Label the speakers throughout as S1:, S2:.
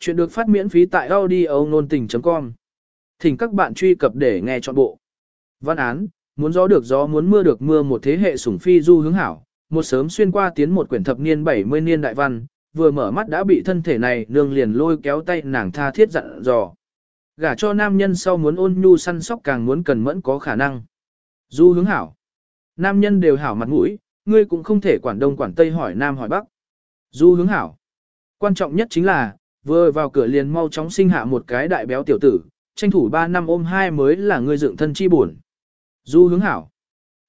S1: Chuyện được phát miễn phí tại audio nôn tình.com. Thỉnh các bạn truy cập để nghe trọn bộ. Văn án, muốn gió được gió muốn mưa được mưa một thế hệ sủng phi du hướng hảo, một sớm xuyên qua tiến một quyển thập niên 70 niên đại văn, vừa mở mắt đã bị thân thể này nương liền lôi kéo tay nàng tha thiết dặn dò. Gả cho nam nhân sau muốn ôn nhu săn sóc càng muốn cần mẫn có khả năng. Du hướng hảo. Nam nhân đều hảo mặt mũi, ngươi cũng không thể quản đông quản tây hỏi nam hỏi bắc. Du hướng hảo. Quan trọng nhất chính là, vừa vào cửa liền mau chóng sinh hạ một cái đại béo tiểu tử, tranh thủ 3 năm ôm hai mới là người dựng thân chi buồn. Du hướng hảo.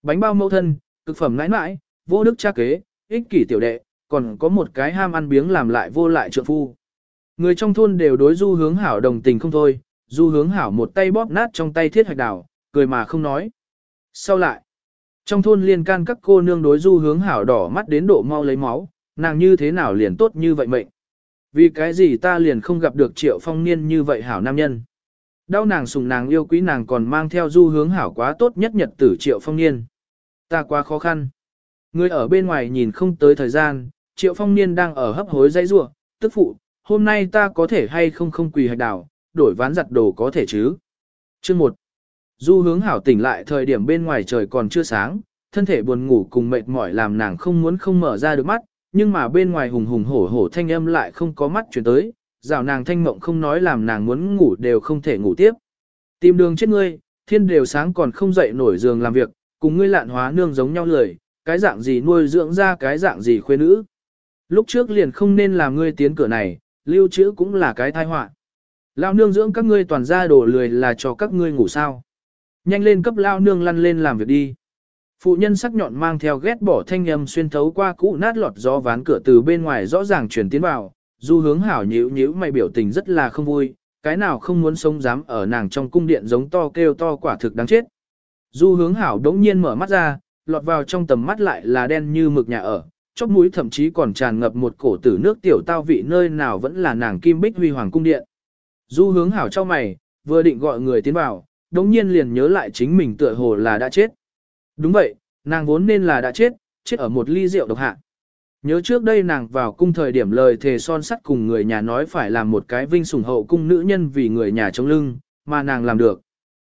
S1: Bánh bao mẫu thân, cực phẩm nãi nãi, vô đức cha kế, ích kỷ tiểu đệ, còn có một cái ham ăn biếng làm lại vô lại trượng phu. Người trong thôn đều đối du hướng hảo đồng tình không thôi, du hướng hảo một tay bóp nát trong tay thiết hạch đảo, cười mà không nói. Sau lại, trong thôn liên can các cô nương đối du hướng hảo đỏ mắt đến độ mau lấy máu, nàng như thế nào liền tốt như vậy mệnh. Vì cái gì ta liền không gặp được triệu phong niên như vậy hảo nam nhân. Đau nàng sùng nàng yêu quý nàng còn mang theo du hướng hảo quá tốt nhất nhật tử triệu phong niên. Ta quá khó khăn. Người ở bên ngoài nhìn không tới thời gian, triệu phong niên đang ở hấp hối dãy rua, tức phụ, hôm nay ta có thể hay không không quỳ hạch đảo, đổi ván giặt đồ có thể chứ. Chương 1. Du hướng hảo tỉnh lại thời điểm bên ngoài trời còn chưa sáng, thân thể buồn ngủ cùng mệt mỏi làm nàng không muốn không mở ra được mắt, nhưng mà bên ngoài hùng hùng hổ hổ thanh âm lại không có mắt chuyển tới, rào nàng thanh mộng không nói làm nàng muốn ngủ đều không thể ngủ tiếp. Tìm đường chết ngươi, thiên đều sáng còn không dậy nổi giường làm việc, cùng ngươi lạn hóa nương giống nhau lười, cái dạng gì nuôi dưỡng ra cái dạng gì khuê nữ. Lúc trước liền không nên làm ngươi tiến cửa này, lưu trữ cũng là cái tai họa. Lao nương dưỡng các ngươi toàn ra đổ lười là cho các ngươi ngủ sao. Nhanh lên cấp lao nương lăn lên làm việc đi. Phụ nhân sắc nhọn mang theo ghét bỏ thanh âm xuyên thấu qua cũ nát lọt gió ván cửa từ bên ngoài rõ ràng truyền tiến vào, du hướng hảo nhíu nhíu mày biểu tình rất là không vui, cái nào không muốn sống dám ở nàng trong cung điện giống to kêu to quả thực đáng chết. Du hướng hảo đống nhiên mở mắt ra, lọt vào trong tầm mắt lại là đen như mực nhà ở, chóp mũi thậm chí còn tràn ngập một cổ tử nước tiểu tao vị nơi nào vẫn là nàng kim bích huy hoàng cung điện. Du hướng hảo cho mày, vừa định gọi người tiến vào, đống nhiên liền nhớ lại chính mình tựa hồ là đã chết. Đúng vậy, nàng vốn nên là đã chết, chết ở một ly rượu độc hạ. Nhớ trước đây nàng vào cung thời điểm lời thề son sắt cùng người nhà nói phải làm một cái vinh sủng hậu cung nữ nhân vì người nhà chống lưng, mà nàng làm được.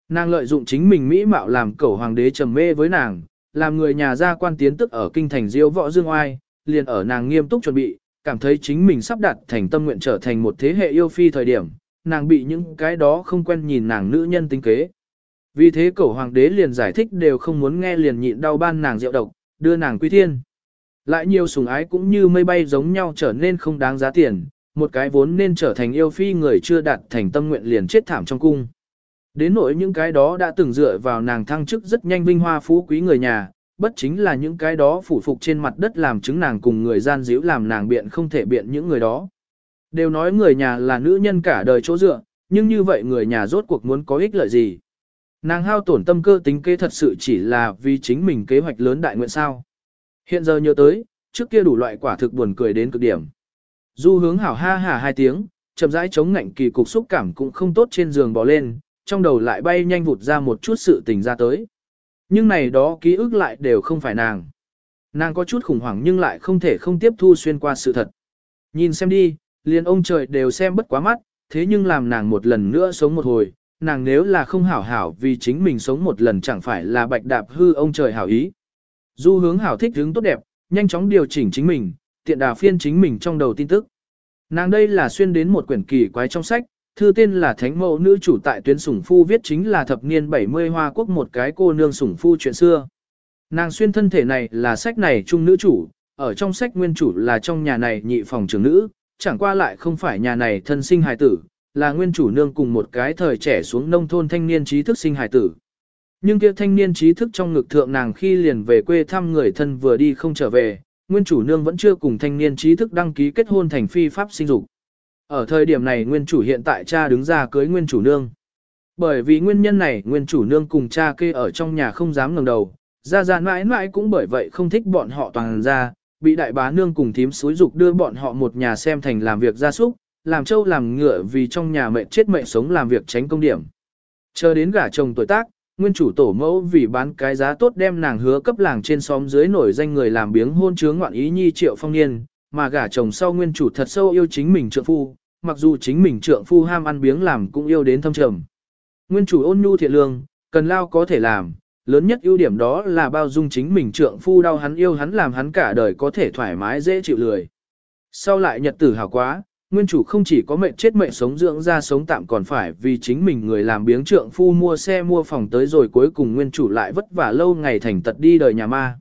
S1: Nàng lợi dụng chính mình mỹ mạo làm cẩu hoàng đế trầm mê với nàng, làm người nhà ra quan tiến tức ở kinh thành diêu võ dương oai, liền ở nàng nghiêm túc chuẩn bị, cảm thấy chính mình sắp đặt thành tâm nguyện trở thành một thế hệ yêu phi thời điểm, nàng bị những cái đó không quen nhìn nàng nữ nhân tính kế. Vì thế cẩu hoàng đế liền giải thích đều không muốn nghe liền nhịn đau ban nàng rượu độc, đưa nàng quy thiên. Lại nhiều sủng ái cũng như mây bay giống nhau trở nên không đáng giá tiền, một cái vốn nên trở thành yêu phi người chưa đạt thành tâm nguyện liền chết thảm trong cung. Đến nỗi những cái đó đã từng dựa vào nàng thăng chức rất nhanh vinh hoa phú quý người nhà, bất chính là những cái đó phủ phục trên mặt đất làm chứng nàng cùng người gian díu làm nàng biện không thể biện những người đó. Đều nói người nhà là nữ nhân cả đời chỗ dựa, nhưng như vậy người nhà rốt cuộc muốn có ích lợi gì? Nàng hao tổn tâm cơ tính kế thật sự chỉ là vì chính mình kế hoạch lớn đại nguyện sao. Hiện giờ nhớ tới, trước kia đủ loại quả thực buồn cười đến cực điểm. Du hướng hảo ha hả hai tiếng, chậm rãi chống ngạnh kỳ cục xúc cảm cũng không tốt trên giường bò lên, trong đầu lại bay nhanh vụt ra một chút sự tình ra tới. Nhưng này đó ký ức lại đều không phải nàng. Nàng có chút khủng hoảng nhưng lại không thể không tiếp thu xuyên qua sự thật. Nhìn xem đi, liền ông trời đều xem bất quá mắt, thế nhưng làm nàng một lần nữa sống một hồi, nàng nếu là không hảo hảo vì chính mình sống một lần chẳng phải là bạch đạp hư ông trời hảo ý. Du hướng hảo thích hướng tốt đẹp, nhanh chóng điều chỉnh chính mình, tiện đà phiên chính mình trong đầu tin tức. Nàng đây là xuyên đến một quyển kỳ quái trong sách, thư tên là Thánh Mẫu Nữ Chủ tại tuyến sủng phu viết chính là thập niên 70 Hoa Quốc một cái cô nương sủng phu chuyện xưa. Nàng xuyên thân thể này là sách này trung nữ chủ, ở trong sách nguyên chủ là trong nhà này nhị phòng trưởng nữ, chẳng qua lại không phải nhà này thân sinh hài tử, là nguyên chủ nương cùng một cái thời trẻ xuống nông thôn thanh niên trí thức sinh hài tử. Nhưng kia thanh niên trí thức trong ngực thượng nàng khi liền về quê thăm người thân vừa đi không trở về, nguyên chủ nương vẫn chưa cùng thanh niên trí thức đăng ký kết hôn thành phi pháp sinh dục. Ở thời điểm này nguyên chủ hiện tại cha đứng ra cưới nguyên chủ nương. Bởi vì nguyên nhân này nguyên chủ nương cùng cha kê ở trong nhà không dám ngẩng đầu, ra ra mãi mãi cũng bởi vậy không thích bọn họ toàn ra, bị đại bá nương cùng thím xúi dục đưa bọn họ một nhà xem thành làm việc gia súc, làm trâu làm ngựa vì trong nhà mẹ chết mẹ sống làm việc tránh công điểm. Chờ đến gả chồng tuổi tác, nguyên chủ tổ mẫu vì bán cái giá tốt đem nàng hứa cấp làng trên xóm dưới nổi danh người làm biếng hôn chướng ngoạn ý nhi triệu phong niên, mà gả chồng sau nguyên chủ thật sâu yêu chính mình trượng phu, mặc dù chính mình trượng phu ham ăn biếng làm cũng yêu đến thâm trầm. Nguyên chủ ôn nhu thiện lương, cần lao có thể làm, lớn nhất ưu điểm đó là bao dung chính mình trượng phu đau hắn yêu hắn làm hắn cả đời có thể thoải mái dễ chịu lười. Sau lại nhật tử hào quá, nguyên chủ không chỉ có mệnh chết mệnh sống dưỡng ra sống tạm còn phải vì chính mình người làm biếng trượng phu mua xe mua phòng tới rồi cuối cùng nguyên chủ lại vất vả lâu ngày thành tật đi đời nhà ma.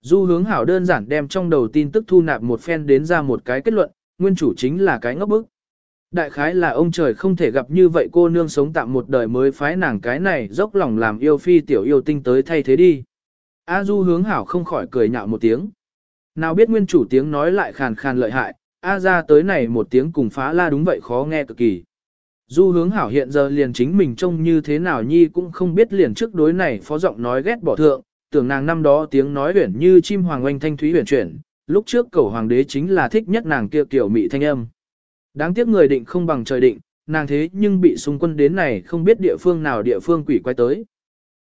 S1: Du hướng hảo đơn giản đem trong đầu tin tức thu nạp một phen đến ra một cái kết luận, nguyên chủ chính là cái ngốc bức. Đại khái là ông trời không thể gặp như vậy cô nương sống tạm một đời mới phái nàng cái này dốc lòng làm yêu phi tiểu yêu tinh tới thay thế đi. A du hướng hảo không khỏi cười nhạo một tiếng. Nào biết nguyên chủ tiếng nói lại khàn khàn lợi hại, A ra tới này một tiếng cùng phá la đúng vậy khó nghe cực kỳ. Du hướng hảo hiện giờ liền chính mình trông như thế nào nhi cũng không biết liền trước đối này phó giọng nói ghét bỏ thượng, tưởng nàng năm đó tiếng nói huyển như chim hoàng oanh thanh thúy huyền chuyển, lúc trước cầu hoàng đế chính là thích nhất nàng kia kiểu mị thanh âm. Đáng tiếc người định không bằng trời định, nàng thế nhưng bị xung quân đến này không biết địa phương nào địa phương quỷ quay tới.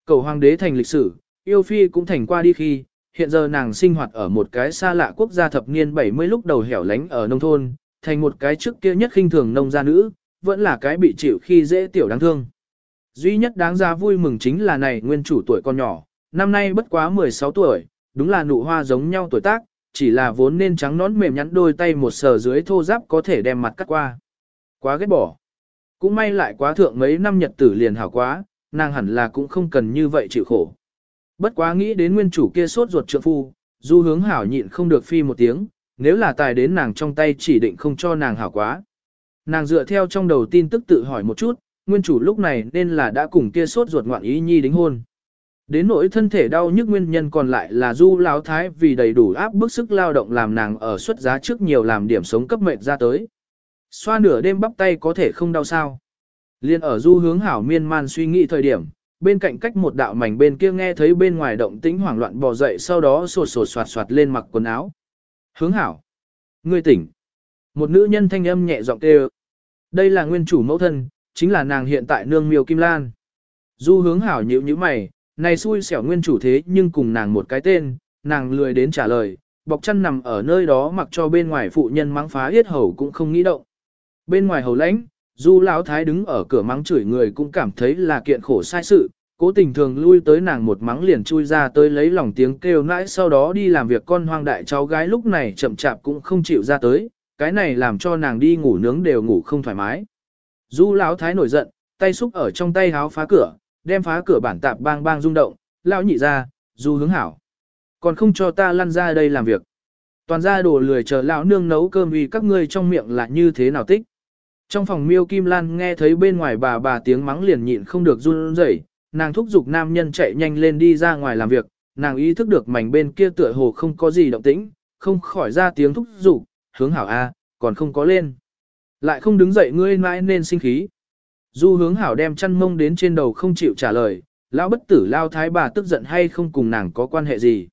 S1: Cầu hoàng đế thành lịch sử, yêu phi cũng thành qua đi khi, hiện giờ nàng sinh hoạt ở một cái xa lạ quốc gia thập niên 70 lúc đầu hẻo lánh ở nông thôn, thành một cái trước kia nhất khinh thường nông gia nữ, vẫn là cái bị chịu khi dễ tiểu đáng thương. Duy nhất đáng ra vui mừng chính là này nguyên chủ tuổi con nhỏ, năm nay bất quá 16 tuổi, đúng là nụ hoa giống nhau tuổi tác, chỉ là vốn nên trắng nón mềm nhắn đôi tay một sờ dưới thô giáp có thể đem mặt cắt qua. Quá ghét bỏ. Cũng may lại quá thượng mấy năm nhật tử liền hảo quá, nàng hẳn là cũng không cần như vậy chịu khổ. Bất quá nghĩ đến nguyên chủ kia sốt ruột trượng phu, du hướng hảo nhịn không được phi một tiếng, nếu là tài đến nàng trong tay chỉ định không cho nàng hảo quá. Nàng dựa theo trong đầu tin tức tự hỏi một chút, nguyên chủ lúc này nên là đã cùng kia sốt ruột ngoạn ý nhi đính hôn. Đến nỗi thân thể đau nhức nguyên nhân còn lại là du lão thái vì đầy đủ áp bức sức lao động làm nàng ở xuất giá trước nhiều làm điểm sống cấp mệnh ra tới. Xoa nửa đêm bắp tay có thể không đau sao. Liên ở du hướng hảo miên man suy nghĩ thời điểm, bên cạnh cách một đạo mảnh bên kia nghe thấy bên ngoài động tĩnh hoảng loạn bò dậy sau đó sột sột soạt soạt lên mặc quần áo. Hướng hảo. Ngươi tỉnh. Một nữ nhân thanh âm nhẹ giọng kêu. Đây là nguyên chủ mẫu thân, chính là nàng hiện tại nương miêu kim lan. Du hướng hảo nhíu như mày, này xui xẻo nguyên chủ thế nhưng cùng nàng một cái tên, nàng lười đến trả lời, bọc chân nằm ở nơi đó mặc cho bên ngoài phụ nhân mắng phá yết hầu cũng không nghĩ động. Bên ngoài hầu lãnh, du lão thái đứng ở cửa mắng chửi người cũng cảm thấy là kiện khổ sai sự, cố tình thường lui tới nàng một mắng liền chui ra tới lấy lòng tiếng kêu nãi sau đó đi làm việc con hoang đại cháu gái lúc này chậm chạp cũng không chịu ra tới, cái này làm cho nàng đi ngủ nướng đều ngủ không thoải mái. Du lão thái nổi giận, tay xúc ở trong tay háo phá cửa, đem phá cửa bản tạp bang bang rung động, lão nhị ra, du hướng hảo. Còn không cho ta lăn ra đây làm việc. Toàn ra đồ lười chờ lão nương nấu cơm vì các ngươi trong miệng là như thế nào tích. Trong phòng miêu kim lan nghe thấy bên ngoài bà bà tiếng mắng liền nhịn không được run rẩy, nàng thúc giục nam nhân chạy nhanh lên đi ra ngoài làm việc, nàng ý thức được mảnh bên kia tựa hồ không có gì động tĩnh, không khỏi ra tiếng thúc giục, hướng hảo A, còn không có lên. Lại không đứng dậy ngươi mãi nên sinh khí. Du hướng hảo đem chăn mông đến trên đầu không chịu trả lời, lão bất tử lao thái bà tức giận hay không cùng nàng có quan hệ gì.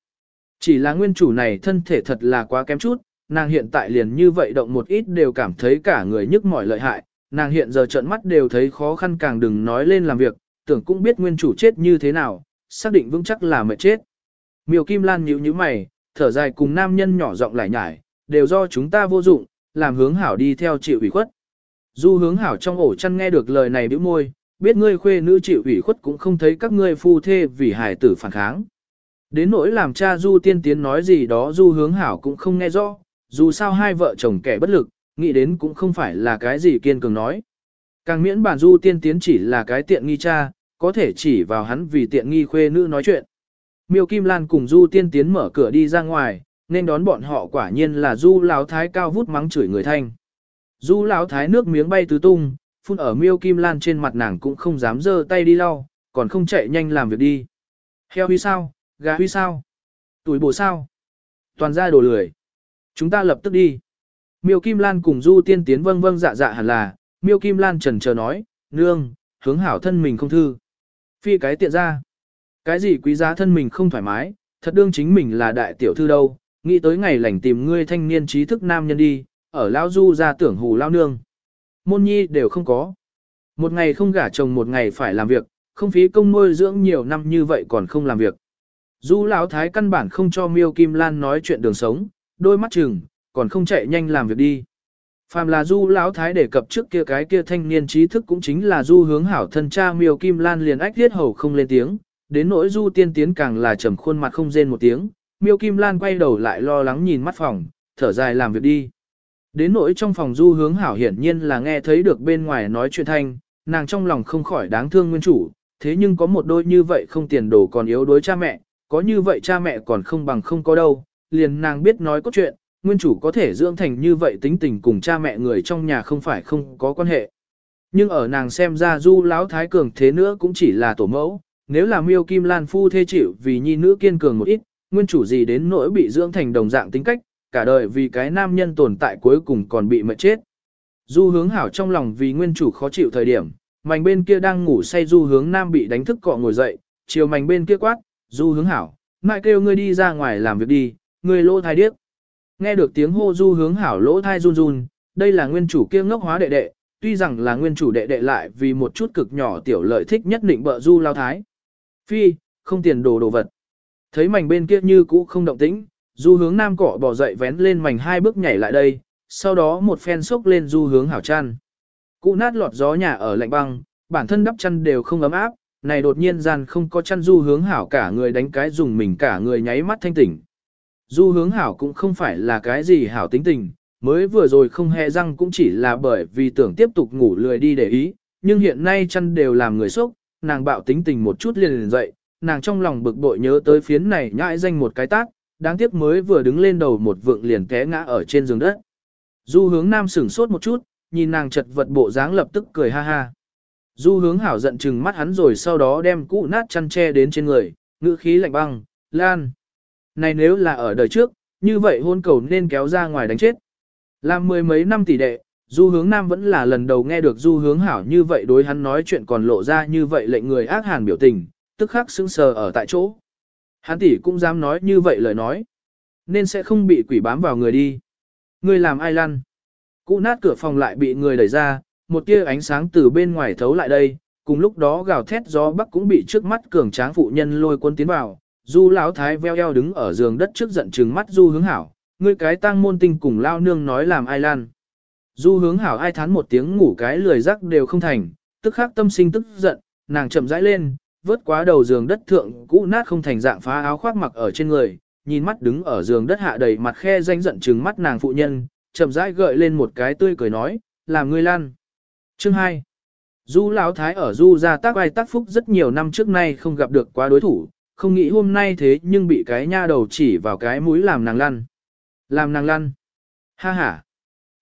S1: Chỉ là nguyên chủ này thân thể thật là quá kém chút, nàng hiện tại liền như vậy động một ít đều cảm thấy cả người nhức mỏi lợi hại, nàng hiện giờ trợn mắt đều thấy khó khăn càng đừng nói lên làm việc, tưởng cũng biết nguyên chủ chết như thế nào, xác định vững chắc là mệt chết. Miêu Kim Lan nhíu nhíu mày, thở dài cùng nam nhân nhỏ giọng lại nhải, đều do chúng ta vô dụng, làm hướng hảo đi theo chịu ủy khuất. Du hướng hảo trong ổ chăn nghe được lời này bĩu môi, biết ngươi khuê nữ chịu ủy khuất cũng không thấy các ngươi phu thê vì hải tử phản kháng. Đến nỗi làm cha Du tiên tiến nói gì đó Du hướng hảo cũng không nghe rõ, dù sao hai vợ chồng kẻ bất lực, nghĩ đến cũng không phải là cái gì kiên cường nói. Càng miễn bản Du tiên tiến chỉ là cái tiện nghi cha, có thể chỉ vào hắn vì tiện nghi khuê nữ nói chuyện. Miêu Kim Lan cùng Du tiên tiến mở cửa đi ra ngoài, nên đón bọn họ quả nhiên là Du Lão Thái cao vút mắng chửi người thanh. Du Lão Thái nước miếng bay tứ tung, phun ở Miêu Kim Lan trên mặt nàng cũng không dám giơ tay đi lau, còn không chạy nhanh làm việc đi. Heo huy sao, gà huy sao, tuổi bổ sao, toàn ra đồ lười. Chúng ta lập tức đi. Miêu Kim Lan cùng Du Tiên Tiến vâng vâng dạ dạ hẳn là, Miêu Kim Lan trần chờ nói, nương, hướng hảo thân mình không thư. Phi cái tiện ra. Cái gì quý giá thân mình không thoải mái, thật đương chính mình là đại tiểu thư đâu, nghĩ tới ngày lành tìm ngươi thanh niên trí thức nam nhân đi, ở Lao Du ra tưởng hù Lao Nương. Môn nhi đều không có. Một ngày không gả chồng một ngày phải làm việc, không phí công nuôi dưỡng nhiều năm như vậy còn không làm việc. Du Lão Thái căn bản không cho Miêu Kim Lan nói chuyện đường sống, đôi mắt chừng, còn không chạy nhanh làm việc đi. Phàm là du lão thái đề cập trước kia cái kia thanh niên trí thức cũng chính là du hướng hảo thân cha miêu kim lan liền ách thiết hầu không lên tiếng, đến nỗi du tiên tiến càng là trầm khuôn mặt không rên một tiếng, miêu kim lan quay đầu lại lo lắng nhìn mắt phòng, thở dài làm việc đi. Đến nỗi trong phòng du hướng hảo hiển nhiên là nghe thấy được bên ngoài nói chuyện thanh, nàng trong lòng không khỏi đáng thương nguyên chủ, thế nhưng có một đôi như vậy không tiền đồ còn yếu đối cha mẹ, có như vậy cha mẹ còn không bằng không có đâu, liền nàng biết nói cốt chuyện, nguyên chủ có thể dưỡng thành như vậy tính tình cùng cha mẹ người trong nhà không phải không có quan hệ. Nhưng ở nàng xem ra du lão thái cường thế nữa cũng chỉ là tổ mẫu, nếu là miêu kim lan phu thê chịu vì nhi nữ kiên cường một ít, nguyên chủ gì đến nỗi bị dưỡng thành đồng dạng tính cách, cả đời vì cái nam nhân tồn tại cuối cùng còn bị mệt chết. Du hướng hảo trong lòng vì nguyên chủ khó chịu thời điểm, mảnh bên kia đang ngủ say du hướng nam bị đánh thức cọ ngồi dậy, chiều mảnh bên kia quát, du hướng hảo, mãi kêu ngươi đi ra ngoài làm việc đi, người lỗ thai điếc. Nghe được tiếng hô du hướng hảo lỗ thai run run, đây là nguyên chủ kia ngốc hóa đệ đệ, tuy rằng là nguyên chủ đệ đệ lại vì một chút cực nhỏ tiểu lợi thích nhất định bợ du lao thái. Phi, không tiền đồ đồ vật. Thấy mảnh bên kia như cũ không động tĩnh, du hướng nam cỏ bỏ dậy vén lên mảnh hai bước nhảy lại đây, sau đó một phen sốc lên du hướng hảo chăn. Cụ nát lọt gió nhà ở lạnh băng, bản thân đắp chăn đều không ấm áp, này đột nhiên gian không có chăn du hướng hảo cả người đánh cái dùng mình cả người nháy mắt thanh tỉnh. Du hướng hảo cũng không phải là cái gì hảo tính tình, mới vừa rồi không hề răng cũng chỉ là bởi vì tưởng tiếp tục ngủ lười đi để ý, nhưng hiện nay chăn đều làm người sốc, nàng bạo tính tình một chút liền liền dậy, nàng trong lòng bực bội nhớ tới phiến này nhãi danh một cái tác, đáng tiếc mới vừa đứng lên đầu một vượng liền té ngã ở trên giường đất. Du hướng nam sửng sốt một chút, nhìn nàng chật vật bộ dáng lập tức cười ha ha. Du hướng hảo giận chừng mắt hắn rồi sau đó đem cũ nát chăn che đến trên người, ngữ khí lạnh băng, lan. Này nếu là ở đời trước, như vậy hôn cầu nên kéo ra ngoài đánh chết. Làm mười mấy năm tỷ đệ, du hướng nam vẫn là lần đầu nghe được du hướng hảo như vậy đối hắn nói chuyện còn lộ ra như vậy lệnh người ác hàn biểu tình, tức khắc sững sờ ở tại chỗ. Hắn tỷ cũng dám nói như vậy lời nói. Nên sẽ không bị quỷ bám vào người đi. Người làm ai lăn? Cụ nát cửa phòng lại bị người đẩy ra, một tia ánh sáng từ bên ngoài thấu lại đây, cùng lúc đó gào thét gió bắc cũng bị trước mắt cường tráng phụ nhân lôi quân tiến vào. Du lão thái veo eo đứng ở giường đất trước giận trừng mắt Du hướng hảo, ngươi cái tang môn tinh cùng lao nương nói làm ai lan. Du hướng hảo ai thán một tiếng ngủ cái lười rắc đều không thành, tức khắc tâm sinh tức giận, nàng chậm rãi lên, vớt quá đầu giường đất thượng cũ nát không thành dạng phá áo khoác mặc ở trên người, nhìn mắt đứng ở giường đất hạ đầy mặt khe danh giận trừng mắt nàng phụ nhân, chậm rãi gợi lên một cái tươi cười nói, làm ngươi lan. Chương 2 Du Lão Thái ở Du gia tác ai tác phúc rất nhiều năm trước nay không gặp được quá đối thủ, không nghĩ hôm nay thế nhưng bị cái nha đầu chỉ vào cái mũi làm nàng lăn. Làm nàng lăn. Ha ha.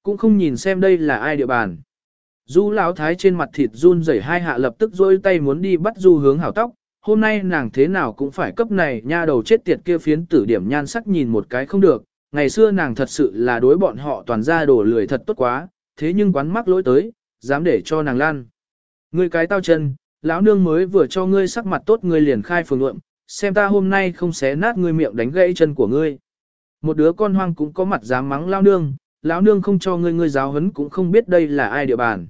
S1: Cũng không nhìn xem đây là ai địa bàn. Du Lão Thái trên mặt thịt run rẩy hai hạ lập tức rôi tay muốn đi bắt Du hướng hảo tóc. Hôm nay nàng thế nào cũng phải cấp này nha đầu chết tiệt kia phiến tử điểm nhan sắc nhìn một cái không được. Ngày xưa nàng thật sự là đối bọn họ toàn ra đổ lười thật tốt quá, thế nhưng quán mắc lỗi tới, dám để cho nàng lan. Ngươi cái tao chân, lão nương mới vừa cho ngươi sắc mặt tốt ngươi liền khai phường luộm, xem ta hôm nay không xé nát ngươi miệng đánh gãy chân của ngươi. Một đứa con hoang cũng có mặt dám mắng lão nương, lão nương không cho ngươi ngươi giáo hấn cũng không biết đây là ai địa bàn.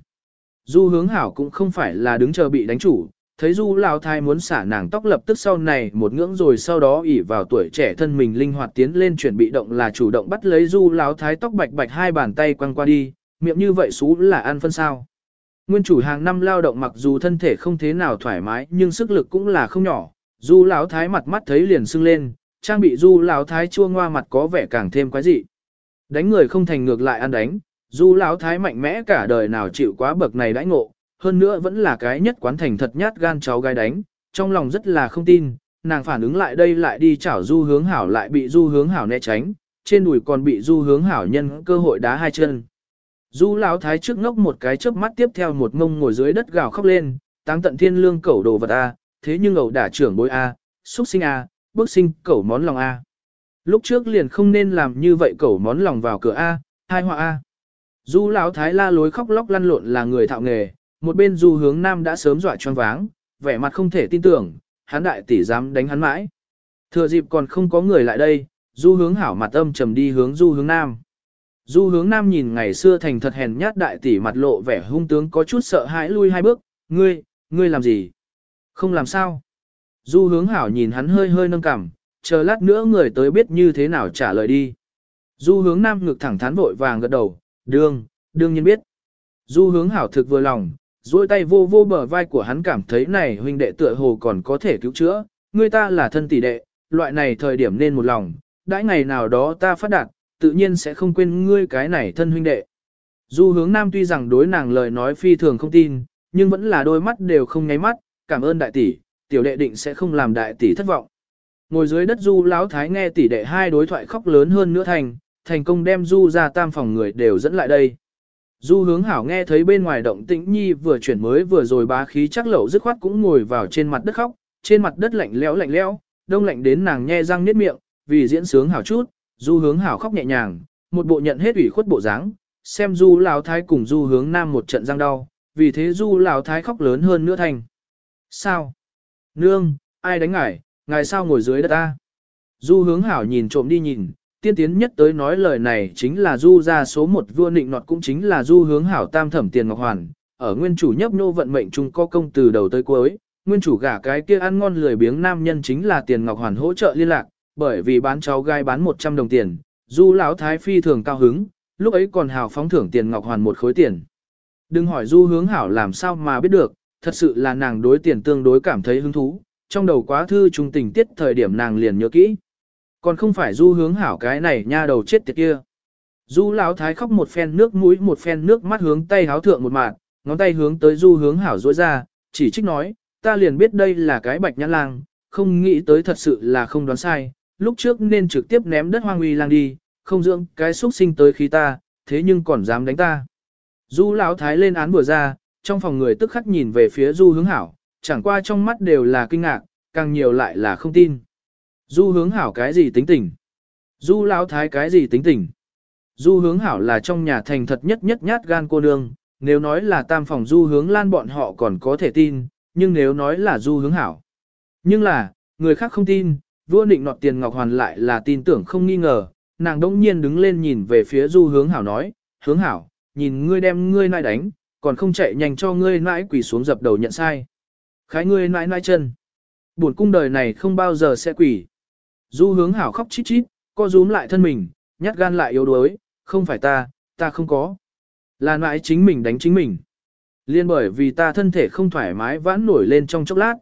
S1: Du hướng hảo cũng không phải là đứng chờ bị đánh chủ, thấy du lão thai muốn xả nàng tóc lập tức sau này một ngưỡng rồi sau đó ỉ vào tuổi trẻ thân mình linh hoạt tiến lên chuyển bị động là chủ động bắt lấy du lão thái tóc bạch bạch hai bàn tay quăng qua đi, miệng như vậy xú là ăn phân sao. Nguyên chủ hàng năm lao động mặc dù thân thể không thế nào thoải mái nhưng sức lực cũng là không nhỏ, du lão thái mặt mắt thấy liền sưng lên, trang bị du lão thái chua ngoa mặt có vẻ càng thêm quái dị. Đánh người không thành ngược lại ăn đánh, du lão thái mạnh mẽ cả đời nào chịu quá bậc này đãi ngộ, hơn nữa vẫn là cái nhất quán thành thật nhát gan cháu gái đánh, trong lòng rất là không tin, nàng phản ứng lại đây lại đi chảo du hướng hảo lại bị du hướng hảo né tránh, trên đùi còn bị du hướng hảo nhân cơ hội đá hai chân. Du lão thái trước ngốc một cái chớp mắt tiếp theo một ngông ngồi dưới đất gào khóc lên, táng tận thiên lương cẩu đồ vật a, thế nhưng ẩu đả trưởng bối a, xuất sinh a, bước sinh cẩu món lòng a. Lúc trước liền không nên làm như vậy cẩu món lòng vào cửa a, hai họa a. Du lão thái la lối khóc lóc lăn lộn là người thạo nghề, một bên du hướng nam đã sớm dọa choáng váng, vẻ mặt không thể tin tưởng, hắn đại tỷ dám đánh hắn mãi. Thừa dịp còn không có người lại đây, du hướng hảo mặt âm trầm đi hướng du hướng nam. Du hướng nam nhìn ngày xưa thành thật hèn nhát đại tỷ mặt lộ vẻ hung tướng có chút sợ hãi lui hai bước, ngươi, ngươi làm gì? Không làm sao? Du hướng hảo nhìn hắn hơi hơi nâng cằm, chờ lát nữa người tới biết như thế nào trả lời đi. Du hướng nam ngực thẳng thắn vội vàng gật đầu, đương, đương nhiên biết. Du hướng hảo thực vừa lòng, duỗi tay vô vô bờ vai của hắn cảm thấy này huynh đệ tựa hồ còn có thể cứu chữa, người ta là thân tỷ đệ, loại này thời điểm nên một lòng, đãi ngày nào đó ta phát đạt, tự nhiên sẽ không quên ngươi cái này thân huynh đệ. Du hướng nam tuy rằng đối nàng lời nói phi thường không tin, nhưng vẫn là đôi mắt đều không nháy mắt, cảm ơn đại tỷ, tiểu đệ định sẽ không làm đại tỷ thất vọng. Ngồi dưới đất du lão thái nghe tỷ đệ hai đối thoại khóc lớn hơn nữa thành, thành công đem du ra tam phòng người đều dẫn lại đây. Du hướng hảo nghe thấy bên ngoài động tĩnh nhi vừa chuyển mới vừa rồi bá khí chắc lẩu dứt khoát cũng ngồi vào trên mặt đất khóc, trên mặt đất lạnh lẽo lạnh lẽo, đông lạnh đến nàng nhe răng niết miệng, vì diễn sướng hảo chút, du hướng hảo khóc nhẹ nhàng, một bộ nhận hết ủy khuất bộ dáng, xem du lão thái cùng du hướng nam một trận răng đau, vì thế du lão thái khóc lớn hơn nữa thành. Sao? Nương, ai đánh ngài, ngài sao ngồi dưới đất ta? Du hướng hảo nhìn trộm đi nhìn, tiên tiến nhất tới nói lời này chính là du ra số một vua nịnh nọt cũng chính là du hướng hảo tam thẩm tiền ngọc hoàn, ở nguyên chủ nhấp nô vận mệnh chung có công từ đầu tới cuối, nguyên chủ gả cái kia ăn ngon lười biếng nam nhân chính là tiền ngọc hoàn hỗ trợ liên lạc, bởi vì bán cháu gai bán 100 đồng tiền, du lão thái phi thường cao hứng, lúc ấy còn hào phóng thưởng tiền ngọc hoàn một khối tiền. Đừng hỏi du hướng hảo làm sao mà biết được, thật sự là nàng đối tiền tương đối cảm thấy hứng thú, trong đầu quá thư trung tình tiết thời điểm nàng liền nhớ kỹ. Còn không phải du hướng hảo cái này nha đầu chết tiệt kia. Du lão thái khóc một phen nước mũi một phen nước mắt hướng tay háo thượng một mạng, ngón tay hướng tới du hướng hảo rối ra, chỉ trích nói, ta liền biết đây là cái bạch nhãn lang, không nghĩ tới thật sự là không đoán sai, lúc trước nên trực tiếp ném đất hoang uy lang đi, không dưỡng cái xúc sinh tới khí ta, thế nhưng còn dám đánh ta. Du lão thái lên án vừa ra, trong phòng người tức khắc nhìn về phía du hướng hảo, chẳng qua trong mắt đều là kinh ngạc, càng nhiều lại là không tin. Du hướng hảo cái gì tính tình? Du lão thái cái gì tính tình? Du hướng hảo là trong nhà thành thật nhất nhất nhát gan cô nương, nếu nói là tam phòng du hướng lan bọn họ còn có thể tin, nhưng nếu nói là du hướng hảo. Nhưng là, người khác không tin, vua định nọt tiền ngọc hoàn lại là tin tưởng không nghi ngờ, nàng đông nhiên đứng lên nhìn về phía du hướng hảo nói, hướng hảo, nhìn ngươi đem ngươi nai đánh, còn không chạy nhanh cho ngươi nãi quỳ xuống dập đầu nhận sai. Khái ngươi nãi nãi chân. Buồn cung đời này không bao giờ sẽ quỳ. Du hướng hảo khóc chít chít, co rúm lại thân mình, nhát gan lại yếu đuối, không phải ta, ta không có. Là nãi chính mình đánh chính mình. Liên bởi vì ta thân thể không thoải mái vãn nổi lên trong chốc lát.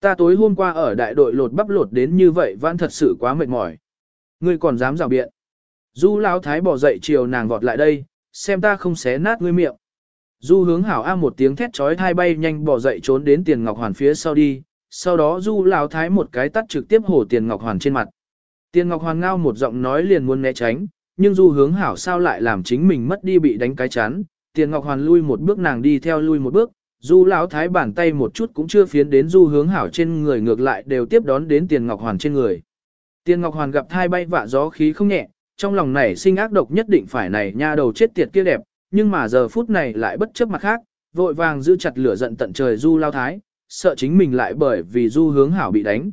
S1: Ta tối hôm qua ở đại đội lột bắp lột đến như vậy vãn thật sự quá mệt mỏi. Ngươi còn dám rào biện. Du lão thái bỏ dậy chiều nàng vọt lại đây, xem ta không xé nát ngươi miệng. Du hướng hảo a một tiếng thét chói thai bay nhanh bỏ dậy trốn đến tiền ngọc hoàn phía sau đi, sau đó du lão thái một cái tắt trực tiếp hổ tiền ngọc hoàn trên mặt. Tiền ngọc hoàn ngao một giọng nói liền muốn né tránh, nhưng du hướng hảo sao lại làm chính mình mất đi bị đánh cái chán. Tiền ngọc hoàn lui một bước nàng đi theo lui một bước, du lão thái bàn tay một chút cũng chưa phiến đến du hướng hảo trên người ngược lại đều tiếp đón đến tiền ngọc hoàn trên người. Tiền ngọc hoàn gặp thai bay vạ gió khí không nhẹ, trong lòng này sinh ác độc nhất định phải này nha đầu chết tiệt kia đẹp, nhưng mà giờ phút này lại bất chấp mặt khác, vội vàng giữ chặt lửa giận tận trời du lao thái, sợ chính mình lại bởi vì du hướng hảo bị đánh.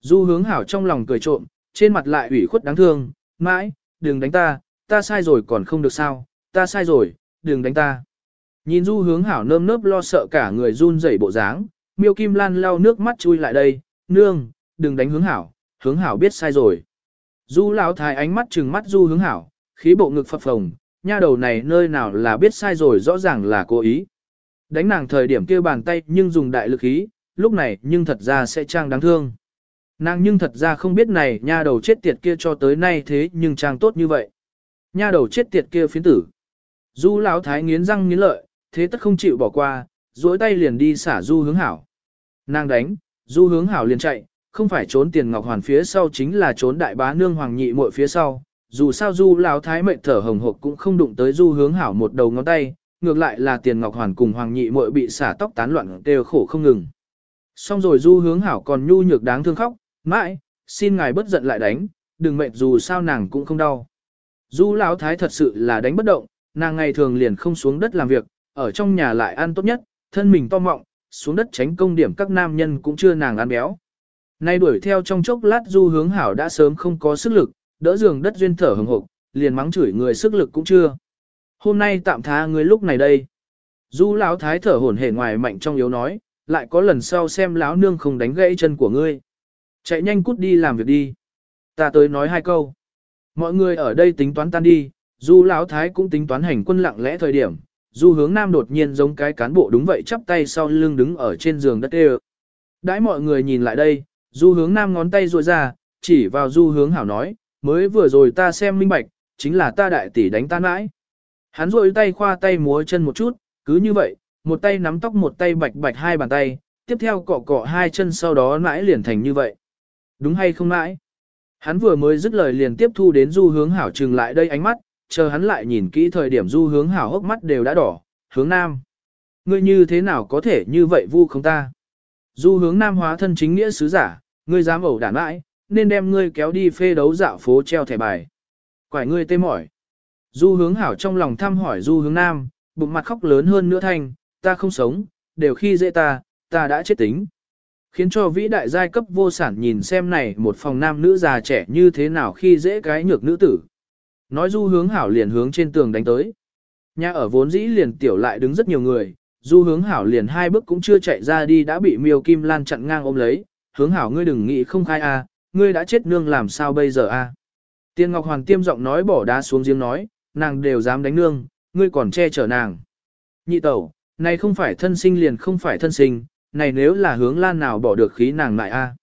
S1: Du hướng hảo trong lòng cười trộm, trên mặt lại ủy khuất đáng thương, mãi, đừng đánh ta, ta sai rồi còn không được sao, ta sai rồi, đừng đánh ta. Nhìn du hướng hảo nơm nớp lo sợ cả người run rẩy bộ dáng, miêu kim lan lau nước mắt chui lại đây, nương, đừng đánh hướng hảo, hướng hảo biết sai rồi. Du lão thái ánh mắt trừng mắt du hướng hảo, khí bộ ngực phập phồng, nha đầu này nơi nào là biết sai rồi rõ ràng là cố ý. Đánh nàng thời điểm kia bàn tay nhưng dùng đại lực ý lúc này nhưng thật ra sẽ trang đáng thương. Nàng nhưng thật ra không biết này nha đầu chết tiệt kia cho tới nay thế nhưng trang tốt như vậy. Nha đầu chết tiệt kia phiến tử. Du lão thái nghiến răng nghiến lợi, thế tất không chịu bỏ qua, duỗi tay liền đi xả du hướng hảo. Nàng đánh, du hướng hảo liền chạy, không phải trốn tiền ngọc hoàn phía sau chính là trốn đại bá nương hoàng nhị muội phía sau. Dù sao du lão thái mệnh thở hồng hộc cũng không đụng tới du hướng hảo một đầu ngón tay, ngược lại là tiền ngọc hoàn cùng hoàng nhị muội bị xả tóc tán loạn đều khổ không ngừng. Xong rồi du hướng hảo còn nhu nhược đáng thương khóc, mãi, xin ngài bất giận lại đánh, đừng mệt dù sao nàng cũng không đau. Du lão thái thật sự là đánh bất động, nàng ngày thường liền không xuống đất làm việc, ở trong nhà lại ăn tốt nhất, thân mình to mọng, xuống đất tránh công điểm các nam nhân cũng chưa nàng ăn béo. Nay đuổi theo trong chốc lát du hướng hảo đã sớm không có sức lực, đỡ giường đất duyên thở hừng hộc, liền mắng chửi người sức lực cũng chưa. Hôm nay tạm tha người lúc này đây. Du lão thái thở hổn hển ngoài mạnh trong yếu nói, lại có lần sau xem lão nương không đánh gãy chân của ngươi. Chạy nhanh cút đi làm việc đi. Ta tới nói hai câu. Mọi người ở đây tính toán tan đi, Du Lão Thái cũng tính toán hành quân lặng lẽ thời điểm, Du hướng nam đột nhiên giống cái cán bộ đúng vậy chắp tay sau lưng đứng ở trên giường đất đê Đãi mọi người nhìn lại đây, Du hướng nam ngón tay duỗi ra, chỉ vào Du hướng hảo nói, mới vừa rồi ta xem minh bạch, chính là ta đại tỷ đánh ta mãi. Hắn rội tay khoa tay múa chân một chút, cứ như vậy, một tay nắm tóc một tay bạch bạch hai bàn tay, tiếp theo cọ cọ hai chân sau đó mãi liền thành như vậy. Đúng hay không mãi? Hắn vừa mới dứt lời liền tiếp thu đến du hướng hảo trừng lại đây ánh mắt, chờ hắn lại nhìn kỹ thời điểm du hướng hảo hốc mắt đều đã đỏ, hướng nam. Ngươi như thế nào có thể như vậy vu không ta? Du hướng nam hóa thân chính nghĩa sứ giả, ngươi dám ẩu đản mãi, nên đem ngươi kéo đi phê đấu dạo phố treo thẻ bài. Quải ngươi tê mỏi. Du hướng hảo trong lòng thăm hỏi du hướng nam, bụng mặt khóc lớn hơn nữa thanh, ta không sống, đều khi dễ ta, ta đã chết tính. Khiến cho vĩ đại giai cấp vô sản nhìn xem này một phòng nam nữ già trẻ như thế nào khi dễ cái nhược nữ tử. Nói du hướng hảo liền hướng trên tường đánh tới. Nhà ở vốn dĩ liền tiểu lại đứng rất nhiều người, du hướng hảo liền hai bước cũng chưa chạy ra đi đã bị miêu kim lan chặn ngang ôm lấy. Hướng hảo ngươi đừng nghĩ không khai a, ngươi đã chết nương làm sao bây giờ a? Tiên Ngọc Hoàn tiêm giọng nói bỏ đá xuống giếng nói, nàng đều dám đánh nương, ngươi còn che chở nàng. Nhị tẩu, này không phải thân sinh liền không phải thân sinh, này nếu là hướng lan nào bỏ được khí nàng lại a.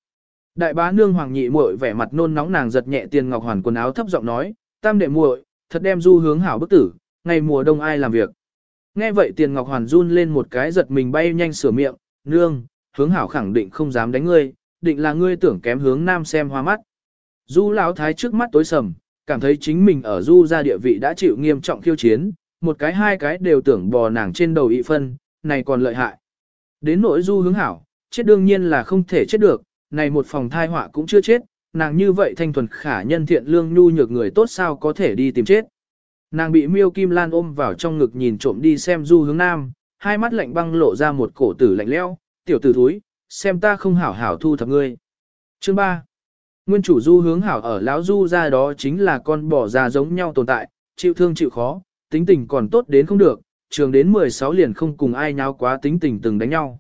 S1: Đại bá nương hoàng nhị muội vẻ mặt nôn nóng nàng giật nhẹ Tiên Ngọc Hoàn quần áo thấp giọng nói, tam đệ muội, thật đem du hướng hảo bức tử, ngày mùa đông ai làm việc. Nghe vậy Tiền Ngọc Hoàn run lên một cái giật mình bay nhanh sửa miệng, nương, hướng hảo khẳng định không dám đánh ngươi, định là ngươi tưởng kém hướng nam xem hoa mắt. Du Lão Thái trước mắt tối sầm, cảm thấy chính mình ở Du gia địa vị đã chịu nghiêm trọng khiêu chiến, một cái hai cái đều tưởng bò nàng trên đầu ị phân, này còn lợi hại. Đến nỗi Du hướng hảo, chết đương nhiên là không thể chết được, này một phòng thai họa cũng chưa chết, nàng như vậy thanh thuần khả nhân thiện lương nhu nhược người tốt sao có thể đi tìm chết. Nàng bị miêu kim lan ôm vào trong ngực nhìn trộm đi xem Du hướng nam, hai mắt lạnh băng lộ ra một cổ tử lạnh leo, tiểu tử thúi, xem ta không hảo hảo thu thập ngươi. Chương 3 Nguyên chủ du hướng hảo ở lão du ra đó chính là con bỏ ra giống nhau tồn tại, chịu thương chịu khó, tính tình còn tốt đến không được, trường đến 16 liền không cùng ai nháo quá tính tình từng đánh nhau.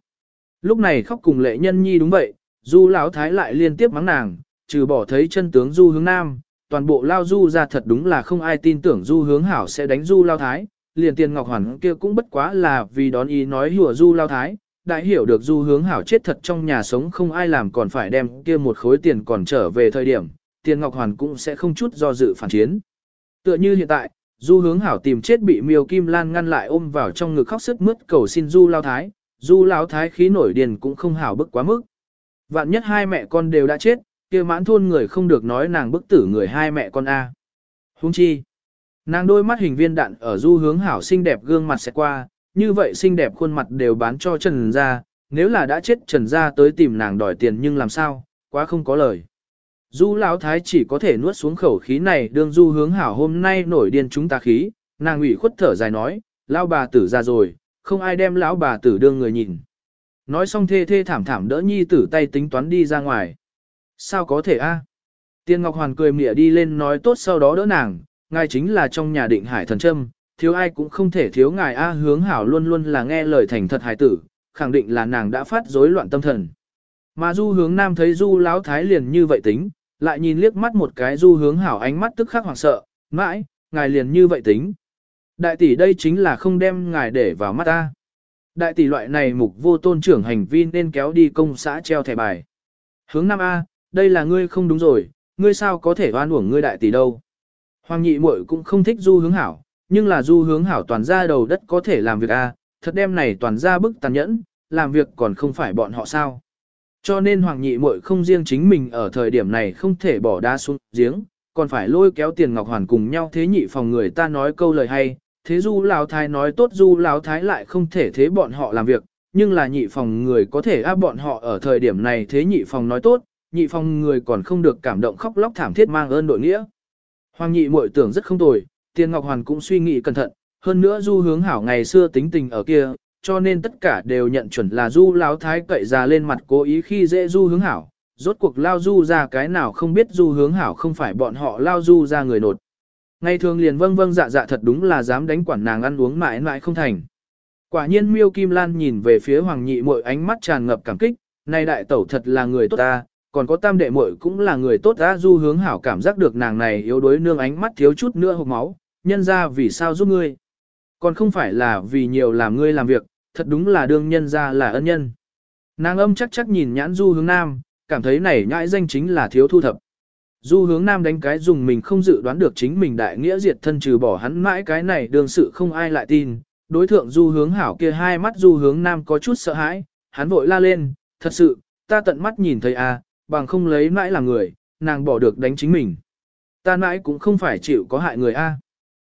S1: Lúc này khóc cùng lệ nhân nhi đúng vậy, du lão thái lại liên tiếp mắng nàng, trừ bỏ thấy chân tướng du hướng nam, toàn bộ lao du ra thật đúng là không ai tin tưởng du hướng hảo sẽ đánh du lao thái, liền tiền ngọc hoàn kia cũng bất quá là vì đón ý nói hùa du lao thái, đã hiểu được du hướng hảo chết thật trong nhà sống không ai làm còn phải đem kia một khối tiền còn trở về thời điểm, tiền ngọc hoàn cũng sẽ không chút do dự phản chiến. Tựa như hiện tại, du hướng hảo tìm chết bị miêu kim lan ngăn lại ôm vào trong ngực khóc sức mướt cầu xin du lao thái, du lao thái khí nổi điền cũng không hảo bức quá mức. Vạn nhất hai mẹ con đều đã chết, kia mãn thôn người không được nói nàng bức tử người hai mẹ con A. Hung chi. Nàng đôi mắt hình viên đạn ở du hướng hảo xinh đẹp gương mặt sẽ qua, như vậy xinh đẹp khuôn mặt đều bán cho Trần Gia, nếu là đã chết Trần Gia tới tìm nàng đòi tiền nhưng làm sao, quá không có lời. Du Lão Thái chỉ có thể nuốt xuống khẩu khí này đương du hướng hảo hôm nay nổi điên chúng ta khí, nàng ủy khuất thở dài nói, lão bà tử ra rồi, không ai đem lão bà tử đương người nhìn. Nói xong thê thê thảm thảm đỡ nhi tử tay tính toán đi ra ngoài. Sao có thể a? Tiên Ngọc Hoàn cười mỉa đi lên nói tốt sau đó đỡ nàng, ngài chính là trong nhà định hải thần trâm, thiếu ai cũng không thể thiếu ngài A hướng hảo luôn luôn là nghe lời thành thật hài tử, khẳng định là nàng đã phát rối loạn tâm thần. Mà du hướng nam thấy du lão thái liền như vậy tính, lại nhìn liếc mắt một cái du hướng hảo ánh mắt tức khắc hoảng sợ, mãi, ngài liền như vậy tính. Đại tỷ đây chính là không đem ngài để vào mắt ta. Đại tỷ loại này mục vô tôn trưởng hành vi nên kéo đi công xã treo thẻ bài. Hướng nam A, đây là ngươi không đúng rồi, ngươi sao có thể oan uổng ngươi đại tỷ đâu. Hoàng nhị muội cũng không thích du hướng hảo, nhưng là du hướng hảo toàn ra đầu đất có thể làm việc a, thật đem này toàn ra bức tàn nhẫn, làm việc còn không phải bọn họ sao. Cho nên hoàng nhị muội không riêng chính mình ở thời điểm này không thể bỏ đá xuống giếng, còn phải lôi kéo tiền ngọc hoàn cùng nhau thế nhị phòng người ta nói câu lời hay, thế du lão thái nói tốt du lão thái lại không thể thế bọn họ làm việc, nhưng là nhị phòng người có thể áp bọn họ ở thời điểm này thế nhị phòng nói tốt, nhị phòng người còn không được cảm động khóc lóc thảm thiết mang ơn đội nghĩa. Hoàng nhị muội tưởng rất không tồi, Tiền Ngọc Hoàn cũng suy nghĩ cẩn thận, hơn nữa Du Hướng Hảo ngày xưa tính tình ở kia, cho nên tất cả đều nhận chuẩn là Du Lão Thái cậy ra lên mặt cố ý khi dễ Du Hướng Hảo, rốt cuộc lao Du ra cái nào không biết Du Hướng Hảo không phải bọn họ lao Du ra người nột. Ngày thường liền vâng vâng dạ dạ thật đúng là dám đánh quản nàng ăn uống mãi mãi không thành. Quả nhiên Miêu Kim Lan nhìn về phía Hoàng Nhị Muội ánh mắt tràn ngập cảm kích, này đại tẩu thật là người tốt ta, còn có tam đệ muội cũng là người tốt ta Du Hướng Hảo cảm giác được nàng này yếu đuối nương ánh mắt thiếu chút nữa hộc máu, nhân ra vì sao giúp ngươi. Còn không phải là vì nhiều làm ngươi làm việc, thật đúng là đương nhân ra là ân nhân. Nàng âm chắc chắc nhìn nhãn du hướng nam, cảm thấy này nhãi danh chính là thiếu thu thập. Du hướng nam đánh cái dùng mình không dự đoán được chính mình đại nghĩa diệt thân trừ bỏ hắn mãi cái này đương sự không ai lại tin. Đối thượng du hướng hảo kia hai mắt du hướng nam có chút sợ hãi, hắn vội la lên, thật sự, ta tận mắt nhìn thấy à, bằng không lấy mãi là người, nàng bỏ được đánh chính mình. Ta mãi cũng không phải chịu có hại người a.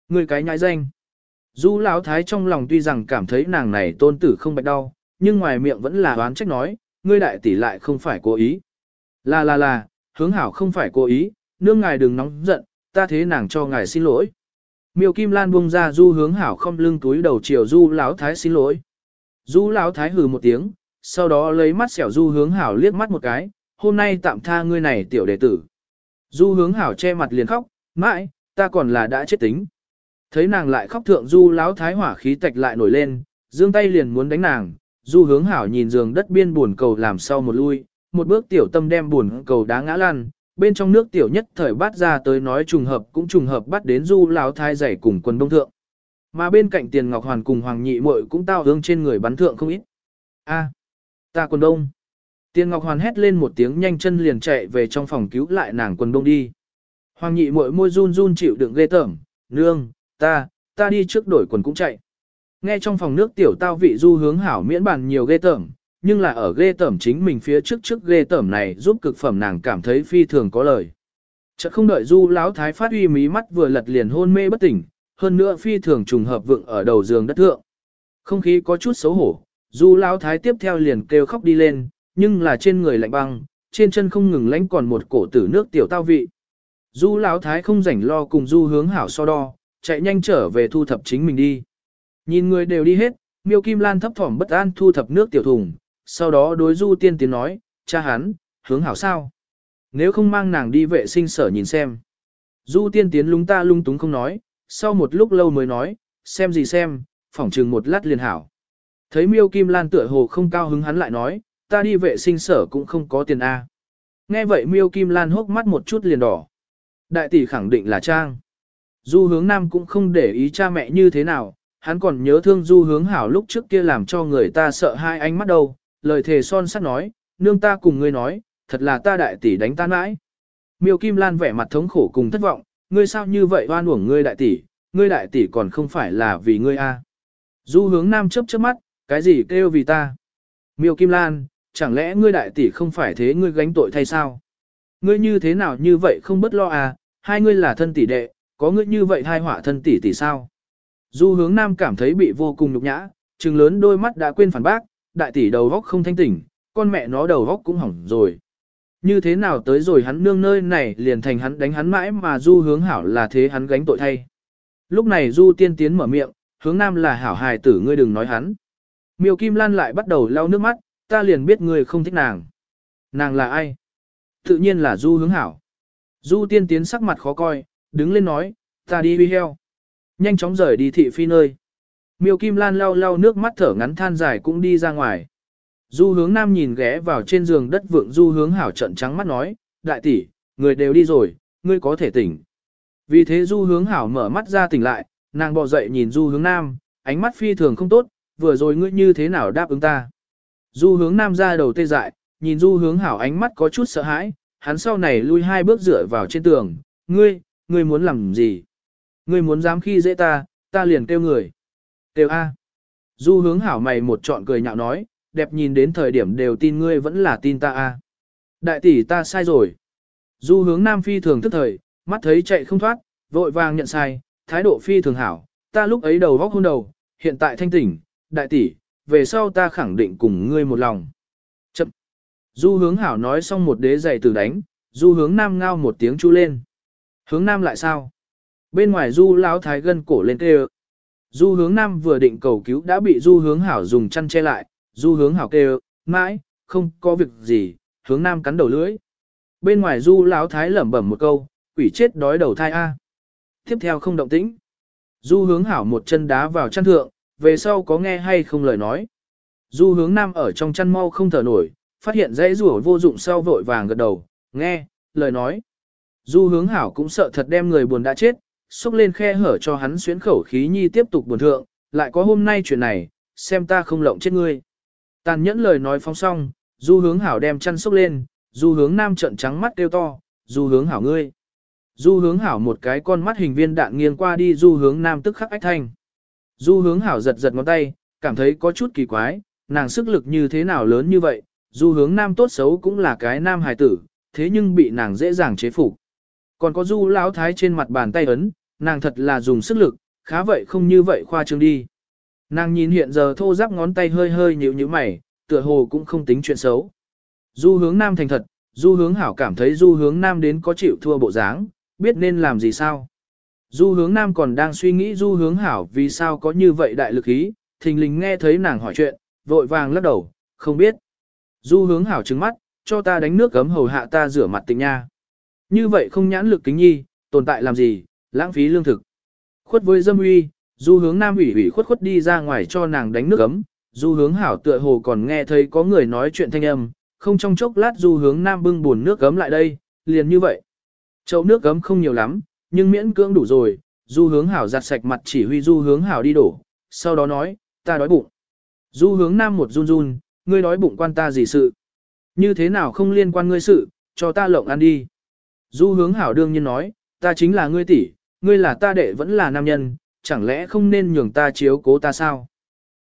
S1: Người cái nhãi danh. Du lão thái trong lòng tuy rằng cảm thấy nàng này tôn tử không bạch đau, nhưng ngoài miệng vẫn là oán trách nói, ngươi đại tỷ lại không phải cố ý. Là là là, hướng hảo không phải cố ý, nương ngài đừng nóng giận, ta thế nàng cho ngài xin lỗi. Miêu Kim Lan buông ra du hướng hảo không lưng túi đầu chiều du lão thái xin lỗi. Du lão thái hừ một tiếng, sau đó lấy mắt xẻo du hướng hảo liếc mắt một cái, hôm nay tạm tha ngươi này tiểu đệ tử. Du hướng hảo che mặt liền khóc, mãi, ta còn là đã chết tính. Thấy nàng lại khóc thượng du lão thái hỏa khí tạch lại nổi lên, dương tay liền muốn đánh nàng, du hướng hảo nhìn giường đất biên buồn cầu làm sau một lui, một bước tiểu tâm đem buồn cầu đá ngã lăn, bên trong nước tiểu nhất thời bắt ra tới nói trùng hợp cũng trùng hợp bắt đến du lão thái giày cùng quần đông thượng. Mà bên cạnh tiền ngọc hoàn cùng hoàng nhị muội cũng tao hướng trên người bắn thượng không ít. A, ta quần đông. Tiền ngọc hoàn hét lên một tiếng nhanh chân liền chạy về trong phòng cứu lại nàng quần đông đi. Hoàng nhị muội môi run run chịu đựng ghê tởm, nương, ta, ta đi trước đổi quần cũng chạy. Nghe trong phòng nước tiểu tao vị du hướng hảo miễn bàn nhiều ghê tởm, nhưng là ở ghê tởm chính mình phía trước trước ghê tởm này giúp cực phẩm nàng cảm thấy phi thường có lời. Chợt không đợi du lão thái phát uy mí mắt vừa lật liền hôn mê bất tỉnh, hơn nữa phi thường trùng hợp vượng ở đầu giường đất thượng. Không khí có chút xấu hổ, du lão thái tiếp theo liền kêu khóc đi lên, nhưng là trên người lạnh băng, trên chân không ngừng lánh còn một cổ tử nước tiểu tao vị. Du lão thái không rảnh lo cùng du hướng hảo so đo, chạy nhanh trở về thu thập chính mình đi. Nhìn người đều đi hết, miêu kim lan thấp thỏm bất an thu thập nước tiểu thùng, sau đó đối du tiên tiến nói, cha hắn, hướng hảo sao? Nếu không mang nàng đi vệ sinh sở nhìn xem. Du tiên tiến lúng ta lung túng không nói, sau một lúc lâu mới nói, xem gì xem, phỏng chừng một lát liền hảo. Thấy miêu kim lan tựa hồ không cao hứng hắn lại nói, ta đi vệ sinh sở cũng không có tiền A. Nghe vậy miêu kim lan hốc mắt một chút liền đỏ. Đại tỷ khẳng định là Trang. Du hướng nam cũng không để ý cha mẹ như thế nào, hắn còn nhớ thương du hướng hảo lúc trước kia làm cho người ta sợ hai ánh mắt đâu, lời thề son sắt nói, nương ta cùng ngươi nói, thật là ta đại tỷ đánh ta mãi. Miêu Kim Lan vẻ mặt thống khổ cùng thất vọng, ngươi sao như vậy oan uổng ngươi đại tỷ, ngươi đại tỷ còn không phải là vì ngươi a. Du hướng nam chớp chớp mắt, cái gì kêu vì ta? Miêu Kim Lan, chẳng lẽ ngươi đại tỷ không phải thế ngươi gánh tội thay sao? Ngươi như thế nào như vậy không bất lo à, hai ngươi là thân tỷ đệ, có ngươi như vậy hai họa thân tỷ tỷ sao? Du hướng nam cảm thấy bị vô cùng nhục nhã, trừng lớn đôi mắt đã quên phản bác, đại tỷ đầu góc không thanh tỉnh, con mẹ nó đầu góc cũng hỏng rồi. Như thế nào tới rồi hắn nương nơi này liền thành hắn đánh hắn mãi mà du hướng hảo là thế hắn gánh tội thay. Lúc này du tiên tiến mở miệng, hướng nam là hảo hài tử ngươi đừng nói hắn. Miêu Kim Lan lại bắt đầu lau nước mắt, ta liền biết ngươi không thích nàng. Nàng là ai? Tự nhiên là du hướng hảo. Du tiên tiến sắc mặt khó coi, đứng lên nói, ta đi huy heo. Nhanh chóng rời đi thị phi nơi. Miêu Kim Lan lau lau nước mắt thở ngắn than dài cũng đi ra ngoài. Du hướng nam nhìn ghé vào trên giường đất vượng du hướng hảo trận trắng mắt nói, đại tỷ, người đều đi rồi, ngươi có thể tỉnh. Vì thế du hướng hảo mở mắt ra tỉnh lại, nàng bò dậy nhìn du hướng nam, ánh mắt phi thường không tốt, vừa rồi ngươi như thế nào đáp ứng ta. Du hướng nam ra đầu tê dại, nhìn du hướng hảo ánh mắt có chút sợ hãi, hắn sau này lui hai bước dựa vào trên tường, ngươi, ngươi muốn làm gì? Ngươi muốn dám khi dễ ta, ta liền kêu người. Kêu A. Du hướng hảo mày một trọn cười nhạo nói, đẹp nhìn đến thời điểm đều tin ngươi vẫn là tin ta A. Đại tỷ ta sai rồi. Du hướng nam phi thường thức thời, mắt thấy chạy không thoát, vội vàng nhận sai, thái độ phi thường hảo, ta lúc ấy đầu vóc hôn đầu, hiện tại thanh tỉnh, đại tỷ, về sau ta khẳng định cùng ngươi một lòng. Chậm. Du hướng hảo nói xong một đế giày từ đánh, du hướng nam ngao một tiếng chu lên. Hướng nam lại sao? Bên ngoài du lão thái gân cổ lên kêu. Du hướng nam vừa định cầu cứu đã bị du hướng hảo dùng chăn che lại, du hướng hảo kêu, mãi, không có việc gì, hướng nam cắn đầu lưỡi. Bên ngoài du lão thái lẩm bẩm một câu, quỷ chết đói đầu thai A. Tiếp theo không động tĩnh. Du hướng hảo một chân đá vào chăn thượng, về sau có nghe hay không lời nói. Du hướng nam ở trong chăn mau không thở nổi, phát hiện dãy rủa vô dụng sau vội vàng gật đầu, nghe, lời nói. Du hướng hảo cũng sợ thật đem người buồn đã chết, xúc lên khe hở cho hắn xuyến khẩu khí nhi tiếp tục buồn thượng, lại có hôm nay chuyện này, xem ta không lộng chết ngươi. Tàn nhẫn lời nói phóng xong, du hướng hảo đem chăn xúc lên, du hướng nam trận trắng mắt kêu to, du hướng hảo ngươi. Du hướng hảo một cái con mắt hình viên đạn nghiêng qua đi du hướng nam tức khắc ách thanh. Du hướng hảo giật giật ngón tay, cảm thấy có chút kỳ quái, nàng sức lực như thế nào lớn như vậy, du hướng nam tốt xấu cũng là cái nam hài tử, thế nhưng bị nàng dễ dàng chế phục. Còn có du lão thái trên mặt bàn tay ấn, nàng thật là dùng sức lực, khá vậy không như vậy khoa trương đi. Nàng nhìn hiện giờ thô giáp ngón tay hơi hơi nhíu nhíu mày, tựa hồ cũng không tính chuyện xấu. Du hướng nam thành thật, du hướng hảo cảm thấy du hướng nam đến có chịu thua bộ dáng, biết nên làm gì sao. Du hướng nam còn đang suy nghĩ du hướng hảo vì sao có như vậy đại lực ý, thình lình nghe thấy nàng hỏi chuyện, vội vàng lắc đầu, không biết. Du hướng hảo trứng mắt, cho ta đánh nước cấm hầu hạ ta rửa mặt tình nha. Như vậy không nhãn lực kính nhi, tồn tại làm gì, lãng phí lương thực. Khuất với dâm uy, du hướng nam ủy ủy khuất khuất đi ra ngoài cho nàng đánh nước ấm, du hướng hảo tựa hồ còn nghe thấy có người nói chuyện thanh âm, không trong chốc lát du hướng nam bưng buồn nước ấm lại đây, liền như vậy. Chậu nước ấm không nhiều lắm, nhưng miễn cưỡng đủ rồi, du hướng hảo giặt sạch mặt chỉ huy du hướng hảo đi đổ, sau đó nói, ta đói bụng. Du hướng nam một run run, ngươi đói bụng quan ta gì sự. Như thế nào không liên quan ngươi sự, cho ta lộng ăn đi. Du hướng hảo đương nhiên nói, ta chính là ngươi tỷ, ngươi là ta đệ vẫn là nam nhân, chẳng lẽ không nên nhường ta chiếu cố ta sao?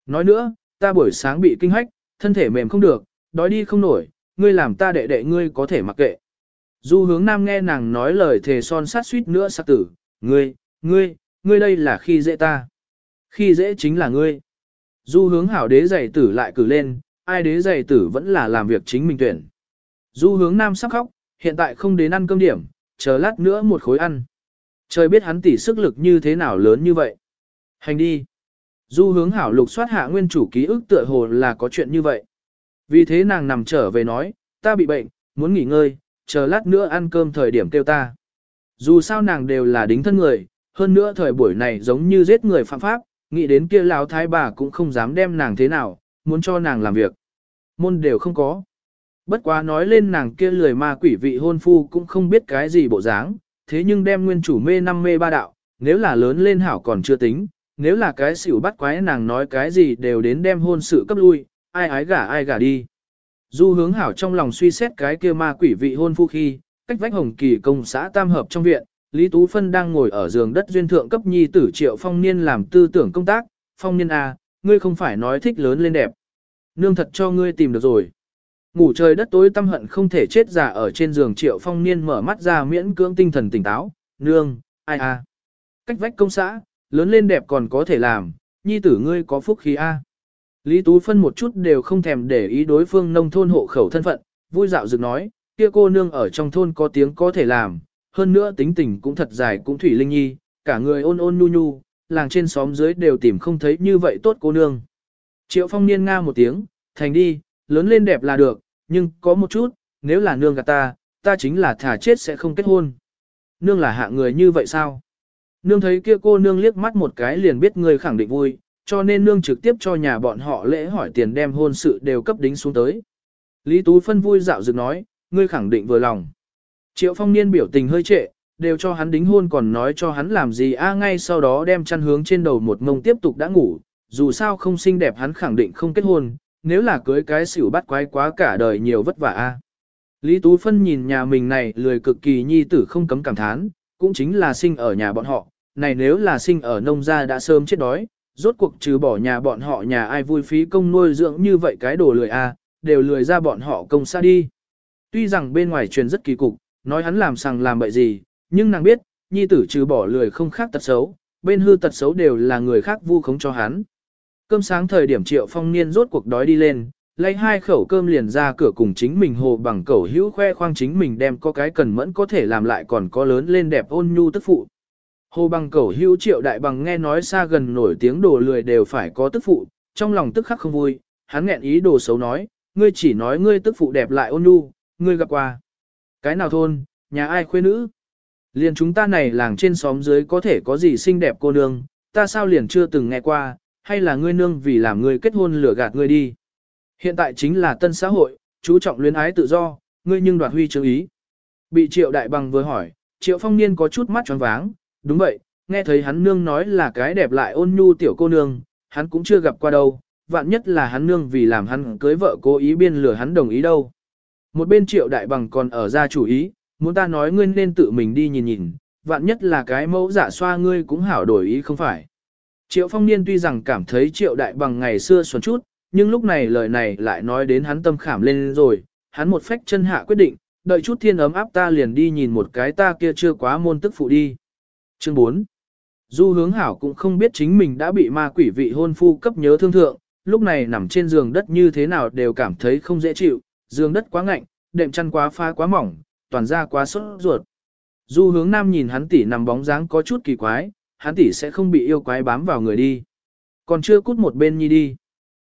S1: Nói nữa, ta buổi sáng bị kinh hách, thân thể mềm không được, đói đi không nổi, ngươi làm ta đệ đệ ngươi có thể mặc kệ. Du hướng nam nghe nàng nói lời thề son sát suýt nữa sắc tử, ngươi, ngươi, ngươi đây là khi dễ ta. Khi dễ chính là ngươi. Du hướng hảo đế giày tử lại cử lên, ai đế giày tử vẫn là làm việc chính mình tuyển. Du hướng nam sắc khóc, hiện tại không đến ăn cơm điểm, chờ lát nữa một khối ăn. Trời biết hắn tỉ sức lực như thế nào lớn như vậy. Hành đi. Du hướng hảo lục soát hạ nguyên chủ ký ức tựa hồ là có chuyện như vậy. Vì thế nàng nằm trở về nói, ta bị bệnh, muốn nghỉ ngơi, chờ lát nữa ăn cơm thời điểm kêu ta. Dù sao nàng đều là đính thân người, hơn nữa thời buổi này giống như giết người phạm pháp, nghĩ đến kia lão thái bà cũng không dám đem nàng thế nào, muốn cho nàng làm việc. Môn đều không có. Bất quá nói lên nàng kia lười ma quỷ vị hôn phu cũng không biết cái gì bộ dáng, thế nhưng đem nguyên chủ mê năm mê ba đạo, nếu là lớn lên hảo còn chưa tính, nếu là cái xỉu bắt quái nàng nói cái gì đều đến đem hôn sự cấp lui, ai ái gả ai gả đi. Du hướng hảo trong lòng suy xét cái kia ma quỷ vị hôn phu khi, cách vách hồng kỳ công xã tam hợp trong viện, Lý Tú Phân đang ngồi ở giường đất duyên thượng cấp nhi tử triệu phong niên làm tư tưởng công tác, phong niên A, ngươi không phải nói thích lớn lên đẹp. Nương thật cho ngươi tìm được rồi. Ngủ trời đất tối tâm hận không thể chết già ở trên giường triệu phong niên mở mắt ra miễn cưỡng tinh thần tỉnh táo, nương, ai a Cách vách công xã, lớn lên đẹp còn có thể làm, nhi tử ngươi có phúc khí a Lý Tú Phân một chút đều không thèm để ý đối phương nông thôn hộ khẩu thân phận, vui dạo dựng nói, kia cô nương ở trong thôn có tiếng có thể làm, hơn nữa tính tình cũng thật dài cũng thủy linh nhi, cả người ôn ôn nhu nhu, làng trên xóm dưới đều tìm không thấy như vậy tốt cô nương. Triệu phong niên nga một tiếng, thành đi, lớn lên đẹp là được, nhưng có một chút, nếu là nương gạt ta, ta chính là thả chết sẽ không kết hôn. Nương là hạ người như vậy sao? Nương thấy kia cô nương liếc mắt một cái liền biết người khẳng định vui, cho nên nương trực tiếp cho nhà bọn họ lễ hỏi tiền đem hôn sự đều cấp đính xuống tới. Lý Tú Phân vui dạo dựng nói, ngươi khẳng định vừa lòng. Triệu phong niên biểu tình hơi trệ, đều cho hắn đính hôn còn nói cho hắn làm gì a ngay sau đó đem chăn hướng trên đầu một mông tiếp tục đã ngủ, dù sao không xinh đẹp hắn khẳng định không kết hôn, nếu là cưới cái xỉu bắt quái quá cả đời nhiều vất vả a. Lý Tú Phân nhìn nhà mình này lười cực kỳ nhi tử không cấm cảm thán, cũng chính là sinh ở nhà bọn họ, này nếu là sinh ở nông gia đã sớm chết đói, rốt cuộc trừ bỏ nhà bọn họ nhà ai vui phí công nuôi dưỡng như vậy cái đồ lười a, đều lười ra bọn họ công xa đi. Tuy rằng bên ngoài truyền rất kỳ cục, nói hắn làm sằng làm bậy gì, nhưng nàng biết, nhi tử trừ bỏ lười không khác tật xấu, bên hư tật xấu đều là người khác vu khống cho hắn. Cơm sáng thời điểm triệu phong niên rốt cuộc đói đi lên, lấy hai khẩu cơm liền ra cửa cùng chính mình hồ bằng cẩu hữu khoe khoang chính mình đem có cái cần mẫn có thể làm lại còn có lớn lên đẹp ôn nhu tức phụ. Hồ bằng cẩu hữu triệu đại bằng nghe nói xa gần nổi tiếng đồ lười đều phải có tức phụ, trong lòng tức khắc không vui, hắn nghẹn ý đồ xấu nói, ngươi chỉ nói ngươi tức phụ đẹp lại ôn nhu, ngươi gặp qua. Cái nào thôn, nhà ai khuê nữ? Liền chúng ta này làng trên xóm dưới có thể có gì xinh đẹp cô nương, ta sao liền chưa từng nghe qua, hay là ngươi nương vì làm ngươi kết hôn lừa gạt ngươi đi. Hiện tại chính là tân xã hội, chú trọng luyến ái tự do, ngươi nhưng đoạt huy chứng ý. Bị triệu đại bằng vừa hỏi, triệu phong niên có chút mắt tròn váng, đúng vậy, nghe thấy hắn nương nói là cái đẹp lại ôn nhu tiểu cô nương, hắn cũng chưa gặp qua đâu, vạn nhất là hắn nương vì làm hắn cưới vợ cố ý biên lừa hắn đồng ý đâu. Một bên triệu đại bằng còn ở ra chủ ý, muốn ta nói ngươi nên tự mình đi nhìn nhìn, vạn nhất là cái mẫu giả xoa ngươi cũng hảo đổi ý không phải. Triệu phong niên tuy rằng cảm thấy triệu đại bằng ngày xưa xuân chút, nhưng lúc này lời này lại nói đến hắn tâm khảm lên rồi, hắn một phách chân hạ quyết định, đợi chút thiên ấm áp ta liền đi nhìn một cái ta kia chưa quá môn tức phụ đi. Chương 4 Du hướng hảo cũng không biết chính mình đã bị ma quỷ vị hôn phu cấp nhớ thương thượng, lúc này nằm trên giường đất như thế nào đều cảm thấy không dễ chịu, giường đất quá ngạnh, đệm chăn quá pha quá mỏng, toàn ra quá sốt ruột. Du hướng nam nhìn hắn tỷ nằm bóng dáng có chút kỳ quái, hắn tỷ sẽ không bị yêu quái bám vào người đi. Còn chưa cút một bên nhi đi.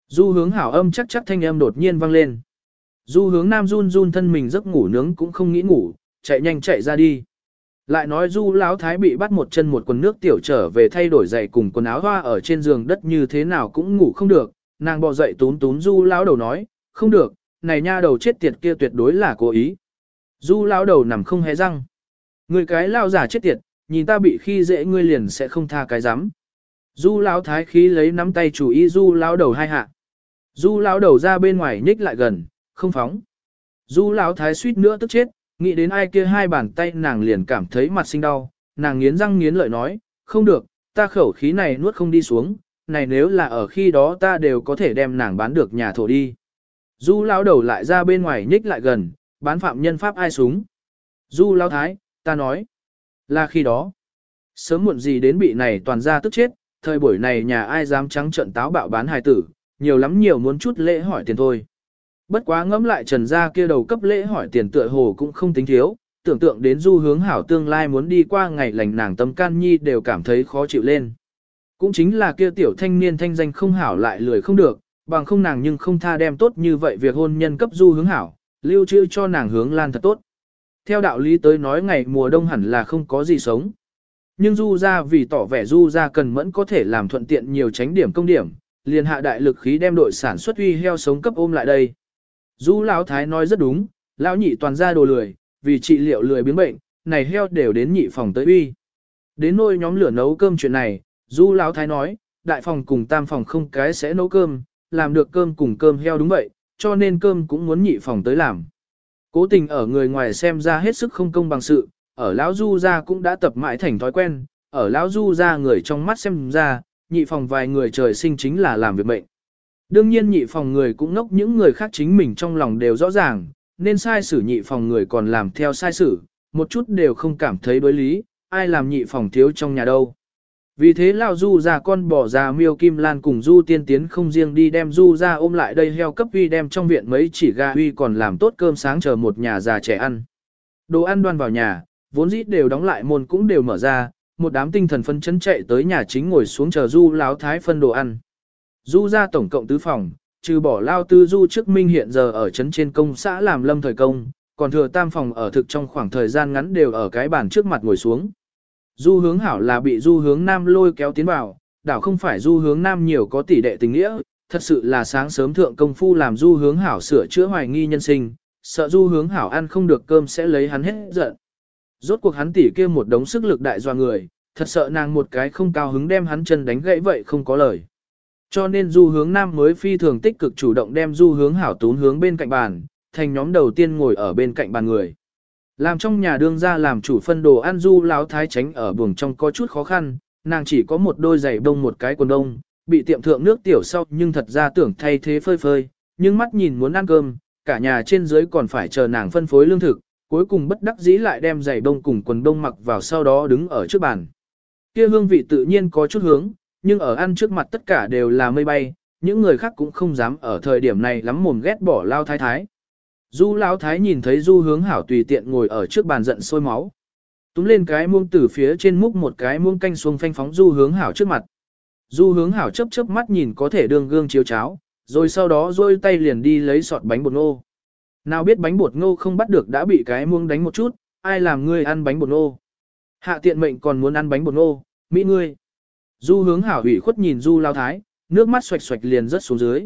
S1: Du hướng hảo âm chắc chắc thanh âm đột nhiên vang lên. Du hướng nam run run thân mình giấc ngủ nướng cũng không nghĩ ngủ, chạy nhanh chạy ra đi. Lại nói du lão thái bị bắt một chân một quần nước tiểu trở về thay đổi giày cùng quần áo hoa ở trên giường đất như thế nào cũng ngủ không được, nàng bò dậy tún tún du lão đầu nói, không được, này nha đầu chết tiệt kia tuyệt đối là cố ý. Du lão đầu nằm không hé răng. Người cái lao giả chết tiệt, nhìn ta bị khi dễ ngươi liền sẽ không tha cái rắm. Du lão thái khí lấy nắm tay chủ ý du lão đầu hai hạ. Du lão đầu ra bên ngoài nhích lại gần, không phóng. Du lão thái suýt nữa tức chết, nghĩ đến ai kia hai bàn tay nàng liền cảm thấy mặt sinh đau, nàng nghiến răng nghiến lợi nói, không được, ta khẩu khí này nuốt không đi xuống, này nếu là ở khi đó ta đều có thể đem nàng bán được nhà thổ đi. Du lão đầu lại ra bên ngoài nhích lại gần, bán phạm nhân pháp ai súng. Du lão thái, ta nói, là khi đó. Sớm muộn gì đến bị này toàn ra tức chết, thời buổi này nhà ai dám trắng trận táo bạo bán hài tử, nhiều lắm nhiều muốn chút lễ hỏi tiền thôi. Bất quá ngẫm lại trần gia kia đầu cấp lễ hỏi tiền tựa hồ cũng không tính thiếu, tưởng tượng đến du hướng hảo tương lai muốn đi qua ngày lành nàng tâm can nhi đều cảm thấy khó chịu lên. Cũng chính là kia tiểu thanh niên thanh danh không hảo lại lười không được, bằng không nàng nhưng không tha đem tốt như vậy việc hôn nhân cấp du hướng hảo, lưu trữ cho nàng hướng lan thật tốt. Theo đạo lý tới nói ngày mùa đông hẳn là không có gì sống. Nhưng du ra vì tỏ vẻ du ra cần mẫn có thể làm thuận tiện nhiều tránh điểm công điểm, liền hạ đại lực khí đem đội sản xuất uy heo sống cấp ôm lại đây. Du lão thái nói rất đúng, lão nhị toàn ra đồ lười, vì trị liệu lười biến bệnh, này heo đều đến nhị phòng tới uy. Đến nôi nhóm lửa nấu cơm chuyện này, Du lão thái nói, đại phòng cùng tam phòng không cái sẽ nấu cơm, làm được cơm cùng cơm heo đúng vậy, cho nên cơm cũng muốn nhị phòng tới làm. Cố tình ở người ngoài xem ra hết sức không công bằng sự, ở lão Du gia cũng đã tập mãi thành thói quen, ở lão Du gia người trong mắt xem ra, nhị phòng vài người trời sinh chính là làm việc mệnh. Đương nhiên nhị phòng người cũng ngốc những người khác chính mình trong lòng đều rõ ràng, nên sai xử nhị phòng người còn làm theo sai xử, một chút đều không cảm thấy đối lý, ai làm nhị phòng thiếu trong nhà đâu. Vì thế lão du ra con bỏ ra miêu kim lan cùng du tiên tiến không riêng đi đem du ra ôm lại đây heo cấp huy đem trong viện mấy chỉ gà huy còn làm tốt cơm sáng chờ một nhà già trẻ ăn. Đồ ăn đoan vào nhà, vốn dĩ đều đóng lại môn cũng đều mở ra, một đám tinh thần phân chấn chạy tới nhà chính ngồi xuống chờ du láo thái phân đồ ăn. Du ra tổng cộng tứ phòng, trừ bỏ lao tư du trước minh hiện giờ ở trấn trên công xã làm lâm thời công, còn thừa tam phòng ở thực trong khoảng thời gian ngắn đều ở cái bàn trước mặt ngồi xuống. Du hướng hảo là bị du hướng nam lôi kéo tiến vào, đảo không phải du hướng nam nhiều có tỷ đệ tình nghĩa, thật sự là sáng sớm thượng công phu làm du hướng hảo sửa chữa hoài nghi nhân sinh, sợ du hướng hảo ăn không được cơm sẽ lấy hắn hết giận. Rốt cuộc hắn tỷ kia một đống sức lực đại doa người, thật sợ nàng một cái không cao hứng đem hắn chân đánh gãy vậy không có lời. Cho nên du hướng nam mới phi thường tích cực chủ động đem du hướng hảo tún hướng bên cạnh bàn, thành nhóm đầu tiên ngồi ở bên cạnh bàn người. Làm trong nhà đương ra làm chủ phân đồ ăn du láo thái tránh ở buồng trong có chút khó khăn, nàng chỉ có một đôi giày đông một cái quần đông, bị tiệm thượng nước tiểu sau nhưng thật ra tưởng thay thế phơi phơi, nhưng mắt nhìn muốn ăn cơm, cả nhà trên dưới còn phải chờ nàng phân phối lương thực, cuối cùng bất đắc dĩ lại đem giày đông cùng quần đông mặc vào sau đó đứng ở trước bàn. Kia hương vị tự nhiên có chút hướng, nhưng ở ăn trước mặt tất cả đều là mây bay, những người khác cũng không dám ở thời điểm này lắm mồm ghét bỏ lao thái thái. Du Lão Thái nhìn thấy Du Hướng Hảo tùy tiện ngồi ở trước bàn giận sôi máu. Túm lên cái muông từ phía trên múc một cái muông canh xuống phanh phóng Du Hướng Hảo trước mặt. Du Hướng Hảo chớp chớp mắt nhìn có thể đường gương chiếu cháo, rồi sau đó rôi tay liền đi lấy sọt bánh bột ngô. Nào biết bánh bột ngô không bắt được đã bị cái muông đánh một chút, ai làm ngươi ăn bánh bột ngô. Hạ tiện mệnh còn muốn ăn bánh bột ngô, mỹ ngươi. Du Hướng Hảo ủy khuất nhìn Du Lão Thái, nước mắt xoạch xoạch liền rớt xuống dưới.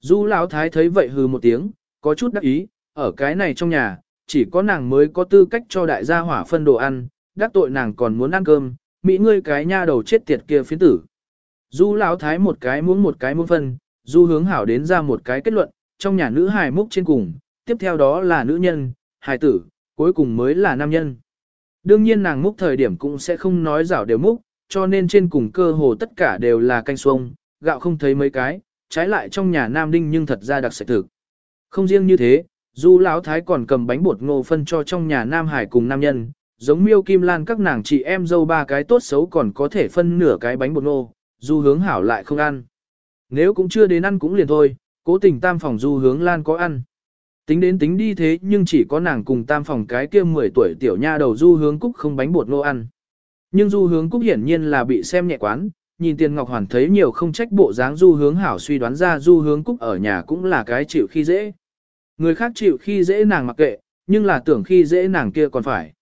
S1: Du Lão Thái thấy vậy hừ một tiếng, có chút đắc ý, ở cái này trong nhà, chỉ có nàng mới có tư cách cho đại gia hỏa phân đồ ăn, đắc tội nàng còn muốn ăn cơm, mỹ ngươi cái nha đầu chết tiệt kia phiến tử. Du lão thái một cái muỗng một cái muốn phân, du hướng hảo đến ra một cái kết luận, trong nhà nữ hài múc trên cùng, tiếp theo đó là nữ nhân, hài tử, cuối cùng mới là nam nhân. Đương nhiên nàng múc thời điểm cũng sẽ không nói rảo đều múc, cho nên trên cùng cơ hồ tất cả đều là canh xuông, gạo không thấy mấy cái, trái lại trong nhà nam đinh nhưng thật ra đặc sạch thực. Không riêng như thế, du lão thái còn cầm bánh bột ngô phân cho trong nhà nam hải cùng nam nhân, giống miêu kim lan các nàng chị em dâu ba cái tốt xấu còn có thể phân nửa cái bánh bột ngô, du hướng hảo lại không ăn. Nếu cũng chưa đến ăn cũng liền thôi, cố tình tam phòng du hướng lan có ăn. Tính đến tính đi thế nhưng chỉ có nàng cùng tam phòng cái kia 10 tuổi tiểu nha đầu du hướng cúc không bánh bột ngô ăn. Nhưng du hướng cúc hiển nhiên là bị xem nhẹ quán, nhìn tiền ngọc hoàn thấy nhiều không trách bộ dáng du hướng hảo suy đoán ra du hướng cúc ở nhà cũng là cái chịu khi dễ. Người khác chịu khi dễ nàng mặc kệ, nhưng là tưởng khi dễ nàng kia còn phải.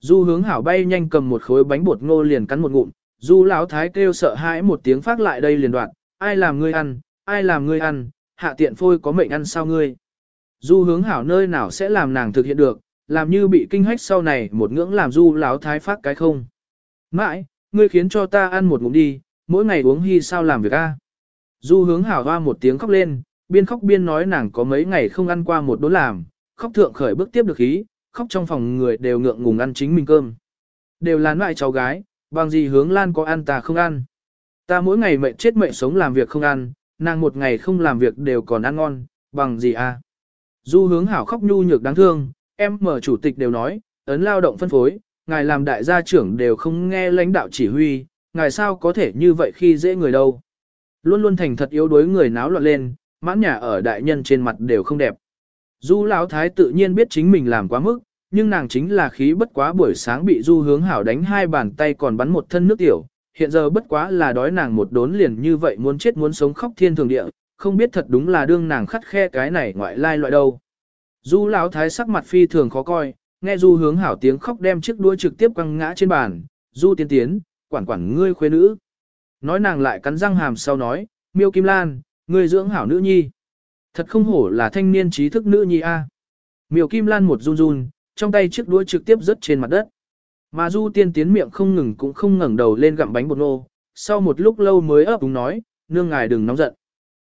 S1: Du hướng hảo bay nhanh cầm một khối bánh bột ngô liền cắn một ngụm, du lão thái kêu sợ hãi một tiếng phát lại đây liền đoạn, ai làm ngươi ăn, ai làm ngươi ăn, hạ tiện phôi có mệnh ăn sao ngươi. Du hướng hảo nơi nào sẽ làm nàng thực hiện được, làm như bị kinh hách sau này một ngưỡng làm du lão thái phát cái không. Mãi, ngươi khiến cho ta ăn một ngụm đi, mỗi ngày uống hy sao làm việc a? Du hướng hảo hoa một tiếng khóc lên, biên khóc biên nói nàng có mấy ngày không ăn qua một đốn làm, khóc thượng khởi bước tiếp được ý, khóc trong phòng người đều ngượng ngùng ăn chính mình cơm. Đều là loại cháu gái, bằng gì hướng lan có ăn ta không ăn. Ta mỗi ngày mệt chết mệt sống làm việc không ăn, nàng một ngày không làm việc đều còn ăn ngon, bằng gì à? Du hướng hảo khóc nhu nhược đáng thương, em mở chủ tịch đều nói, ấn lao động phân phối, ngài làm đại gia trưởng đều không nghe lãnh đạo chỉ huy, ngài sao có thể như vậy khi dễ người đâu. Luôn luôn thành thật yếu đuối người náo loạn lên, mãn nhà ở đại nhân trên mặt đều không đẹp. Du Lão Thái tự nhiên biết chính mình làm quá mức, nhưng nàng chính là khí bất quá buổi sáng bị Du Hướng Hảo đánh hai bàn tay còn bắn một thân nước tiểu, hiện giờ bất quá là đói nàng một đốn liền như vậy muốn chết muốn sống khóc thiên thường địa, không biết thật đúng là đương nàng khắt khe cái này ngoại lai loại đâu. Du Lão Thái sắc mặt phi thường khó coi, nghe Du Hướng Hảo tiếng khóc đem chiếc đuôi trực tiếp quăng ngã trên bàn, Du tiến tiến, quản quản ngươi khuê nữ. Nói nàng lại cắn răng hàm sau nói, miêu kim lan, ngươi dưỡng hảo nữ nhi. Thật không hổ là thanh niên trí thức nữ nhi a. Miểu kim lan một run run, trong tay chiếc đũa trực tiếp rớt trên mặt đất. Mà du tiên tiến miệng không ngừng cũng không ngẩng đầu lên gặm bánh bột nô, sau một lúc lâu mới ấp úng nói, nương ngài đừng nóng giận.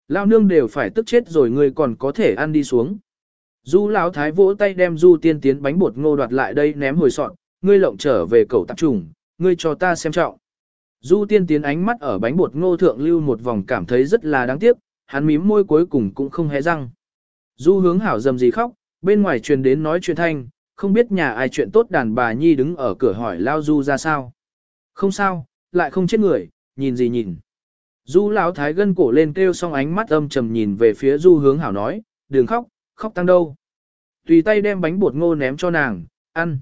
S1: Lao nương đều phải tức chết rồi ngươi còn có thể ăn đi xuống. Du lão thái vỗ tay đem du tiên tiến bánh bột ngô đoạt lại đây ném hồi sọn, ngươi lộng trở về cầu tạp trùng, ngươi cho ta xem trọng. Du tiên tiến ánh mắt ở bánh bột ngô thượng lưu một vòng cảm thấy rất là đáng tiếc, hắn mím môi cuối cùng cũng không hé răng. Du hướng hảo dầm gì khóc, bên ngoài truyền đến nói chuyện thanh, không biết nhà ai chuyện tốt đàn bà nhi đứng ở cửa hỏi lao du ra sao. Không sao, lại không chết người, nhìn gì nhìn. Du lão thái gân cổ lên kêu xong ánh mắt âm trầm nhìn về phía du hướng hảo nói, đừng khóc, khóc tăng đâu. Tùy tay đem bánh bột ngô ném cho nàng, ăn.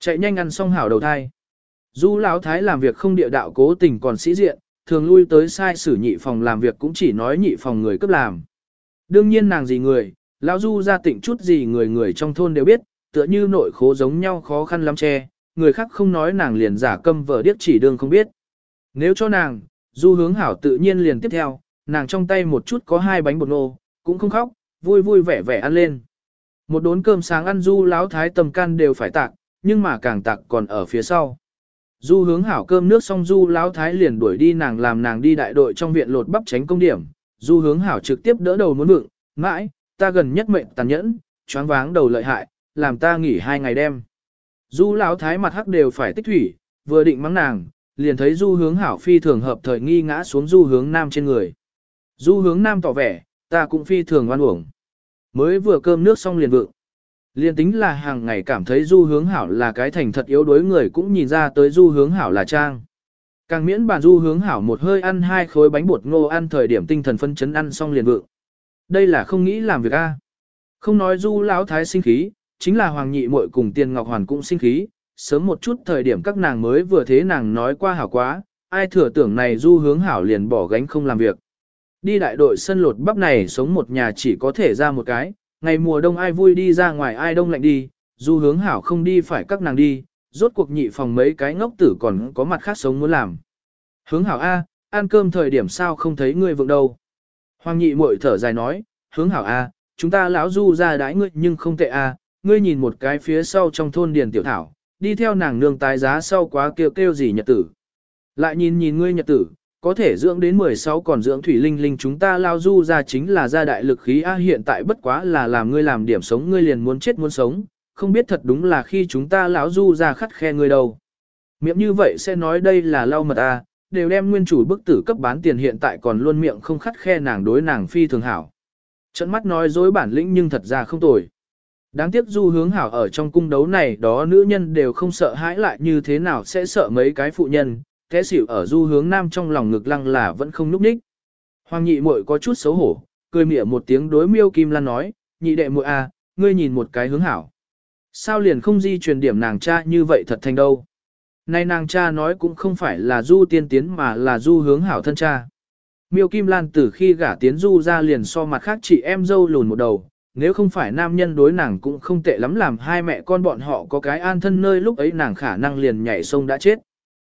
S1: Chạy nhanh ăn xong hảo đầu thai. Du Lão Thái làm việc không địa đạo cố tình còn sĩ diện, thường lui tới sai sử nhị phòng làm việc cũng chỉ nói nhị phòng người cấp làm. Đương nhiên nàng gì người, Lão Du ra tịnh chút gì người người trong thôn đều biết, tựa như nội khố giống nhau khó khăn lắm che, người khác không nói nàng liền giả câm vờ điếc chỉ đương không biết. Nếu cho nàng, Du hướng hảo tự nhiên liền tiếp theo, nàng trong tay một chút có hai bánh bột nô, cũng không khóc, vui vui vẻ vẻ ăn lên. Một đốn cơm sáng ăn Du Lão Thái tầm can đều phải tạc, nhưng mà càng tạc còn ở phía sau. Du hướng hảo cơm nước xong Du lão thái liền đuổi đi nàng làm nàng đi đại đội trong viện lột bắp tránh công điểm. Du hướng hảo trực tiếp đỡ đầu muốn vựng, mãi, ta gần nhất mệnh tàn nhẫn, choáng váng đầu lợi hại, làm ta nghỉ hai ngày đêm. Du lão thái mặt hắc đều phải tích thủy, vừa định mắng nàng, liền thấy Du hướng hảo phi thường hợp thời nghi ngã xuống Du hướng nam trên người. Du hướng nam tỏ vẻ, ta cũng phi thường oan uổng. Mới vừa cơm nước xong liền vựng. Liên tính là hàng ngày cảm thấy du hướng hảo là cái thành thật yếu đối người cũng nhìn ra tới du hướng hảo là trang. Càng miễn bàn du hướng hảo một hơi ăn hai khối bánh bột ngô ăn thời điểm tinh thần phân chấn ăn xong liền vượng. Đây là không nghĩ làm việc a. Không nói du lão thái sinh khí, chính là hoàng nhị muội cùng tiền ngọc hoàn cũng sinh khí, sớm một chút thời điểm các nàng mới vừa thế nàng nói qua hảo quá, ai thừa tưởng này du hướng hảo liền bỏ gánh không làm việc. Đi đại đội sân lột bắp này sống một nhà chỉ có thể ra một cái, ngày mùa đông ai vui đi ra ngoài ai đông lạnh đi, dù hướng hảo không đi phải các nàng đi, rốt cuộc nhị phòng mấy cái ngốc tử còn có mặt khác sống muốn làm. Hướng hảo A, ăn cơm thời điểm sao không thấy ngươi vượng đâu. Hoàng nhị muội thở dài nói, hướng hảo A, chúng ta lão du ra đãi ngươi nhưng không tệ A, ngươi nhìn một cái phía sau trong thôn điền tiểu thảo, đi theo nàng nương tái giá sau quá kêu kêu gì nhật tử, Lại nhìn nhìn ngươi nhật tử, có thể dưỡng đến 16 còn dưỡng thủy linh linh chúng ta lao du ra chính là gia đại lực khí a hiện tại bất quá là làm ngươi làm điểm sống ngươi liền muốn chết muốn sống, không biết thật đúng là khi chúng ta lão du ra khắt khe ngươi đâu. Miệng như vậy sẽ nói đây là lau mật a, đều đem nguyên chủ bức tử cấp bán tiền hiện tại còn luôn miệng không khắt khe nàng đối nàng phi thường hảo. Trận mắt nói dối bản lĩnh nhưng thật ra không tồi. Đáng tiếc du hướng hảo ở trong cung đấu này đó nữ nhân đều không sợ hãi lại như thế nào sẽ sợ mấy cái phụ nhân, thế xỉu ở du hướng nam trong lòng ngực lăng là vẫn không núp ních. Hoàng nhị muội có chút xấu hổ, cười mỉa một tiếng đối miêu kim lan nói, nhị đệ muội a, à, ngươi nhìn một cái hướng hảo. Sao liền không di truyền điểm nàng cha như vậy thật thành đâu. Nay nàng cha nói cũng không phải là du tiên tiến mà là du hướng hảo thân cha. Miêu Kim Lan từ khi gả tiến du ra liền so mặt khác chị em dâu lùn một đầu, nếu không phải nam nhân đối nàng cũng không tệ lắm làm hai mẹ con bọn họ có cái an thân nơi lúc ấy nàng khả năng liền nhảy sông đã chết.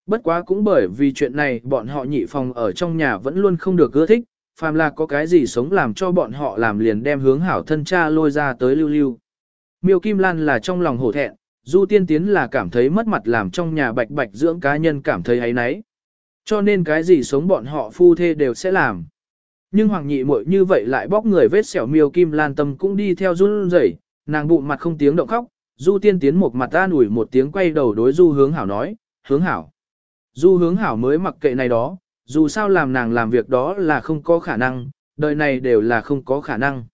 S1: Bất quá cũng bởi vì chuyện này bọn họ nhị phòng ở trong nhà vẫn luôn không được ưa thích, phàm là có cái gì sống làm cho bọn họ làm liền đem hướng hảo thân cha lôi ra tới lưu lưu. Miêu Kim Lan là trong lòng hổ thẹn, Du Tiên Tiến là cảm thấy mất mặt làm trong nhà bạch bạch dưỡng cá nhân cảm thấy ấy nấy. Cho nên cái gì sống bọn họ phu thê đều sẽ làm. Nhưng Hoàng nhị muội như vậy lại bóc người vết xẻo miêu Kim Lan tâm cũng đi theo run rẩy, nàng bụng mặt không tiếng động khóc, Du Tiên Tiến một mặt ta ủi một tiếng quay đầu đối Du Hướng Hảo nói, Hướng Hảo. Du Hướng Hảo mới mặc kệ này đó, dù sao làm nàng làm việc đó là không có khả năng, đời này đều là không có khả năng.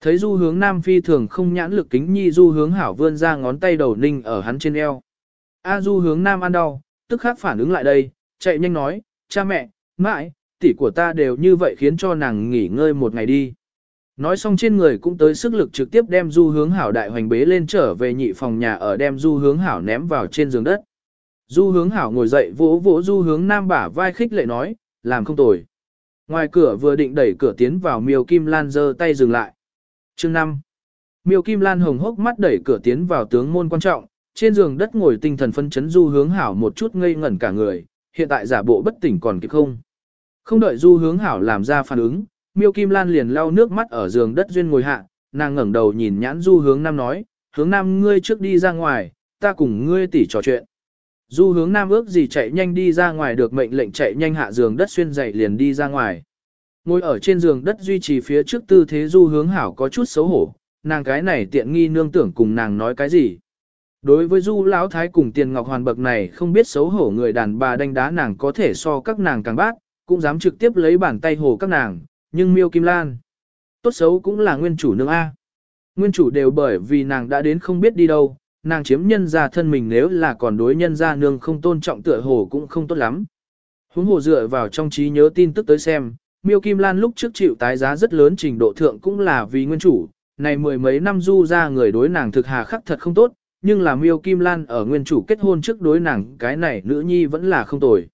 S1: Thấy du hướng nam phi thường không nhãn lực kính nhi du hướng hảo vươn ra ngón tay đầu ninh ở hắn trên eo. A du hướng nam ăn đau, tức khắc phản ứng lại đây, chạy nhanh nói, cha mẹ, mãi, tỷ của ta đều như vậy khiến cho nàng nghỉ ngơi một ngày đi. Nói xong trên người cũng tới sức lực trực tiếp đem du hướng hảo đại hoành bế lên trở về nhị phòng nhà ở đem du hướng hảo ném vào trên giường đất. Du hướng hảo ngồi dậy vỗ vỗ du hướng nam bả vai khích lệ nói, làm không tồi. Ngoài cửa vừa định đẩy cửa tiến vào miêu kim lan giơ tay dừng lại. Chương 5. Miêu Kim Lan hồng hốc mắt đẩy cửa tiến vào tướng môn quan trọng, trên giường đất ngồi tinh thần phân chấn Du Hướng Hảo một chút ngây ngẩn cả người, hiện tại giả bộ bất tỉnh còn kịp không. Không đợi Du Hướng Hảo làm ra phản ứng, Miêu Kim Lan liền lau nước mắt ở giường đất duyên ngồi hạ, nàng ngẩng đầu nhìn nhãn Du Hướng Nam nói, "Hướng Nam ngươi trước đi ra ngoài, ta cùng ngươi tỉ trò chuyện." Du Hướng Nam ước gì chạy nhanh đi ra ngoài được mệnh lệnh chạy nhanh hạ giường đất xuyên dậy liền đi ra ngoài. Ngồi ở trên giường đất duy trì phía trước tư thế du hướng hảo có chút xấu hổ, nàng cái này tiện nghi nương tưởng cùng nàng nói cái gì. Đối với du lão thái cùng tiền ngọc hoàn bậc này không biết xấu hổ người đàn bà đánh đá nàng có thể so các nàng càng bác, cũng dám trực tiếp lấy bàn tay hồ các nàng, nhưng miêu kim lan. Tốt xấu cũng là nguyên chủ nương A. Nguyên chủ đều bởi vì nàng đã đến không biết đi đâu, nàng chiếm nhân ra thân mình nếu là còn đối nhân ra nương không tôn trọng tựa hồ cũng không tốt lắm. Huống hồ dựa vào trong trí nhớ tin tức tới xem, Miêu Kim Lan lúc trước chịu tái giá rất lớn trình độ thượng cũng là vì nguyên chủ, này mười mấy năm du ra người đối nàng thực hà khắc thật không tốt, nhưng là Miêu Kim Lan ở nguyên chủ kết hôn trước đối nàng cái này nữ nhi vẫn là không tồi.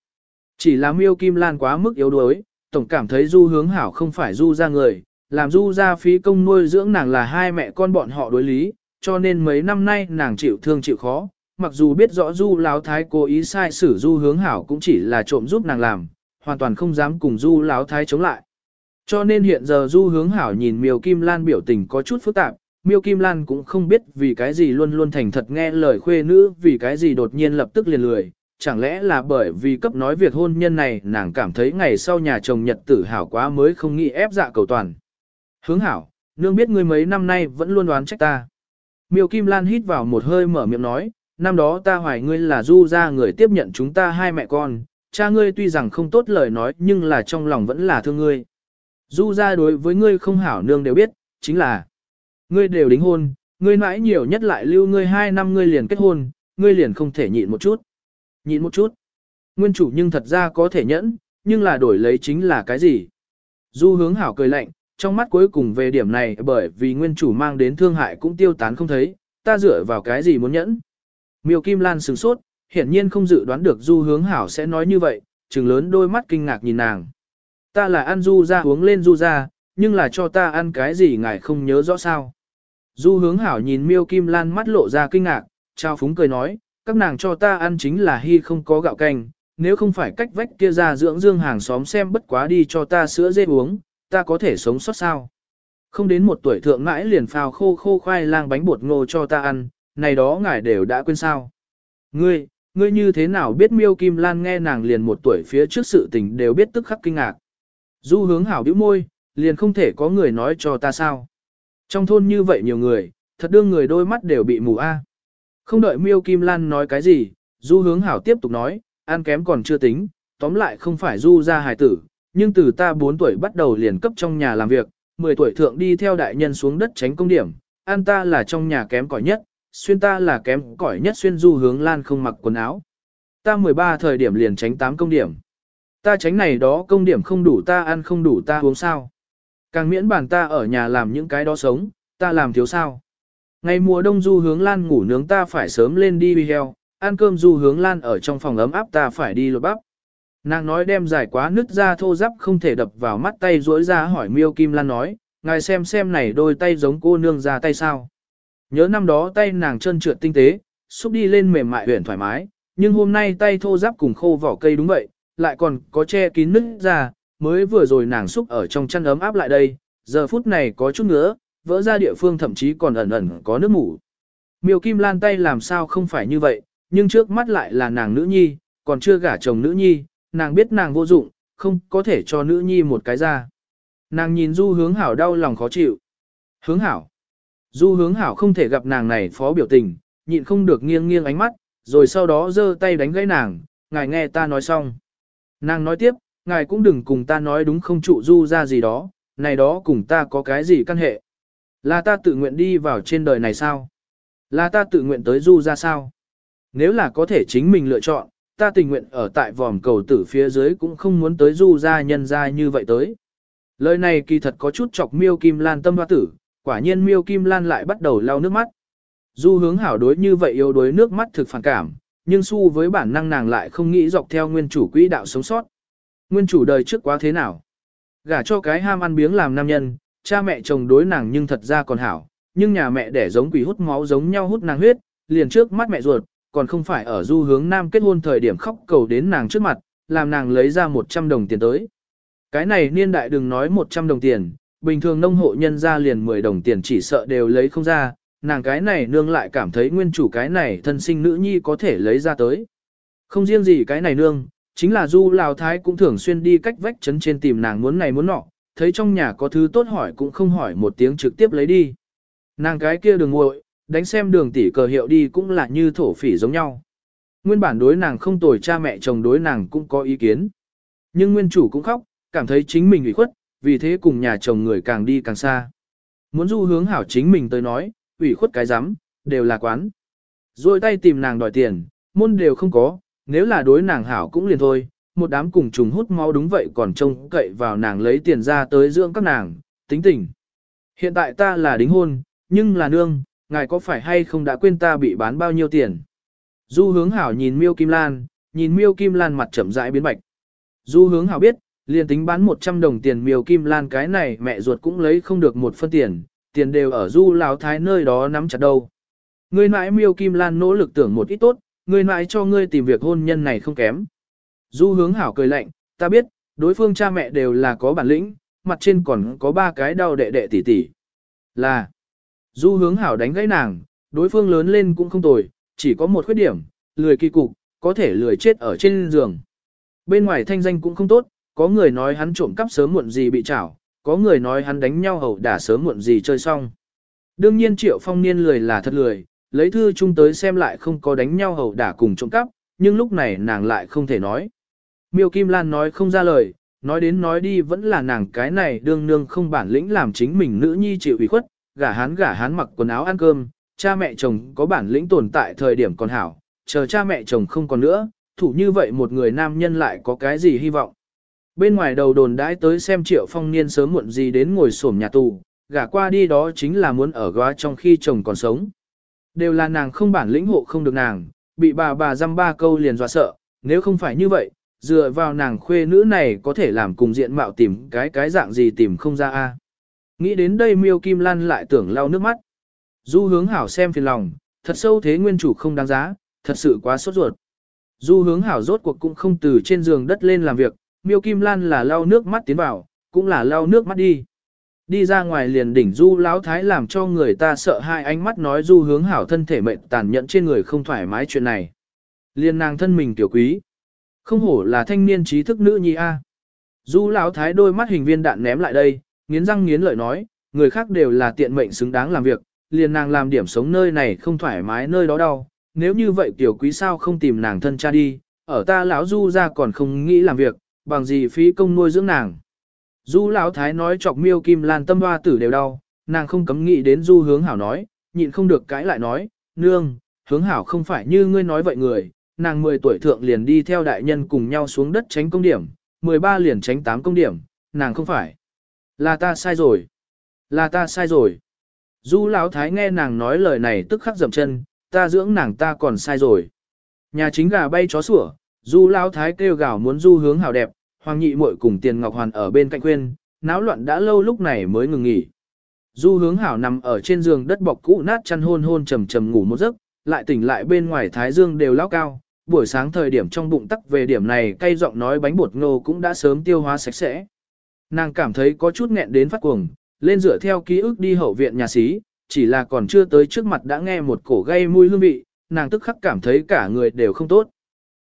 S1: Chỉ là Miêu Kim Lan quá mức yếu đuối, tổng cảm thấy du hướng hảo không phải du ra người, làm du ra phí công nuôi dưỡng nàng là hai mẹ con bọn họ đối lý, cho nên mấy năm nay nàng chịu thương chịu khó, mặc dù biết rõ du láo thái cố ý sai xử du hướng hảo cũng chỉ là trộm giúp nàng làm, hoàn toàn không dám cùng Du Lão Thái chống lại. Cho nên hiện giờ Du Hướng Hảo nhìn Miêu Kim Lan biểu tình có chút phức tạp, Miêu Kim Lan cũng không biết vì cái gì luôn luôn thành thật nghe lời khuê nữ, vì cái gì đột nhiên lập tức liền lười, chẳng lẽ là bởi vì cấp nói việc hôn nhân này nàng cảm thấy ngày sau nhà chồng nhật tử hảo quá mới không nghĩ ép dạ cầu toàn. Hướng Hảo, nương biết ngươi mấy năm nay vẫn luôn đoán trách ta. Miêu Kim Lan hít vào một hơi mở miệng nói, năm đó ta hoài ngươi là du ra người tiếp nhận chúng ta hai mẹ con, cha ngươi tuy rằng không tốt lời nói nhưng là trong lòng vẫn là thương ngươi. Du ra đối với ngươi không hảo nương đều biết, chính là ngươi đều đính hôn, ngươi mãi nhiều nhất lại lưu ngươi hai năm ngươi liền kết hôn, ngươi liền không thể nhịn một chút. Nhịn một chút. Nguyên chủ nhưng thật ra có thể nhẫn, nhưng là đổi lấy chính là cái gì? Du hướng hảo cười lạnh, trong mắt cuối cùng về điểm này bởi vì nguyên chủ mang đến thương hại cũng tiêu tán không thấy, ta dựa vào cái gì muốn nhẫn? Miêu Kim Lan sửng sốt, hiển nhiên không dự đoán được du hướng hảo sẽ nói như vậy, trừng lớn đôi mắt kinh ngạc nhìn nàng. Ta là ăn du ra uống lên du ra, nhưng là cho ta ăn cái gì ngài không nhớ rõ sao. Du hướng hảo nhìn miêu kim lan mắt lộ ra kinh ngạc, trao phúng cười nói, các nàng cho ta ăn chính là hy không có gạo canh, nếu không phải cách vách kia ra dưỡng dương hàng xóm xem bất quá đi cho ta sữa dê uống, ta có thể sống sót sao. Không đến một tuổi thượng mãi liền phào khô khô khoai lang bánh bột ngô cho ta ăn, này đó ngài đều đã quên sao. Ngươi, ngươi như thế nào biết miêu kim lan nghe nàng liền một tuổi phía trước sự tình đều biết tức khắc kinh ngạc. Du hướng hảo bĩu môi, liền không thể có người nói cho ta sao. Trong thôn như vậy nhiều người, thật đương người đôi mắt đều bị mù a. Không đợi miêu kim lan nói cái gì, du hướng hảo tiếp tục nói, ăn kém còn chưa tính, tóm lại không phải du ra hài tử, nhưng từ ta 4 tuổi bắt đầu liền cấp trong nhà làm việc, 10 tuổi thượng đi theo đại nhân xuống đất tránh công điểm, an ta là trong nhà kém cỏi nhất, xuyên ta là kém cỏi nhất xuyên du hướng lan không mặc quần áo. Ta 13 thời điểm liền tránh 8 công điểm. Ta tránh này đó công điểm không đủ ta ăn không đủ ta uống sao. Càng miễn bản ta ở nhà làm những cái đó sống, ta làm thiếu sao. Ngày mùa đông du hướng lan ngủ nướng ta phải sớm lên đi bì heo, ăn cơm du hướng lan ở trong phòng ấm áp ta phải đi lột bắp. Nàng nói đem dài quá nứt ra thô giáp không thể đập vào mắt tay rỗi ra hỏi miêu kim lan nói, ngài xem xem này đôi tay giống cô nương ra tay sao. Nhớ năm đó tay nàng chân trượt tinh tế, xúc đi lên mềm mại huyền thoải mái, nhưng hôm nay tay thô ráp cùng khô vỏ cây đúng vậy, lại còn có che kín nứt ra, mới vừa rồi nàng xúc ở trong chăn ấm áp lại đây, giờ phút này có chút nữa, vỡ ra địa phương thậm chí còn ẩn ẩn có nước mủ. Miêu Kim Lan tay làm sao không phải như vậy, nhưng trước mắt lại là nàng nữ nhi, còn chưa gả chồng nữ nhi, nàng biết nàng vô dụng, không có thể cho nữ nhi một cái ra. Nàng nhìn du hướng hảo đau lòng khó chịu. Hướng hảo. Du hướng hảo không thể gặp nàng này phó biểu tình, nhịn không được nghiêng nghiêng ánh mắt, rồi sau đó giơ tay đánh gãy nàng, ngài nghe ta nói xong. Nàng nói tiếp, ngài cũng đừng cùng ta nói đúng không trụ du ra gì đó, này đó cùng ta có cái gì căn hệ. Là ta tự nguyện đi vào trên đời này sao? Là ta tự nguyện tới du ra sao? Nếu là có thể chính mình lựa chọn, ta tình nguyện ở tại vòm cầu tử phía dưới cũng không muốn tới du ra nhân ra như vậy tới. Lời này kỳ thật có chút chọc miêu kim lan tâm hoa tử, quả nhiên miêu kim lan lại bắt đầu lau nước mắt. Du hướng hảo đối như vậy yếu đối nước mắt thực phản cảm, nhưng su với bản năng nàng lại không nghĩ dọc theo nguyên chủ quỹ đạo sống sót. Nguyên chủ đời trước quá thế nào? Gả cho cái ham ăn biếng làm nam nhân, cha mẹ chồng đối nàng nhưng thật ra còn hảo, nhưng nhà mẹ đẻ giống quỷ hút máu giống nhau hút nàng huyết, liền trước mắt mẹ ruột, còn không phải ở du hướng nam kết hôn thời điểm khóc cầu đến nàng trước mặt, làm nàng lấy ra 100 đồng tiền tới. Cái này niên đại đừng nói 100 đồng tiền, bình thường nông hộ nhân ra liền 10 đồng tiền chỉ sợ đều lấy không ra, nàng cái này nương lại cảm thấy nguyên chủ cái này thân sinh nữ nhi có thể lấy ra tới. Không riêng gì cái này nương, chính là du lào thái cũng thường xuyên đi cách vách chấn trên tìm nàng muốn này muốn nọ, thấy trong nhà có thứ tốt hỏi cũng không hỏi một tiếng trực tiếp lấy đi. Nàng cái kia đừng nguội, đánh xem đường tỷ cờ hiệu đi cũng là như thổ phỉ giống nhau. Nguyên bản đối nàng không tồi cha mẹ chồng đối nàng cũng có ý kiến. Nhưng nguyên chủ cũng khóc, cảm thấy chính mình ủy khuất, vì thế cùng nhà chồng người càng đi càng xa. Muốn du hướng hảo chính mình tới nói, ủy khuất cái rắm đều là quán. Rồi tay tìm nàng đòi tiền, môn đều không có, nếu là đối nàng hảo cũng liền thôi, một đám cùng trùng hút máu đúng vậy còn trông cậy vào nàng lấy tiền ra tới dưỡng các nàng, tính tình. Hiện tại ta là đính hôn, nhưng là nương, ngài có phải hay không đã quên ta bị bán bao nhiêu tiền? Du hướng hảo nhìn miêu kim lan, nhìn miêu kim lan mặt chậm rãi biến bạch. Du hướng hảo biết, liền tính bán 100 đồng tiền miêu kim lan cái này mẹ ruột cũng lấy không được một phân tiền, tiền đều ở du lão thái nơi đó nắm chặt đâu. Ngươi mãi miêu kim lan nỗ lực tưởng một ít tốt, ngươi mãi cho ngươi tìm việc hôn nhân này không kém. Du hướng hảo cười lạnh, ta biết, đối phương cha mẹ đều là có bản lĩnh, mặt trên còn có ba cái đau đệ đệ tỷ tỷ. Là, du hướng hảo đánh gãy nàng, đối phương lớn lên cũng không tồi, chỉ có một khuyết điểm, lười kỳ cục, có thể lười chết ở trên giường. Bên ngoài thanh danh cũng không tốt, có người nói hắn trộm cắp sớm muộn gì bị trảo, có người nói hắn đánh nhau hầu đả sớm muộn gì chơi xong. Đương nhiên triệu phong niên lười là thật lười, lấy thư chung tới xem lại không có đánh nhau hầu đả cùng trộm cắp, nhưng lúc này nàng lại không thể nói. Miêu Kim Lan nói không ra lời, nói đến nói đi vẫn là nàng cái này đương nương không bản lĩnh làm chính mình nữ nhi chịu ủy khuất, gả hắn gả hắn mặc quần áo ăn cơm, cha mẹ chồng có bản lĩnh tồn tại thời điểm còn hảo, chờ cha mẹ chồng không còn nữa, thủ như vậy một người nam nhân lại có cái gì hy vọng. Bên ngoài đầu đồn đãi tới xem triệu phong niên sớm muộn gì đến ngồi sổm nhà tù, gả qua đi đó chính là muốn ở góa trong khi chồng còn sống. Đều là nàng không bản lĩnh hộ không được nàng, bị bà bà dăm ba câu liền dọa sợ, nếu không phải như vậy, dựa vào nàng khuê nữ này có thể làm cùng diện mạo tìm cái cái dạng gì tìm không ra a. Nghĩ đến đây miêu kim lan lại tưởng lau nước mắt. Du hướng hảo xem phiền lòng, thật sâu thế nguyên chủ không đáng giá, thật sự quá sốt ruột. Du hướng hảo rốt cuộc cũng không từ trên giường đất lên làm việc, miêu kim lan là lau nước mắt tiến vào, cũng là lau nước mắt đi. Đi ra ngoài liền đỉnh du lão thái làm cho người ta sợ hai ánh mắt nói du hướng hảo thân thể mệnh tàn nhẫn trên người không thoải mái chuyện này. Liên nàng thân mình tiểu quý. Không hổ là thanh niên trí thức nữ nhi a. Du lão thái đôi mắt hình viên đạn ném lại đây, nghiến răng nghiến lợi nói, người khác đều là tiện mệnh xứng đáng làm việc, liền nàng làm điểm sống nơi này không thoải mái nơi đó đau. Nếu như vậy tiểu quý sao không tìm nàng thân cha đi, ở ta lão du ra còn không nghĩ làm việc, bằng gì phí công nuôi dưỡng nàng. Du lão thái nói chọc miêu kim lan tâm hoa tử đều đau, nàng không cấm nghĩ đến du hướng hảo nói, nhịn không được cãi lại nói, nương, hướng hảo không phải như ngươi nói vậy người, nàng 10 tuổi thượng liền đi theo đại nhân cùng nhau xuống đất tránh công điểm, 13 liền tránh 8 công điểm, nàng không phải. Là ta sai rồi. Là ta sai rồi. Du lão thái nghe nàng nói lời này tức khắc dậm chân, ta dưỡng nàng ta còn sai rồi. Nhà chính gà bay chó sủa, du lão thái kêu gào muốn du hướng hảo đẹp, hoàng nhị muội cùng tiền ngọc hoàn ở bên cạnh khuyên, náo loạn đã lâu lúc này mới ngừng nghỉ. Du hướng hảo nằm ở trên giường đất bọc cũ nát chăn hôn hôn trầm trầm ngủ một giấc, lại tỉnh lại bên ngoài thái dương đều lao cao, buổi sáng thời điểm trong bụng tắc về điểm này cay giọng nói bánh bột ngô cũng đã sớm tiêu hóa sạch sẽ. Nàng cảm thấy có chút nghẹn đến phát cuồng, lên dựa theo ký ức đi hậu viện nhà xí, chỉ là còn chưa tới trước mặt đã nghe một cổ gây mùi hương vị, nàng tức khắc cảm thấy cả người đều không tốt.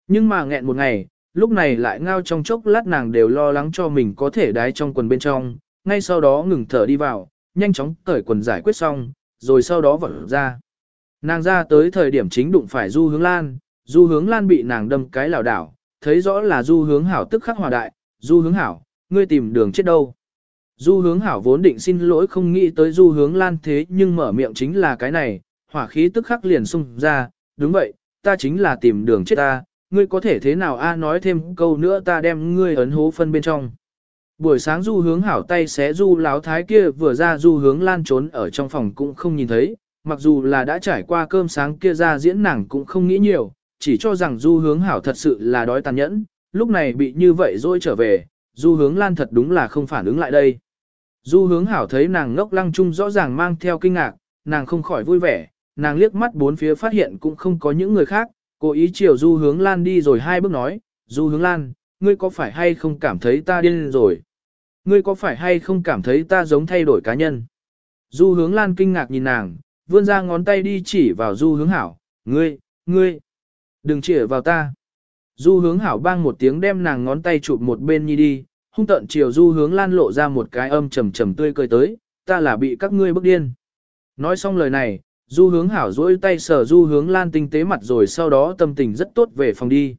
S1: Nhưng mà nghẹn một ngày, lúc này lại ngao trong chốc lát nàng đều lo lắng cho mình có thể đái trong quần bên trong, ngay sau đó ngừng thở đi vào, nhanh chóng cởi quần giải quyết xong, rồi sau đó vỡ ra. Nàng ra tới thời điểm chính đụng phải Du Hướng Lan, Du Hướng Lan bị nàng đâm cái lảo đảo, thấy rõ là Du Hướng Hảo tức khắc hòa đại, Du Hướng Hảo, ngươi tìm đường chết đâu. Du Hướng Hảo vốn định xin lỗi không nghĩ tới Du Hướng Lan thế nhưng mở miệng chính là cái này, hỏa khí tức khắc liền xung ra, đúng vậy, ta chính là tìm đường chết ta, ngươi có thể thế nào a nói thêm câu nữa ta đem ngươi ấn hố phân bên trong. Buổi sáng du hướng hảo tay xé du láo thái kia vừa ra du hướng lan trốn ở trong phòng cũng không nhìn thấy, mặc dù là đã trải qua cơm sáng kia ra diễn nàng cũng không nghĩ nhiều, chỉ cho rằng du hướng hảo thật sự là đói tàn nhẫn, lúc này bị như vậy rồi trở về, du hướng lan thật đúng là không phản ứng lại đây. Du hướng hảo thấy nàng ngốc lăng chung rõ ràng mang theo kinh ngạc, nàng không khỏi vui vẻ, nàng liếc mắt bốn phía phát hiện cũng không có những người khác, cố ý chiều du hướng lan đi rồi hai bước nói, du hướng lan, ngươi có phải hay không cảm thấy ta điên rồi? Ngươi có phải hay không cảm thấy ta giống thay đổi cá nhân? Du hướng lan kinh ngạc nhìn nàng, vươn ra ngón tay đi chỉ vào du hướng hảo, ngươi, ngươi, đừng chỉ vào ta. Du hướng hảo bang một tiếng đem nàng ngón tay chụp một bên nhi đi, hung tận chiều du hướng lan lộ ra một cái âm trầm trầm tươi cười tới, ta là bị các ngươi bức điên. Nói xong lời này, du hướng hảo dỗi tay sờ du hướng lan tinh tế mặt rồi sau đó tâm tình rất tốt về phòng đi.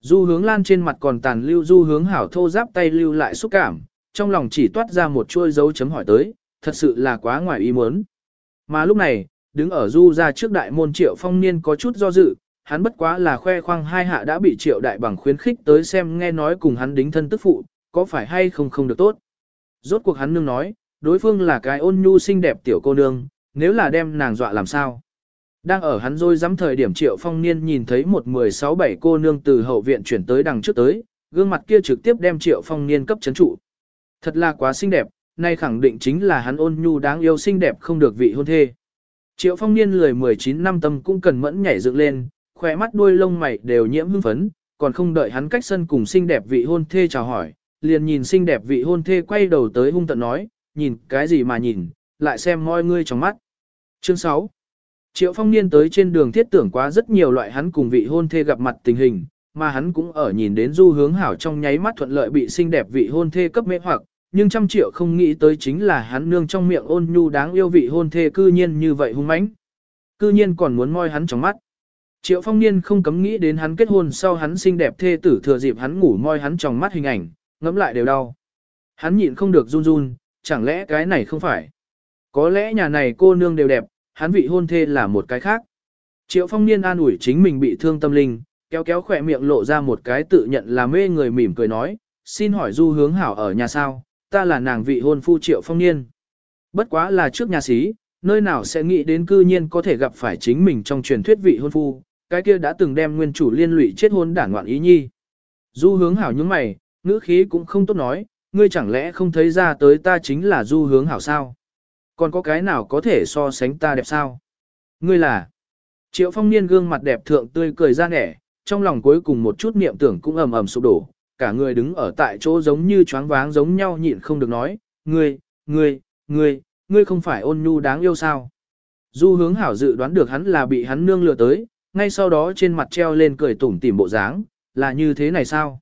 S1: Du hướng lan trên mặt còn tàn lưu du hướng hảo thô giáp tay lưu lại xúc cảm, trong lòng chỉ toát ra một chuôi dấu chấm hỏi tới, thật sự là quá ngoài ý muốn. Mà lúc này, đứng ở du ra trước đại môn triệu phong niên có chút do dự, hắn bất quá là khoe khoang hai hạ đã bị triệu đại bằng khuyến khích tới xem nghe nói cùng hắn đính thân tức phụ, có phải hay không không được tốt. Rốt cuộc hắn nương nói, đối phương là cái ôn nhu xinh đẹp tiểu cô nương, nếu là đem nàng dọa làm sao. Đang ở hắn rồi dám thời điểm triệu phong niên nhìn thấy một mười sáu bảy cô nương từ hậu viện chuyển tới đằng trước tới, gương mặt kia trực tiếp đem triệu phong niên cấp chấn trụ. Thật là quá xinh đẹp, nay khẳng định chính là hắn ôn nhu đáng yêu xinh đẹp không được vị hôn thê. Triệu phong niên lười 19 năm tâm cũng cần mẫn nhảy dựng lên, khỏe mắt đuôi lông mày đều nhiễm hưng phấn, còn không đợi hắn cách sân cùng xinh đẹp vị hôn thê chào hỏi, liền nhìn xinh đẹp vị hôn thê quay đầu tới hung tận nói, nhìn cái gì mà nhìn, lại xem moi ngươi trong mắt. Chương 6 Triệu phong niên tới trên đường thiết tưởng quá rất nhiều loại hắn cùng vị hôn thê gặp mặt tình hình, mà hắn cũng ở nhìn đến du hướng hảo trong nháy mắt thuận lợi bị xinh đẹp vị hôn thê cấp mê hoặc, nhưng trăm triệu không nghĩ tới chính là hắn nương trong miệng ôn nhu đáng yêu vị hôn thê cư nhiên như vậy hung mãnh. Cư nhiên còn muốn moi hắn trong mắt. Triệu phong niên không cấm nghĩ đến hắn kết hôn sau hắn xinh đẹp thê tử thừa dịp hắn ngủ moi hắn trong mắt hình ảnh, ngẫm lại đều đau. Hắn nhịn không được run run, chẳng lẽ cái này không phải. Có lẽ nhà này cô nương đều đẹp, hắn vị hôn thê là một cái khác. Triệu phong niên an ủi chính mình bị thương tâm linh, kéo kéo khỏe miệng lộ ra một cái tự nhận là mê người mỉm cười nói, xin hỏi du hướng hảo ở nhà sao, ta là nàng vị hôn phu triệu phong niên. Bất quá là trước nhà sĩ nơi nào sẽ nghĩ đến cư nhiên có thể gặp phải chính mình trong truyền thuyết vị hôn phu, cái kia đã từng đem nguyên chủ liên lụy chết hôn đản ngoạn ý nhi. Du hướng hảo những mày, ngữ khí cũng không tốt nói, ngươi chẳng lẽ không thấy ra tới ta chính là du hướng hảo sao? Còn có cái nào có thể so sánh ta đẹp sao? Ngươi là... Triệu phong niên gương mặt đẹp thượng tươi cười ra nẻ, trong lòng cuối cùng một chút niệm tưởng cũng ầm ầm sụp đổ, cả người đứng ở tại chỗ giống như choáng váng giống nhau nhịn không được nói, ngươi, ngươi, ngươi, ngươi không phải ôn nhu đáng yêu sao. Du hướng hảo dự đoán được hắn là bị hắn nương lừa tới, ngay sau đó trên mặt treo lên cười tủm tỉm bộ dáng, là như thế này sao?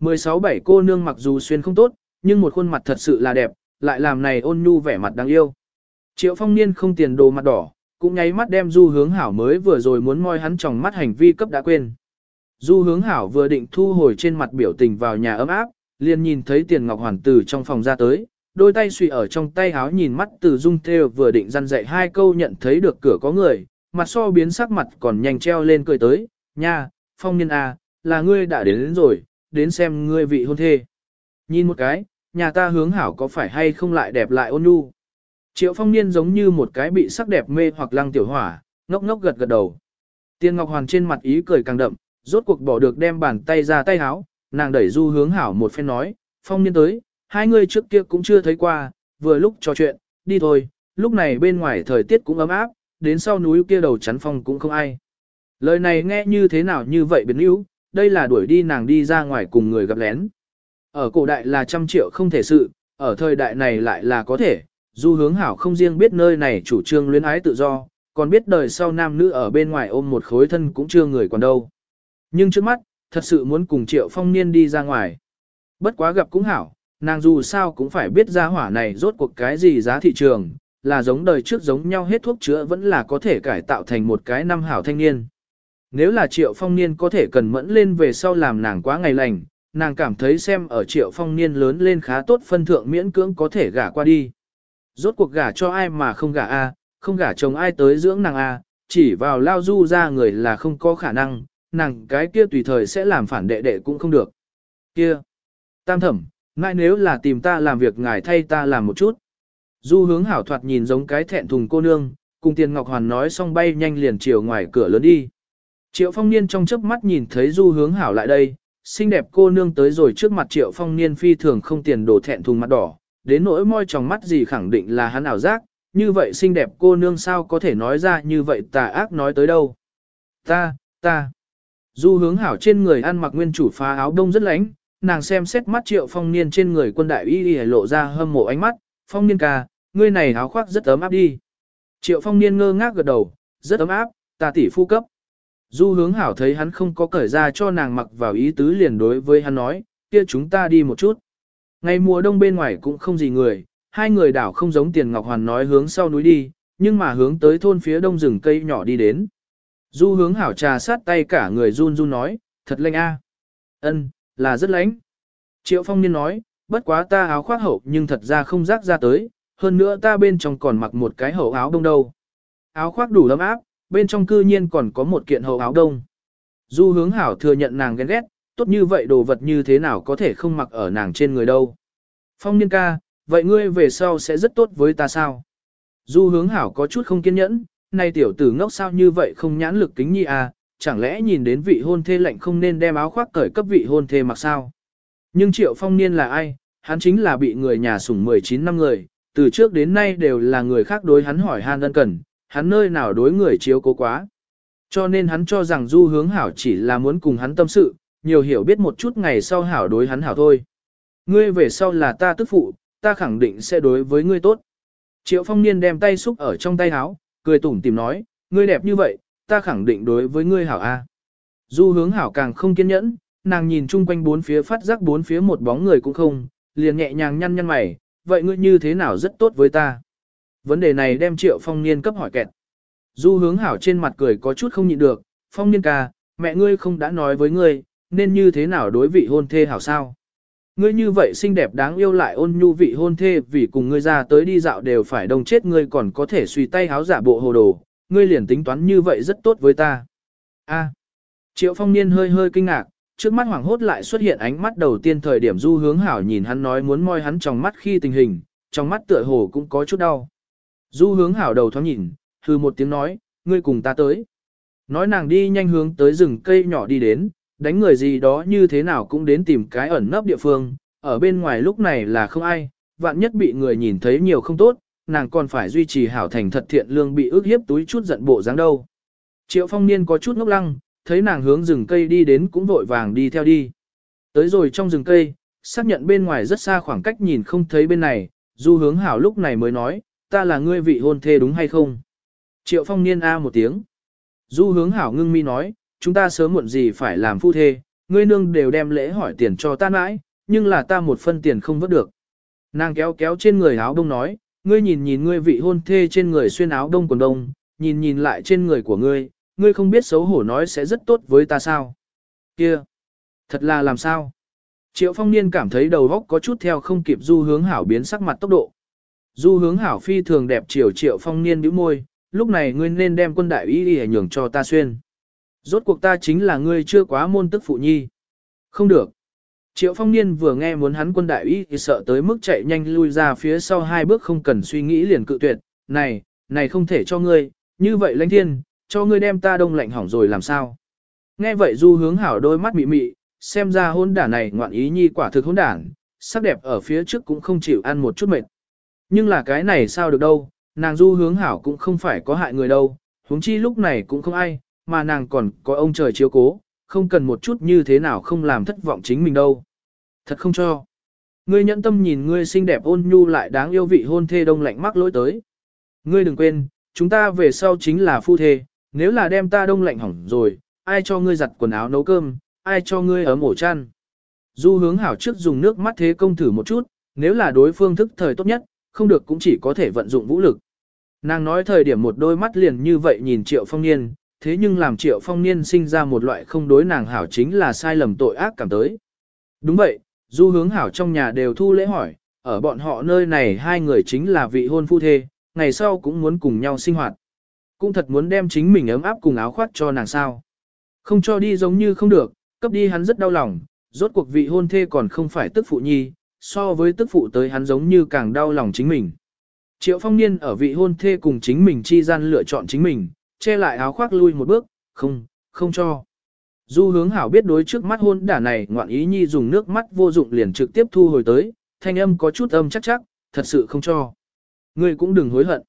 S1: 16-7 cô nương mặc dù xuyên không tốt, nhưng một khuôn mặt thật sự là đẹp, lại làm này ôn nhu vẻ mặt đáng yêu. Triệu phong niên không tiền đồ mặt đỏ, cũng nháy mắt đem du hướng hảo mới vừa rồi muốn moi hắn trong mắt hành vi cấp đã quên. Du hướng hảo vừa định thu hồi trên mặt biểu tình vào nhà ấm áp, liền nhìn thấy tiền ngọc hoàn từ trong phòng ra tới, đôi tay suy ở trong tay háo nhìn mắt từ dung theo vừa định răn dạy hai câu nhận thấy được cửa có người, mặt so biến sắc mặt còn nhanh treo lên cười tới, nha, phong niên à, là ngươi đã đến, đến rồi, đến xem ngươi vị hôn thê. Nhìn một cái, nhà ta hướng hảo có phải hay không lại đẹp lại ôn nhu. Triệu phong niên giống như một cái bị sắc đẹp mê hoặc lăng tiểu hỏa, ngốc ngốc gật gật đầu. Tiên Ngọc Hoàn trên mặt ý cười càng đậm, rốt cuộc bỏ được đem bàn tay ra tay háo, nàng đẩy du hướng hảo một phen nói, phong niên tới, hai người trước kia cũng chưa thấy qua, vừa lúc trò chuyện, đi thôi, lúc này bên ngoài thời tiết cũng ấm áp, đến sau núi kia đầu chắn phong cũng không ai. Lời này nghe như thế nào như vậy biến yếu, đây là đuổi đi nàng đi ra ngoài cùng người gặp lén. Ở cổ đại là trăm triệu không thể sự, ở thời đại này lại là có thể, du hướng hảo không riêng biết nơi này chủ trương luyến ái tự do, còn biết đời sau nam nữ ở bên ngoài ôm một khối thân cũng chưa người còn đâu. Nhưng trước mắt, thật sự muốn cùng triệu phong niên đi ra ngoài. Bất quá gặp cũng hảo, nàng dù sao cũng phải biết ra hỏa này rốt cuộc cái gì giá thị trường, là giống đời trước giống nhau hết thuốc chữa vẫn là có thể cải tạo thành một cái năm hảo thanh niên. Nếu là triệu phong niên có thể cần mẫn lên về sau làm nàng quá ngày lành, nàng cảm thấy xem ở triệu phong niên lớn lên khá tốt phân thượng miễn cưỡng có thể gả qua đi. Rốt cuộc gả cho ai mà không gả a, không gả chồng ai tới dưỡng nàng a, chỉ vào lao du ra người là không có khả năng, nàng cái kia tùy thời sẽ làm phản đệ đệ cũng không được. Kia, tam thẩm, ngại nếu là tìm ta làm việc ngài thay ta làm một chút. Du hướng hảo thoạt nhìn giống cái thẹn thùng cô nương, cùng tiền ngọc hoàn nói xong bay nhanh liền chiều ngoài cửa lớn đi. Triệu phong niên trong chớp mắt nhìn thấy du hướng hảo lại đây, xinh đẹp cô nương tới rồi trước mặt triệu phong niên phi thường không tiền đồ thẹn thùng mặt đỏ, đến nỗi môi trong mắt gì khẳng định là hắn ảo giác, như vậy xinh đẹp cô nương sao có thể nói ra như vậy tà ác nói tới đâu. Ta, ta. Du hướng hảo trên người ăn mặc nguyên chủ phá áo đông rất lánh, nàng xem xét mắt triệu phong niên trên người quân đại y y lộ ra hâm mộ ánh mắt, phong niên ca, ngươi này áo khoác rất ấm áp đi. Triệu phong niên ngơ ngác gật đầu, rất ấm áp, ta tỷ phu cấp. Du hướng hảo thấy hắn không có cởi ra cho nàng mặc vào ý tứ liền đối với hắn nói, kia chúng ta đi một chút. Ngày mùa đông bên ngoài cũng không gì người, hai người đảo không giống tiền ngọc hoàn nói hướng sau núi đi, nhưng mà hướng tới thôn phía đông rừng cây nhỏ đi đến. Du hướng hảo trà sát tay cả người run run nói, thật lạnh a. Ân, là rất lạnh. Triệu phong niên nói, bất quá ta áo khoác hậu nhưng thật ra không rác ra tới, hơn nữa ta bên trong còn mặc một cái hậu áo đông đâu. Áo khoác đủ ấm áp, bên trong cư nhiên còn có một kiện hậu áo đông. Du hướng hảo thừa nhận nàng ghen ghét, tốt như vậy đồ vật như thế nào có thể không mặc ở nàng trên người đâu. Phong niên ca, vậy ngươi về sau sẽ rất tốt với ta sao? Du hướng hảo có chút không kiên nhẫn, nay tiểu tử ngốc sao như vậy không nhãn lực kính nhi à, chẳng lẽ nhìn đến vị hôn thê lạnh không nên đem áo khoác cởi cấp vị hôn thê mặc sao? Nhưng triệu phong niên là ai? Hắn chính là bị người nhà sủng 19 năm người, từ trước đến nay đều là người khác đối hắn hỏi han ân cần, hắn nơi nào đối người chiếu cố quá. Cho nên hắn cho rằng du hướng hảo chỉ là muốn cùng hắn tâm sự, nhiều hiểu biết một chút ngày sau hảo đối hắn hảo thôi. Ngươi về sau là ta tức phụ, ta khẳng định sẽ đối với ngươi tốt. Triệu phong niên đem tay xúc ở trong tay áo, cười tủm tìm nói, ngươi đẹp như vậy, ta khẳng định đối với ngươi hảo A. Du hướng hảo càng không kiên nhẫn, nàng nhìn chung quanh bốn phía phát giác bốn phía một bóng người cũng không, liền nhẹ nhàng nhăn nhăn mày, vậy ngươi như thế nào rất tốt với ta. Vấn đề này đem triệu phong niên cấp hỏi kẹt. Du hướng hảo trên mặt cười có chút không nhịn được, phong niên ca, mẹ ngươi không đã nói với ngươi, nên như thế nào đối vị hôn thê hảo sao. Ngươi như vậy xinh đẹp đáng yêu lại ôn nhu vị hôn thê vì cùng ngươi ra tới đi dạo đều phải đồng chết ngươi còn có thể suy tay háo giả bộ hồ đồ, ngươi liền tính toán như vậy rất tốt với ta. A. Triệu phong niên hơi hơi kinh ngạc, trước mắt hoảng hốt lại xuất hiện ánh mắt đầu tiên thời điểm du hướng hảo nhìn hắn nói muốn moi hắn trong mắt khi tình hình, trong mắt tựa hồ cũng có chút đau. Du hướng hảo đầu thoáng nhìn, hư một tiếng nói, ngươi cùng ta tới. Nói nàng đi nhanh hướng tới rừng cây nhỏ đi đến, đánh người gì đó như thế nào cũng đến tìm cái ẩn nấp địa phương, ở bên ngoài lúc này là không ai, vạn nhất bị người nhìn thấy nhiều không tốt, nàng còn phải duy trì hảo thành thật thiện lương bị ước hiếp túi chút giận bộ dáng đâu. Triệu phong niên có chút ngốc lăng, thấy nàng hướng rừng cây đi đến cũng vội vàng đi theo đi. Tới rồi trong rừng cây, xác nhận bên ngoài rất xa khoảng cách nhìn không thấy bên này, du hướng hảo lúc này mới nói, ta là ngươi vị hôn thê đúng hay không? Triệu phong niên A một tiếng. Du hướng hảo ngưng mi nói, chúng ta sớm muộn gì phải làm phu thê, ngươi nương đều đem lễ hỏi tiền cho ta mãi, nhưng là ta một phân tiền không vớt được. Nàng kéo kéo trên người áo đông nói, ngươi nhìn nhìn ngươi vị hôn thê trên người xuyên áo đông quần đông, nhìn nhìn lại trên người của ngươi, ngươi không biết xấu hổ nói sẽ rất tốt với ta sao. Kia, thật là làm sao? Triệu phong niên cảm thấy đầu óc có chút theo không kịp du hướng hảo biến sắc mặt tốc độ. Du hướng hảo phi thường đẹp triệu triệu phong niên bĩu môi, lúc này ngươi nên đem quân đại ý đi nhường cho ta xuyên. Rốt cuộc ta chính là ngươi chưa quá môn tức phụ nhi. Không được. Triệu phong niên vừa nghe muốn hắn quân đại ý thì sợ tới mức chạy nhanh lui ra phía sau hai bước không cần suy nghĩ liền cự tuyệt. Này, này không thể cho ngươi, như vậy lãnh thiên, cho ngươi đem ta đông lạnh hỏng rồi làm sao. Nghe vậy du hướng hảo đôi mắt mị mị, xem ra hôn đản này ngoạn ý nhi quả thực hôn đản, sắc đẹp ở phía trước cũng không chịu ăn một chút mệt. Nhưng là cái này sao được đâu, nàng du hướng hảo cũng không phải có hại người đâu, huống chi lúc này cũng không ai, mà nàng còn có ông trời chiếu cố, không cần một chút như thế nào không làm thất vọng chính mình đâu. Thật không cho. Ngươi nhẫn tâm nhìn ngươi xinh đẹp ôn nhu lại đáng yêu vị hôn thê đông lạnh mắc lỗi tới. Ngươi đừng quên, chúng ta về sau chính là phu thê, nếu là đem ta đông lạnh hỏng rồi, ai cho ngươi giặt quần áo nấu cơm, ai cho ngươi ấm ổ chăn. Du hướng hảo trước dùng nước mắt thế công thử một chút, nếu là đối phương thức thời tốt nhất, không được cũng chỉ có thể vận dụng vũ lực. Nàng nói thời điểm một đôi mắt liền như vậy nhìn triệu phong niên, thế nhưng làm triệu phong niên sinh ra một loại không đối nàng hảo chính là sai lầm tội ác cảm tới. Đúng vậy, du hướng hảo trong nhà đều thu lễ hỏi, ở bọn họ nơi này hai người chính là vị hôn phu thê, ngày sau cũng muốn cùng nhau sinh hoạt. Cũng thật muốn đem chính mình ấm áp cùng áo khoác cho nàng sao. Không cho đi giống như không được, cấp đi hắn rất đau lòng, rốt cuộc vị hôn thê còn không phải tức phụ nhi, so với tức phụ tới hắn giống như càng đau lòng chính mình. Triệu phong niên ở vị hôn thê cùng chính mình chi gian lựa chọn chính mình, che lại áo khoác lui một bước, không, không cho. Du hướng hảo biết đối trước mắt hôn đả này ngoạn ý nhi dùng nước mắt vô dụng liền trực tiếp thu hồi tới, thanh âm có chút âm chắc chắc, thật sự không cho. Ngươi cũng đừng hối hận.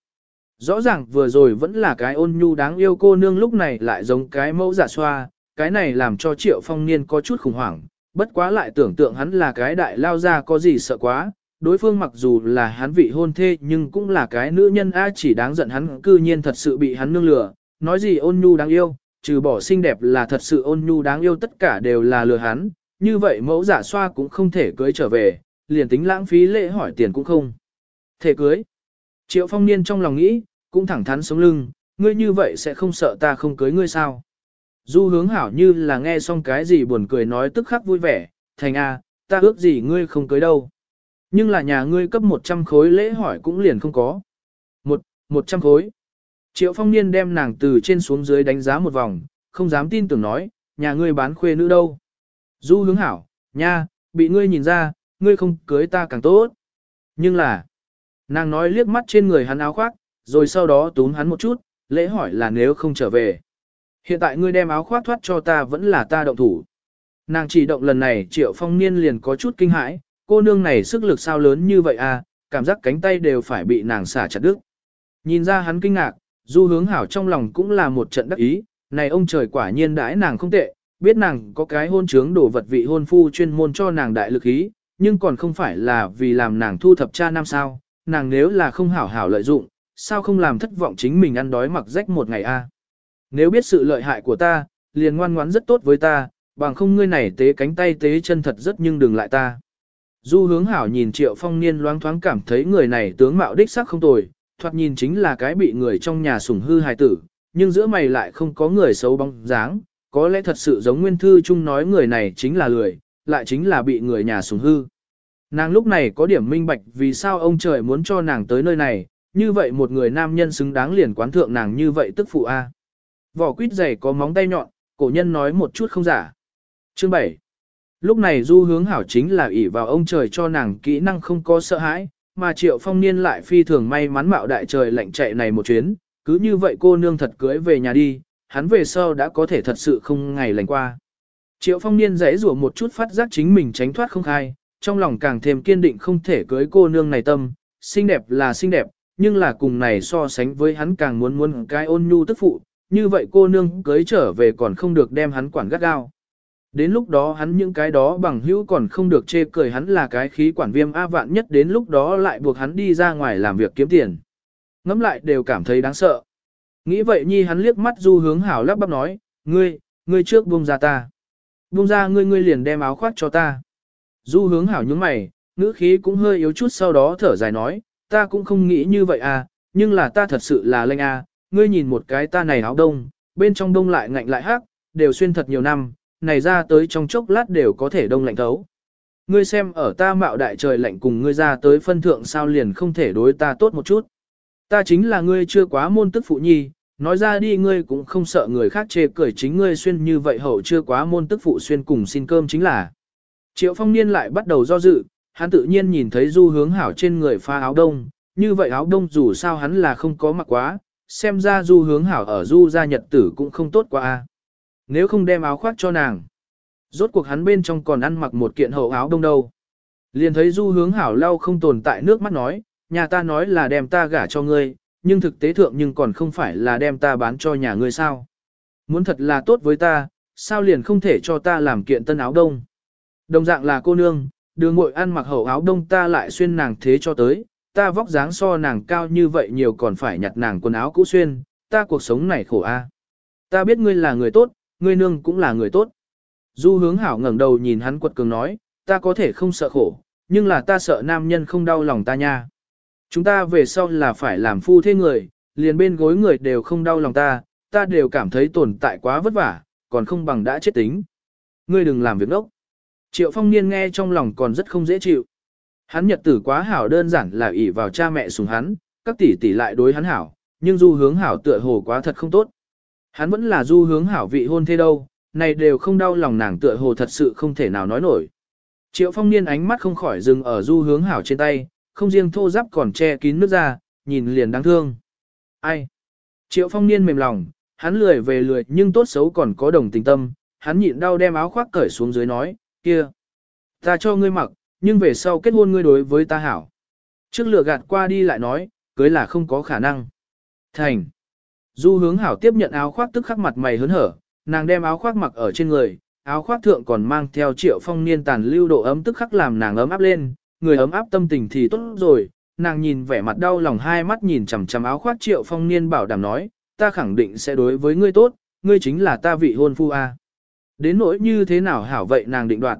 S1: Rõ ràng vừa rồi vẫn là cái ôn nhu đáng yêu cô nương lúc này lại giống cái mẫu giả xoa, cái này làm cho triệu phong niên có chút khủng hoảng, bất quá lại tưởng tượng hắn là cái đại lao ra có gì sợ quá, đối phương mặc dù là hắn vị hôn thê nhưng cũng là cái nữ nhân A chỉ đáng giận hắn cư nhiên thật sự bị hắn nương lừa, nói gì ôn nhu đáng yêu, trừ bỏ xinh đẹp là thật sự ôn nhu đáng yêu tất cả đều là lừa hắn, như vậy mẫu giả xoa cũng không thể cưới trở về, liền tính lãng phí lễ hỏi tiền cũng không. Thể cưới. Triệu phong niên trong lòng nghĩ, cũng thẳng thắn sống lưng, ngươi như vậy sẽ không sợ ta không cưới ngươi sao. Du hướng hảo như là nghe xong cái gì buồn cười nói tức khắc vui vẻ, thành a, ta ước gì ngươi không cưới đâu. Nhưng là nhà ngươi cấp 100 khối lễ hỏi cũng liền không có. Một, 100 khối. Triệu phong niên đem nàng từ trên xuống dưới đánh giá một vòng, không dám tin tưởng nói, nhà ngươi bán khuê nữ đâu. Du hướng hảo, nha, bị ngươi nhìn ra, ngươi không cưới ta càng tốt. Nhưng là, nàng nói liếc mắt trên người hắn áo khoác, rồi sau đó túm hắn một chút, lễ hỏi là nếu không trở về. Hiện tại ngươi đem áo khoác thoát cho ta vẫn là ta động thủ. Nàng chỉ động lần này triệu phong niên liền có chút kinh hãi, cô nương này sức lực sao lớn như vậy à, cảm giác cánh tay đều phải bị nàng xả chặt đứt. Nhìn ra hắn kinh ngạc, du hướng hảo trong lòng cũng là một trận đắc ý, này ông trời quả nhiên đãi nàng không tệ, biết nàng có cái hôn trướng đổ vật vị hôn phu chuyên môn cho nàng đại lực ý, nhưng còn không phải là vì làm nàng thu thập cha năm sao, nàng nếu là không hảo hảo lợi dụng, sao không làm thất vọng chính mình ăn đói mặc rách một ngày a? Nếu biết sự lợi hại của ta, liền ngoan ngoãn rất tốt với ta, bằng không ngươi này tế cánh tay tế chân thật rất nhưng đừng lại ta. Du hướng hảo nhìn triệu phong niên loáng thoáng cảm thấy người này tướng mạo đích sắc không tồi, thoạt nhìn chính là cái bị người trong nhà sủng hư hài tử, nhưng giữa mày lại không có người xấu bóng dáng, có lẽ thật sự giống nguyên thư chung nói người này chính là lười, lại chính là bị người nhà sủng hư. Nàng lúc này có điểm minh bạch vì sao ông trời muốn cho nàng tới nơi này, như vậy một người nam nhân xứng đáng liền quán thượng nàng như vậy tức phụ A. Vỏ quýt dày có móng tay nhọn, cổ nhân nói một chút không giả. Chương 7 Lúc này du hướng hảo chính là ỷ vào ông trời cho nàng kỹ năng không có sợ hãi, mà triệu phong niên lại phi thường may mắn mạo đại trời lạnh chạy này một chuyến, cứ như vậy cô nương thật cưới về nhà đi, hắn về sau đã có thể thật sự không ngày lành qua. Triệu phong niên rẽ rủa một chút phát giác chính mình tránh thoát không khai, trong lòng càng thêm kiên định không thể cưới cô nương này tâm, xinh đẹp là xinh đẹp, nhưng là cùng này so sánh với hắn càng muốn muốn cái ôn nhu tức phụ, như vậy cô nương cưới trở về còn không được đem hắn quản gắt gao. Đến lúc đó hắn những cái đó bằng hữu còn không được chê cười hắn là cái khí quản viêm A vạn nhất đến lúc đó lại buộc hắn đi ra ngoài làm việc kiếm tiền. Ngắm lại đều cảm thấy đáng sợ. Nghĩ vậy nhi hắn liếc mắt du hướng hảo lắp bắp nói, ngươi, ngươi trước buông ra ta. Buông ra ngươi ngươi liền đem áo khoác cho ta. Du hướng hảo nhướng mày, ngữ khí cũng hơi yếu chút sau đó thở dài nói, ta cũng không nghĩ như vậy à, nhưng là ta thật sự là lanh à, ngươi nhìn một cái ta này áo đông, bên trong đông lại ngạnh lại hắc, đều xuyên thật nhiều năm, này ra tới trong chốc lát đều có thể đông lạnh thấu. Ngươi xem ở ta mạo đại trời lạnh cùng ngươi ra tới phân thượng sao liền không thể đối ta tốt một chút. Ta chính là ngươi chưa quá môn tức phụ nhi, nói ra đi ngươi cũng không sợ người khác chê cười chính ngươi xuyên như vậy hậu chưa quá môn tức phụ xuyên cùng xin cơm chính là. Triệu phong niên lại bắt đầu do dự, hắn tự nhiên nhìn thấy du hướng hảo trên người pha áo đông, như vậy áo đông dù sao hắn là không có mặc quá, xem ra du hướng hảo ở du gia nhật tử cũng không tốt quá a. Nếu không đem áo khoác cho nàng, rốt cuộc hắn bên trong còn ăn mặc một kiện hậu áo đông đâu. Liền thấy du hướng hảo lau không tồn tại nước mắt nói, nhà ta nói là đem ta gả cho ngươi, nhưng thực tế thượng nhưng còn không phải là đem ta bán cho nhà ngươi sao. Muốn thật là tốt với ta, sao liền không thể cho ta làm kiện tân áo đông. Đồng dạng là cô nương, đường ngội ăn mặc hậu áo đông ta lại xuyên nàng thế cho tới, ta vóc dáng so nàng cao như vậy nhiều còn phải nhặt nàng quần áo cũ xuyên, ta cuộc sống này khổ a. Ta biết ngươi là người tốt, ngươi nương cũng là người tốt. Du hướng hảo ngẩng đầu nhìn hắn quật cường nói, ta có thể không sợ khổ, nhưng là ta sợ nam nhân không đau lòng ta nha. Chúng ta về sau là phải làm phu thế người, liền bên gối người đều không đau lòng ta, ta đều cảm thấy tồn tại quá vất vả, còn không bằng đã chết tính. Ngươi đừng làm việc đốc. Triệu phong niên nghe trong lòng còn rất không dễ chịu. Hắn nhật tử quá hảo đơn giản là ỷ vào cha mẹ sủng hắn, các tỷ tỷ lại đối hắn hảo, nhưng du hướng hảo tựa hồ quá thật không tốt. Hắn vẫn là du hướng hảo vị hôn thế đâu, này đều không đau lòng nàng tựa hồ thật sự không thể nào nói nổi. Triệu phong niên ánh mắt không khỏi dừng ở du hướng hảo trên tay, không riêng thô giáp còn che kín nước ra, nhìn liền đáng thương. Ai? Triệu phong niên mềm lòng, hắn lười về lười nhưng tốt xấu còn có đồng tình tâm, hắn nhịn đau đem áo khoác cởi xuống dưới nói, kia. Ta cho ngươi mặc, nhưng về sau kết hôn ngươi đối với ta hảo. Trước lửa gạt qua đi lại nói, cưới là không có khả năng. Thành. Du hướng hảo tiếp nhận áo khoác tức khắc mặt mày hớn hở, nàng đem áo khoác mặc ở trên người, áo khoác thượng còn mang theo triệu phong niên tàn lưu độ ấm tức khắc làm nàng ấm áp lên, người ấm áp tâm tình thì tốt rồi, nàng nhìn vẻ mặt đau lòng hai mắt nhìn chằm chằm áo khoác triệu phong niên bảo đảm nói, ta khẳng định sẽ đối với ngươi tốt, ngươi chính là ta vị hôn phu a. Đến nỗi như thế nào hảo vậy nàng định đoạt.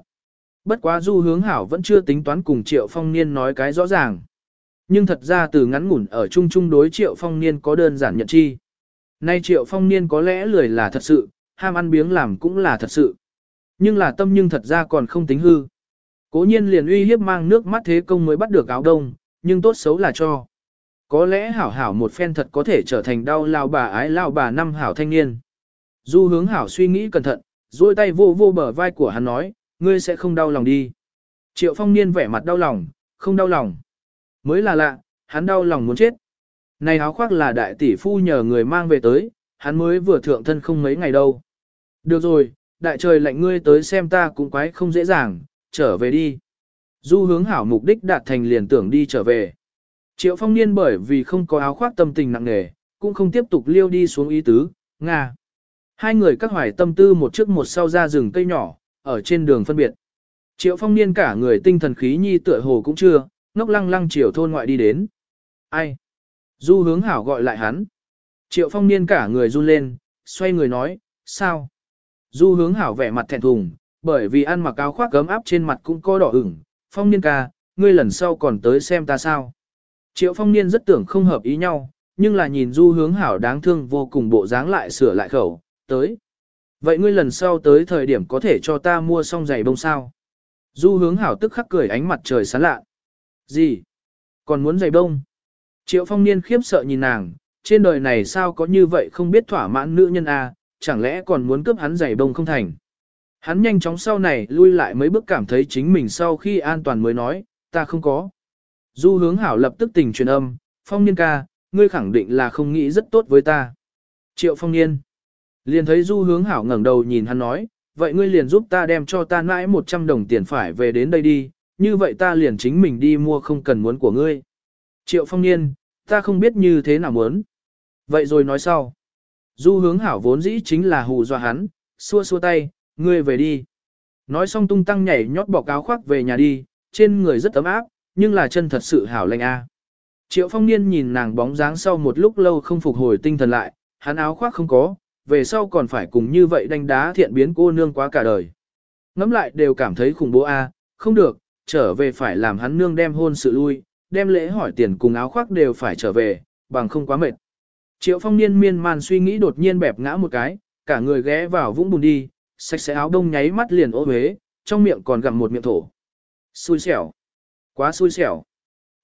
S1: Bất quá du hướng hảo vẫn chưa tính toán cùng triệu phong niên nói cái rõ ràng. Nhưng thật ra từ ngắn ngủn ở chung chung đối triệu phong niên có đơn giản nhận chi. Nay triệu phong niên có lẽ lười là thật sự, ham ăn biếng làm cũng là thật sự. Nhưng là tâm nhưng thật ra còn không tính hư. Cố nhiên liền uy hiếp mang nước mắt thế công mới bắt được áo đông, nhưng tốt xấu là cho. Có lẽ hảo hảo một phen thật có thể trở thành đau lao bà ái lao bà năm hảo thanh niên. Du hướng hảo suy nghĩ cẩn thận, duỗi tay vô vô bờ vai của hắn nói, ngươi sẽ không đau lòng đi. Triệu phong niên vẻ mặt đau lòng, không đau lòng. Mới là lạ, hắn đau lòng muốn chết. Này áo khoác là đại tỷ phu nhờ người mang về tới, hắn mới vừa thượng thân không mấy ngày đâu. Được rồi, đại trời lạnh ngươi tới xem ta cũng quái không dễ dàng, trở về đi. Du hướng hảo mục đích đạt thành liền tưởng đi trở về. Triệu phong niên bởi vì không có áo khoác tâm tình nặng nề, cũng không tiếp tục liêu đi xuống ý tứ, Nga. Hai người các hoài tâm tư một trước một sau ra rừng cây nhỏ, ở trên đường phân biệt. Triệu phong niên cả người tinh thần khí nhi tựa hồ cũng chưa, ngốc lăng lăng chiều thôn ngoại đi đến. Ai? Du hướng hảo gọi lại hắn. Triệu phong niên cả người run lên, xoay người nói, sao? Du hướng hảo vẻ mặt thẹn thùng, bởi vì ăn mặc áo khoác gấm áp trên mặt cũng có đỏ ửng. Phong niên ca, ngươi lần sau còn tới xem ta sao? Triệu phong niên rất tưởng không hợp ý nhau, nhưng là nhìn du hướng hảo đáng thương vô cùng bộ dáng lại sửa lại khẩu, tới. Vậy ngươi lần sau tới thời điểm có thể cho ta mua xong giày bông sao? Du hướng hảo tức khắc cười ánh mặt trời sáng lạ. Gì? Còn muốn giày bông? Triệu phong niên khiếp sợ nhìn nàng, trên đời này sao có như vậy không biết thỏa mãn nữ nhân a, à, chẳng lẽ còn muốn cướp hắn giày bông không thành? Hắn nhanh chóng sau này lui lại mấy bước cảm thấy chính mình sau khi an toàn mới nói, ta không có. Du hướng hảo lập tức tình truyền âm, phong niên ca, ngươi khẳng định là không nghĩ rất tốt với ta. Triệu phong niên. Liền thấy du hướng hảo ngẩng đầu nhìn hắn nói, vậy ngươi liền giúp ta đem cho ta nãi 100 đồng tiền phải về đến đây đi, như vậy ta liền chính mình đi mua không cần muốn của ngươi. Triệu phong niên, ta không biết như thế nào muốn. Vậy rồi nói sau. Du hướng hảo vốn dĩ chính là hù dọa hắn, xua xua tay, ngươi về đi. Nói xong tung tăng nhảy nhót bỏ áo khoác về nhà đi, trên người rất ấm áp, nhưng là chân thật sự hảo lành a. Triệu phong niên nhìn nàng bóng dáng sau một lúc lâu không phục hồi tinh thần lại, hắn áo khoác không có, về sau còn phải cùng như vậy đánh đá thiện biến cô nương quá cả đời. Ngắm lại đều cảm thấy khủng bố a, không được, trở về phải làm hắn nương đem hôn sự lui, đem lễ hỏi tiền cùng áo khoác đều phải trở về, bằng không quá mệt. Triệu phong niên miên man suy nghĩ đột nhiên bẹp ngã một cái, cả người ghé vào vũng bùn đi, sạch sẽ áo đông nháy mắt liền ô huế, trong miệng còn gặm một miệng thổ. Xui xẻo. Quá xui xẻo.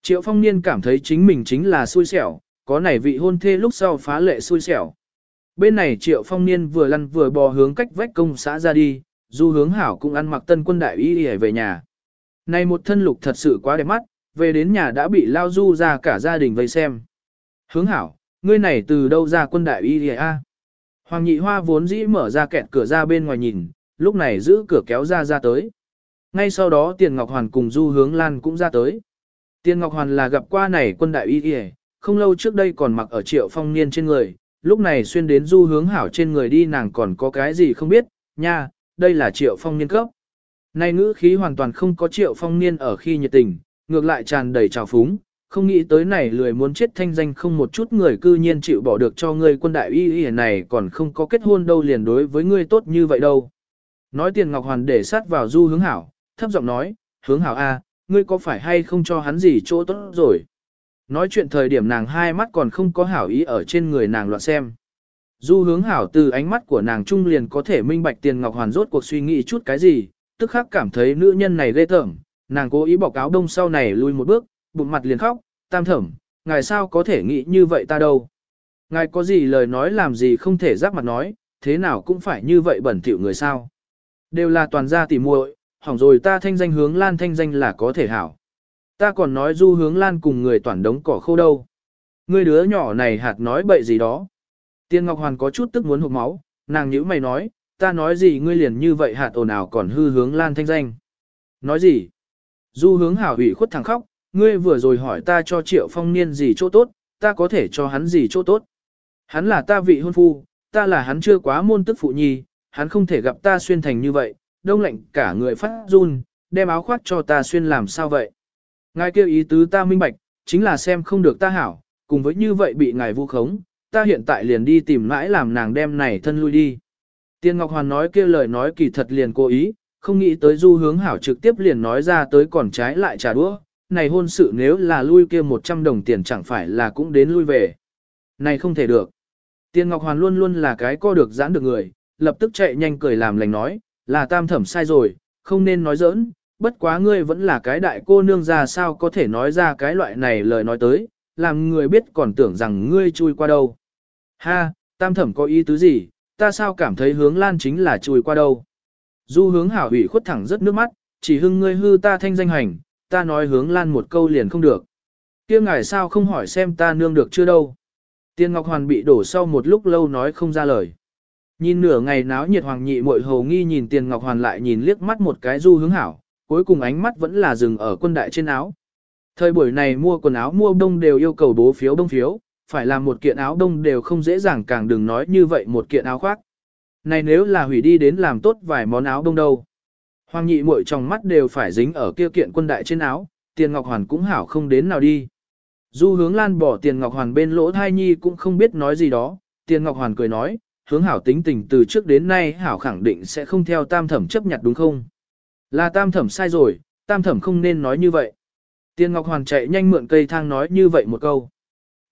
S1: Triệu phong niên cảm thấy chính mình chính là xui xẻo, có nảy vị hôn thê lúc sau phá lệ xui xẻo. Bên này triệu phong niên vừa lăn vừa bò hướng cách vách công xã ra đi, du hướng hảo cũng ăn mặc tân quân đại y đi về nhà. Này một thân lục thật sự quá đẹp mắt, về đến nhà đã bị lao du ra cả gia đình vây xem. Hướng hảo, ngươi này từ đâu ra quân đại y đi a? Hoàng nhị hoa vốn dĩ mở ra kẹt cửa ra bên ngoài nhìn, lúc này giữ cửa kéo ra ra tới. Ngay sau đó Tiền Ngọc Hoàn cùng Du Hướng Lan cũng ra tới. Tiền Ngọc Hoàn là gặp qua này quân đại y y, không lâu trước đây còn mặc ở triệu phong niên trên người, lúc này xuyên đến Du Hướng Hảo trên người đi nàng còn có cái gì không biết, nha, đây là triệu phong niên cấp. nay ngữ khí hoàn toàn không có triệu phong niên ở khi nhiệt tình, ngược lại tràn đầy trào phúng, không nghĩ tới này lười muốn chết thanh danh không một chút người cư nhiên chịu bỏ được cho ngươi quân đại y y này còn không có kết hôn đâu liền đối với ngươi tốt như vậy đâu. Nói tiền Ngọc Hoàn để sát vào du hướng hảo, thấp giọng nói, hướng hảo A, ngươi có phải hay không cho hắn gì chỗ tốt rồi. Nói chuyện thời điểm nàng hai mắt còn không có hảo ý ở trên người nàng loạn xem. Du hướng hảo từ ánh mắt của nàng trung liền có thể minh bạch tiền Ngọc Hoàn rốt cuộc suy nghĩ chút cái gì, tức khắc cảm thấy nữ nhân này ghê tởm, nàng cố ý bỏ cáo đông sau này lui một bước, bụng mặt liền khóc, tam thẩm, ngài sao có thể nghĩ như vậy ta đâu. Ngài có gì lời nói làm gì không thể giáp mặt nói, thế nào cũng phải như vậy bẩn thỉu người sao. Đều là toàn gia tỉ muội, hỏng rồi ta thanh danh hướng lan thanh danh là có thể hảo. Ta còn nói du hướng lan cùng người toàn đống cỏ khô đâu. Ngươi đứa nhỏ này hạt nói bậy gì đó. Tiên Ngọc Hoàn có chút tức muốn hụt máu, nàng nhữ mày nói, ta nói gì ngươi liền như vậy hạt ồn ào còn hư hướng lan thanh danh. Nói gì? Du hướng hảo ủy khuất thẳng khóc, ngươi vừa rồi hỏi ta cho triệu phong niên gì chỗ tốt, ta có thể cho hắn gì chỗ tốt. Hắn là ta vị hôn phu, ta là hắn chưa quá môn tức phụ nhi, hắn không thể gặp ta xuyên thành như vậy, đông lạnh cả người phát run, đem áo khoác cho ta xuyên làm sao vậy. Ngài kêu ý tứ ta minh bạch, chính là xem không được ta hảo, cùng với như vậy bị ngài vu khống, ta hiện tại liền đi tìm mãi làm nàng đem này thân lui đi. Tiên Ngọc Hoàn nói kia lời nói kỳ thật liền cố ý, không nghĩ tới du hướng hảo trực tiếp liền nói ra tới còn trái lại trả đũa, này hôn sự nếu là lui kia 100 đồng tiền chẳng phải là cũng đến lui về. Này không thể được. Tiên Ngọc Hoàn luôn luôn là cái co được giãn được người, lập tức chạy nhanh cười làm lành nói, là tam thẩm sai rồi, không nên nói giỡn, bất quá ngươi vẫn là cái đại cô nương ra sao có thể nói ra cái loại này lời nói tới, làm người biết còn tưởng rằng ngươi chui qua đâu. Ha, tam thẩm có ý tứ gì, ta sao cảm thấy hướng lan chính là chui qua đâu. Du hướng hảo hủy khuất thẳng rất nước mắt, chỉ hưng ngươi hư ta thanh danh hành, ta nói hướng lan một câu liền không được. kia ngài sao không hỏi xem ta nương được chưa đâu. Tiên Ngọc Hoàn bị đổ sau một lúc lâu nói không ra lời. Nhìn nửa ngày náo nhiệt hoàng nhị muội hầu nghi nhìn Tiền Ngọc Hoàn lại nhìn liếc mắt một cái du hướng hảo, cuối cùng ánh mắt vẫn là dừng ở quân đại trên áo. Thời buổi này mua quần áo mua đông đều yêu cầu bố phiếu đông phiếu, phải làm một kiện áo đông đều không dễ dàng càng đừng nói như vậy một kiện áo khoác. Này nếu là hủy đi đến làm tốt vài món áo đông đâu. Hoàng nhị muội trong mắt đều phải dính ở kia kiện quân đại trên áo, tiền ngọc hoàn cũng hảo không đến nào đi. Du hướng lan bỏ tiền ngọc hoàn bên lỗ thai nhi cũng không biết nói gì đó, tiền ngọc hoàn cười nói, hướng hảo tính tình từ trước đến nay hảo khẳng định sẽ không theo tam thẩm chấp nhận đúng không? Là tam thẩm sai rồi, tam thẩm không nên nói như vậy. Tiền ngọc hoàn chạy nhanh mượn cây thang nói như vậy một câu.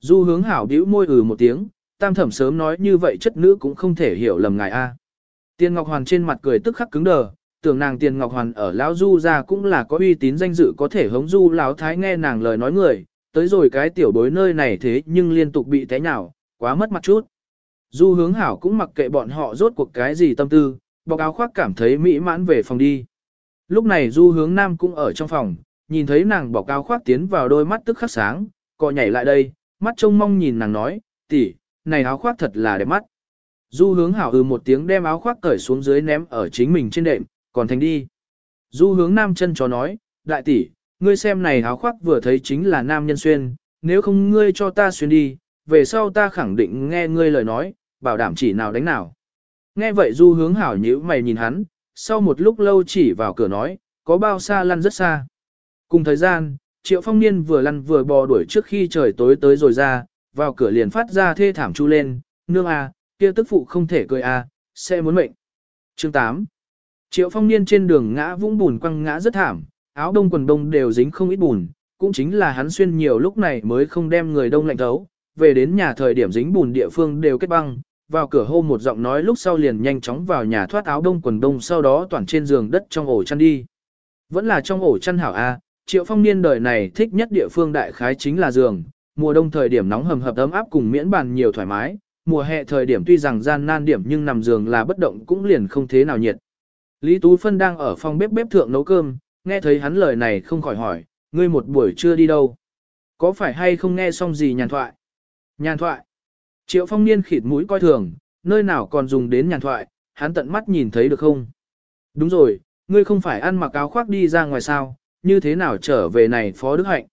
S1: Du hướng hảo bĩu môi ừ một tiếng, tam thẩm sớm nói như vậy chất nữ cũng không thể hiểu lầm ngài a. Tiền ngọc hoàn trên mặt cười tức khắc cứng đờ, tưởng nàng tiền ngọc hoàn ở lão du ra cũng là có uy tín danh dự có thể hống du lão thái nghe nàng lời nói người, tới rồi cái tiểu bối nơi này thế nhưng liên tục bị té nhào, quá mất mặt chút. Du hướng hảo cũng mặc kệ bọn họ rốt cuộc cái gì tâm tư, bọc áo khoác cảm thấy mỹ mãn về phòng đi. Lúc này du hướng nam cũng ở trong phòng, nhìn thấy nàng bỏ áo khoác tiến vào đôi mắt tức khắc sáng, cọ nhảy lại đây, mắt trông mong nhìn nàng nói, tỷ, này áo khoác thật là đẹp mắt. Du hướng hảo ừ một tiếng đem áo khoác cởi xuống dưới ném ở chính mình trên đệm, còn thành đi. Du hướng nam chân chó nói, đại tỷ, ngươi xem này áo khoác vừa thấy chính là nam nhân xuyên, nếu không ngươi cho ta xuyên đi, về sau ta khẳng định nghe ngươi lời nói, bảo đảm chỉ nào đánh nào. Nghe vậy du hướng hảo nhíu mày nhìn hắn, sau một lúc lâu chỉ vào cửa nói, có bao xa lăn rất xa. Cùng thời gian, triệu phong niên vừa lăn vừa bò đuổi trước khi trời tối tới rồi ra, vào cửa liền phát ra thê thảm chu lên, nương à, kia tức phụ không thể cười à, sẽ muốn mệnh. Chương 8 Triệu phong niên trên đường ngã vũng bùn quăng ngã rất thảm, áo đông quần đông đều dính không ít bùn, cũng chính là hắn xuyên nhiều lúc này mới không đem người đông lạnh thấu, về đến nhà thời điểm dính bùn địa phương đều kết băng, vào cửa hô một giọng nói lúc sau liền nhanh chóng vào nhà thoát áo đông quần đông sau đó toàn trên giường đất trong ổ chăn đi. Vẫn là trong ổ chăn hảo A, triệu phong niên đời này thích nhất địa phương đại khái chính là giường, mùa đông thời điểm nóng hầm hập ấm áp cùng miễn bàn nhiều thoải mái, mùa hè thời điểm tuy rằng gian nan điểm nhưng nằm giường là bất động cũng liền không thế nào nhiệt. Lý Tú Phân đang ở phòng bếp bếp thượng nấu cơm, nghe thấy hắn lời này không khỏi hỏi, ngươi một buổi trưa đi đâu? Có phải hay không nghe xong gì nhàn thoại? Nhàn thoại. Triệu phong niên khịt mũi coi thường, nơi nào còn dùng đến nhàn thoại, hắn tận mắt nhìn thấy được không? Đúng rồi, ngươi không phải ăn mặc áo khoác đi ra ngoài sao, như thế nào trở về này Phó Đức Hạnh?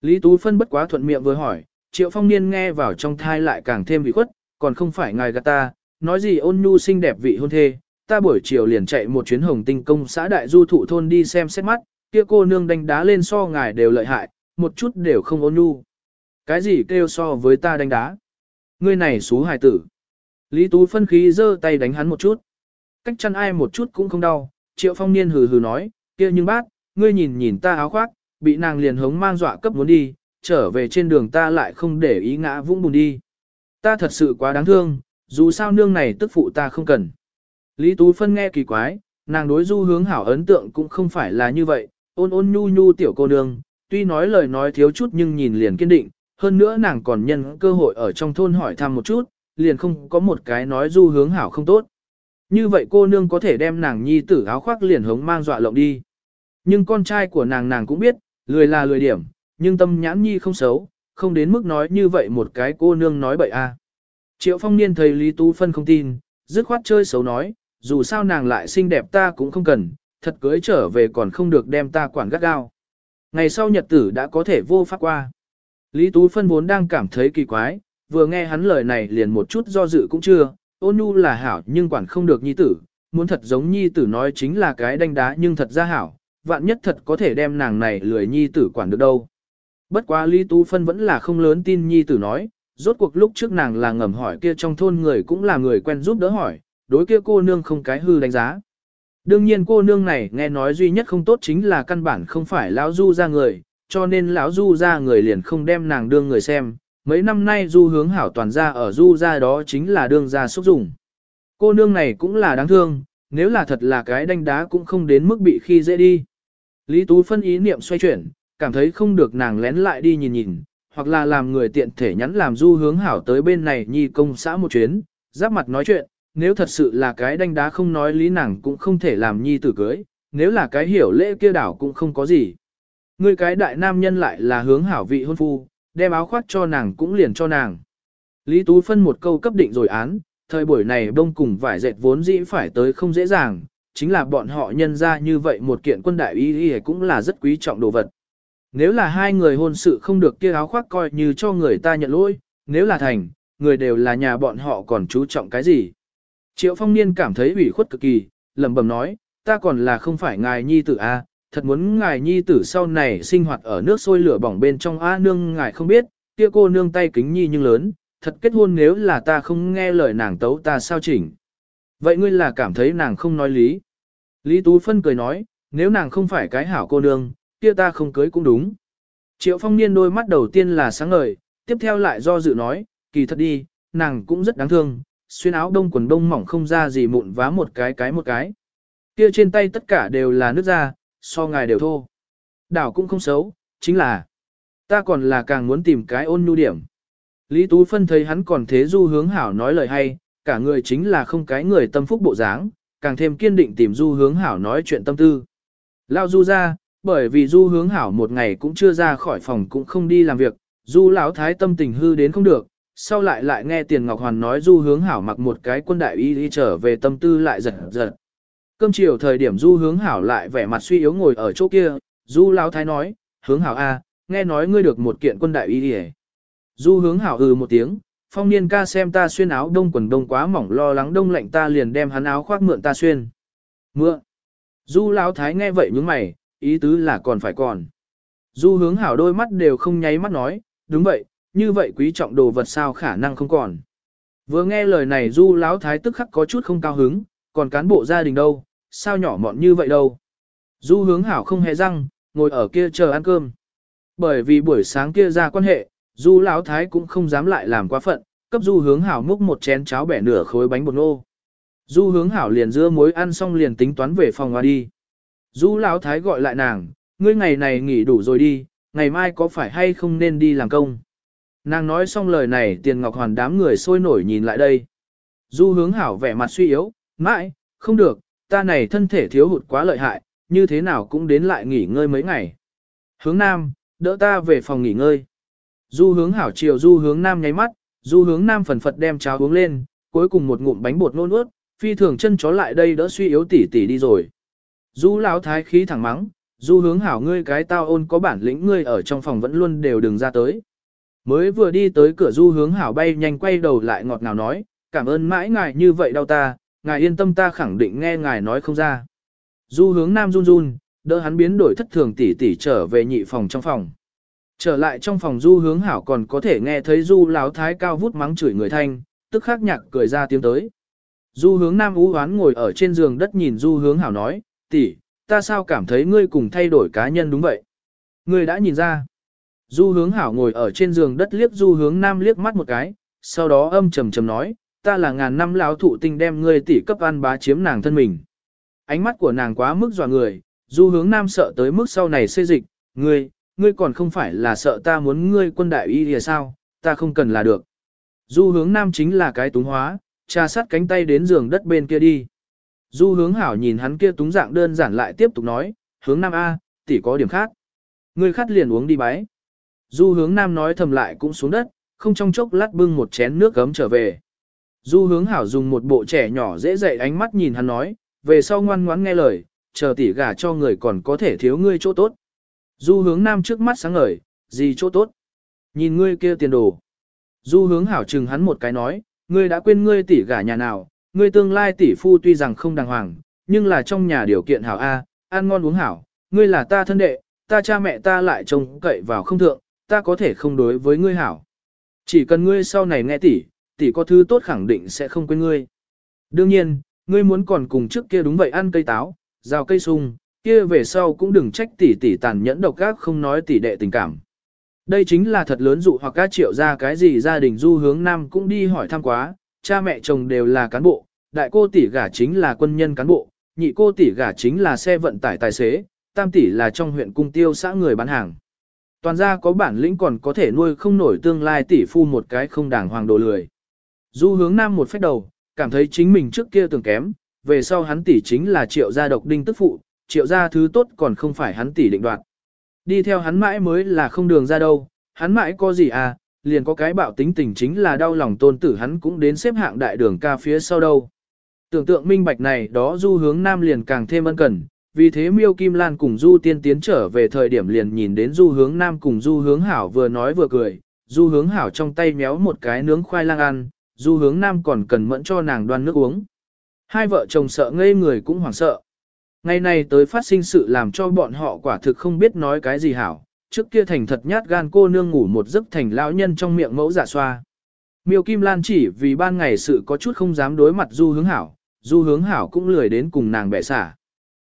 S1: Lý Tú Phân bất quá thuận miệng vừa hỏi, Triệu Phong Niên nghe vào trong thai lại càng thêm vị khuất, còn không phải ngài gạt ta, nói gì ôn nhu xinh đẹp vị hôn thê, ta buổi chiều liền chạy một chuyến hồng tinh công xã đại du thụ thôn đi xem xét mắt, kia cô nương đánh đá lên so ngài đều lợi hại, một chút đều không ôn nhu. Cái gì kêu so với ta đánh đá? Ngươi này xú hài tử. Lý Tú phân khí giơ tay đánh hắn một chút. Cách chăn ai một chút cũng không đau, Triệu Phong Niên hừ hừ nói, kia nhưng bác, ngươi nhìn nhìn ta áo khoác, bị nàng liền hống mang dọa cấp muốn đi, trở về trên đường ta lại không để ý ngã vũng bùn đi. Ta thật sự quá đáng thương, dù sao nương này tức phụ ta không cần. Lý Tú Phân nghe kỳ quái, nàng đối du hướng hảo ấn tượng cũng không phải là như vậy, ôn ôn nhu nhu tiểu cô nương, tuy nói lời nói thiếu chút nhưng nhìn liền kiên định, hơn nữa nàng còn nhân cơ hội ở trong thôn hỏi thăm một chút, liền không có một cái nói du hướng hảo không tốt. Như vậy cô nương có thể đem nàng nhi tử áo khoác liền hống mang dọa lộng đi. Nhưng con trai của nàng nàng cũng biết, lười là lười điểm, nhưng tâm nhãn nhi không xấu, không đến mức nói như vậy một cái cô nương nói bậy a. Triệu phong niên thầy Lý Tú Phân không tin, dứt khoát chơi xấu nói, dù sao nàng lại xinh đẹp ta cũng không cần, thật cưới trở về còn không được đem ta quản gắt gao. Ngày sau nhật tử đã có thể vô pháp qua. Lý Tú Phân vốn đang cảm thấy kỳ quái, vừa nghe hắn lời này liền một chút do dự cũng chưa, ôn nhu là hảo nhưng quản không được nhi tử, muốn thật giống nhi tử nói chính là cái đánh đá nhưng thật ra hảo, vạn nhất thật có thể đem nàng này lười nhi tử quản được đâu. Bất quá Lý Tú Phân vẫn là không lớn tin nhi tử nói, rốt cuộc lúc trước nàng là ngầm hỏi kia trong thôn người cũng là người quen giúp đỡ hỏi, đối kia cô nương không cái hư đánh giá. Đương nhiên cô nương này nghe nói duy nhất không tốt chính là căn bản không phải lão du ra người, cho nên lão du ra người liền không đem nàng đương người xem. Mấy năm nay du hướng hảo toàn ra ở du ra đó chính là đương ra xúc dùng. Cô nương này cũng là đáng thương, nếu là thật là cái đánh đá cũng không đến mức bị khi dễ đi. Lý Tú phân ý niệm xoay chuyển, cảm thấy không được nàng lén lại đi nhìn nhìn, hoặc là làm người tiện thể nhắn làm du hướng hảo tới bên này nhi công xã một chuyến, giáp mặt nói chuyện, nếu thật sự là cái đánh đá không nói lý nàng cũng không thể làm nhi tử cưới, nếu là cái hiểu lễ kia đảo cũng không có gì. Người cái đại nam nhân lại là hướng hảo vị hôn phu, đem áo khoác cho nàng cũng liền cho nàng. Lý Tú phân một câu cấp định rồi án, thời buổi này bông cùng vải dệt vốn dĩ phải tới không dễ dàng, chính là bọn họ nhân ra như vậy một kiện quân đại y y cũng là rất quý trọng đồ vật. Nếu là hai người hôn sự không được kia áo khoác coi như cho người ta nhận lỗi, nếu là thành, người đều là nhà bọn họ còn chú trọng cái gì. Triệu phong niên cảm thấy ủy khuất cực kỳ, lẩm bẩm nói, ta còn là không phải ngài nhi tử a, thật muốn ngài nhi tử sau này sinh hoạt ở nước sôi lửa bỏng bên trong a nương ngài không biết, kia cô nương tay kính nhi nhưng lớn, thật kết hôn nếu là ta không nghe lời nàng tấu ta sao chỉnh. Vậy ngươi là cảm thấy nàng không nói lý. Lý Tú Phân cười nói, nếu nàng không phải cái hảo cô nương, kia ta không cưới cũng đúng. Triệu phong niên đôi mắt đầu tiên là sáng ngời, tiếp theo lại do dự nói, kỳ thật đi, nàng cũng rất đáng thương, xuyên áo đông quần đông mỏng không ra gì mụn vá một cái cái một cái. Kia trên tay tất cả đều là nước da, so ngài đều thô. Đảo cũng không xấu, chính là, ta còn là càng muốn tìm cái ôn nhu điểm. Lý Tú Phân thấy hắn còn thế du hướng hảo nói lời hay, cả người chính là không cái người tâm phúc bộ dáng, càng thêm kiên định tìm du hướng hảo nói chuyện tâm tư. Lao du ra, bởi vì du hướng hảo một ngày cũng chưa ra khỏi phòng cũng không đi làm việc, du lão thái tâm tình hư đến không được, sau lại lại nghe Tiền Ngọc Hoàn nói du hướng hảo mặc một cái quân đại y đi trở về tâm tư lại giật giật. Cơm chiều thời điểm du hướng hảo lại vẻ mặt suy yếu ngồi ở chỗ kia, du lão thái nói, hướng hảo A, nghe nói ngươi được một kiện quân đại y đi Du hướng hảo ừ một tiếng, phong niên ca xem ta xuyên áo đông quần đông quá mỏng lo lắng đông lạnh ta liền đem hắn áo khoác mượn ta xuyên. Mượn. Du lão thái nghe vậy nhướng mày, ý tứ là còn phải còn. Du hướng hảo đôi mắt đều không nháy mắt nói, đúng vậy, như vậy quý trọng đồ vật sao khả năng không còn. Vừa nghe lời này du lão thái tức khắc có chút không cao hứng, còn cán bộ gia đình đâu, sao nhỏ mọn như vậy đâu. Du hướng hảo không hề răng, ngồi ở kia chờ ăn cơm. Bởi vì buổi sáng kia ra quan hệ, du lão thái cũng không dám lại làm quá phận, cấp du hướng hảo múc một chén cháo bẻ nửa khối bánh bột nô. Du hướng hảo liền dưa muối ăn xong liền tính toán về phòng hoa đi. Du lão thái gọi lại nàng, ngươi ngày này nghỉ đủ rồi đi, ngày mai có phải hay không nên đi làm công. Nàng nói xong lời này tiền ngọc hoàn đám người sôi nổi nhìn lại đây. Du hướng hảo vẻ mặt suy yếu, mãi, không được, ta này thân thể thiếu hụt quá lợi hại, như thế nào cũng đến lại nghỉ ngơi mấy ngày. Hướng nam, đỡ ta về phòng nghỉ ngơi. Du hướng hảo chiều du hướng nam nháy mắt, du hướng nam phần phật đem cháo uống lên, cuối cùng một ngụm bánh bột nôn ướt, phi thường chân chó lại đây đỡ suy yếu tỉ tỉ đi rồi. Du lão thái khí thẳng mắng, du hướng hảo ngươi cái tao ôn có bản lĩnh ngươi ở trong phòng vẫn luôn đều đừng ra tới. Mới vừa đi tới cửa du hướng hảo bay nhanh quay đầu lại ngọt ngào nói, cảm ơn mãi ngài như vậy đau ta, ngài yên tâm ta khẳng định nghe ngài nói không ra. Du hướng nam run run, đỡ hắn biến đổi thất thường tỉ tỉ trở về nhị phòng trong phòng. Trở lại trong phòng du hướng hảo còn có thể nghe thấy du láo thái cao vút mắng chửi người thanh, tức khắc nhạc cười ra tiếng tới. Du hướng nam ú hoán ngồi ở trên giường đất nhìn du hướng hảo nói, tỷ, ta sao cảm thấy ngươi cùng thay đổi cá nhân đúng vậy? Ngươi đã nhìn ra. Du hướng hảo ngồi ở trên giường đất liếc du hướng nam liếc mắt một cái, sau đó âm trầm trầm nói, ta là ngàn năm lão thụ tinh đem ngươi tỷ cấp ăn bá chiếm nàng thân mình. Ánh mắt của nàng quá mức dọa người, du hướng nam sợ tới mức sau này xê dịch, ngươi, ngươi còn không phải là sợ ta muốn ngươi quân đại y thì sao, ta không cần là được. Du hướng nam chính là cái túng hóa, trà sát cánh tay đến giường đất bên kia đi. Du hướng hảo nhìn hắn kia túng dạng đơn giản lại tiếp tục nói, hướng nam A, tỷ có điểm khác. Ngươi khát liền uống đi bái. Du hướng nam nói thầm lại cũng xuống đất, không trong chốc lát bưng một chén nước gấm trở về. Du hướng hảo dùng một bộ trẻ nhỏ dễ dậy ánh mắt nhìn hắn nói, về sau ngoan ngoãn nghe lời, chờ tỷ gả cho người còn có thể thiếu ngươi chỗ tốt. Du hướng nam trước mắt sáng ngời, gì chỗ tốt? Nhìn ngươi kia tiền đồ. Du hướng hảo chừng hắn một cái nói, ngươi đã quên ngươi tỷ gả nhà nào, ngươi tương lai tỷ phu tuy rằng không đàng hoàng, nhưng là trong nhà điều kiện hảo A, ăn ngon uống hảo, ngươi là ta thân đệ, ta cha mẹ ta lại trông cậy vào không thượng, ta có thể không đối với ngươi hảo. Chỉ cần ngươi sau này nghe tỷ, tỷ có thứ tốt khẳng định sẽ không quên ngươi. Đương nhiên, ngươi muốn còn cùng trước kia đúng vậy ăn cây táo, rào cây sung, kia về sau cũng đừng trách tỷ tỷ tàn nhẫn độc ác không nói tỷ đệ tình cảm. Đây chính là thật lớn dụ hoặc các triệu ra cái gì gia đình du hướng nam cũng đi hỏi thăm quá, cha mẹ chồng đều là cán bộ, đại cô tỷ gả chính là quân nhân cán bộ, nhị cô tỷ gả chính là xe vận tải tài xế, tam tỷ là trong huyện cung tiêu xã người bán hàng. Toàn gia có bản lĩnh còn có thể nuôi không nổi tương lai tỷ phu một cái không đàng hoàng đồ lười. Du hướng nam một phép đầu, cảm thấy chính mình trước kia tưởng kém, về sau hắn tỷ chính là triệu gia độc đinh tức phụ, triệu gia thứ tốt còn không phải hắn tỷ định đoạt. Đi theo hắn mãi mới là không đường ra đâu, hắn mãi có gì à, liền có cái bạo tính tình chính là đau lòng tôn tử hắn cũng đến xếp hạng đại đường ca phía sau đâu. Tưởng tượng minh bạch này đó du hướng nam liền càng thêm ân cần, vì thế miêu kim lan cùng du tiên tiến trở về thời điểm liền nhìn đến du hướng nam cùng du hướng hảo vừa nói vừa cười, du hướng hảo trong tay méo một cái nướng khoai lang ăn, du hướng nam còn cần mẫn cho nàng đoan nước uống. Hai vợ chồng sợ ngây người cũng hoảng sợ. Ngày này tới phát sinh sự làm cho bọn họ quả thực không biết nói cái gì hảo, trước kia thành thật nhát gan cô nương ngủ một giấc thành lão nhân trong miệng mẫu giả dạ xoa. Miêu Kim Lan chỉ vì ban ngày sự có chút không dám đối mặt du hướng hảo, du hướng hảo cũng lười đến cùng nàng bẻ xả.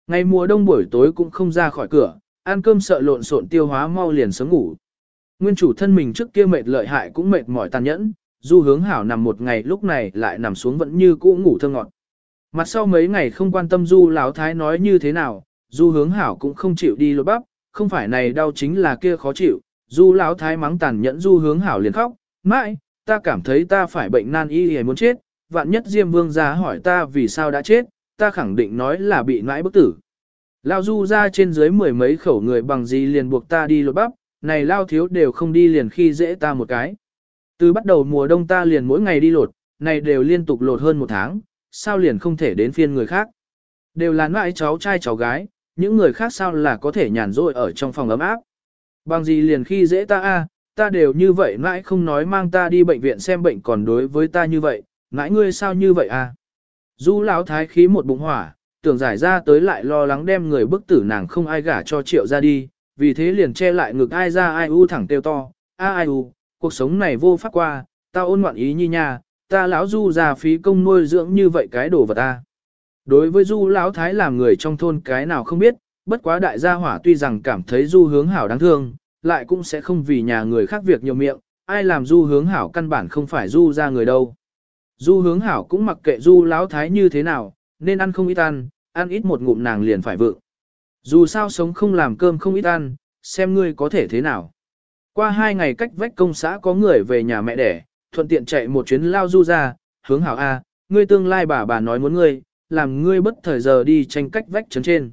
S1: Ngày mùa đông buổi tối cũng không ra khỏi cửa, ăn cơm sợ lộn xộn tiêu hóa mau liền sớm ngủ. Nguyên chủ thân mình trước kia mệt lợi hại cũng mệt mỏi tàn nhẫn, du hướng hảo nằm một ngày lúc này lại nằm xuống vẫn như cũ ngủ thơ ngọt. Mặt sau mấy ngày không quan tâm du lão thái nói như thế nào, du hướng hảo cũng không chịu đi lột bắp, không phải này đau chính là kia khó chịu, du lão thái mắng tàn nhẫn du hướng hảo liền khóc, mãi, ta cảm thấy ta phải bệnh nan y hề muốn chết, vạn nhất Diêm Vương ra hỏi ta vì sao đã chết, ta khẳng định nói là bị nãi bức tử. Lao du ra trên dưới mười mấy khẩu người bằng gì liền buộc ta đi lột bắp, này lao thiếu đều không đi liền khi dễ ta một cái. Từ bắt đầu mùa đông ta liền mỗi ngày đi lột, này đều liên tục lột hơn một tháng, sao liền không thể đến phiên người khác. Đều là nãi cháu trai cháu gái, những người khác sao là có thể nhàn rỗi ở trong phòng ấm áp. Bằng gì liền khi dễ ta a, ta đều như vậy nãi không nói mang ta đi bệnh viện xem bệnh còn đối với ta như vậy, nãi ngươi sao như vậy a? Du lão thái khí một bụng hỏa, tưởng giải ra tới lại lo lắng đem người bức tử nàng không ai gả cho triệu ra đi, vì thế liền che lại ngực ai ra ai u thẳng tiêu to, a ai u, cuộc sống này vô pháp qua, ta ôn ngoạn ý nhi nha, ta lão du già phí công nuôi dưỡng như vậy cái đồ vật ta. Đối với du lão thái làm người trong thôn cái nào không biết, bất quá đại gia hỏa tuy rằng cảm thấy du hướng hảo đáng thương, lại cũng sẽ không vì nhà người khác việc nhiều miệng, ai làm du hướng hảo căn bản không phải du ra người đâu. Du hướng hảo cũng mặc kệ du lão thái như thế nào, nên ăn không ít ăn, ăn ít một ngụm nàng liền phải vượng. Dù sao sống không làm cơm không ít ăn, xem ngươi có thể thế nào. Qua hai ngày cách vách công xã có người về nhà mẹ đẻ, thuận tiện chạy một chuyến lao du ra, hướng hảo A, ngươi tương lai bà bà nói muốn ngươi, làm ngươi bất thời giờ đi tranh cách vách chấn trên.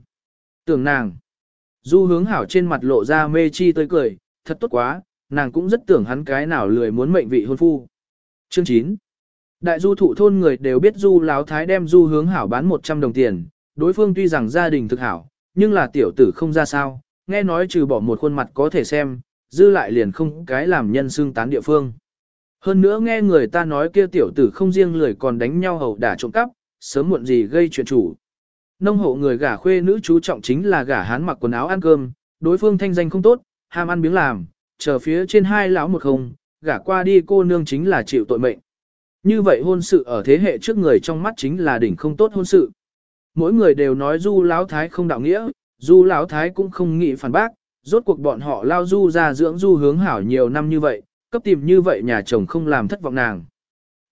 S1: Tưởng nàng, du hướng hảo trên mặt lộ ra mê chi tươi cười, thật tốt quá, nàng cũng rất tưởng hắn cái nào lười muốn mệnh vị hôn phu. Chương 9 Đại du thụ thôn người đều biết du láo thái đem du hướng hảo bán 100 đồng tiền, đối phương tuy rằng gia đình thực hảo, nhưng là tiểu tử không ra sao, nghe nói trừ bỏ một khuôn mặt có thể xem, dư lại liền không cái làm nhân xương tán địa phương. Hơn nữa nghe người ta nói kia tiểu tử không riêng lười còn đánh nhau hầu đả trộm cắp, sớm muộn gì gây chuyện chủ. Nông hộ người gả khuê nữ chú trọng chính là gả hán mặc quần áo ăn cơm, đối phương thanh danh không tốt, ham ăn miếng làm, chờ phía trên hai lão một không, gả qua đi cô nương chính là chịu tội mệnh. Như vậy hôn sự ở thế hệ trước người trong mắt chính là đỉnh không tốt hôn sự. Mỗi người đều nói du lão thái không đạo nghĩa, du lão thái cũng không nghĩ phản bác, rốt cuộc bọn họ lao du ra dưỡng du hướng hảo nhiều năm như vậy, cấp tìm như vậy nhà chồng không làm thất vọng nàng.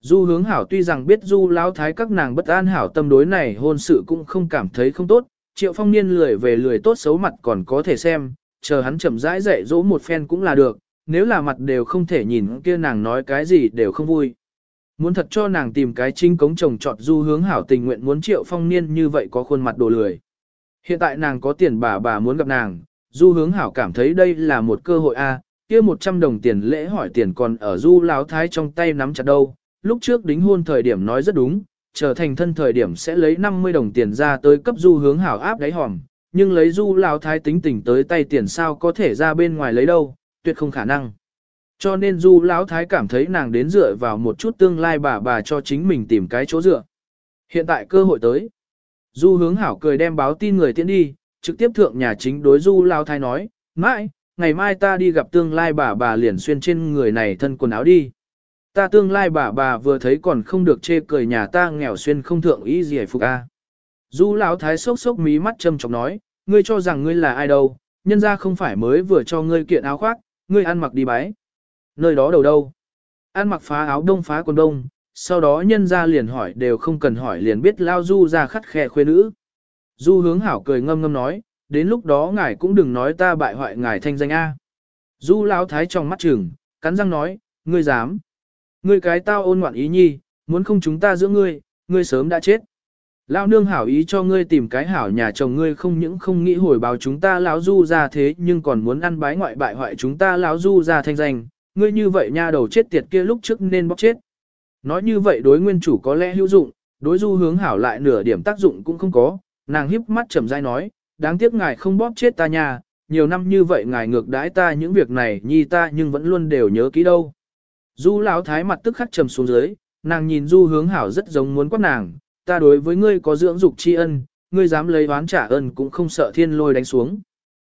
S1: Du hướng hảo tuy rằng biết du lão thái các nàng bất an hảo tâm đối này hôn sự cũng không cảm thấy không tốt, triệu phong niên lười về lười tốt xấu mặt còn có thể xem, chờ hắn chậm rãi dạy dỗ một phen cũng là được, nếu là mặt đều không thể nhìn kia nàng nói cái gì đều không vui. Muốn thật cho nàng tìm cái chính cống chồng trọt du hướng hảo tình nguyện muốn triệu phong niên như vậy có khuôn mặt đồ lười. Hiện tại nàng có tiền bà bà muốn gặp nàng, du hướng hảo cảm thấy đây là một cơ hội a kia 100 đồng tiền lễ hỏi tiền còn ở du láo thái trong tay nắm chặt đâu, lúc trước đính hôn thời điểm nói rất đúng, trở thành thân thời điểm sẽ lấy 50 đồng tiền ra tới cấp du hướng hảo áp đáy hòm, nhưng lấy du láo thái tính tình tới tay tiền sao có thể ra bên ngoài lấy đâu, tuyệt không khả năng. Cho nên du lão thái cảm thấy nàng đến dựa vào một chút tương lai bà bà cho chính mình tìm cái chỗ dựa. Hiện tại cơ hội tới. Du hướng hảo cười đem báo tin người tiễn đi, trực tiếp thượng nhà chính đối du lao thái nói, mãi, ngày mai ta đi gặp tương lai bà bà liền xuyên trên người này thân quần áo đi. Ta tương lai bà bà vừa thấy còn không được chê cười nhà ta nghèo xuyên không thượng ý gì phục a. Du lão thái sốc sốc mí mắt châm chọc nói, ngươi cho rằng ngươi là ai đâu, nhân ra không phải mới vừa cho ngươi kiện áo khoác, ngươi ăn mặc đi bái. Nơi đó đầu đâu? Ăn mặc phá áo đông phá quần đông, sau đó nhân ra liền hỏi đều không cần hỏi liền biết lao du ra khắt khe khuê nữ. Du hướng hảo cười ngâm ngâm nói, đến lúc đó ngài cũng đừng nói ta bại hoại ngài thanh danh A. Du lão thái trong mắt trường, cắn răng nói, ngươi dám. Ngươi cái tao ôn ngoạn ý nhi, muốn không chúng ta giữa ngươi, ngươi sớm đã chết. Lão nương hảo ý cho ngươi tìm cái hảo nhà chồng ngươi không những không nghĩ hồi báo chúng ta lão du ra thế nhưng còn muốn ăn bái ngoại bại hoại chúng ta lão du ra thanh danh, ngươi như vậy nha đầu chết tiệt kia lúc trước nên bóc chết. Nói như vậy đối nguyên chủ có lẽ hữu dụng, đối du hướng hảo lại nửa điểm tác dụng cũng không có, nàng híp mắt chậm rãi nói, đáng tiếc ngài không bóp chết ta nha, nhiều năm như vậy ngài ngược đãi ta những việc này nhi ta nhưng vẫn luôn đều nhớ kỹ đâu. Du lão thái mặt tức khắc trầm xuống dưới, nàng nhìn du hướng hảo rất giống muốn quát nàng, ta đối với ngươi có dưỡng dục tri ân, ngươi dám lấy oán trả ơn cũng không sợ thiên lôi đánh xuống.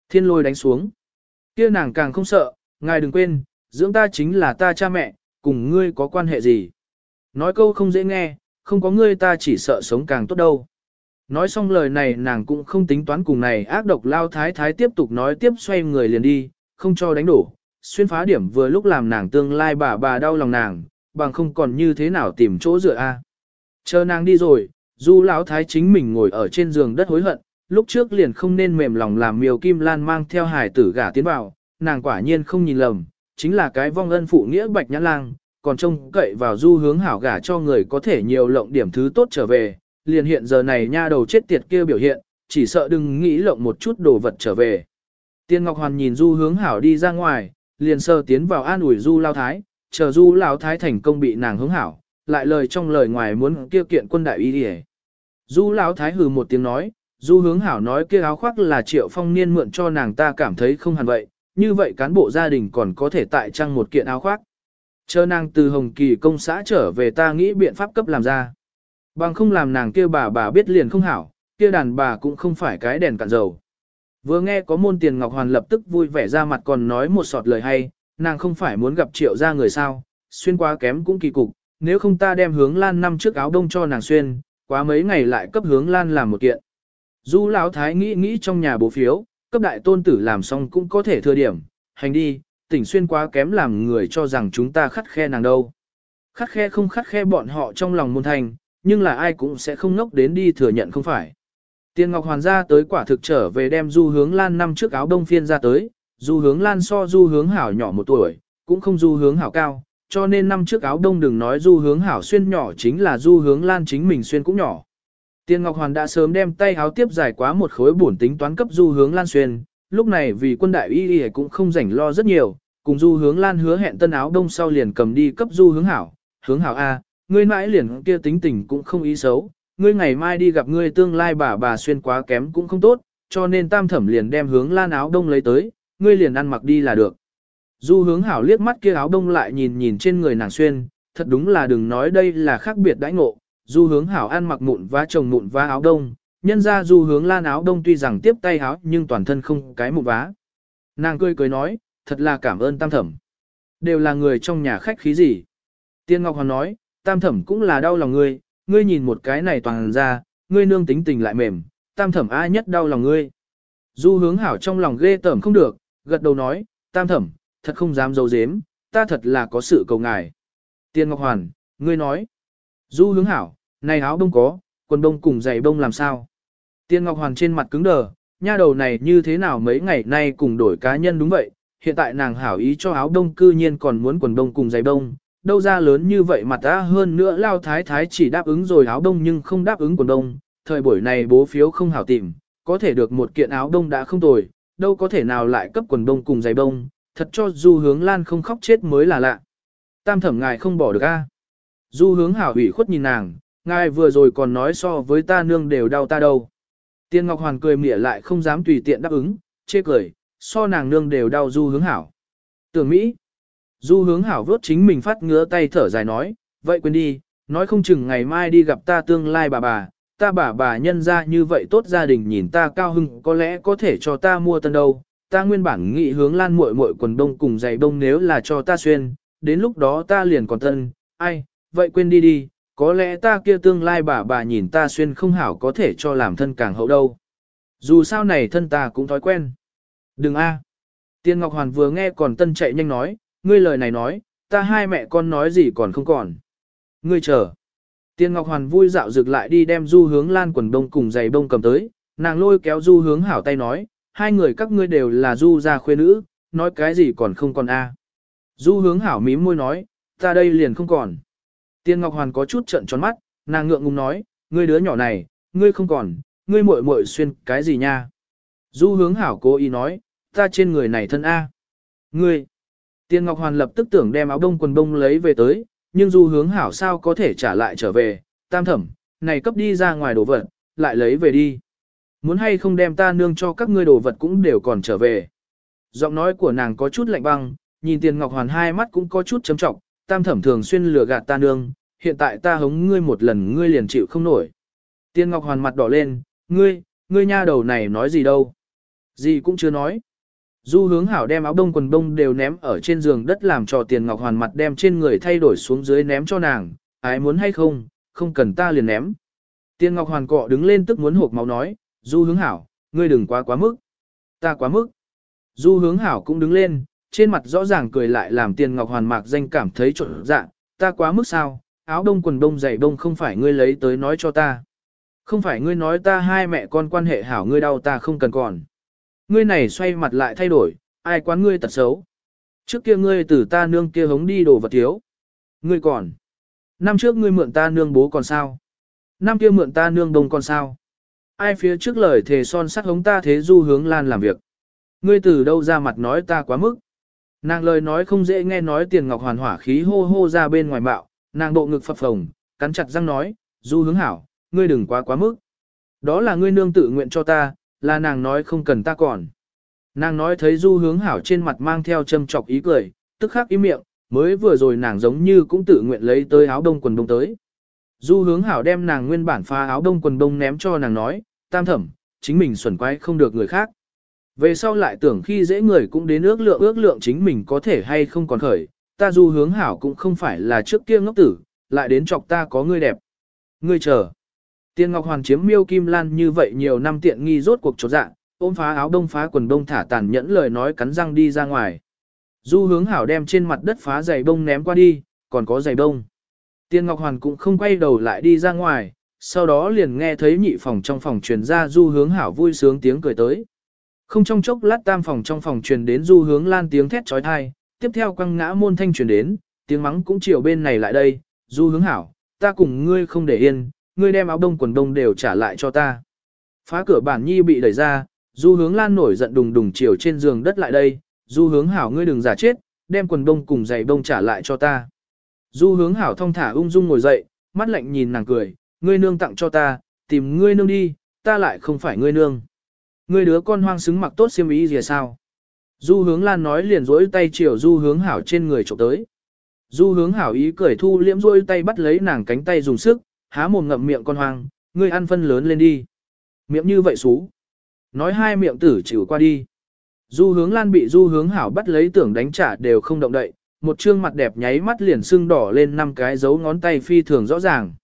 S1: Thiên lôi đánh xuống. kia nàng càng không sợ, ngài đừng quên, dưỡng ta chính là ta cha mẹ, cùng ngươi có quan hệ gì. Nói câu không dễ nghe, không có ngươi ta chỉ sợ sống càng tốt đâu. Nói xong lời này nàng cũng không tính toán cùng này ác độc lao thái thái tiếp tục nói tiếp xoay người liền đi, không cho đánh đổ. Xuyên phá điểm vừa lúc làm nàng tương lai bà bà đau lòng nàng, bằng không còn như thế nào tìm chỗ dựa a. Chờ nàng đi rồi, du lão thái chính mình ngồi ở trên giường đất hối hận, lúc trước liền không nên mềm lòng làm miều kim lan mang theo hải tử gả tiến vào, nàng quả nhiên không nhìn lầm, chính là cái vong ân phụ nghĩa bạch nhã lang, còn trông cậy vào du hướng hảo gả cho người có thể nhiều lộng điểm thứ tốt trở về, liền hiện giờ này nha đầu chết tiệt kia biểu hiện, chỉ sợ đừng nghĩ lộng một chút đồ vật trở về. Tiên Ngọc Hoàn nhìn du hướng hảo đi ra ngoài, liền sơ tiến vào an ủi du lao thái, chờ du lao thái thành công bị nàng hướng hảo, lại lời trong lời ngoài muốn kia kiện quân đại y đi Du lao thái hừ một tiếng nói, du hướng hảo nói kia áo khoác là triệu phong niên mượn cho nàng ta cảm thấy không hẳn vậy, như vậy cán bộ gia đình còn có thể tại trang một kiện áo khoác. Chờ nàng từ Hồng Kỳ công xã trở về ta nghĩ biện pháp cấp làm ra. Bằng không làm nàng kia bà bà biết liền không hảo, kia đàn bà cũng không phải cái đèn cạn dầu. Vừa nghe có môn tiền Ngọc Hoàn lập tức vui vẻ ra mặt còn nói một sọt lời hay, nàng không phải muốn gặp triệu ra người sao, xuyên qua kém cũng kỳ cục, nếu không ta đem hướng lan năm trước áo đông cho nàng xuyên, quá mấy ngày lại cấp hướng lan làm một kiện. Du lão thái nghĩ nghĩ trong nhà bố phiếu, cấp đại tôn tử làm xong cũng có thể thừa điểm, hành đi, tỉnh xuyên quá kém làm người cho rằng chúng ta khắt khe nàng đâu. Khắt khe không khắt khe bọn họ trong lòng môn thành, nhưng là ai cũng sẽ không ngốc đến đi thừa nhận không phải. Tiên Ngọc Hoàn ra tới quả thực trở về đem du hướng lan năm trước áo đông phiên ra tới, du hướng lan so du hướng hảo nhỏ một tuổi, cũng không du hướng hảo cao, cho nên năm trước áo đông đừng nói du hướng hảo xuyên nhỏ chính là du hướng lan chính mình xuyên cũng nhỏ. Tiên Ngọc Hoàn đã sớm đem tay áo tiếp dài quá một khối bổn tính toán cấp du hướng lan xuyên, lúc này vì quân đại y y cũng không rảnh lo rất nhiều, cùng du hướng lan hứa hẹn tân áo đông sau liền cầm đi cấp du hướng hảo, hướng hảo A, ngươi mãi liền kia tính tình cũng không ý xấu, ngươi ngày mai đi gặp ngươi tương lai bà bà xuyên quá kém cũng không tốt, cho nên tam thẩm liền đem hướng lan áo đông lấy tới, ngươi liền ăn mặc đi là được. Du hướng hảo liếc mắt kia áo đông lại nhìn nhìn trên người nàng xuyên, thật đúng là đừng nói đây là khác biệt đãi ngộ, du hướng hảo ăn mặc mụn vá chồng mụn vá áo đông, nhân ra du hướng lan áo đông tuy rằng tiếp tay áo nhưng toàn thân không cái mụn vá. Nàng cười cười nói, thật là cảm ơn tam thẩm. Đều là người trong nhà khách khí gì. Tiên Ngọc Hoàn nói, tam thẩm cũng là đau lòng ngươi, ngươi nhìn một cái này toàn ra, ngươi nương tính tình lại mềm, tam thẩm ai nhất đau lòng ngươi. Du hướng hảo trong lòng ghê tởm không được, gật đầu nói, tam thẩm, thật không dám dấu dếm, ta thật là có sự cầu ngài. Tiên Ngọc Hoàn, ngươi nói, du hướng hảo, này áo đông có, quần đông cùng giày đông làm sao? Tiên Ngọc Hoàn trên mặt cứng đờ, nha đầu này như thế nào mấy ngày nay cùng đổi cá nhân đúng vậy, hiện tại nàng hảo ý cho áo đông cư nhiên còn muốn quần đông cùng giày đông, đâu ra lớn như vậy mặt ta hơn nữa lao thái thái chỉ đáp ứng rồi áo đông nhưng không đáp ứng quần đông, thời buổi này bố phiếu không hảo tìm, có thể được một kiện áo đông đã không tồi, đâu có thể nào lại cấp quần đông cùng giày đông, thật cho du hướng lan không khóc chết mới là lạ. Tam thẩm ngài không bỏ được a. Du hướng hảo ủy khuất nhìn nàng, ngài vừa rồi còn nói so với ta nương đều đau ta đâu. Tiên Ngọc Hoàn cười mỉa lại không dám tùy tiện đáp ứng, chê cười, so nàng nương đều đau du hướng hảo. Tưởng Mỹ. Du hướng hảo vớt chính mình phát ngứa tay thở dài nói, vậy quên đi, nói không chừng ngày mai đi gặp ta tương lai bà bà, ta bà bà nhân ra như vậy tốt gia đình nhìn ta cao hưng có lẽ có thể cho ta mua tân đâu. Ta nguyên bản nghĩ hướng lan muội muội quần đông cùng giày đông nếu là cho ta xuyên, đến lúc đó ta liền còn tân, ai, vậy quên đi đi, có lẽ ta kia tương lai bà bà nhìn ta xuyên không hảo có thể cho làm thân càng hậu đâu. Dù sao này thân ta cũng thói quen. Đừng a. Tiên Ngọc Hoàn vừa nghe còn tân chạy nhanh nói, ngươi lời này nói, ta hai mẹ con nói gì còn không còn. Ngươi chờ. Tiên Ngọc Hoàn vui dạo dược lại đi đem du hướng lan quần đông cùng giày bông cầm tới, nàng lôi kéo du hướng hảo tay nói, hai người các ngươi đều là du gia khuê nữ, nói cái gì còn không còn a. À. Du hướng hảo mím môi nói, ta đây liền không còn. Tiên Ngọc Hoàn có chút trận tròn mắt, nàng ngượng ngùng nói, ngươi đứa nhỏ này, ngươi không còn, ngươi muội muội xuyên cái gì nha. Du hướng hảo cố ý nói, ta trên người này thân A. Ngươi, Tiên Ngọc Hoàn lập tức tưởng đem áo đông quần đông lấy về tới, nhưng du hướng hảo sao có thể trả lại trở về, tam thẩm, này cấp đi ra ngoài đồ vật, lại lấy về đi. Muốn hay không đem ta nương cho các ngươi đồ vật cũng đều còn trở về. Giọng nói của nàng có chút lạnh băng, nhìn Tiên Ngọc Hoàn hai mắt cũng có chút chấm trọng, tam thẩm thường xuyên lừa gạt ta nương, hiện tại ta hống ngươi một lần ngươi liền chịu không nổi. Tiên Ngọc Hoàn mặt đỏ lên, ngươi, ngươi nha đầu này nói gì đâu. Gì cũng chưa nói. Du hướng hảo đem áo đông quần đông đều ném ở trên giường đất làm cho tiền ngọc hoàn mặt đem trên người thay đổi xuống dưới ném cho nàng, ai muốn hay không, không cần ta liền ném. Tiền ngọc hoàn cọ đứng lên tức muốn hộp máu nói, du hướng hảo, ngươi đừng quá quá mức. Ta quá mức. Du hướng hảo cũng đứng lên, trên mặt rõ ràng cười lại làm tiền ngọc hoàn mạc danh cảm thấy trộn dạ, ta quá mức sao, áo đông quần đông giày đông không phải ngươi lấy tới nói cho ta. Không phải ngươi nói ta hai mẹ con quan hệ hảo ngươi đau ta không cần còn. Ngươi này xoay mặt lại thay đổi, ai quán ngươi tật xấu. Trước kia ngươi từ ta nương kia hống đi đồ vật thiếu. Ngươi còn. Năm trước ngươi mượn ta nương bố còn sao? Năm kia mượn ta nương đông còn sao? Ai phía trước lời thề son sắt hống ta thế du hướng lan làm việc. Ngươi từ đâu ra mặt nói ta quá mức. Nàng lời nói không dễ nghe nói tiền ngọc hoàn hỏa khí hô hô ra bên ngoài bạo, nàng độ ngực phập phồng, cắn chặt răng nói, du hướng hảo, ngươi đừng quá quá mức. Đó là ngươi nương tự nguyện cho ta, là nàng nói không cần ta còn. Nàng nói thấy du hướng hảo trên mặt mang theo châm chọc ý cười, tức khắc ý miệng, mới vừa rồi nàng giống như cũng tự nguyện lấy tới áo đông quần đông tới. Du hướng hảo đem nàng nguyên bản pha áo đông quần đông ném cho nàng nói, tam thẩm, chính mình xuẩn quái không được người khác. Về sau lại tưởng khi dễ người cũng đến ước lượng ước lượng chính mình có thể hay không còn khởi, ta du hướng hảo cũng không phải là trước kia ngốc tử, lại đến chọc ta có người đẹp. Ngươi chờ. Tiên Ngọc Hoàn chiếm miêu kim lan như vậy nhiều năm tiện nghi rốt cuộc chốt dạ, ôm phá áo đông phá quần đông thả tàn nhẫn lời nói cắn răng đi ra ngoài. Du hướng hảo đem trên mặt đất phá giày đông ném qua đi, còn có giày đông. Tiên Ngọc Hoàn cũng không quay đầu lại đi ra ngoài, sau đó liền nghe thấy nhị phòng trong phòng truyền ra du hướng hảo vui sướng tiếng cười tới. Không trong chốc lát tam phòng trong phòng truyền đến du hướng lan tiếng thét trói thai, tiếp theo quăng ngã môn thanh truyền đến, tiếng mắng cũng chiều bên này lại đây, du hướng hảo, ta cùng ngươi không để yên, ngươi đem áo đông quần đông đều trả lại cho ta. Phá cửa bản nhi bị đẩy ra, du hướng lan nổi giận đùng đùng chiều trên giường đất lại đây, du hướng hảo ngươi đừng giả chết, đem quần đông cùng giày đông trả lại cho ta. Du hướng hảo thong thả ung dung ngồi dậy, mắt lạnh nhìn nàng cười, ngươi nương tặng cho ta, tìm ngươi nương đi, ta lại không phải ngươi nương. Ngươi đứa con hoang xứng mặc tốt xiêm ý gì sao? Du hướng lan nói liền rỗi tay chiều du hướng hảo trên người trộm tới. Du hướng hảo ý cười thu liễm rỗi tay bắt lấy nàng cánh tay dùng sức, há mồm ngậm miệng con hoang, ngươi ăn phân lớn lên đi. Miệng như vậy xú. Nói hai miệng tử chịu qua đi. Du hướng lan bị du hướng hảo bắt lấy tưởng đánh trả đều không động đậy, một trương mặt đẹp nháy mắt liền sưng đỏ lên năm cái dấu ngón tay phi thường rõ ràng.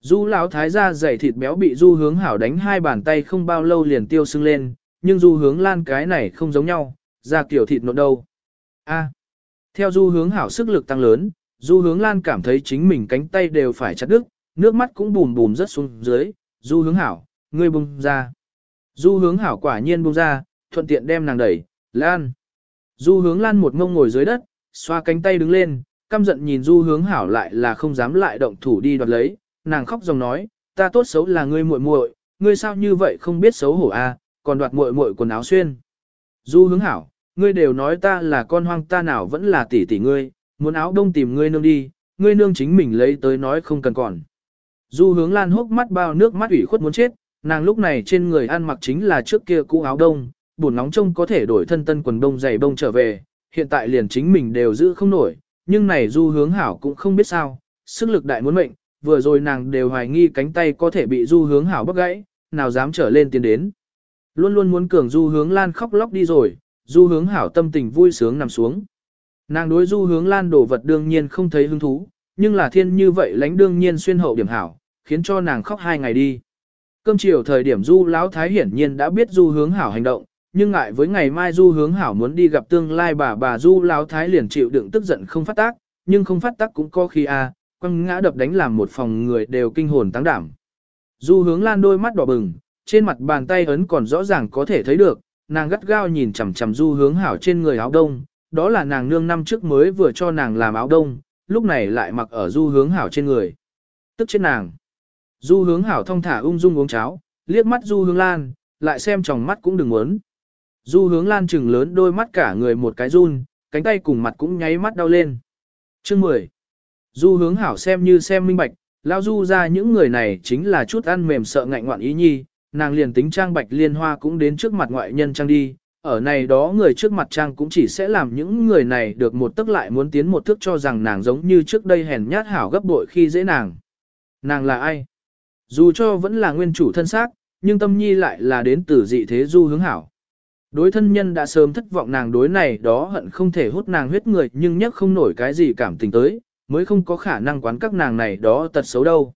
S1: Du lão thái gia dày thịt béo bị du hướng hảo đánh hai bàn tay không bao lâu liền tiêu sưng lên, nhưng du hướng lan cái này không giống nhau, ra kiểu thịt nộn đâu. A. Theo du hướng hảo sức lực tăng lớn, du hướng lan cảm thấy chính mình cánh tay đều phải chặt đứt, nước mắt cũng bùm bùm rất xuống dưới, du hướng hảo, ngươi bung ra. Du hướng hảo quả nhiên bung ra, thuận tiện đem nàng đẩy, lan. Du hướng lan một ngông ngồi dưới đất, xoa cánh tay đứng lên, căm giận nhìn du hướng hảo lại là không dám lại động thủ đi đoạt lấy, nàng khóc dòng nói, ta tốt xấu là ngươi muội muội, ngươi sao như vậy không biết xấu hổ a, à, còn đoạt muội muội quần áo xuyên. Du hướng hảo, ngươi đều nói ta là con hoang ta nào vẫn là tỷ tỷ ngươi, muốn áo đông tìm ngươi nương đi, ngươi nương chính mình lấy tới nói không cần còn. Du hướng lan hốc mắt bao nước mắt ủy khuất muốn chết, nàng lúc này trên người ăn mặc chính là trước kia cũ áo đông, buồn nóng trông có thể đổi thân tân quần đông dày bông trở về, hiện tại liền chính mình đều giữ không nổi, nhưng này du hướng hảo cũng không biết sao, sức lực đại muốn mệnh, vừa rồi nàng đều hoài nghi cánh tay có thể bị du hướng hảo bóc gãy, nào dám trở lên tiến đến. Luôn luôn muốn cường du hướng lan khóc lóc đi rồi, du hướng hảo tâm tình vui sướng nằm xuống. Nàng đối du hướng lan đổ vật đương nhiên không thấy hứng thú, nhưng là thiên như vậy lánh đương nhiên xuyên hậu điểm hảo, khiến cho nàng khóc hai ngày đi. Cơm chiều thời điểm du lão thái hiển nhiên đã biết du hướng hảo hành động, nhưng ngại với ngày mai du hướng hảo muốn đi gặp tương lai bà bà du lão thái liền chịu đựng tức giận không phát tác, nhưng không phát tác cũng có khi a à, quăng ngã đập đánh làm một phòng người đều kinh hồn tăng đảm. Du hướng lan đôi mắt đỏ bừng, trên mặt bàn tay ấn còn rõ ràng có thể thấy được, nàng gắt gao nhìn chằm chằm du hướng hảo trên người áo đông, đó là nàng nương năm trước mới vừa cho nàng làm áo đông, lúc này lại mặc ở du hướng hảo trên người. Tức trên nàng. Du hướng hảo thong thả ung dung uống cháo, liếc mắt du hướng lan, lại xem tròng mắt cũng đừng muốn. Du hướng lan trừng lớn đôi mắt cả người một cái run, cánh tay cùng mặt cũng nháy mắt đau lên. Chương 10. Du hướng hảo xem như xem minh bạch, lao du ra những người này chính là chút ăn mềm sợ ngạnh ngoạn ý nhi, nàng liền tính trang bạch liên hoa cũng đến trước mặt ngoại nhân trang đi, ở này đó người trước mặt trang cũng chỉ sẽ làm những người này được một tức lại muốn tiến một thước cho rằng nàng giống như trước đây hèn nhát hảo gấp bội khi dễ nàng. Nàng là ai? Dù cho vẫn là nguyên chủ thân xác, nhưng tâm nhi lại là đến từ dị thế du hướng hảo. Đối thân nhân đã sớm thất vọng nàng đối này đó hận không thể hút nàng huyết người nhưng nhất không nổi cái gì cảm tình tới, mới không có khả năng quán các nàng này đó tật xấu đâu.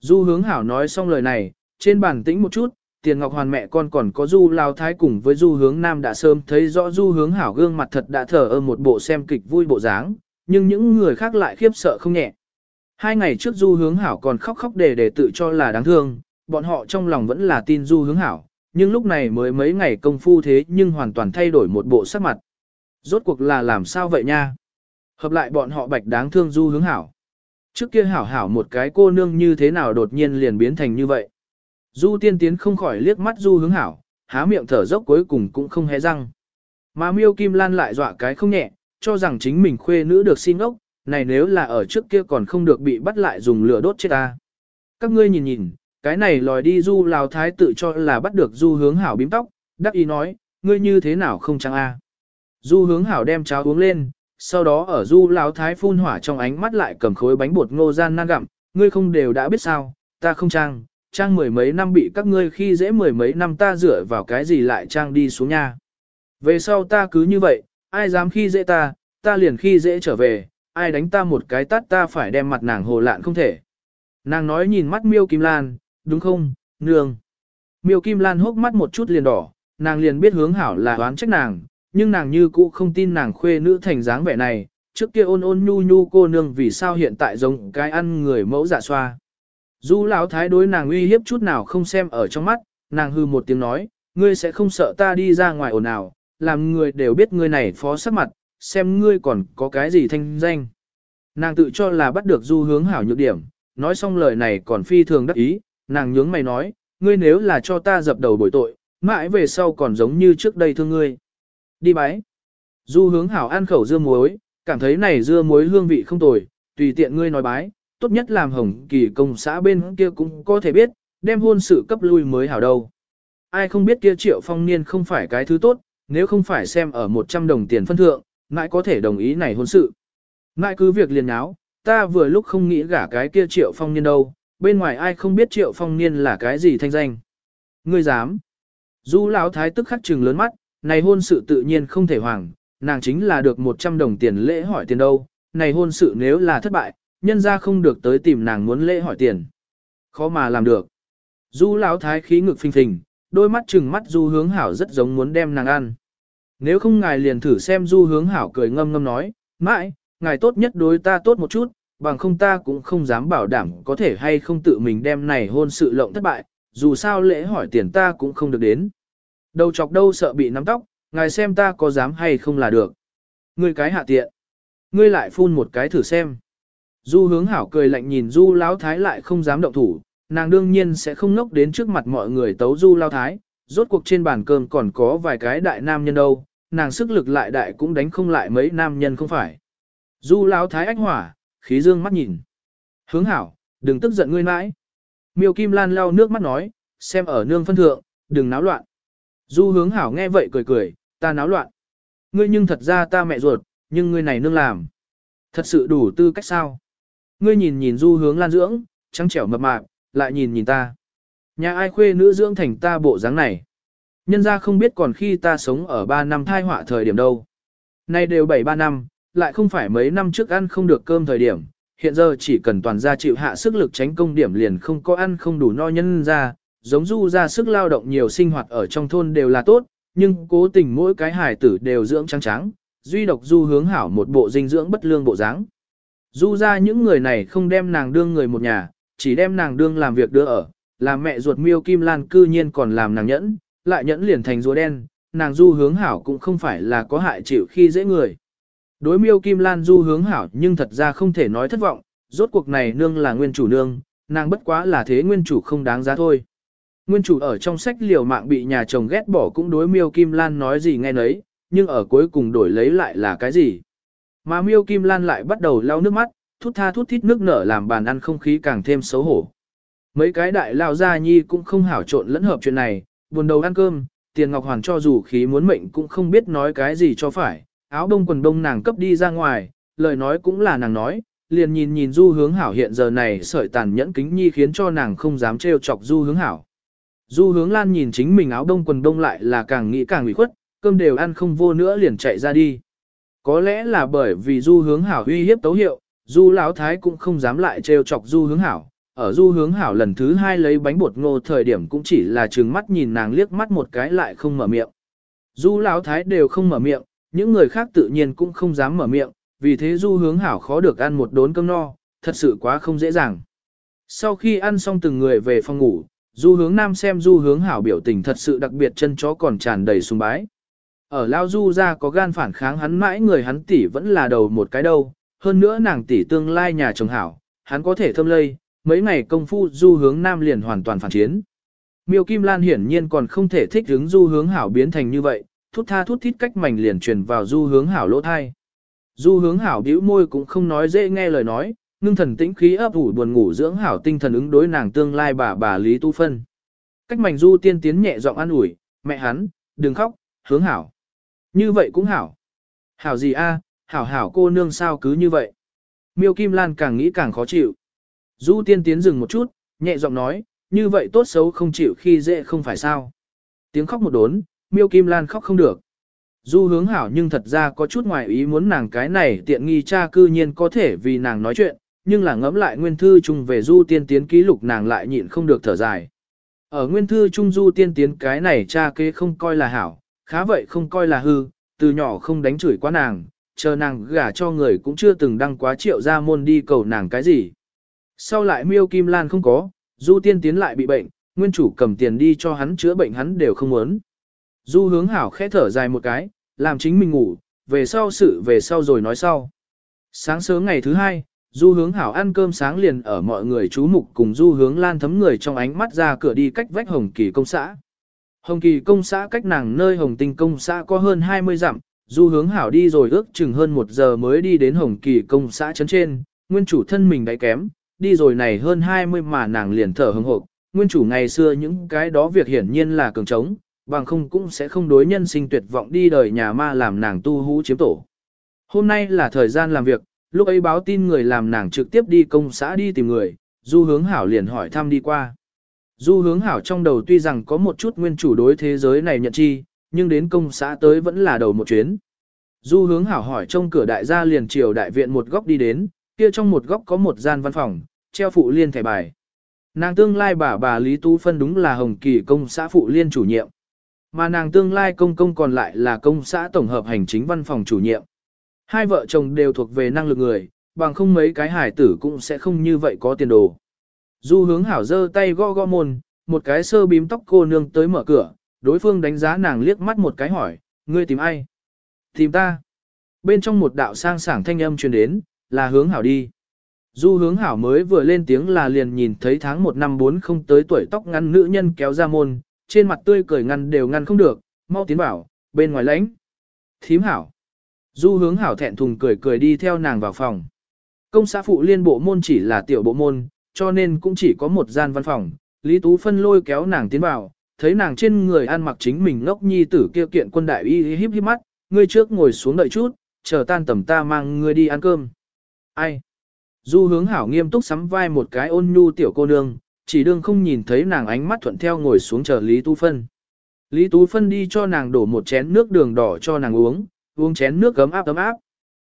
S1: Du hướng hảo nói xong lời này, trên bàn tĩnh một chút, tiền ngọc hoàn mẹ con còn có du lao thái cùng với du hướng nam đã sớm thấy rõ du hướng hảo gương mặt thật đã thở ở một bộ xem kịch vui bộ dáng, nhưng những người khác lại khiếp sợ không nhẹ. Hai ngày trước du hướng hảo còn khóc khóc để để tự cho là đáng thương, bọn họ trong lòng vẫn là tin du hướng hảo, nhưng lúc này mới mấy ngày công phu thế nhưng hoàn toàn thay đổi một bộ sắc mặt. Rốt cuộc là làm sao vậy nha? Hợp lại bọn họ bạch đáng thương du hướng hảo. Trước kia hảo hảo một cái cô nương như thế nào đột nhiên liền biến thành như vậy. Du tiên tiến không khỏi liếc mắt du hướng hảo, há miệng thở dốc cuối cùng cũng không hé răng. Mà miêu kim lan lại dọa cái không nhẹ, cho rằng chính mình khuê nữ được xin ốc, này nếu là ở trước kia còn không được bị bắt lại dùng lửa đốt chết ta. Các ngươi nhìn nhìn, cái này lòi đi du lào thái tự cho là bắt được du hướng hảo bím tóc, đắc ý nói, ngươi như thế nào không chăng a? Du hướng hảo đem cháo uống lên, sau đó ở du lão thái phun hỏa trong ánh mắt lại cầm khối bánh bột ngô gian nan gặm, ngươi không đều đã biết sao, ta không trang, trang mười mấy năm bị các ngươi khi dễ mười mấy năm ta dựa vào cái gì lại trang đi xuống nha. Về sau ta cứ như vậy, ai dám khi dễ ta, ta liền khi dễ trở về, ai đánh ta một cái tát ta phải đem mặt nàng hồ lạn không thể. Nàng nói nhìn mắt miêu kim lan, đúng không, nương. Miêu kim lan hốc mắt một chút liền đỏ, nàng liền biết hướng hảo là đoán trách nàng, nhưng nàng như cũ không tin nàng khuê nữ thành dáng vẻ này, trước kia ôn ôn nhu nhu cô nương vì sao hiện tại giống cái ăn người mẫu dạ xoa. Du lão thái đối nàng uy hiếp chút nào không xem ở trong mắt, nàng hư một tiếng nói, ngươi sẽ không sợ ta đi ra ngoài ồn ào, làm người đều biết ngươi này phó sắc mặt, xem ngươi còn có cái gì thanh danh. Nàng tự cho là bắt được du hướng hảo nhược điểm, nói xong lời này còn phi thường đắc ý, nàng nhướng mày nói, ngươi nếu là cho ta dập đầu bồi tội, mãi về sau còn giống như trước đây thương ngươi. Đi bái. Du hướng hảo ăn khẩu dưa muối, cảm thấy này dưa muối hương vị không tồi, tùy tiện ngươi nói bái, tốt nhất làm hồng kỳ công xã bên kia cũng có thể biết, đem hôn sự cấp lui mới hảo đâu. Ai không biết kia triệu phong niên không phải cái thứ tốt, nếu không phải xem ở 100 đồng tiền phân thượng, ngại có thể đồng ý này hôn sự. Ngại cứ việc liền áo, ta vừa lúc không nghĩ gả cái kia triệu phong niên đâu, bên ngoài ai không biết triệu phong niên là cái gì thanh danh. Ngươi dám. Du lão thái tức khắc trừng lớn mắt, này hôn sự tự nhiên không thể hoàng, nàng chính là được 100 đồng tiền lễ hỏi tiền đâu, này hôn sự nếu là thất bại, nhân ra không được tới tìm nàng muốn lễ hỏi tiền. Khó mà làm được. Du lão thái khí ngực phình phình, đôi mắt trừng mắt du hướng hảo rất giống muốn đem nàng ăn. Nếu không ngài liền thử xem du hướng hảo cười ngâm ngâm nói, mãi, ngài tốt nhất đối ta tốt một chút, bằng không ta cũng không dám bảo đảm có thể hay không tự mình đem này hôn sự lộng thất bại, dù sao lễ hỏi tiền ta cũng không được đến. Đầu chọc đâu sợ bị nắm tóc, ngài xem ta có dám hay không là được. Ngươi cái hạ tiện. Ngươi lại phun một cái thử xem. Du hướng hảo cười lạnh nhìn du lão thái lại không dám động thủ, nàng đương nhiên sẽ không ngốc đến trước mặt mọi người tấu du lao thái, rốt cuộc trên bàn cơm còn có vài cái đại nam nhân đâu, nàng sức lực lại đại cũng đánh không lại mấy nam nhân không phải. Du lão thái ách hỏa, khí dương mắt nhìn. Hướng hảo, đừng tức giận ngươi mãi. Miêu Kim Lan lau nước mắt nói, xem ở nương phân thượng, đừng náo loạn. Du hướng hảo nghe vậy cười cười, ta náo loạn. Ngươi nhưng thật ra ta mẹ ruột, nhưng ngươi này nương làm. Thật sự đủ tư cách sao. Ngươi nhìn nhìn du hướng lan dưỡng, trắng trẻo mập mạp, lại nhìn nhìn ta. Nhà ai khuê nữ dưỡng thành ta bộ dáng này. Nhân ra không biết còn khi ta sống ở 3 năm thai họa thời điểm đâu. Nay đều 7-3 năm, lại không phải mấy năm trước ăn không được cơm thời điểm. Hiện giờ chỉ cần toàn gia chịu hạ sức lực tránh công điểm liền không có ăn không đủ no nhân ra, giống du ra sức lao động nhiều sinh hoạt ở trong thôn đều là tốt, nhưng cố tình mỗi cái hài tử đều dưỡng trắng trắng, duy độc du hướng hảo một bộ dinh dưỡng bất lương bộ dáng. Du ra những người này không đem nàng đương người một nhà, chỉ đem nàng đương làm việc đưa ở, làm mẹ ruột miêu kim lan cư nhiên còn làm nàng nhẫn, lại nhẫn liền thành rùa đen, nàng du hướng hảo cũng không phải là có hại chịu khi dễ người. Đối miêu kim lan du hướng hảo nhưng thật ra không thể nói thất vọng, rốt cuộc này nương là nguyên chủ nương, nàng bất quá là thế nguyên chủ không đáng giá thôi. Nguyên chủ ở trong sách liều mạng bị nhà chồng ghét bỏ cũng đối miêu kim lan nói gì nghe nấy, nhưng ở cuối cùng đổi lấy lại là cái gì. Mà miêu kim lan lại bắt đầu lau nước mắt, thút tha thút thít nước nở làm bàn ăn không khí càng thêm xấu hổ. Mấy cái đại lao gia nhi cũng không hảo trộn lẫn hợp chuyện này, buồn đầu ăn cơm, tiền ngọc hoàn cho dù khí muốn mệnh cũng không biết nói cái gì cho phải, áo đông quần đông nàng cấp đi ra ngoài, lời nói cũng là nàng nói, liền nhìn nhìn du hướng hảo hiện giờ này sợi tàn nhẫn kính nhi khiến cho nàng không dám trêu chọc du hướng hảo. Du hướng lan nhìn chính mình áo đông quần đông lại là càng nghĩ càng ủy khuất, cơm đều ăn không vô nữa liền chạy ra đi. Có lẽ là bởi vì du hướng hảo uy hiếp tấu hiệu, du lão thái cũng không dám lại trêu chọc du hướng hảo. Ở du hướng hảo lần thứ hai lấy bánh bột ngô thời điểm cũng chỉ là trừng mắt nhìn nàng liếc mắt một cái lại không mở miệng. Du lão thái đều không mở miệng, những người khác tự nhiên cũng không dám mở miệng, vì thế du hướng hảo khó được ăn một đốn cơm no, thật sự quá không dễ dàng. Sau khi ăn xong từng người về phòng ngủ, du hướng nam xem du hướng hảo biểu tình thật sự đặc biệt chân chó còn tràn đầy sùng bái. Ở Lao Du ra có gan phản kháng hắn mãi người hắn tỷ vẫn là đầu một cái đâu, hơn nữa nàng tỷ tương lai nhà chồng hảo, hắn có thể thâm lây, mấy ngày công phu du hướng nam liền hoàn toàn phản chiến. Miêu Kim Lan hiển nhiên còn không thể thích hướng du hướng hảo biến thành như vậy, thút tha thút thít cách mảnh liền truyền vào du hướng hảo lỗ thai. Du hướng hảo bĩu môi cũng không nói dễ nghe lời nói, ngưng thần tĩnh khí ấp ủ buồn ngủ dưỡng hảo tinh thần ứng đối nàng tương lai bà bà Lý Tu Phân. Cách mảnh du tiên tiến nhẹ giọng an ủi, mẹ hắn, đừng khóc, hướng hảo. Như vậy cũng hảo. Hảo gì a, hảo hảo cô nương sao cứ như vậy. Miêu Kim Lan càng nghĩ càng khó chịu. Du tiên tiến dừng một chút, nhẹ giọng nói, như vậy tốt xấu không chịu khi dễ không phải sao. Tiếng khóc một đốn, Miêu Kim Lan khóc không được. Du hướng hảo nhưng thật ra có chút ngoài ý muốn nàng cái này tiện nghi cha cư nhiên có thể vì nàng nói chuyện, nhưng là ngẫm lại nguyên thư chung về du tiên tiến ký lục nàng lại nhịn không được thở dài. Ở nguyên thư trung du tiên tiến cái này cha kế không coi là hảo, khá vậy không coi là hư, từ nhỏ không đánh chửi quá nàng, chờ nàng gả cho người cũng chưa từng đăng quá triệu ra môn đi cầu nàng cái gì. Sau lại miêu kim lan không có, du tiên tiến lại bị bệnh, nguyên chủ cầm tiền đi cho hắn chữa bệnh hắn đều không muốn. Du hướng hảo khẽ thở dài một cái, làm chính mình ngủ, về sau sự về sau rồi nói sau. Sáng sớm ngày thứ hai, du hướng hảo ăn cơm sáng liền ở mọi người chú mục cùng du hướng lan thấm người trong ánh mắt ra cửa đi cách vách hồng kỳ công xã. Hồng kỳ công xã cách nàng nơi hồng tinh công xã có hơn 20 dặm, du hướng hảo đi rồi ước chừng hơn một giờ mới đi đến hồng kỳ công xã chấn trên, nguyên chủ thân mình đáy kém, đi rồi này hơn 20 mà nàng liền thở hừng hộp, nguyên chủ ngày xưa những cái đó việc hiển nhiên là cường trống, bằng không cũng sẽ không đối nhân sinh tuyệt vọng đi đời nhà ma làm nàng tu hú chiếm tổ. Hôm nay là thời gian làm việc, lúc ấy báo tin người làm nàng trực tiếp đi công xã đi tìm người, du hướng hảo liền hỏi thăm đi qua. Du hướng hảo trong đầu tuy rằng có một chút nguyên chủ đối thế giới này nhận chi, nhưng đến công xã tới vẫn là đầu một chuyến. Du hướng hảo hỏi trong cửa đại gia liền chiều đại viện một góc đi đến, kia trong một góc có một gian văn phòng, treo phụ liên thẻ bài. Nàng tương lai bà bà Lý Tú Phân đúng là Hồng Kỳ công xã phụ liên chủ nhiệm. Mà nàng tương lai công công còn lại là công xã tổng hợp hành chính văn phòng chủ nhiệm. Hai vợ chồng đều thuộc về năng lực người, bằng không mấy cái hải tử cũng sẽ không như vậy có tiền đồ. Du hướng hảo giơ tay gõ gõ môn, một cái sơ bím tóc cô nương tới mở cửa, đối phương đánh giá nàng liếc mắt một cái hỏi, ngươi tìm ai? Tìm ta. Bên trong một đạo sang sảng thanh âm truyền đến, là hướng hảo đi. Du hướng hảo mới vừa lên tiếng là liền nhìn thấy tháng 1 năm 4 không tới tuổi tóc ngăn nữ nhân kéo ra môn, trên mặt tươi cười ngăn đều ngăn không được, mau tiến bảo, bên ngoài lãnh. Thím hảo. Du hướng hảo thẹn thùng cười cười đi theo nàng vào phòng. Công xã phụ liên bộ môn chỉ là tiểu bộ môn, cho nên cũng chỉ có một gian văn phòng. Lý Tú Phân lôi kéo nàng tiến vào, thấy nàng trên người ăn mặc chính mình ngốc nhi tử kia kiện quân đại y híp híp mắt, ngươi trước ngồi xuống đợi chút, chờ tan tầm ta mang ngươi đi ăn cơm. Ai? Du hướng hảo nghiêm túc sắm vai một cái ôn nhu tiểu cô nương, chỉ đương không nhìn thấy nàng ánh mắt thuận theo ngồi xuống chờ Lý Tú Phân. Lý Tú Phân đi cho nàng đổ một chén nước đường đỏ cho nàng uống, uống chén nước gấm áp ấm áp.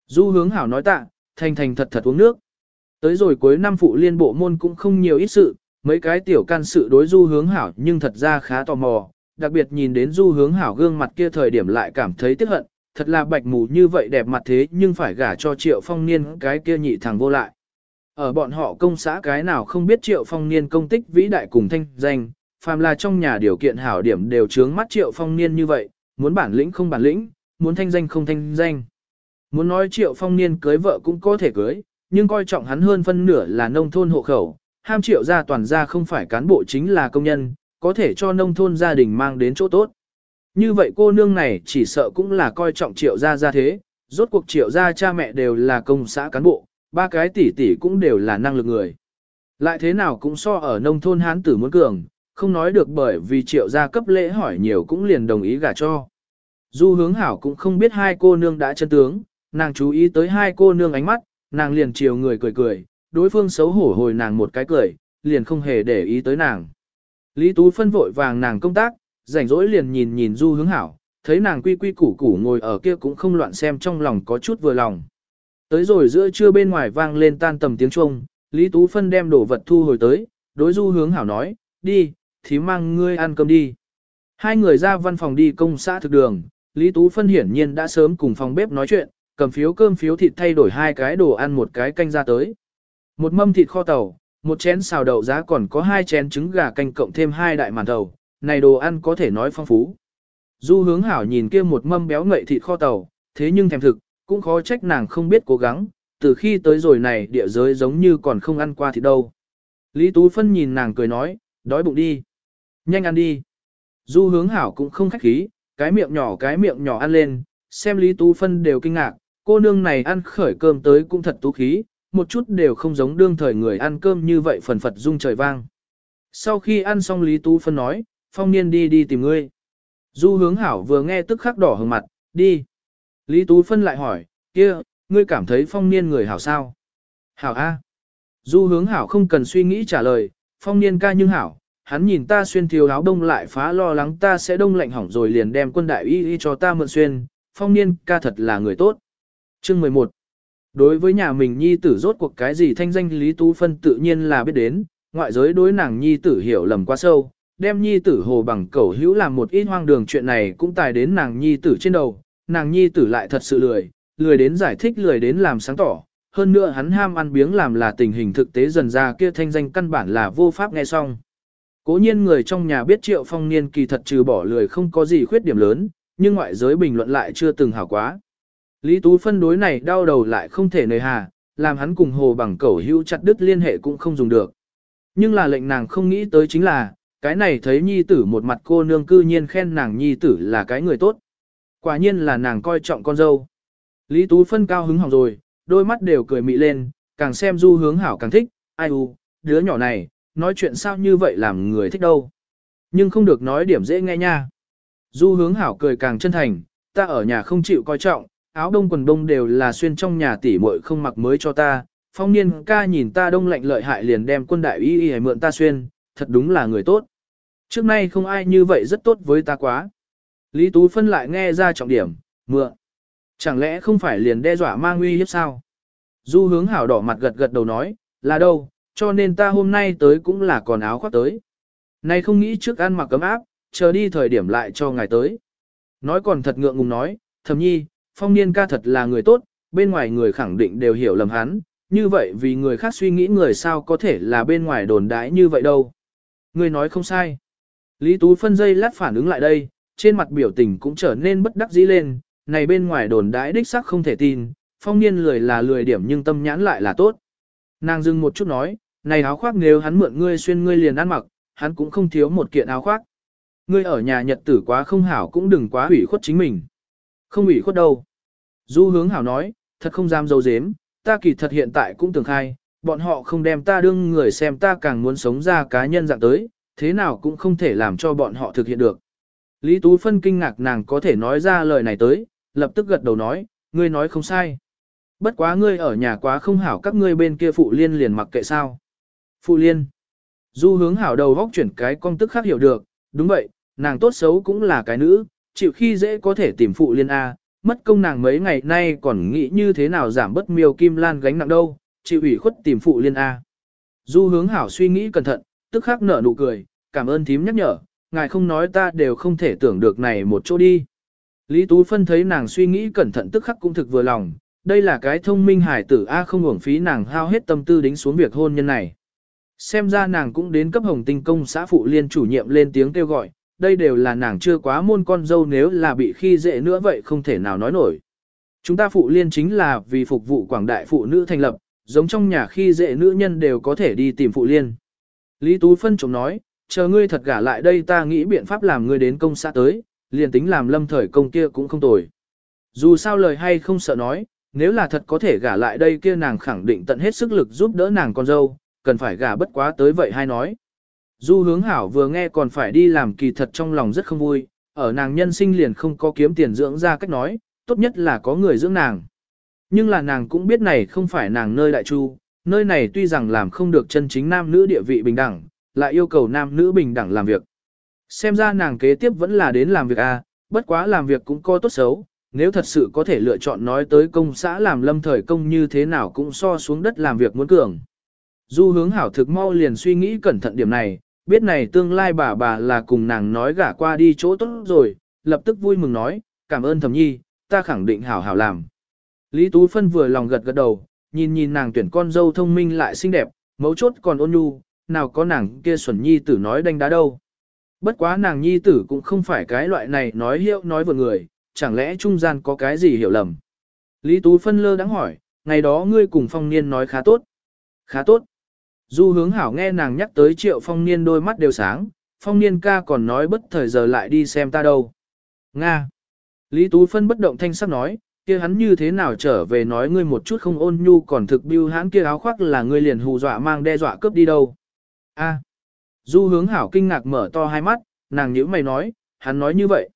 S1: Du hướng hảo nói tạ, thành thành thật thật uống nước. Tới rồi cuối năm phụ liên bộ môn cũng không nhiều ít sự, mấy cái tiểu can sự đối du hướng hảo nhưng thật ra khá tò mò, đặc biệt nhìn đến du hướng hảo gương mặt kia thời điểm lại cảm thấy tiếc hận, thật là bạch mù như vậy đẹp mặt thế nhưng phải gả cho triệu phong niên cái kia nhị thằng vô lại. Ở bọn họ công xã cái nào không biết triệu phong niên công tích vĩ đại cùng thanh danh, phàm là trong nhà điều kiện hảo điểm đều chướng mắt triệu phong niên như vậy, muốn bản lĩnh không bản lĩnh, muốn thanh danh không thanh danh. Muốn nói triệu phong niên cưới vợ cũng có thể cưới, nhưng coi trọng hắn hơn phân nửa là nông thôn hộ khẩu, ham triệu gia toàn gia không phải cán bộ chính là công nhân, có thể cho nông thôn gia đình mang đến chỗ tốt. Như vậy cô nương này chỉ sợ cũng là coi trọng triệu gia gia thế, rốt cuộc triệu gia cha mẹ đều là công xã cán bộ, ba cái tỷ tỷ cũng đều là năng lực người. Lại thế nào cũng so ở nông thôn hán tử muốn cường, không nói được bởi vì triệu gia cấp lễ hỏi nhiều cũng liền đồng ý gả cho. Du hướng hảo cũng không biết hai cô nương đã chân tướng, nàng chú ý tới hai cô nương ánh mắt, nàng liền chiều người cười cười, đối phương xấu hổ hồi nàng một cái cười, liền không hề để ý tới nàng. Lý Tú phân vội vàng nàng công tác, rảnh rỗi liền nhìn nhìn du hướng hảo, thấy nàng quy quy củ củ ngồi ở kia cũng không loạn xem trong lòng có chút vừa lòng. Tới rồi giữa trưa bên ngoài vang lên tan tầm tiếng chuông, Lý Tú Phân đem đồ vật thu hồi tới, đối du hướng hảo nói, đi, thì mang ngươi ăn cơm đi. Hai người ra văn phòng đi công xã thực đường, Lý Tú Phân hiển nhiên đã sớm cùng phòng bếp nói chuyện, cầm phiếu cơm phiếu thịt thay đổi hai cái đồ ăn một cái canh ra tới. Một mâm thịt kho tàu, một chén xào đậu giá còn có hai chén trứng gà canh cộng thêm hai đại màn thầu, này đồ ăn có thể nói phong phú. Du hướng hảo nhìn kia một mâm béo ngậy thịt kho tàu, thế nhưng thèm thực, cũng khó trách nàng không biết cố gắng, từ khi tới rồi này địa giới giống như còn không ăn qua thịt đâu. Lý Tú Phân nhìn nàng cười nói, đói bụng đi. Nhanh ăn đi. Du hướng hảo cũng không khách khí, cái miệng nhỏ cái miệng nhỏ ăn lên, xem Lý Tú Phân đều kinh ngạc, cô nương này ăn khởi cơm tới cũng thật tú khí, một chút đều không giống đương thời người ăn cơm như vậy phần phật rung trời vang. Sau khi ăn xong Lý Tú Phân nói, phong niên đi đi tìm ngươi. Du hướng hảo vừa nghe tức khắc đỏ hừng mặt, đi. Lý Tú Phân lại hỏi, kia, ngươi cảm thấy phong niên người hảo sao? Hảo A. Du hướng hảo không cần suy nghĩ trả lời, phong niên ca nhưng hảo, hắn nhìn ta xuyên thiếu áo đông lại phá lo lắng ta sẽ đông lạnh hỏng rồi liền đem quân đại y y cho ta mượn xuyên, phong niên ca thật là người tốt. Chương 11 Đối với nhà mình nhi tử rốt cuộc cái gì thanh danh Lý Tú Phân tự nhiên là biết đến, ngoại giới đối nàng nhi tử hiểu lầm quá sâu, đem nhi tử hồ bằng cẩu hữu làm một ít hoang đường chuyện này cũng tài đến nàng nhi tử trên đầu, nàng nhi tử lại thật sự lười, lười đến giải thích lười đến làm sáng tỏ, hơn nữa hắn ham ăn biếng làm là tình hình thực tế dần ra kia thanh danh căn bản là vô pháp nghe xong. Cố nhiên người trong nhà biết triệu phong niên kỳ thật trừ bỏ lười không có gì khuyết điểm lớn, nhưng ngoại giới bình luận lại chưa từng hảo quá. Lý Tú phân đối này đau đầu lại không thể nề hà, làm hắn cùng hồ bằng cẩu hữu chặt đứt liên hệ cũng không dùng được. Nhưng là lệnh nàng không nghĩ tới chính là, cái này thấy nhi tử một mặt cô nương cư nhiên khen nàng nhi tử là cái người tốt. Quả nhiên là nàng coi trọng con dâu. Lý Tú phân cao hứng hỏng rồi, đôi mắt đều cười mị lên, càng xem du hướng hảo càng thích, ai u, đứa nhỏ này, nói chuyện sao như vậy làm người thích đâu. Nhưng không được nói điểm dễ nghe nha. Du hướng hảo cười càng chân thành, ta ở nhà không chịu coi trọng, áo đông quần đông đều là xuyên trong nhà tỉ muội không mặc mới cho ta. Phong niên ca nhìn ta đông lạnh lợi hại liền đem quân đại y y mượn ta xuyên, thật đúng là người tốt. Trước nay không ai như vậy rất tốt với ta quá. Lý Tú phân lại nghe ra trọng điểm, mượn. Chẳng lẽ không phải liền đe dọa mang uy hiếp sao? Du hướng hảo đỏ mặt gật gật đầu nói, là đâu, cho nên ta hôm nay tới cũng là còn áo khoác tới. Này không nghĩ trước ăn mặc cấm áp, chờ đi thời điểm lại cho ngài tới. Nói còn thật ngượng ngùng nói, thầm nhi, phong niên ca thật là người tốt, bên ngoài người khẳng định đều hiểu lầm hắn, như vậy vì người khác suy nghĩ người sao có thể là bên ngoài đồn đãi như vậy đâu. Người nói không sai. Lý Tú phân dây lát phản ứng lại đây, trên mặt biểu tình cũng trở nên bất đắc dĩ lên, này bên ngoài đồn đãi đích sắc không thể tin, phong niên lười là lười điểm nhưng tâm nhãn lại là tốt. Nàng dừng một chút nói, này áo khoác nếu hắn mượn ngươi xuyên ngươi liền ăn mặc, hắn cũng không thiếu một kiện áo khoác. Ngươi ở nhà nhật tử quá không hảo cũng đừng quá hủy khuất chính mình. Không hủy khuất đâu. Du hướng hảo nói, thật không dám dấu dếm, ta kỳ thật hiện tại cũng tưởng khai, bọn họ không đem ta đương người xem ta càng muốn sống ra cá nhân dạng tới, thế nào cũng không thể làm cho bọn họ thực hiện được. Lý Tú Phân kinh ngạc nàng có thể nói ra lời này tới, lập tức gật đầu nói, ngươi nói không sai. Bất quá ngươi ở nhà quá không hảo các ngươi bên kia phụ liên liền mặc kệ sao. Phụ liên. Du hướng hảo đầu góc chuyển cái công tức khác hiểu được, đúng vậy, nàng tốt xấu cũng là cái nữ, chịu khi dễ có thể tìm phụ liên A, mất công nàng mấy ngày nay còn nghĩ như thế nào giảm bớt miêu kim lan gánh nặng đâu, chịu ủy khuất tìm phụ liên A. Du hướng hảo suy nghĩ cẩn thận, tức khắc nở nụ cười, cảm ơn thím nhắc nhở, ngài không nói ta đều không thể tưởng được này một chỗ đi. Lý Tú Phân thấy nàng suy nghĩ cẩn thận tức khắc cũng thực vừa lòng, đây là cái thông minh hải tử A không uổng phí nàng hao hết tâm tư đính xuống việc hôn nhân này. Xem ra nàng cũng đến cấp hồng tinh công xã phụ liên chủ nhiệm lên tiếng kêu gọi, đây đều là nàng chưa quá môn con dâu nếu là bị khi dễ nữa vậy không thể nào nói nổi. Chúng ta phụ liên chính là vì phục vụ quảng đại phụ nữ thành lập, giống trong nhà khi dễ nữ nhân đều có thể đi tìm phụ liên. Lý Tú Phân chống nói, chờ ngươi thật gả lại đây ta nghĩ biện pháp làm ngươi đến công xã tới, liền tính làm lâm thời công kia cũng không tồi. Dù sao lời hay không sợ nói, nếu là thật có thể gả lại đây kia nàng khẳng định tận hết sức lực giúp đỡ nàng con dâu, cần phải gả bất quá tới vậy hay nói. Du hướng hảo vừa nghe còn phải đi làm kỳ thật trong lòng rất không vui, ở nàng nhân sinh liền không có kiếm tiền dưỡng ra cách nói, tốt nhất là có người dưỡng nàng. Nhưng là nàng cũng biết này không phải nàng nơi đại chu, nơi này tuy rằng làm không được chân chính nam nữ địa vị bình đẳng, lại yêu cầu nam nữ bình đẳng làm việc. Xem ra nàng kế tiếp vẫn là đến làm việc a, à, bất quá làm việc cũng có tốt xấu, nếu thật sự có thể lựa chọn nói tới công xã làm lâm thời công như thế nào cũng so xuống đất làm việc muốn cường. Du hướng hảo thực mau liền suy nghĩ cẩn thận điểm này, biết này tương lai bà bà là cùng nàng nói gả qua đi chỗ tốt rồi, lập tức vui mừng nói, cảm ơn thẩm nhi, ta khẳng định hảo hảo làm. Lý Tú Phân vừa lòng gật gật đầu, nhìn nhìn nàng tuyển con dâu thông minh lại xinh đẹp, mấu chốt còn ôn nhu, nào có nàng kia xuẩn nhi tử nói đánh đá đâu. Bất quá nàng nhi tử cũng không phải cái loại này nói hiệu nói vừa người, chẳng lẽ trung gian có cái gì hiểu lầm. Lý Tú phân lơ đáng hỏi, ngày đó ngươi cùng phong niên nói khá tốt. Khá tốt. Du hướng hảo nghe nàng nhắc tới triệu phong niên đôi mắt đều sáng, phong niên ca còn nói bất thời giờ lại đi xem ta đâu. Nga. Lý Tú phân bất động thanh sắc nói, kia hắn như thế nào trở về nói ngươi một chút không ôn nhu còn thực biêu hắn kia áo khoác là ngươi liền hù dọa mang đe dọa cướp đi đâu. A. Du hướng hảo kinh ngạc mở to hai mắt, nàng nhíu mày nói, hắn nói như vậy.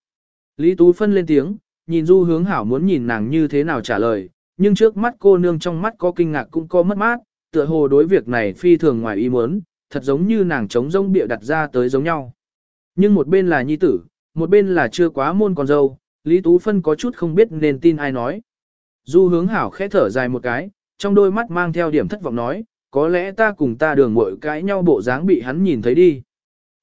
S1: Lý Tú Phân lên tiếng, nhìn du hướng hảo muốn nhìn nàng như thế nào trả lời, nhưng trước mắt cô nương trong mắt có kinh ngạc cũng có mất mát, tựa hồ đối việc này phi thường ngoài ý muốn, thật giống như nàng trống rông bịa đặt ra tới giống nhau. Nhưng một bên là nhi tử, một bên là chưa quá môn con dâu, Lý Tú Phân có chút không biết nên tin ai nói. Du hướng hảo khẽ thở dài một cái, trong đôi mắt mang theo điểm thất vọng nói, có lẽ ta cùng ta đường mội cãi nhau bộ dáng bị hắn nhìn thấy đi.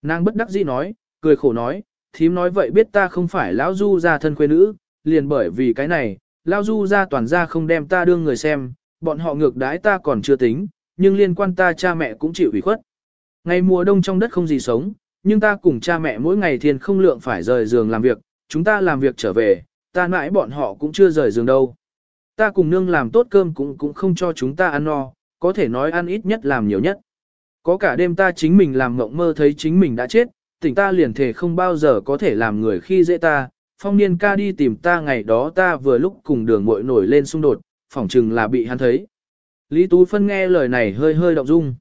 S1: Nàng bất đắc dĩ nói, cười khổ nói, thím nói vậy biết ta không phải lão du gia thân quê nữ, liền bởi vì cái này, lão du gia toàn gia không đem ta đương người xem, bọn họ ngược đãi ta còn chưa tính, nhưng liên quan ta cha mẹ cũng chịu ủy khuất. Ngày mùa đông trong đất không gì sống, nhưng ta cùng cha mẹ mỗi ngày thiên không lượng phải rời giường làm việc, chúng ta làm việc trở về, ta mãi bọn họ cũng chưa rời giường đâu. Ta cùng nương làm tốt cơm cũng cũng không cho chúng ta ăn no, có thể nói ăn ít nhất làm nhiều nhất. Có cả đêm ta chính mình làm mộng mơ thấy chính mình đã chết, tỉnh ta liền thể không bao giờ có thể làm người khi dễ ta. Phong niên ca đi tìm ta ngày đó ta vừa lúc cùng đường muội nổi lên xung đột, phỏng chừng là bị hắn thấy. Lý Tú Phân nghe lời này hơi hơi động dung.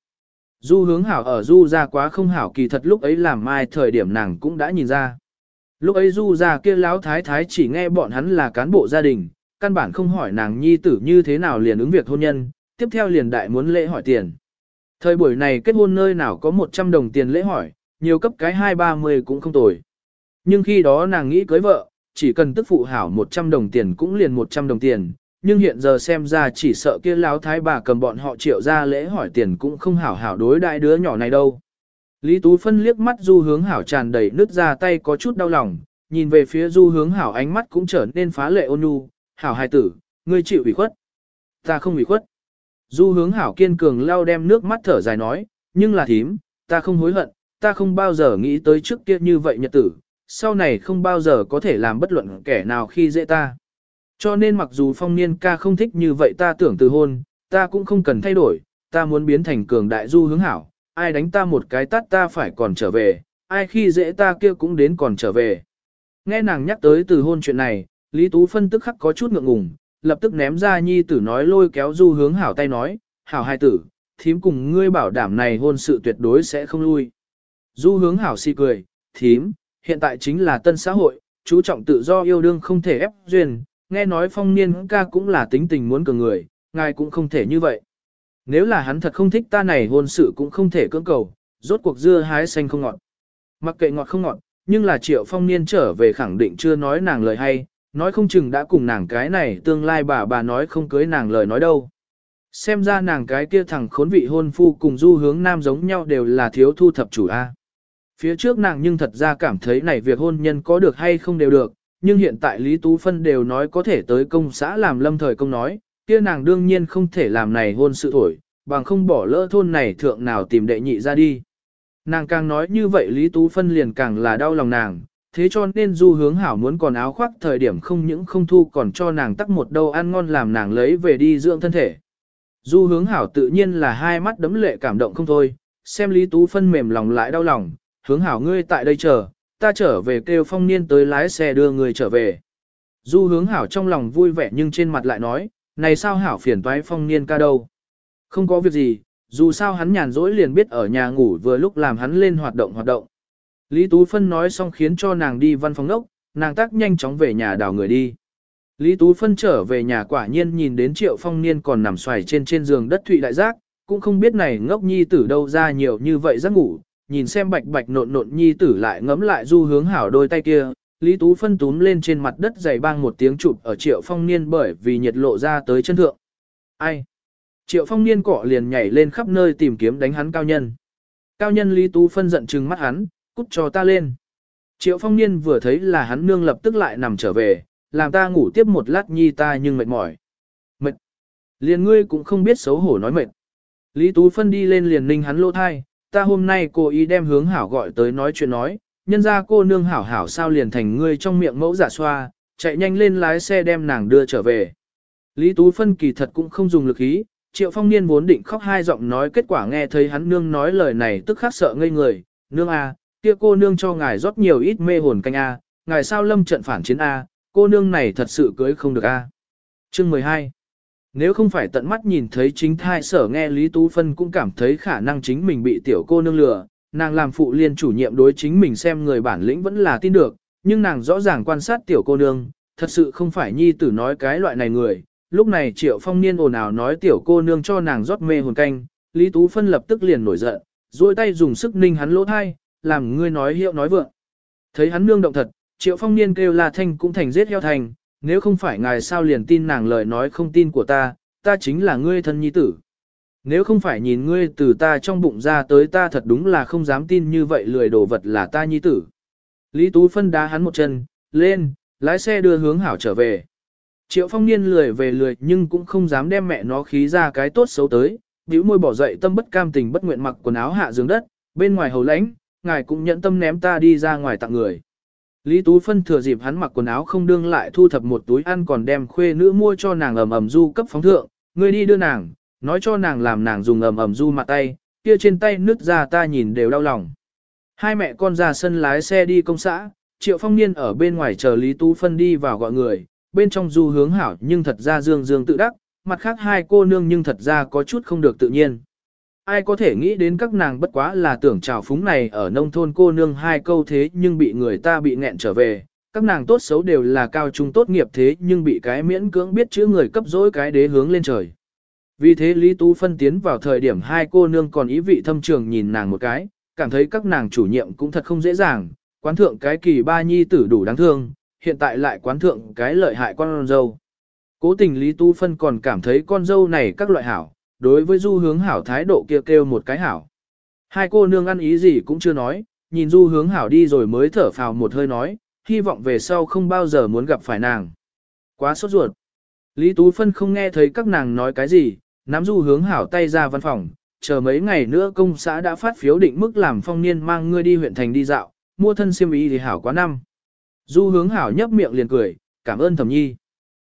S1: Du hướng hảo ở du ra quá không hảo kỳ thật lúc ấy làm mai thời điểm nàng cũng đã nhìn ra. Lúc ấy du ra kia lão thái thái chỉ nghe bọn hắn là cán bộ gia đình, căn bản không hỏi nàng nhi tử như thế nào liền ứng việc hôn nhân, tiếp theo liền đại muốn lễ hỏi tiền. Thời buổi này kết hôn nơi nào có 100 đồng tiền lễ hỏi, nhiều cấp cái 2-30 cũng không tồi. Nhưng khi đó nàng nghĩ cưới vợ, chỉ cần tức phụ hảo 100 đồng tiền cũng liền 100 đồng tiền, nhưng hiện giờ xem ra chỉ sợ kia láo thái bà cầm bọn họ triệu ra lễ hỏi tiền cũng không hảo hảo đối đại đứa nhỏ này đâu. Lý Tú Phân liếc mắt du hướng hảo tràn đầy nước ra tay có chút đau lòng, nhìn về phía du hướng hảo ánh mắt cũng trở nên phá lệ ôn nhu, hảo hài tử, ngươi chịu ủy khuất. Ta không ủy khuất. Du hướng hảo kiên cường lau đem nước mắt thở dài nói, nhưng là thím, ta không hối hận, ta không bao giờ nghĩ tới trước kia như vậy nhật tử, sau này không bao giờ có thể làm bất luận kẻ nào khi dễ ta. Cho nên mặc dù phong niên ca không thích như vậy ta tưởng từ hôn, ta cũng không cần thay đổi, ta muốn biến thành cường đại du hướng hảo, ai đánh ta một cái tắt ta phải còn trở về, ai khi dễ ta kia cũng đến còn trở về. Nghe nàng nhắc tới từ hôn chuyện này, Lý Tú phân tức khắc có chút ngượng ngùng, lập tức ném ra nhi tử nói lôi kéo du hướng hảo tay nói, hảo hai tử, thím cùng ngươi bảo đảm này hôn sự tuyệt đối sẽ không lui. Du hướng hảo si cười, thím, hiện tại chính là tân xã hội, chú trọng tự do yêu đương không thể ép duyên, nghe nói phong niên ca cũng là tính tình muốn cường người, ngài cũng không thể như vậy. Nếu là hắn thật không thích ta này hôn sự cũng không thể cưỡng cầu, rốt cuộc dưa hái xanh không ngọt. Mặc kệ ngọt không ngọt, nhưng là triệu phong niên trở về khẳng định chưa nói nàng lời hay, nói không chừng đã cùng nàng cái này tương lai bà bà nói không cưới nàng lời nói đâu. Xem ra nàng cái kia thằng khốn vị hôn phu cùng du hướng nam giống nhau đều là thiếu thu thập chủ A. Phía trước nàng nhưng thật ra cảm thấy này việc hôn nhân có được hay không đều được, nhưng hiện tại Lý Tú Phân đều nói có thể tới công xã làm lâm thời công nói, kia nàng đương nhiên không thể làm này hôn sự thổi, bằng không bỏ lỡ thôn này thượng nào tìm đệ nhị ra đi. Nàng càng nói như vậy Lý Tú Phân liền càng là đau lòng nàng, thế cho nên du hướng hảo muốn còn áo khoác thời điểm không những không thu còn cho nàng tắc một đâu ăn ngon làm nàng lấy về đi dưỡng thân thể. Du hướng hảo tự nhiên là hai mắt đấm lệ cảm động không thôi, xem Lý Tú Phân mềm lòng lại đau lòng, hướng hảo ngươi tại đây chờ, ta trở về kêu phong niên tới lái xe đưa người trở về. Du hướng hảo trong lòng vui vẻ nhưng trên mặt lại nói, này sao hảo phiền toái phong niên ca đâu. Không có việc gì, dù sao hắn nhàn rỗi liền biết ở nhà ngủ vừa lúc làm hắn lên hoạt động hoạt động. Lý Tú Phân nói xong khiến cho nàng đi văn phòng ốc, nàng tác nhanh chóng về nhà đào người đi. Lý Tú Phân trở về nhà quả nhiên nhìn đến Triệu Phong Niên còn nằm xoài trên trên giường đất thụy đại giác, cũng không biết này ngốc nhi tử đâu ra nhiều như vậy giấc ngủ, nhìn xem bạch bạch nộn nộn nhi tử lại ngấm lại du hướng hảo đôi tay kia, Lý Tú phân túm lên trên mặt đất dày bang một tiếng chụp ở Triệu Phong Niên bởi vì nhiệt lộ ra tới chân thượng. Ai? Triệu Phong Niên cọ liền nhảy lên khắp nơi tìm kiếm đánh hắn cao nhân. Cao nhân Lý Tú phân giận trừng mắt hắn, cút cho ta lên. Triệu Phong Niên vừa thấy là hắn nương lập tức lại nằm trở về, làm ta ngủ tiếp một lát nhi ta nhưng mệt mỏi. Mệt. Liền ngươi cũng không biết xấu hổ nói mệt. Lý Tú phân đi lên liền ninh hắn lỗ thai, ta hôm nay cô ý đem hướng hảo gọi tới nói chuyện nói, nhân ra cô nương hảo hảo sao liền thành ngươi trong miệng mẫu giả xoa, chạy nhanh lên lái xe đem nàng đưa trở về. Lý Tú Phân kỳ thật cũng không dùng lực ý, Triệu Phong Niên vốn định khóc hai giọng nói kết quả nghe thấy hắn nương nói lời này tức khắc sợ ngây người, nương a, kia cô nương cho ngài rót nhiều ít mê hồn canh a, ngài sao lâm trận phản chiến a, cô nương này thật sự cưới không được a. Chương 12 nếu không phải tận mắt nhìn thấy chính thai sở nghe Lý Tú Phân cũng cảm thấy khả năng chính mình bị tiểu cô nương lừa, nàng làm phụ liên chủ nhiệm đối chính mình xem người bản lĩnh vẫn là tin được, nhưng nàng rõ ràng quan sát tiểu cô nương, thật sự không phải nhi tử nói cái loại này người. Lúc này triệu phong niên ồn ào nói tiểu cô nương cho nàng rót mê hồn canh, Lý Tú Phân lập tức liền nổi giận, duỗi tay dùng sức ninh hắn lỗ thai, làm ngươi nói hiệu nói vượng. Thấy hắn nương động thật, Triệu phong niên kêu là Thanh cũng thành giết heo thành, nếu không phải ngài sao liền tin nàng lời nói không tin của ta, ta chính là ngươi thân nhi tử. Nếu không phải nhìn ngươi từ ta trong bụng ra tới ta thật đúng là không dám tin như vậy lười đồ vật là ta nhi tử. Lý Tú phân đá hắn một chân, lên, lái xe đưa hướng hảo trở về. Triệu phong niên lười về lười nhưng cũng không dám đem mẹ nó khí ra cái tốt xấu tới, bĩu môi bỏ dậy tâm bất cam tình bất nguyện mặc quần áo hạ giường đất, bên ngoài hầu lãnh, ngài cũng nhận tâm ném ta đi ra ngoài tặng người. Lý Tú Phân thừa dịp hắn mặc quần áo không đương lại thu thập một túi ăn còn đem khuê nữ mua cho nàng ẩm ẩm du cấp phóng thượng, người đi đưa nàng, nói cho nàng làm nàng dùng ẩm ẩm du mặt tay, kia trên tay nứt ra ta nhìn đều đau lòng. Hai mẹ con ra sân lái xe đi công xã, Triệu Phong Niên ở bên ngoài chờ Lý Tú Phân đi vào gọi người, bên trong du hướng hảo nhưng thật ra dương dương tự đắc, mặt khác hai cô nương nhưng thật ra có chút không được tự nhiên. Ai có thể nghĩ đến các nàng bất quá là tưởng trào phúng này ở nông thôn cô nương hai câu thế nhưng bị người ta bị nghẹn trở về, các nàng tốt xấu đều là cao trung tốt nghiệp thế nhưng bị cái miễn cưỡng biết chữ người cấp dối cái đế hướng lên trời. Vì thế Lý Tú phân tiến vào thời điểm hai cô nương còn ý vị thâm trường nhìn nàng một cái, cảm thấy các nàng chủ nhiệm cũng thật không dễ dàng, quán thượng cái kỳ ba nhi tử đủ đáng thương, hiện tại lại quán thượng cái lợi hại con dâu. Cố tình Lý Tu Phân còn cảm thấy con dâu này các loại hảo, đối với du hướng hảo thái độ kia kêu, kêu một cái hảo. Hai cô nương ăn ý gì cũng chưa nói, nhìn du hướng hảo đi rồi mới thở phào một hơi nói, hy vọng về sau không bao giờ muốn gặp phải nàng. Quá sốt ruột. Lý Tú Phân không nghe thấy các nàng nói cái gì, nắm du hướng hảo tay ra văn phòng, chờ mấy ngày nữa công xã đã phát phiếu định mức làm phong niên mang ngươi đi huyện thành đi dạo, mua thân siêm ý thì hảo quá năm. Du hướng hảo nhấp miệng liền cười, cảm ơn thẩm nhi.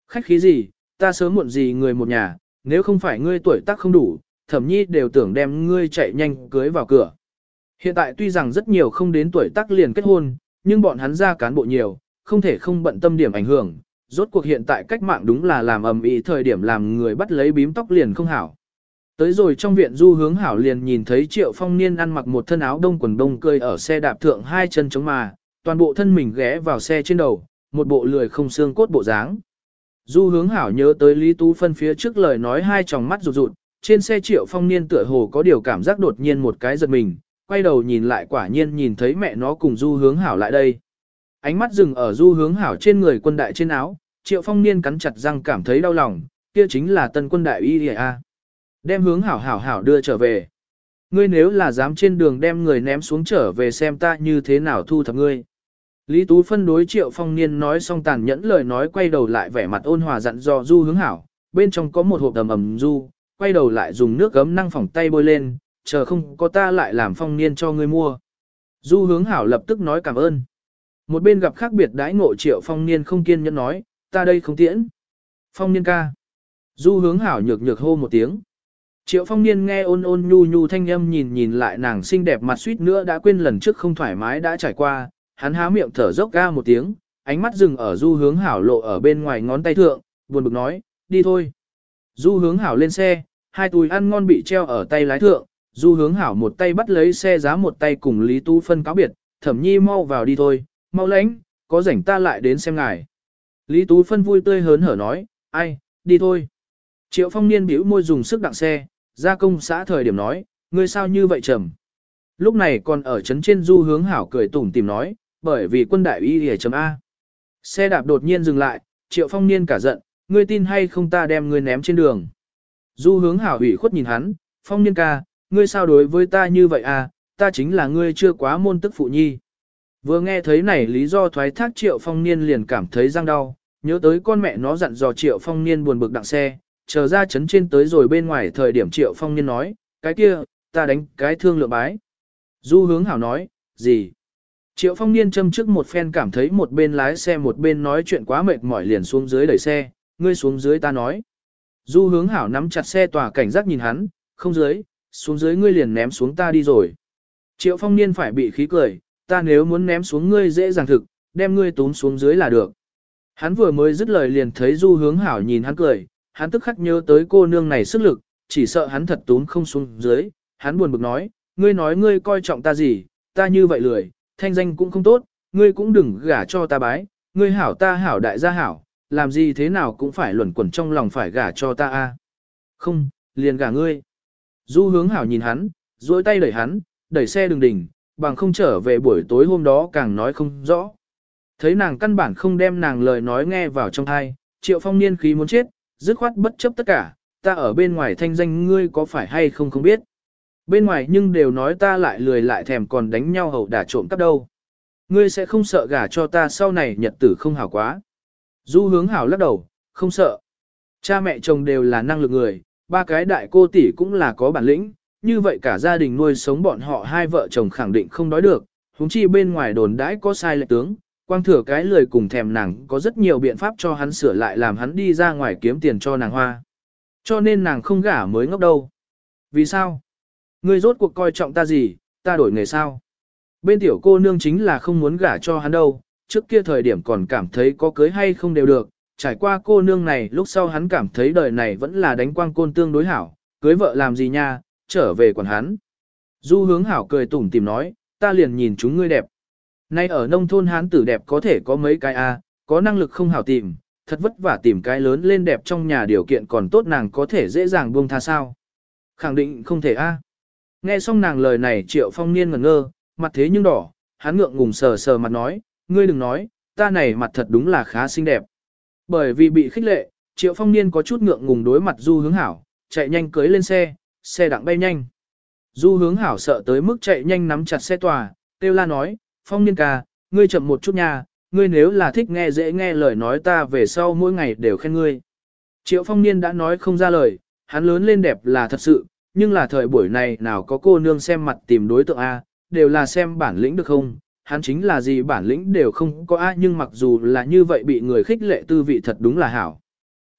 S1: Khách khí gì, ta sớm muộn gì người một nhà, nếu không phải ngươi tuổi tác không đủ, thẩm nhi đều tưởng đem ngươi chạy nhanh cưới vào cửa. Hiện tại tuy rằng rất nhiều không đến tuổi tác liền kết hôn, nhưng bọn hắn ra cán bộ nhiều, không thể không bận tâm điểm ảnh hưởng. Rốt cuộc hiện tại cách mạng đúng là làm ầm ĩ thời điểm làm người bắt lấy bím tóc liền không hảo. Tới rồi trong viện du hướng hảo liền nhìn thấy triệu phong niên ăn mặc một thân áo đông quần đông cơi ở xe đạp thượng hai chân chống mà, toàn bộ thân mình ghé vào xe trên đầu, một bộ lười không xương cốt bộ dáng. Du hướng hảo nhớ tới Lý Tú Phân phía trước lời nói hai tròng mắt rụt rụt, trên xe triệu phong niên tựa hồ có điều cảm giác đột nhiên một cái giật mình, quay đầu nhìn lại quả nhiên nhìn thấy mẹ nó cùng du hướng hảo lại đây. Ánh mắt dừng ở du hướng hảo trên người quân đại trên áo, triệu phong niên cắn chặt răng cảm thấy đau lòng, kia chính là tân quân đại y a. Đem hướng hảo hảo hảo đưa trở về. Ngươi nếu là dám trên đường đem người ném xuống trở về xem ta như thế nào thu thập ngươi. Lý Tú phân đối triệu phong niên nói xong tàn nhẫn lời nói quay đầu lại vẻ mặt ôn hòa dặn dò du hướng hảo, bên trong có một hộp đầm ẩm du, quay đầu lại dùng nước gấm năng phỏng tay bôi lên, chờ không có ta lại làm phong niên cho ngươi mua. Du hướng hảo lập tức nói cảm ơn. Một bên gặp khác biệt đãi ngộ triệu phong niên không kiên nhẫn nói, ta đây không tiễn. Phong niên ca. Du hướng hảo nhược nhược hô một tiếng. Triệu phong niên nghe ôn ôn nhu nhu thanh âm nhìn nhìn lại nàng xinh đẹp mặt suýt nữa đã quên lần trước không thoải mái đã trải qua, hắn há miệng thở dốc ga một tiếng, ánh mắt dừng ở du hướng hảo lộ ở bên ngoài ngón tay thượng, buồn bực nói, đi thôi. Du hướng hảo lên xe, hai túi ăn ngon bị treo ở tay lái thượng, du hướng hảo một tay bắt lấy xe giá một tay cùng Lý Tu phân cáo biệt, thẩm nhi mau vào đi thôi, mau lãnh, có rảnh ta lại đến xem ngài. Lý Tú phân vui tươi hớn hở nói, ai, đi thôi. Triệu phong niên bĩu môi dùng sức đặng xe, ra công xã thời điểm nói, ngươi sao như vậy trầm. Lúc này còn ở trấn trên du hướng hảo cười tủm tìm nói, bởi vì quân đại y hề chấm A. Xe đạp đột nhiên dừng lại, triệu phong niên cả giận, ngươi tin hay không ta đem ngươi ném trên đường. Du hướng hảo ủy khuất nhìn hắn, phong niên ca, ngươi sao đối với ta như vậy à, ta chính là ngươi chưa quá môn tức phụ nhi. Vừa nghe thấy này lý do thoái thác triệu phong niên liền cảm thấy răng đau, nhớ tới con mẹ nó dặn dò triệu phong niên buồn bực đặng xe, chờ ra chấn trên tới rồi bên ngoài thời điểm triệu phong niên nói, cái kia, ta đánh cái thương lượng bái. Du hướng hảo nói, gì? Triệu phong niên châm trước một phen cảm thấy một bên lái xe một bên nói chuyện quá mệt mỏi liền xuống dưới đẩy xe, ngươi xuống dưới ta nói. Du hướng hảo nắm chặt xe tòa cảnh giác nhìn hắn, không dưới, xuống dưới ngươi liền ném xuống ta đi rồi. Triệu phong niên phải bị khí cười, ta nếu muốn ném xuống ngươi dễ dàng thực, đem ngươi tốn xuống dưới là được. Hắn vừa mới dứt lời liền thấy du hướng hảo nhìn hắn cười, hắn tức khắc nhớ tới cô nương này sức lực, chỉ sợ hắn thật tốn không xuống dưới, hắn buồn bực nói, ngươi nói ngươi coi trọng ta gì, ta như vậy lười, thanh danh cũng không tốt, ngươi cũng đừng gả cho ta bái, ngươi hảo ta hảo đại gia hảo, làm gì thế nào cũng phải luẩn quẩn trong lòng phải gả cho ta a. Không, liền gả ngươi. Du hướng hảo nhìn hắn, duỗi tay đẩy hắn, đẩy xe đường đỉnh, bằng không trở về buổi tối hôm đó càng nói không rõ. Thấy nàng căn bản không đem nàng lời nói nghe vào trong thai, triệu phong niên khí muốn chết, dứt khoát bất chấp tất cả, ta ở bên ngoài thanh danh ngươi có phải hay không không biết. Bên ngoài nhưng đều nói ta lại lười lại thèm còn đánh nhau hầu đả trộm cắp đâu. Ngươi sẽ không sợ gả cho ta sau này nhật tử không hảo quá. Du hướng hảo lắc đầu, không sợ. Cha mẹ chồng đều là năng lực người, ba cái đại cô tỷ cũng là có bản lĩnh, như vậy cả gia đình nuôi sống bọn họ hai vợ chồng khẳng định không đói được, huống chi bên ngoài đồn đãi có sai lệch tướng, quang thừa cái lời cùng thèm nàng có rất nhiều biện pháp cho hắn sửa lại làm hắn đi ra ngoài kiếm tiền cho nàng hoa. Cho nên nàng không gả mới ngốc đâu. Vì sao? Ngươi rốt cuộc coi trọng ta gì, ta đổi nghề sao? Bên tiểu cô nương chính là không muốn gả cho hắn đâu, trước kia thời điểm còn cảm thấy có cưới hay không đều được, trải qua cô nương này lúc sau hắn cảm thấy đời này vẫn là đánh quang côn tương đối hảo, cưới vợ làm gì nha, trở về quản hắn. Du hướng hảo cười tủm tìm nói, ta liền nhìn chúng ngươi đẹp. Nay ở nông thôn hán tử đẹp có thể có mấy cái a, có năng lực không hảo tìm, thật vất vả tìm cái lớn lên đẹp trong nhà điều kiện còn tốt nàng có thể dễ dàng buông tha sao. Khẳng định không thể a. Nghe xong nàng lời này triệu phong niên ngẩn ngơ, mặt thế nhưng đỏ, hắn ngượng ngùng sờ sờ mặt nói, ngươi đừng nói, ta này mặt thật đúng là khá xinh đẹp. Bởi vì bị khích lệ, triệu phong niên có chút ngượng ngùng đối mặt du hướng hảo, chạy nhanh cưới lên xe, xe đặng bay nhanh. Du hướng hảo sợ tới mức chạy nhanh nắm chặt xe tòa, tiêu la nói, phong niên ca, ngươi chậm một chút nha, ngươi nếu là thích nghe dễ nghe lời nói ta về sau mỗi ngày đều khen ngươi. Triệu phong niên đã nói không ra lời, hắn lớn lên đẹp là thật sự, nhưng là thời buổi này nào có cô nương xem mặt tìm đối tượng A, đều là xem bản lĩnh được không, hắn chính là gì bản lĩnh đều không có A nhưng mặc dù là như vậy bị người khích lệ tư vị thật đúng là hảo.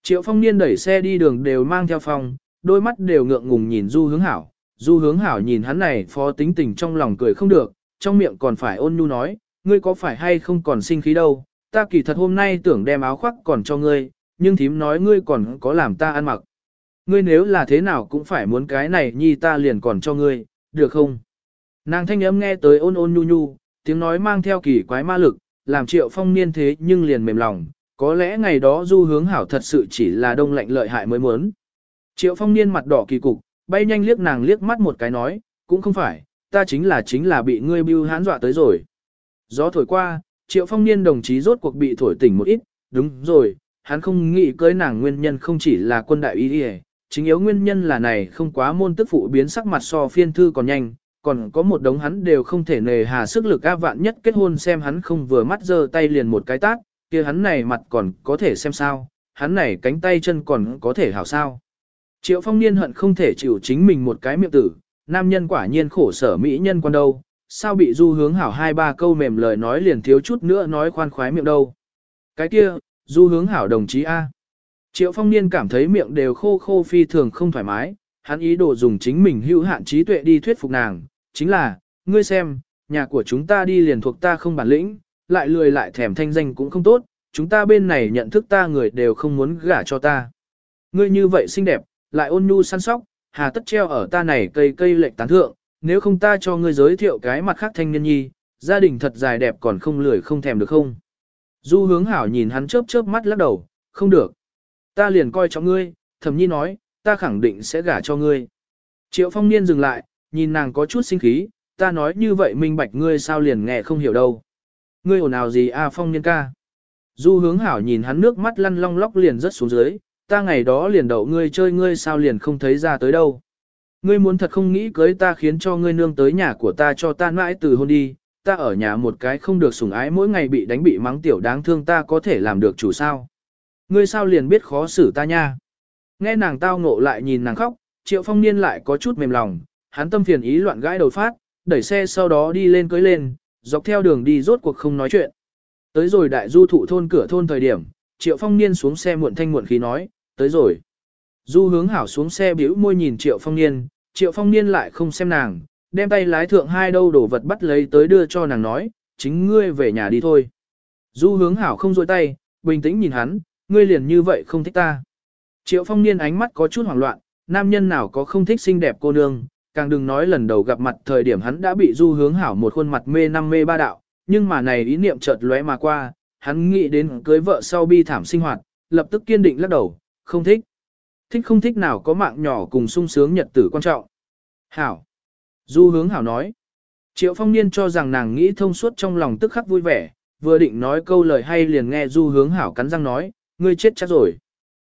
S1: Triệu phong niên đẩy xe đi đường đều mang theo phong, đôi mắt đều ngượng ngùng nhìn du hướng hảo, du hướng hảo nhìn hắn này phó tính tình trong lòng cười không được, trong miệng còn phải ôn nhu nói, ngươi có phải hay không còn sinh khí đâu, ta kỳ thật hôm nay tưởng đem áo khoác còn cho ngươi, nhưng thím nói ngươi còn có làm ta ăn mặc. Ngươi nếu là thế nào cũng phải muốn cái này nhi ta liền còn cho ngươi, được không? Nàng thanh âm nghe tới ôn ôn nhu nhu, tiếng nói mang theo kỳ quái ma lực, làm triệu phong niên thế nhưng liền mềm lòng, có lẽ ngày đó du hướng hảo thật sự chỉ là đông lạnh lợi hại mới muốn. Triệu phong niên mặt đỏ kỳ cục, bay nhanh liếc nàng liếc mắt một cái nói, cũng không phải, ta chính là chính là bị ngươi bưu hán dọa tới rồi. Gió thổi qua, triệu phong niên đồng chí rốt cuộc bị thổi tỉnh một ít, đúng rồi, hắn không nghĩ cưới nàng nguyên nhân không chỉ là quân đại y chính yếu nguyên nhân là này không quá môn tức phụ biến sắc mặt so phiên thư còn nhanh, còn có một đống hắn đều không thể nề hà sức lực áp vạn nhất kết hôn xem hắn không vừa mắt giơ tay liền một cái tát, kia hắn này mặt còn có thể xem sao, hắn này cánh tay chân còn có thể hảo sao. Triệu phong niên hận không thể chịu chính mình một cái miệng tử, nam nhân quả nhiên khổ sở mỹ nhân quan đâu, sao bị du hướng hảo hai ba câu mềm lời nói liền thiếu chút nữa nói khoan khoái miệng đâu. Cái kia, du hướng hảo đồng chí A. Triệu phong niên cảm thấy miệng đều khô khô phi thường không thoải mái, hắn ý đồ dùng chính mình hữu hạn trí tuệ đi thuyết phục nàng, chính là, ngươi xem, nhà của chúng ta đi liền thuộc ta không bản lĩnh, lại lười lại thèm thanh danh cũng không tốt, chúng ta bên này nhận thức ta người đều không muốn gả cho ta. Ngươi như vậy xinh đẹp, lại ôn nhu săn sóc, hà tất treo ở ta này cây cây lệch tán thượng, nếu không ta cho ngươi giới thiệu cái mặt khác thanh niên nhi, gia đình thật dài đẹp còn không lười không thèm được không. Du hướng hảo nhìn hắn chớp chớp mắt lắc đầu, không được. Ta liền coi cho ngươi, thẩm nhi nói, ta khẳng định sẽ gả cho ngươi. Triệu phong niên dừng lại, nhìn nàng có chút sinh khí, ta nói như vậy minh bạch ngươi sao liền nghe không hiểu đâu. Ngươi ồn ào gì a phong niên ca. Du hướng hảo nhìn hắn nước mắt lăn long lóc liền rớt xuống dưới, ta ngày đó liền đậu ngươi chơi ngươi sao liền không thấy ra tới đâu. Ngươi muốn thật không nghĩ cưới ta khiến cho ngươi nương tới nhà của ta cho ta mãi từ hôn đi, ta ở nhà một cái không được sủng ái mỗi ngày bị đánh bị mắng tiểu đáng thương ta có thể làm được chủ sao. Ngươi sao liền biết khó xử ta nha. Nghe nàng tao ngộ lại nhìn nàng khóc, triệu phong niên lại có chút mềm lòng, hắn tâm phiền ý loạn gãi đầu phát, đẩy xe sau đó đi lên cưới lên, dọc theo đường đi rốt cuộc không nói chuyện. Tới rồi đại du thụ thôn cửa thôn thời điểm, triệu phong niên xuống xe muộn thanh muộn khí nói, tới rồi. Du hướng hảo xuống xe biểu môi nhìn triệu phong niên, triệu phong niên lại không xem nàng, đem tay lái thượng hai đâu đổ vật bắt lấy tới đưa cho nàng nói, chính ngươi về nhà đi thôi. Du hướng hảo không dôi tay, bình tĩnh nhìn hắn, ngươi liền như vậy không thích ta. Triệu phong niên ánh mắt có chút hoảng loạn, nam nhân nào có không thích xinh đẹp cô nương, càng đừng nói lần đầu gặp mặt thời điểm hắn đã bị du hướng hảo một khuôn mặt mê năm mê ba đạo, nhưng mà này ý niệm chợt lóe mà qua, hắn nghĩ đến cưới vợ sau bi thảm sinh hoạt, lập tức kiên định lắc đầu, không thích. Thích không thích nào có mạng nhỏ cùng sung sướng nhật tử quan trọng. Hảo. Du hướng hảo nói. Triệu phong niên cho rằng nàng nghĩ thông suốt trong lòng tức khắc vui vẻ, vừa định nói câu lời hay liền nghe Du Hướng Hảo cắn răng nói, ngươi chết chắc rồi.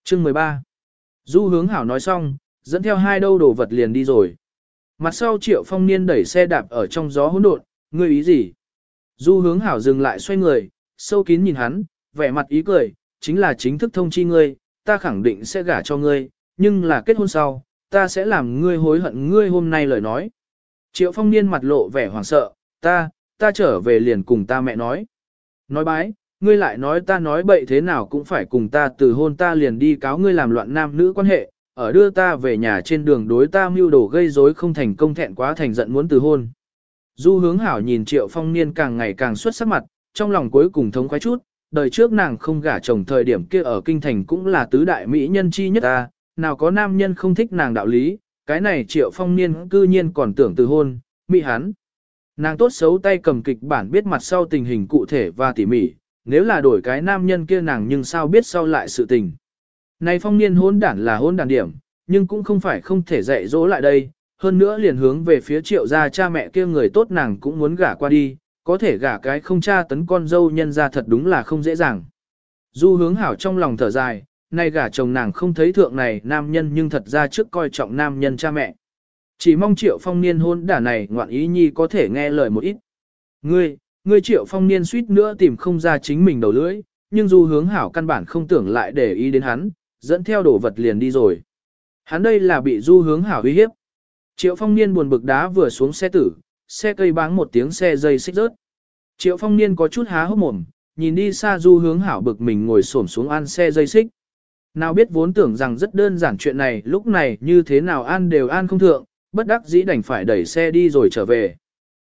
S1: Chương 13 Du Hướng Hảo nói xong, dẫn theo hai đâu đồ vật liền đi rồi. Mặt sau Triệu Phong Niên đẩy xe đạp ở trong gió hỗn độn, ngươi ý gì? Du Hướng Hảo dừng lại xoay người, sâu kín nhìn hắn, vẻ mặt ý cười, chính là chính thức thông chi ngươi, ta khẳng định sẽ gả cho ngươi, nhưng là kết hôn sau, ta sẽ làm ngươi hối hận ngươi hôm nay lời nói. Triệu phong niên mặt lộ vẻ hoảng sợ, ta, ta trở về liền cùng ta mẹ nói. Nói bái, ngươi lại nói ta nói bậy thế nào cũng phải cùng ta từ hôn ta liền đi cáo ngươi làm loạn nam nữ quan hệ, ở đưa ta về nhà trên đường đối ta mưu đồ gây rối không thành công thẹn quá thành giận muốn từ hôn. Du hướng hảo nhìn triệu phong niên càng ngày càng xuất sắc mặt, trong lòng cuối cùng thống khoái chút, đời trước nàng không gả chồng thời điểm kia ở kinh thành cũng là tứ đại mỹ nhân chi nhất ta, nào có nam nhân không thích nàng đạo lý, cái này triệu phong niên cư nhiên còn tưởng từ hôn, mỹ hắn. Nàng tốt xấu tay cầm kịch bản biết mặt sau tình hình cụ thể và tỉ mỉ, nếu là đổi cái nam nhân kia nàng nhưng sao biết sau lại sự tình. Này phong niên hôn đản là hôn đản điểm, nhưng cũng không phải không thể dạy dỗ lại đây, hơn nữa liền hướng về phía triệu gia cha mẹ kia người tốt nàng cũng muốn gả qua đi, có thể gả cái không cha tấn con dâu nhân ra thật đúng là không dễ dàng. Du hướng hảo trong lòng thở dài, nay gả chồng nàng không thấy thượng này nam nhân nhưng thật ra trước coi trọng nam nhân cha mẹ. Chỉ mong triệu phong niên hôn đả này ngoạn ý nhi có thể nghe lời một ít. Ngươi, ngươi triệu phong niên suýt nữa tìm không ra chính mình đầu lưỡi, nhưng du hướng hảo căn bản không tưởng lại để ý đến hắn, dẫn theo đồ vật liền đi rồi. Hắn đây là bị du hướng hảo uy hiếp. Triệu phong niên buồn bực đá vừa xuống xe tử, xe cây báng một tiếng xe dây xích rớt. Triệu phong niên có chút há hốc mồm, nhìn đi xa du hướng hảo bực mình ngồi xổm xuống ăn xe dây xích. Nào biết vốn tưởng rằng rất đơn giản chuyện này lúc này như thế nào an đều an không thượng, bất đắc dĩ đành phải đẩy xe đi rồi trở về.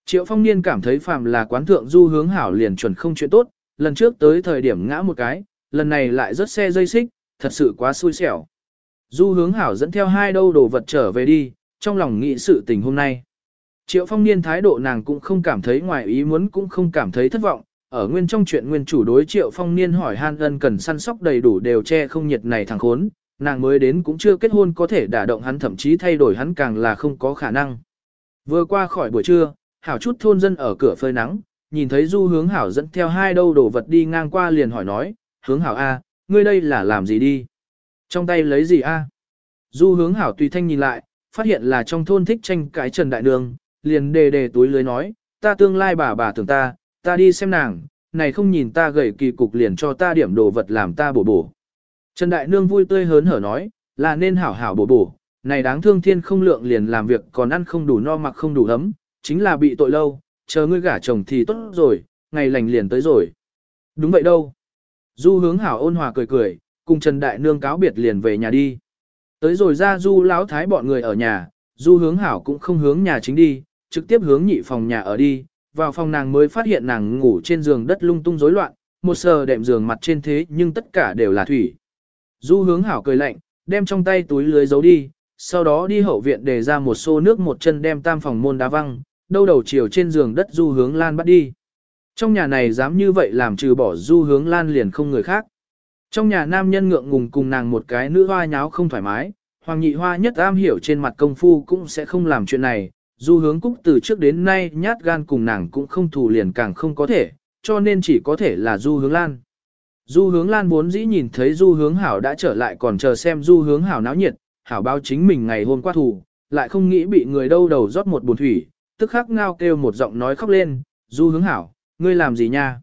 S1: Triệu phong niên cảm thấy phàm là quán thượng du hướng hảo liền chuẩn không chuyện tốt, lần trước tới thời điểm ngã một cái, lần này lại rớt xe dây xích, thật sự quá xui xẻo. Du hướng hảo dẫn theo hai đâu đồ vật trở về đi, trong lòng nghĩ sự tình hôm nay. Triệu phong niên thái độ nàng cũng không cảm thấy ngoài ý muốn cũng không cảm thấy thất vọng, ở nguyên trong chuyện nguyên chủ đối triệu phong niên hỏi han ân cần săn sóc đầy đủ đều che không nhiệt này thằng khốn, nàng mới đến cũng chưa kết hôn có thể đả động hắn thậm chí thay đổi hắn càng là không có khả năng. Vừa qua khỏi buổi trưa, hảo chút thôn dân ở cửa phơi nắng, nhìn thấy du hướng hảo dẫn theo hai đâu đồ vật đi ngang qua liền hỏi nói, hướng hảo A, ngươi đây là làm gì đi? Trong tay lấy gì A? Du hướng hảo tùy thanh nhìn lại, phát hiện là trong thôn thích tranh cái Trần Đại Nương, liền đề đề túi lưới nói, ta tương lai bà bà tưởng ta, ta đi xem nàng, này không nhìn ta gầy kỳ cục liền cho ta điểm đồ vật làm ta bổ bổ. Trần Đại Nương vui tươi hớn hở nói, là nên hảo hảo bổ bổ, này đáng thương thiên không lượng liền làm việc còn ăn không đủ no mặc không đủ ấm, chính là bị tội lâu, chờ ngươi gả chồng thì tốt rồi, ngày lành liền tới rồi. Đúng vậy đâu. Du hướng hảo ôn hòa cười cười, cùng Trần Đại Nương cáo biệt liền về nhà đi. Tới rồi ra du lão thái bọn người ở nhà, du hướng hảo cũng không hướng nhà chính đi, trực tiếp hướng nhị phòng nhà ở đi, vào phòng nàng mới phát hiện nàng ngủ trên giường đất lung tung rối loạn, một sờ đệm giường mặt trên thế nhưng tất cả đều là thủy. Du hướng hảo cười lạnh, đem trong tay túi lưới giấu đi, sau đó đi hậu viện để ra một xô nước một chân đem tam phòng môn đá văng, đâu đầu chiều trên giường đất du hướng lan bắt đi. Trong nhà này dám như vậy làm trừ bỏ du hướng lan liền không người khác. Trong nhà nam nhân ngượng ngùng cùng nàng một cái nữ hoa nháo không thoải mái, hoàng nhị hoa nhất am hiểu trên mặt công phu cũng sẽ không làm chuyện này, du hướng cúc từ trước đến nay nhát gan cùng nàng cũng không thù liền càng không có thể, cho nên chỉ có thể là du hướng lan. Du hướng lan vốn dĩ nhìn thấy du hướng hảo đã trở lại còn chờ xem du hướng hảo náo nhiệt, hảo báo chính mình ngày hôm qua thù, lại không nghĩ bị người đâu đầu rót một buồn thủy, tức khắc ngao kêu một giọng nói khóc lên, du hướng hảo, ngươi làm gì nha?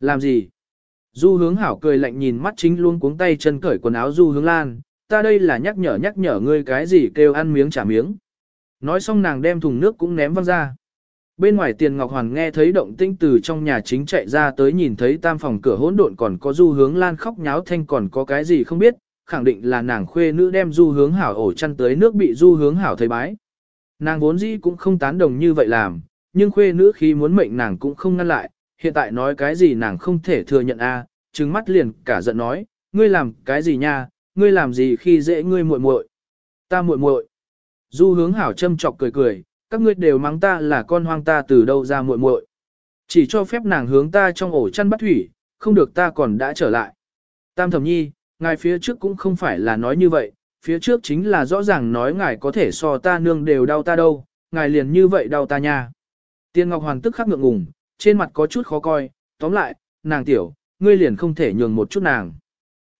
S1: Làm gì? Du hướng hảo cười lạnh nhìn mắt chính luôn cuống tay chân cởi quần áo du hướng lan, ta đây là nhắc nhở nhắc nhở ngươi cái gì kêu ăn miếng trả miếng. Nói xong nàng đem thùng nước cũng ném văng ra. Bên ngoài tiền Ngọc Hoàn nghe thấy động tĩnh từ trong nhà chính chạy ra tới nhìn thấy tam phòng cửa hỗn độn còn có du hướng lan khóc nháo thanh còn có cái gì không biết, khẳng định là nàng khuê nữ đem du hướng hảo ổ chăn tới nước bị du hướng hảo thấy bái. Nàng vốn dĩ cũng không tán đồng như vậy làm, nhưng khuê nữ khi muốn mệnh nàng cũng không ngăn lại, hiện tại nói cái gì nàng không thể thừa nhận a, trừng mắt liền cả giận nói, ngươi làm cái gì nha, ngươi làm gì khi dễ ngươi muội muội? Ta muội muội. Du hướng hảo châm chọc cười cười, các ngươi đều mắng ta là con hoang ta từ đâu ra muội muội. Chỉ cho phép nàng hướng ta trong ổ chăn bắt thủy, không được ta còn đã trở lại. Tam thẩm nhi, ngài phía trước cũng không phải là nói như vậy, phía trước chính là rõ ràng nói ngài có thể so ta nương đều đau ta đâu, ngài liền như vậy đau ta nha. Tiên Ngọc Hoàng tức khắc ngượng ngùng, trên mặt có chút khó coi, tóm lại, nàng tiểu, ngươi liền không thể nhường một chút nàng.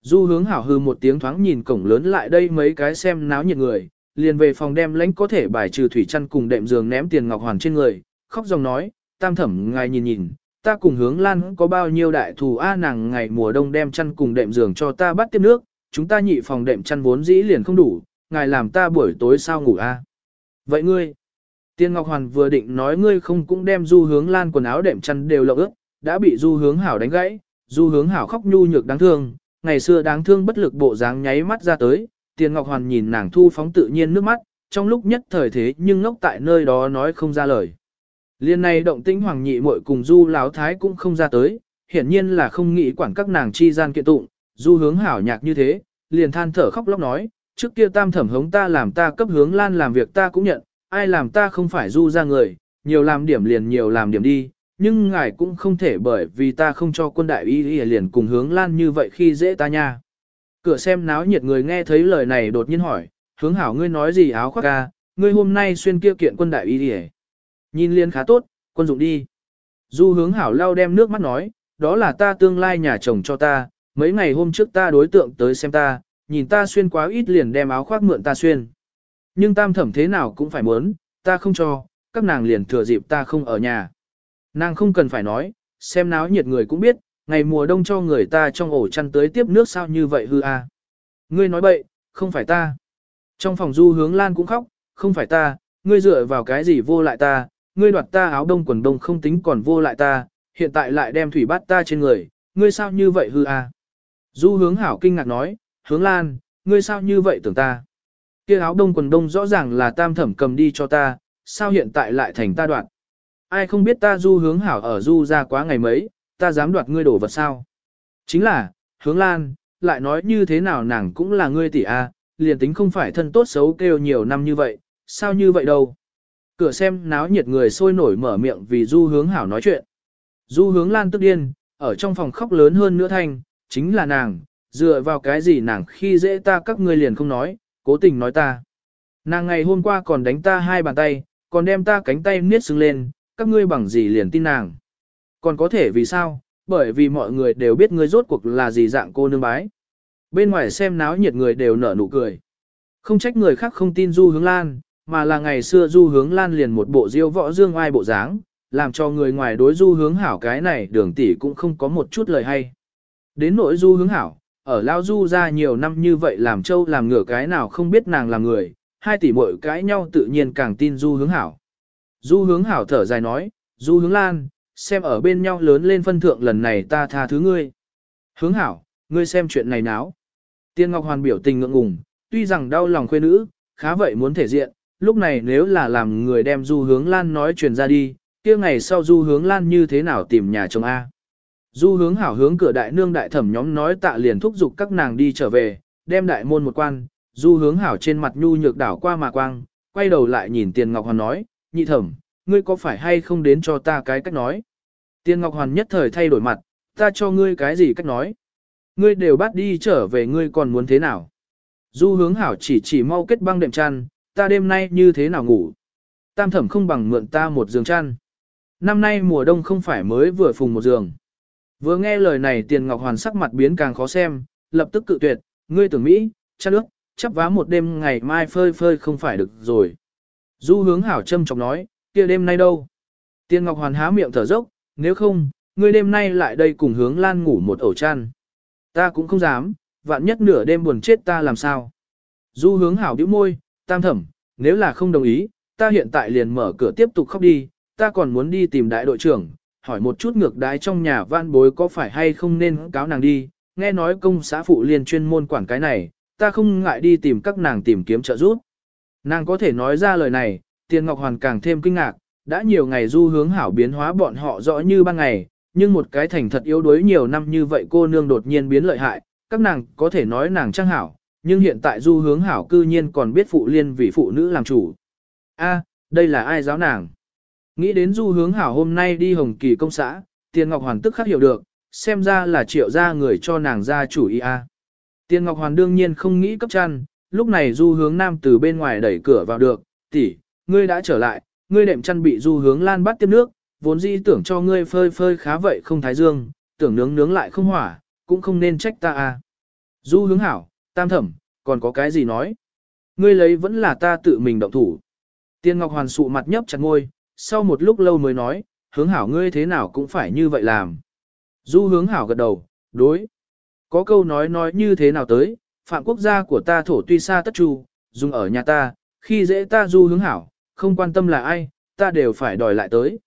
S1: Du hướng hảo hư một tiếng thoáng nhìn cổng lớn lại đây mấy cái xem náo nhiệt người, liền về phòng đem lãnh có thể bài trừ thủy chăn cùng đệm giường ném tiền ngọc hoàn trên người, khóc dòng nói, tam thẩm ngài nhìn nhìn, ta cùng hướng lan có bao nhiêu đại thù a nàng ngày mùa đông đem chăn cùng đệm giường cho ta bắt tiếp nước, chúng ta nhị phòng đệm chăn vốn dĩ liền không đủ, ngài làm ta buổi tối sao ngủ a? Vậy ngươi, Tiên Ngọc Hoàn vừa định nói ngươi không cũng đem du hướng lan quần áo đệm chăn đều lộng ướt, đã bị du hướng hảo đánh gãy, du hướng hảo khóc nhu nhược đáng thương, ngày xưa đáng thương bất lực bộ dáng nháy mắt ra tới, Tiên Ngọc Hoàn nhìn nàng thu phóng tự nhiên nước mắt, trong lúc nhất thời thế nhưng ngốc tại nơi đó nói không ra lời. Liên này động tĩnh hoàng nhị muội cùng du láo thái cũng không ra tới, hiển nhiên là không nghĩ quản các nàng chi gian kiện tụng, du hướng hảo nhạc như thế, liền than thở khóc lóc nói, trước kia tam thẩm hống ta làm ta cấp hướng lan làm việc ta cũng nhận, ai làm ta không phải du ra người, nhiều làm điểm liền nhiều làm điểm đi, nhưng ngài cũng không thể bởi vì ta không cho quân đại y liền cùng hướng lan như vậy khi dễ ta nha. Cửa xem náo nhiệt người nghe thấy lời này đột nhiên hỏi, hướng hảo ngươi nói gì áo khoác ca, ngươi hôm nay xuyên kia kiện quân đại y y Nhìn liền khá tốt, quân dụng đi. Du hướng hảo lau đem nước mắt nói, đó là ta tương lai nhà chồng cho ta, mấy ngày hôm trước ta đối tượng tới xem ta, nhìn ta xuyên quá ít liền đem áo khoác mượn ta xuyên. Nhưng tam thẩm thế nào cũng phải muốn, ta không cho, các nàng liền thừa dịp ta không ở nhà. Nàng không cần phải nói, xem náo nhiệt người cũng biết, ngày mùa đông cho người ta trong ổ chăn tới tiếp nước sao như vậy hư a. À. Ngươi nói bậy, không phải ta. Trong phòng du hướng lan cũng khóc, không phải ta, ngươi dựa vào cái gì vô lại ta, ngươi đoạt ta áo đông quần đông không tính còn vô lại ta, hiện tại lại đem thủy bát ta trên người, ngươi sao như vậy hư a? À? Du hướng hảo kinh ngạc nói, hướng lan, ngươi sao như vậy tưởng ta? kia áo đông quần đông rõ ràng là tam thẩm cầm đi cho ta, sao hiện tại lại thành ta đoạt? Ai không biết ta du hướng hảo ở du ra quá ngày mấy, ta dám đoạt ngươi đổ vật sao? Chính là, hướng lan, lại nói như thế nào nàng cũng là ngươi tỷ a, liền tính không phải thân tốt xấu kêu nhiều năm như vậy, sao như vậy đâu? Cửa xem náo nhiệt người sôi nổi mở miệng vì du hướng hảo nói chuyện. Du hướng lan tức điên, ở trong phòng khóc lớn hơn nữa thanh, chính là nàng, dựa vào cái gì nàng khi dễ ta các ngươi liền không nói, cố tình nói ta. Nàng ngày hôm qua còn đánh ta hai bàn tay, còn đem ta cánh tay niết xứng lên, các ngươi bằng gì liền tin nàng. Còn có thể vì sao? Bởi vì mọi người đều biết ngươi rốt cuộc là gì dạng cô nương bái. Bên ngoài xem náo nhiệt người đều nở nụ cười. Không trách người khác không tin Du Hướng Lan, mà là ngày xưa Du Hướng Lan liền một bộ diêu võ dương ai bộ dáng, làm cho người ngoài đối Du Hướng Hảo cái này đường tỷ cũng không có một chút lời hay. Đến nỗi Du Hướng Hảo, ở Lao Du ra nhiều năm như vậy làm châu làm ngửa cái nào không biết nàng là người, hai tỷ muội cãi nhau tự nhiên càng tin Du Hướng Hảo. Du Hướng Hảo thở dài nói, Du Hướng Lan, xem ở bên nhau lớn lên phân thượng lần này ta tha thứ ngươi. Hướng Hảo, ngươi xem chuyện này náo. Tiên Ngọc Hoàn biểu tình ngượng ngùng, tuy rằng đau lòng khuê nữ, khá vậy muốn thể diện, lúc này nếu là làm người đem Du Hướng Lan nói truyền ra đi, kia ngày sau Du Hướng Lan như thế nào tìm nhà chồng A. Du hướng hảo hướng cửa đại nương đại thẩm nhóm nói tạ liền thúc giục các nàng đi trở về, đem đại môn một quan, du hướng hảo trên mặt nhu nhược đảo qua mà quang, quay đầu lại nhìn tiền ngọc hoàn nói, nhị thẩm, ngươi có phải hay không đến cho ta cái cách nói. Tiền ngọc hoàn nhất thời thay đổi mặt, ta cho ngươi cái gì cách nói. Ngươi đều bắt đi trở về ngươi còn muốn thế nào. Du hướng hảo chỉ chỉ mau kết băng đệm chăn, ta đêm nay như thế nào ngủ. Tam thẩm không bằng mượn ta một giường chăn. Năm nay mùa đông không phải mới vừa phùng một giường. Vừa nghe lời này tiền ngọc hoàn sắc mặt biến càng khó xem, lập tức cự tuyệt, ngươi tưởng Mỹ, cha nước, chắp vá một đêm ngày mai phơi phơi không phải được rồi. Du hướng hảo châm chọc nói, kia đêm nay đâu? Tiền ngọc hoàn há miệng thở dốc, nếu không, ngươi đêm nay lại đây cùng hướng lan ngủ một ổ chăn. Ta cũng không dám, vạn nhất nửa đêm buồn chết ta làm sao? Du hướng hảo bĩu môi, tam thẩm, nếu là không đồng ý, ta hiện tại liền mở cửa tiếp tục khóc đi, ta còn muốn đi tìm đại đội trưởng, hỏi một chút ngược đái trong nhà van bối có phải hay không nên cáo nàng đi, nghe nói công xã phụ liên chuyên môn quản cái này, ta không ngại đi tìm các nàng tìm kiếm trợ giúp. Nàng có thể nói ra lời này, Tiền Ngọc Hoàn càng thêm kinh ngạc, đã nhiều ngày du hướng hảo biến hóa bọn họ rõ như ban ngày, nhưng một cái thành thật yếu đuối nhiều năm như vậy cô nương đột nhiên biến lợi hại, các nàng có thể nói nàng trang hảo, nhưng hiện tại du hướng hảo cư nhiên còn biết phụ liên vì phụ nữ làm chủ. A, đây là ai giáo nàng? Nghĩ đến du hướng hảo hôm nay đi Hồng Kỳ công xã, Tiền Ngọc Hoàn tức khắc hiểu được, xem ra là triệu gia người cho nàng ra chủ ý a. À. Tiền Ngọc Hoàn đương nhiên không nghĩ cấp chăn, lúc này du hướng nam từ bên ngoài đẩy cửa vào được, tỷ, ngươi đã trở lại, ngươi đệm chăn bị du hướng lan bắt tiếp nước, vốn dĩ tưởng cho ngươi phơi phơi khá vậy không thái dương, tưởng nướng nướng lại không hỏa, cũng không nên trách ta à. Du hướng hảo, tam thẩm, còn có cái gì nói? Ngươi lấy vẫn là ta tự mình động thủ. Tiên Ngọc Hoàn sụ mặt nhấp chặt ngôi, sau một lúc lâu mới nói, hướng hảo ngươi thế nào cũng phải như vậy làm. Du hướng hảo gật đầu, đối. Có câu nói nói như thế nào tới, phạm quốc gia của ta thổ tuy xa tất chu, dùng ở nhà ta, khi dễ ta du hướng hảo, không quan tâm là ai, ta đều phải đòi lại tới.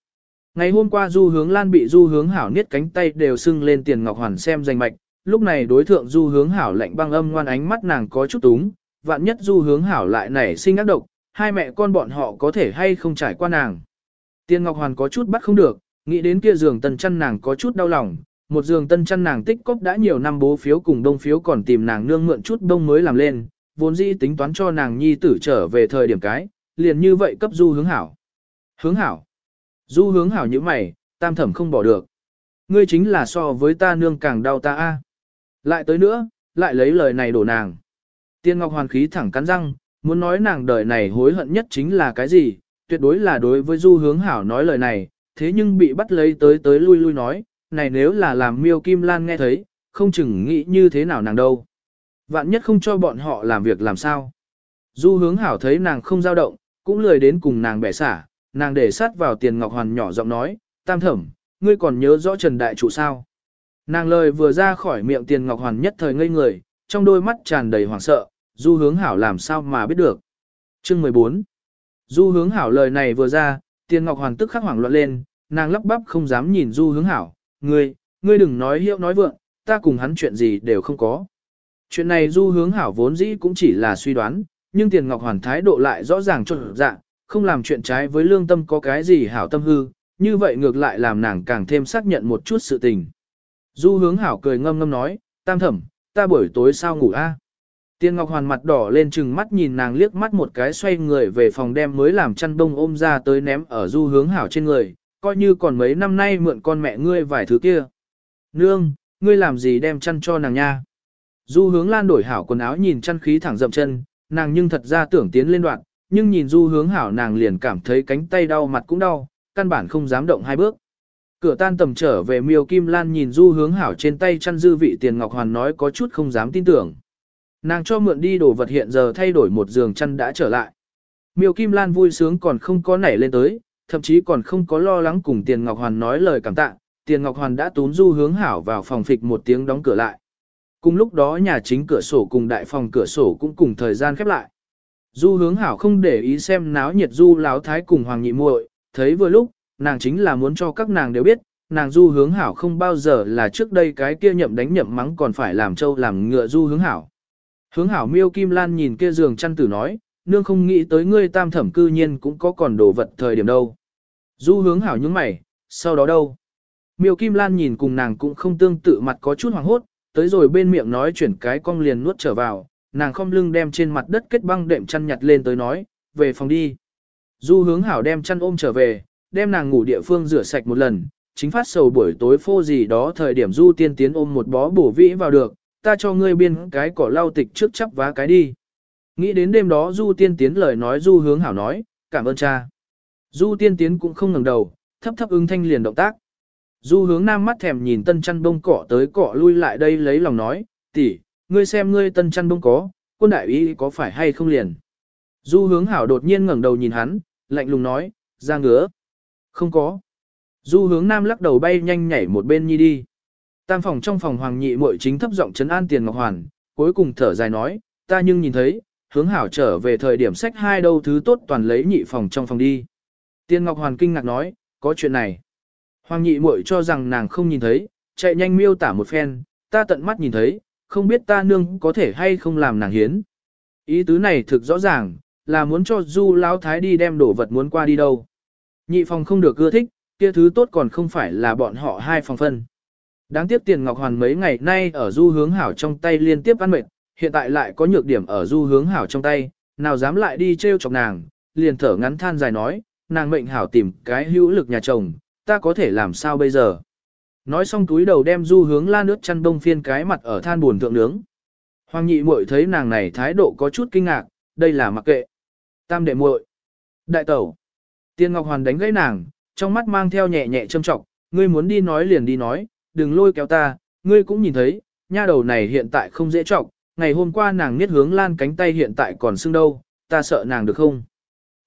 S1: Ngày hôm qua du hướng lan bị du hướng hảo niết cánh tay đều sưng lên tiền ngọc hoàn xem danh mạch, lúc này đối thượng du hướng hảo lạnh băng âm ngoan ánh mắt nàng có chút túng, vạn nhất du hướng hảo lại nảy sinh ác độc, hai mẹ con bọn họ có thể hay không trải qua nàng. Tiên ngọc hoàn có chút bắt không được, nghĩ đến kia giường tân chăn nàng có chút đau lòng, một giường tân chăn nàng tích cóp đã nhiều năm bố phiếu cùng đông phiếu còn tìm nàng nương mượn chút đông mới làm lên, vốn dĩ tính toán cho nàng nhi tử trở về thời điểm cái, liền như vậy cấp du hướng hảo. Hướng hảo. Du hướng hảo như mày, tam thẩm không bỏ được. Ngươi chính là so với ta nương càng đau ta a. Lại tới nữa, lại lấy lời này đổ nàng. Tiên Ngọc Hoàn khí thẳng cắn răng, muốn nói nàng đời này hối hận nhất chính là cái gì, tuyệt đối là đối với du hướng hảo nói lời này, thế nhưng bị bắt lấy tới tới lui lui nói, này nếu là làm miêu kim lan nghe thấy, không chừng nghĩ như thế nào nàng đâu. Vạn nhất không cho bọn họ làm việc làm sao. Du hướng hảo thấy nàng không dao động, cũng lười đến cùng nàng bẻ xả, nàng để sát vào tiền ngọc hoàn nhỏ giọng nói, tam thẩm, ngươi còn nhớ rõ Trần Đại Trụ sao. Nàng lời vừa ra khỏi miệng tiền ngọc hoàn nhất thời ngây người, trong đôi mắt tràn đầy hoảng sợ, du hướng hảo làm sao mà biết được. Chương 14 Du hướng hảo lời này vừa ra, tiền ngọc hoàn tức khắc hoảng loạn lên, nàng lắp bắp không dám nhìn du hướng hảo, ngươi, ngươi đừng nói hiệu nói vượng, ta cùng hắn chuyện gì đều không có. Chuyện này du hướng hảo vốn dĩ cũng chỉ là suy đoán, nhưng tiền ngọc hoàn thái độ lại rõ ràng cho dạ, không làm chuyện trái với lương tâm có cái gì hảo tâm hư, như vậy ngược lại làm nàng càng thêm xác nhận một chút sự tình. Du hướng hảo cười ngâm ngâm nói, tam thẩm, ta buổi tối sao ngủ a? Tiên Ngọc Hoàn mặt đỏ lên chừng mắt nhìn nàng liếc mắt một cái xoay người về phòng đem mới làm chăn bông ôm ra tới ném ở du hướng hảo trên người, coi như còn mấy năm nay mượn con mẹ ngươi vài thứ kia. Nương, ngươi làm gì đem chăn cho nàng nha? Du hướng lan đổi hảo quần áo nhìn chăn khí thẳng dậm chân, nàng nhưng thật ra tưởng tiến lên đoạn, nhưng nhìn du hướng hảo nàng liền cảm thấy cánh tay đau mặt cũng đau, căn bản không dám động hai bước. Cửa tan tầm trở về miêu kim lan nhìn du hướng hảo trên tay chăn dư vị tiền ngọc hoàn nói có chút không dám tin tưởng. Nàng cho mượn đi đồ vật hiện giờ thay đổi một giường chăn đã trở lại. Miêu kim lan vui sướng còn không có nảy lên tới, thậm chí còn không có lo lắng cùng tiền ngọc hoàn nói lời cảm tạ. Tiền Ngọc Hoàn đã tún du hướng hảo vào phòng phịch một tiếng đóng cửa lại. Cùng lúc đó nhà chính cửa sổ cùng đại phòng cửa sổ cũng cùng thời gian khép lại. Du hướng hảo không để ý xem náo nhiệt du láo thái cùng hoàng nhị muội, thấy vừa lúc, nàng chính là muốn cho các nàng đều biết, nàng du hướng hảo không bao giờ là trước đây cái kia nhậm đánh nhậm mắng còn phải làm trâu làm ngựa du hướng hảo. Hướng hảo miêu kim lan nhìn kia giường chăn tử nói, nương không nghĩ tới ngươi tam thẩm cư nhiên cũng có còn đồ vật thời điểm đâu. Du hướng hảo những mày, sau đó đâu? Miêu kim lan nhìn cùng nàng cũng không tương tự mặt có chút hoàng hốt, tới rồi bên miệng nói chuyển cái cong liền nuốt trở vào, nàng không lưng đem trên mặt đất kết băng đệm chăn nhặt lên tới nói, về phòng đi. Du hướng hảo đem chăn ôm trở về, đem nàng ngủ địa phương rửa sạch một lần, chính phát sầu buổi tối phô gì đó thời điểm du tiên tiến ôm một bó bổ vĩ vào được, ta cho ngươi biên cái cỏ lau tịch trước chắp vá cái đi. Nghĩ đến đêm đó du tiên tiến lời nói du hướng hảo nói, cảm ơn cha. Du tiên tiến cũng không ngẩng đầu, thấp thấp ứng thanh liền động tác. Du hướng nam mắt thèm nhìn tân chăn bông cỏ tới cỏ lui lại đây lấy lòng nói, tỷ, ngươi xem ngươi tân chăn bông có, quân đại ý có phải hay không liền. Du hướng hảo đột nhiên ngẩng đầu nhìn hắn, lạnh lùng nói, ra ngứa. Không có. Du hướng nam lắc đầu bay nhanh nhảy một bên nhi đi. Tam phòng trong phòng hoàng nhị muội chính thấp giọng trấn an tiền ngọc hoàn, cuối cùng thở dài nói, ta nhưng nhìn thấy, hướng hảo trở về thời điểm sách hai đâu thứ tốt toàn lấy nhị phòng trong phòng đi. Tiền ngọc hoàn kinh ngạc nói, có chuyện này. Hoàng nhị muội cho rằng nàng không nhìn thấy, chạy nhanh miêu tả một phen, ta tận mắt nhìn thấy, không biết ta nương có thể hay không làm nàng hiến. Ý tứ này thực rõ ràng, là muốn cho du lão thái đi đem đồ vật muốn qua đi đâu. Nhị phòng không được ưa thích, kia thứ tốt còn không phải là bọn họ hai phòng phân. Đáng tiếc tiền ngọc hoàn mấy ngày nay ở du hướng hảo trong tay liên tiếp ăn mệt, hiện tại lại có nhược điểm ở du hướng hảo trong tay, nào dám lại đi trêu chọc nàng, liền thở ngắn than dài nói, nàng mệnh hảo tìm cái hữu lực nhà chồng, ta có thể làm sao bây giờ. Nói xong túi đầu đem du hướng la nước chăn đông phiên cái mặt ở than buồn thượng nướng. Hoàng nhị muội thấy nàng này thái độ có chút kinh ngạc, đây là mặc kệ. Tam đệ muội, đại tẩu. Tiên Ngọc Hoàn đánh gãy nàng, trong mắt mang theo nhẹ nhẹ châm trọng, ngươi muốn đi nói liền đi nói, đừng lôi kéo ta, ngươi cũng nhìn thấy, nha đầu này hiện tại không dễ trọng, ngày hôm qua nàng niết hướng lan cánh tay hiện tại còn sưng đâu, ta sợ nàng được không?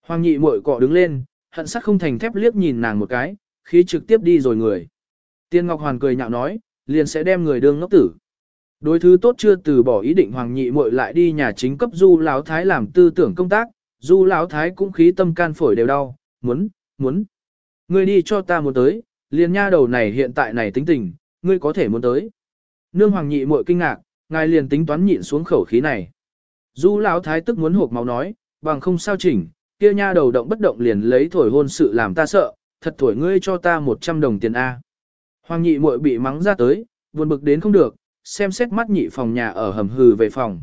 S1: Hoàng nhị muội cọ đứng lên, hận sắc không thành thép liếc nhìn nàng một cái, khí trực tiếp đi rồi người. Tiên Ngọc Hoàn cười nhạo nói, liền sẽ đem người đương ngốc tử. Đối thứ tốt chưa từ bỏ ý định Hoàng nhị muội lại đi nhà chính cấp Du Lão Thái làm tư tưởng công tác, Du Lão Thái cũng khí tâm can phổi đều đau, muốn, muốn. Ngươi đi cho ta một tới, liền nha đầu này hiện tại này tính tình, ngươi có thể muốn tới. Nương Hoàng nhị muội kinh ngạc, ngài liền tính toán nhịn xuống khẩu khí này. Du Lão Thái tức muốn hộp máu nói, bằng không sao chỉnh, kia nha đầu động bất động liền lấy thổi hôn sự làm ta sợ, thật thổi ngươi cho ta 100 đồng tiền A. Hoàng nhị muội bị mắng ra tới, buồn bực đến không được, xem xét mắt nhị phòng nhà ở hầm hừ về phòng.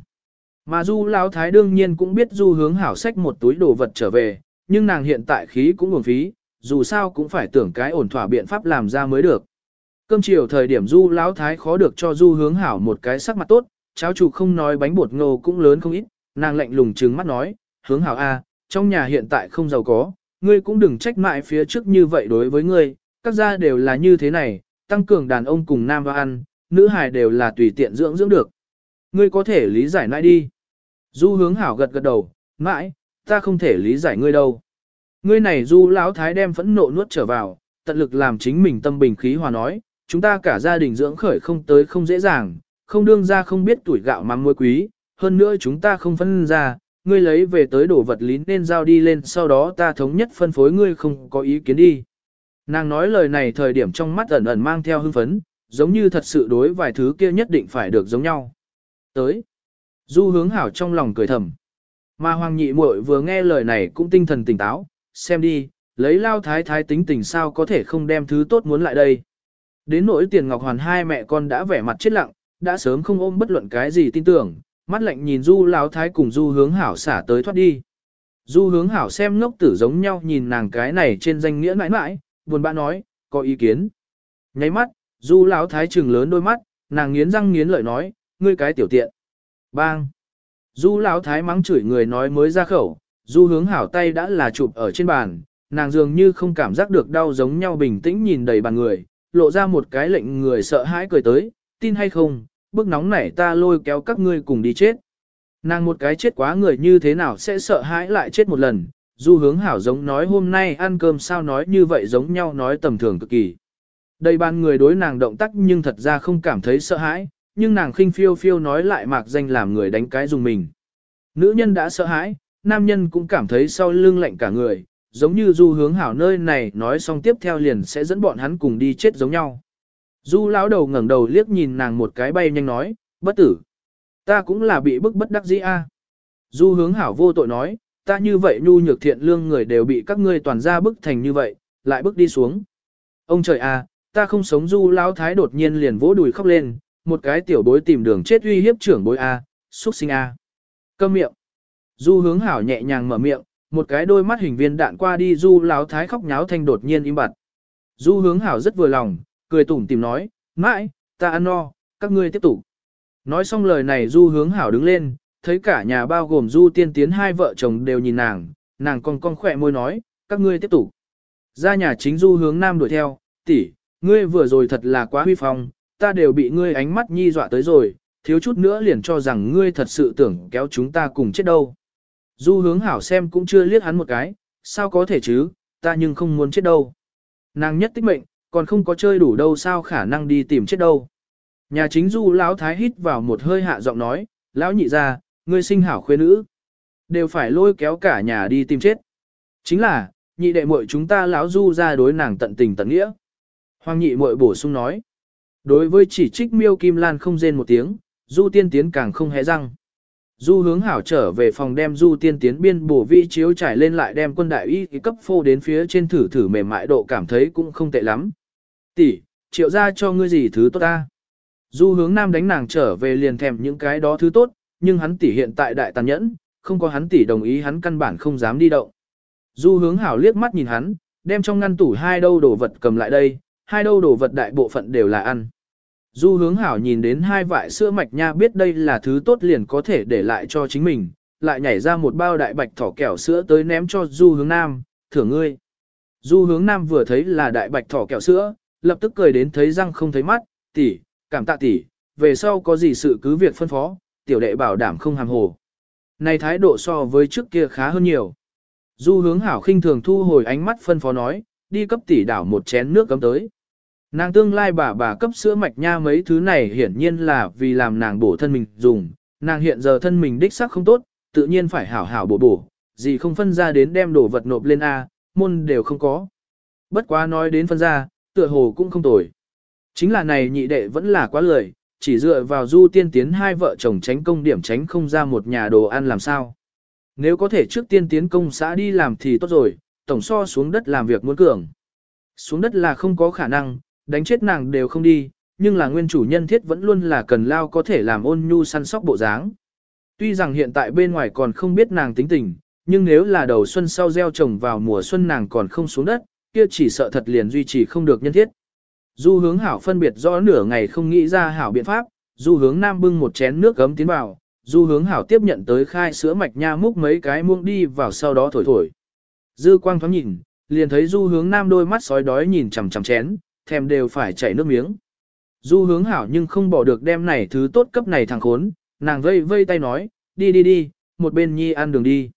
S1: Mà du lão thái đương nhiên cũng biết du hướng hảo sách một túi đồ vật trở về, nhưng nàng hiện tại khí cũng nguồn phí, dù sao cũng phải tưởng cái ổn thỏa biện pháp làm ra mới được. Cơm chiều thời điểm du lão thái khó được cho du hướng hảo một cái sắc mặt tốt, cháo chủ không nói bánh bột ngô cũng lớn không ít, nàng lạnh lùng trừng mắt nói, hướng hảo A, trong nhà hiện tại không giàu có, ngươi cũng đừng trách mại phía trước như vậy đối với ngươi, các gia đều là như thế này, tăng cường đàn ông cùng nam và ăn, nữ hài đều là tùy tiện dưỡng dưỡng được. Ngươi có thể lý giải nãi đi. Du hướng hảo gật gật đầu, mãi, ta không thể lý giải ngươi đâu. Ngươi này du lão thái đem phẫn nộ nuốt trở vào, tận lực làm chính mình tâm bình khí hòa nói, chúng ta cả gia đình dưỡng khởi không tới không dễ dàng, không đương ra không biết tuổi gạo mắm muối quý, hơn nữa chúng ta không phân ra, ngươi lấy về tới đồ vật lý nên giao đi lên sau đó ta thống nhất phân phối ngươi không có ý kiến đi. Nàng nói lời này thời điểm trong mắt ẩn ẩn mang theo hưng phấn, giống như thật sự đối vài thứ kia nhất định phải được giống nhau. Tới. Du hướng hảo trong lòng cười thầm. Mà hoàng nhị muội vừa nghe lời này cũng tinh thần tỉnh táo, xem đi, lấy lao thái thái tính tình sao có thể không đem thứ tốt muốn lại đây. Đến nỗi tiền ngọc hoàn hai mẹ con đã vẻ mặt chết lặng, đã sớm không ôm bất luận cái gì tin tưởng, mắt lạnh nhìn du lao thái cùng du hướng hảo xả tới thoát đi. Du hướng hảo xem ngốc tử giống nhau nhìn nàng cái này trên danh nghĩa mãi mãi, buồn bã nói, có ý kiến. Nháy mắt, du lão thái trừng lớn đôi mắt, nàng nghiến răng nghiến lợi nói, ngươi cái tiểu tiện. Bang! Du lão thái mắng chửi người nói mới ra khẩu, du hướng hảo tay đã là chụp ở trên bàn, nàng dường như không cảm giác được đau giống nhau bình tĩnh nhìn đầy bàn người, lộ ra một cái lệnh người sợ hãi cười tới, tin hay không, bức nóng nảy ta lôi kéo các ngươi cùng đi chết. Nàng một cái chết quá người như thế nào sẽ sợ hãi lại chết một lần, du hướng hảo giống nói hôm nay ăn cơm sao nói như vậy giống nhau nói tầm thường cực kỳ. Đây ban người đối nàng động tác nhưng thật ra không cảm thấy sợ hãi, nhưng nàng khinh phiêu phiêu nói lại mạc danh làm người đánh cái dùng mình. Nữ nhân đã sợ hãi, nam nhân cũng cảm thấy sau lưng lạnh cả người, giống như du hướng hảo nơi này nói xong tiếp theo liền sẽ dẫn bọn hắn cùng đi chết giống nhau. Du lão đầu ngẩng đầu liếc nhìn nàng một cái bay nhanh nói, bất tử. Ta cũng là bị bức bất đắc dĩ a. Du hướng hảo vô tội nói, ta như vậy nhu nhược thiện lương người đều bị các ngươi toàn ra bức thành như vậy, lại bức đi xuống. Ông trời a, ta không sống du lão thái đột nhiên liền vỗ đùi khóc lên, một cái tiểu bối tìm đường chết uy hiếp trưởng bối a, xuất sinh a. Câm miệng. Du hướng hảo nhẹ nhàng mở miệng, một cái đôi mắt hình viên đạn qua đi du Láo thái khóc nháo thanh đột nhiên im bặt. Du hướng hảo rất vừa lòng, cười tủm tìm nói, mãi, ta ăn no, các ngươi tiếp tục. Nói xong lời này du hướng hảo đứng lên, thấy cả nhà bao gồm du tiên tiến hai vợ chồng đều nhìn nàng, nàng còn con khỏe môi nói, các ngươi tiếp tục. Ra nhà chính du hướng nam đuổi theo, tỷ, ngươi vừa rồi thật là quá huy phong, ta đều bị ngươi ánh mắt nhi dọa tới rồi, thiếu chút nữa liền cho rằng ngươi thật sự tưởng kéo chúng ta cùng chết đâu. Du hướng hảo xem cũng chưa liếc hắn một cái, sao có thể chứ, ta nhưng không muốn chết đâu. Nàng nhất tích mệnh, còn không có chơi đủ đâu sao khả năng đi tìm chết đâu. Nhà chính du lão thái hít vào một hơi hạ giọng nói, lão nhị ra, ngươi sinh hảo khuê nữ. Đều phải lôi kéo cả nhà đi tìm chết. Chính là, nhị đệ muội chúng ta lão du ra đối nàng tận tình tận nghĩa. Hoàng nhị muội bổ sung nói. Đối với chỉ trích miêu kim lan không rên một tiếng, du tiên tiến càng không hé răng. Du hướng hảo trở về phòng đem du tiên tiến biên bổ vi chiếu trải lên lại đem quân đại y cấp phô đến phía trên thử thử mềm mại độ cảm thấy cũng không tệ lắm. Tỷ, triệu ra cho ngươi gì thứ tốt ta. Du hướng nam đánh nàng trở về liền thèm những cái đó thứ tốt, nhưng hắn tỷ hiện tại đại tàn nhẫn, không có hắn tỷ đồng ý hắn căn bản không dám đi động. Du hướng hảo liếc mắt nhìn hắn, đem trong ngăn tủ hai đâu đồ vật cầm lại đây, hai đâu đồ vật đại bộ phận đều là ăn. Du hướng hảo nhìn đến hai vại sữa mạch nha biết đây là thứ tốt liền có thể để lại cho chính mình, lại nhảy ra một bao đại bạch thỏ kẹo sữa tới ném cho du hướng nam, thưởng ngươi. Du hướng nam vừa thấy là đại bạch thỏ kẹo sữa, lập tức cười đến thấy răng không thấy mắt, tỷ, cảm tạ tỷ, về sau có gì sự cứ việc phân phó, tiểu đệ bảo đảm không hàm hồ. Này thái độ so với trước kia khá hơn nhiều. Du hướng hảo khinh thường thu hồi ánh mắt phân phó nói, đi cấp tỷ đảo một chén nước cấm tới. Nàng tương lai bà bà cấp sữa mạch nha mấy thứ này hiển nhiên là vì làm nàng bổ thân mình dùng, nàng hiện giờ thân mình đích sắc không tốt, tự nhiên phải hảo hảo bổ bổ, gì không phân ra đến đem đồ vật nộp lên A, môn đều không có. Bất quá nói đến phân ra, tựa hồ cũng không tồi. Chính là này nhị đệ vẫn là quá lười, chỉ dựa vào du tiên tiến hai vợ chồng tránh công điểm tránh không ra một nhà đồ ăn làm sao. Nếu có thể trước tiên tiến công xã đi làm thì tốt rồi, tổng so xuống đất làm việc muốn cường. Xuống đất là không có khả năng, đánh chết nàng đều không đi, nhưng là nguyên chủ nhân thiết vẫn luôn là cần lao có thể làm ôn nhu săn sóc bộ dáng. Tuy rằng hiện tại bên ngoài còn không biết nàng tính tình, nhưng nếu là đầu xuân sau gieo trồng vào mùa xuân nàng còn không xuống đất, kia chỉ sợ thật liền duy trì không được nhân thiết. Du hướng hảo phân biệt rõ nửa ngày không nghĩ ra hảo biện pháp, du hướng nam bưng một chén nước gấm tiến vào, du hướng hảo tiếp nhận tới khai sữa mạch nha múc mấy cái muông đi vào sau đó thổi thổi. Dư quang thoáng nhìn, liền thấy du hướng nam đôi mắt sói đói nhìn chằm chằm chén, thèm đều phải chảy nước miếng. Du hướng hảo nhưng không bỏ được đem này thứ tốt cấp này thằng khốn, nàng vây vây tay nói, đi đi đi, một bên nhi ăn đường đi.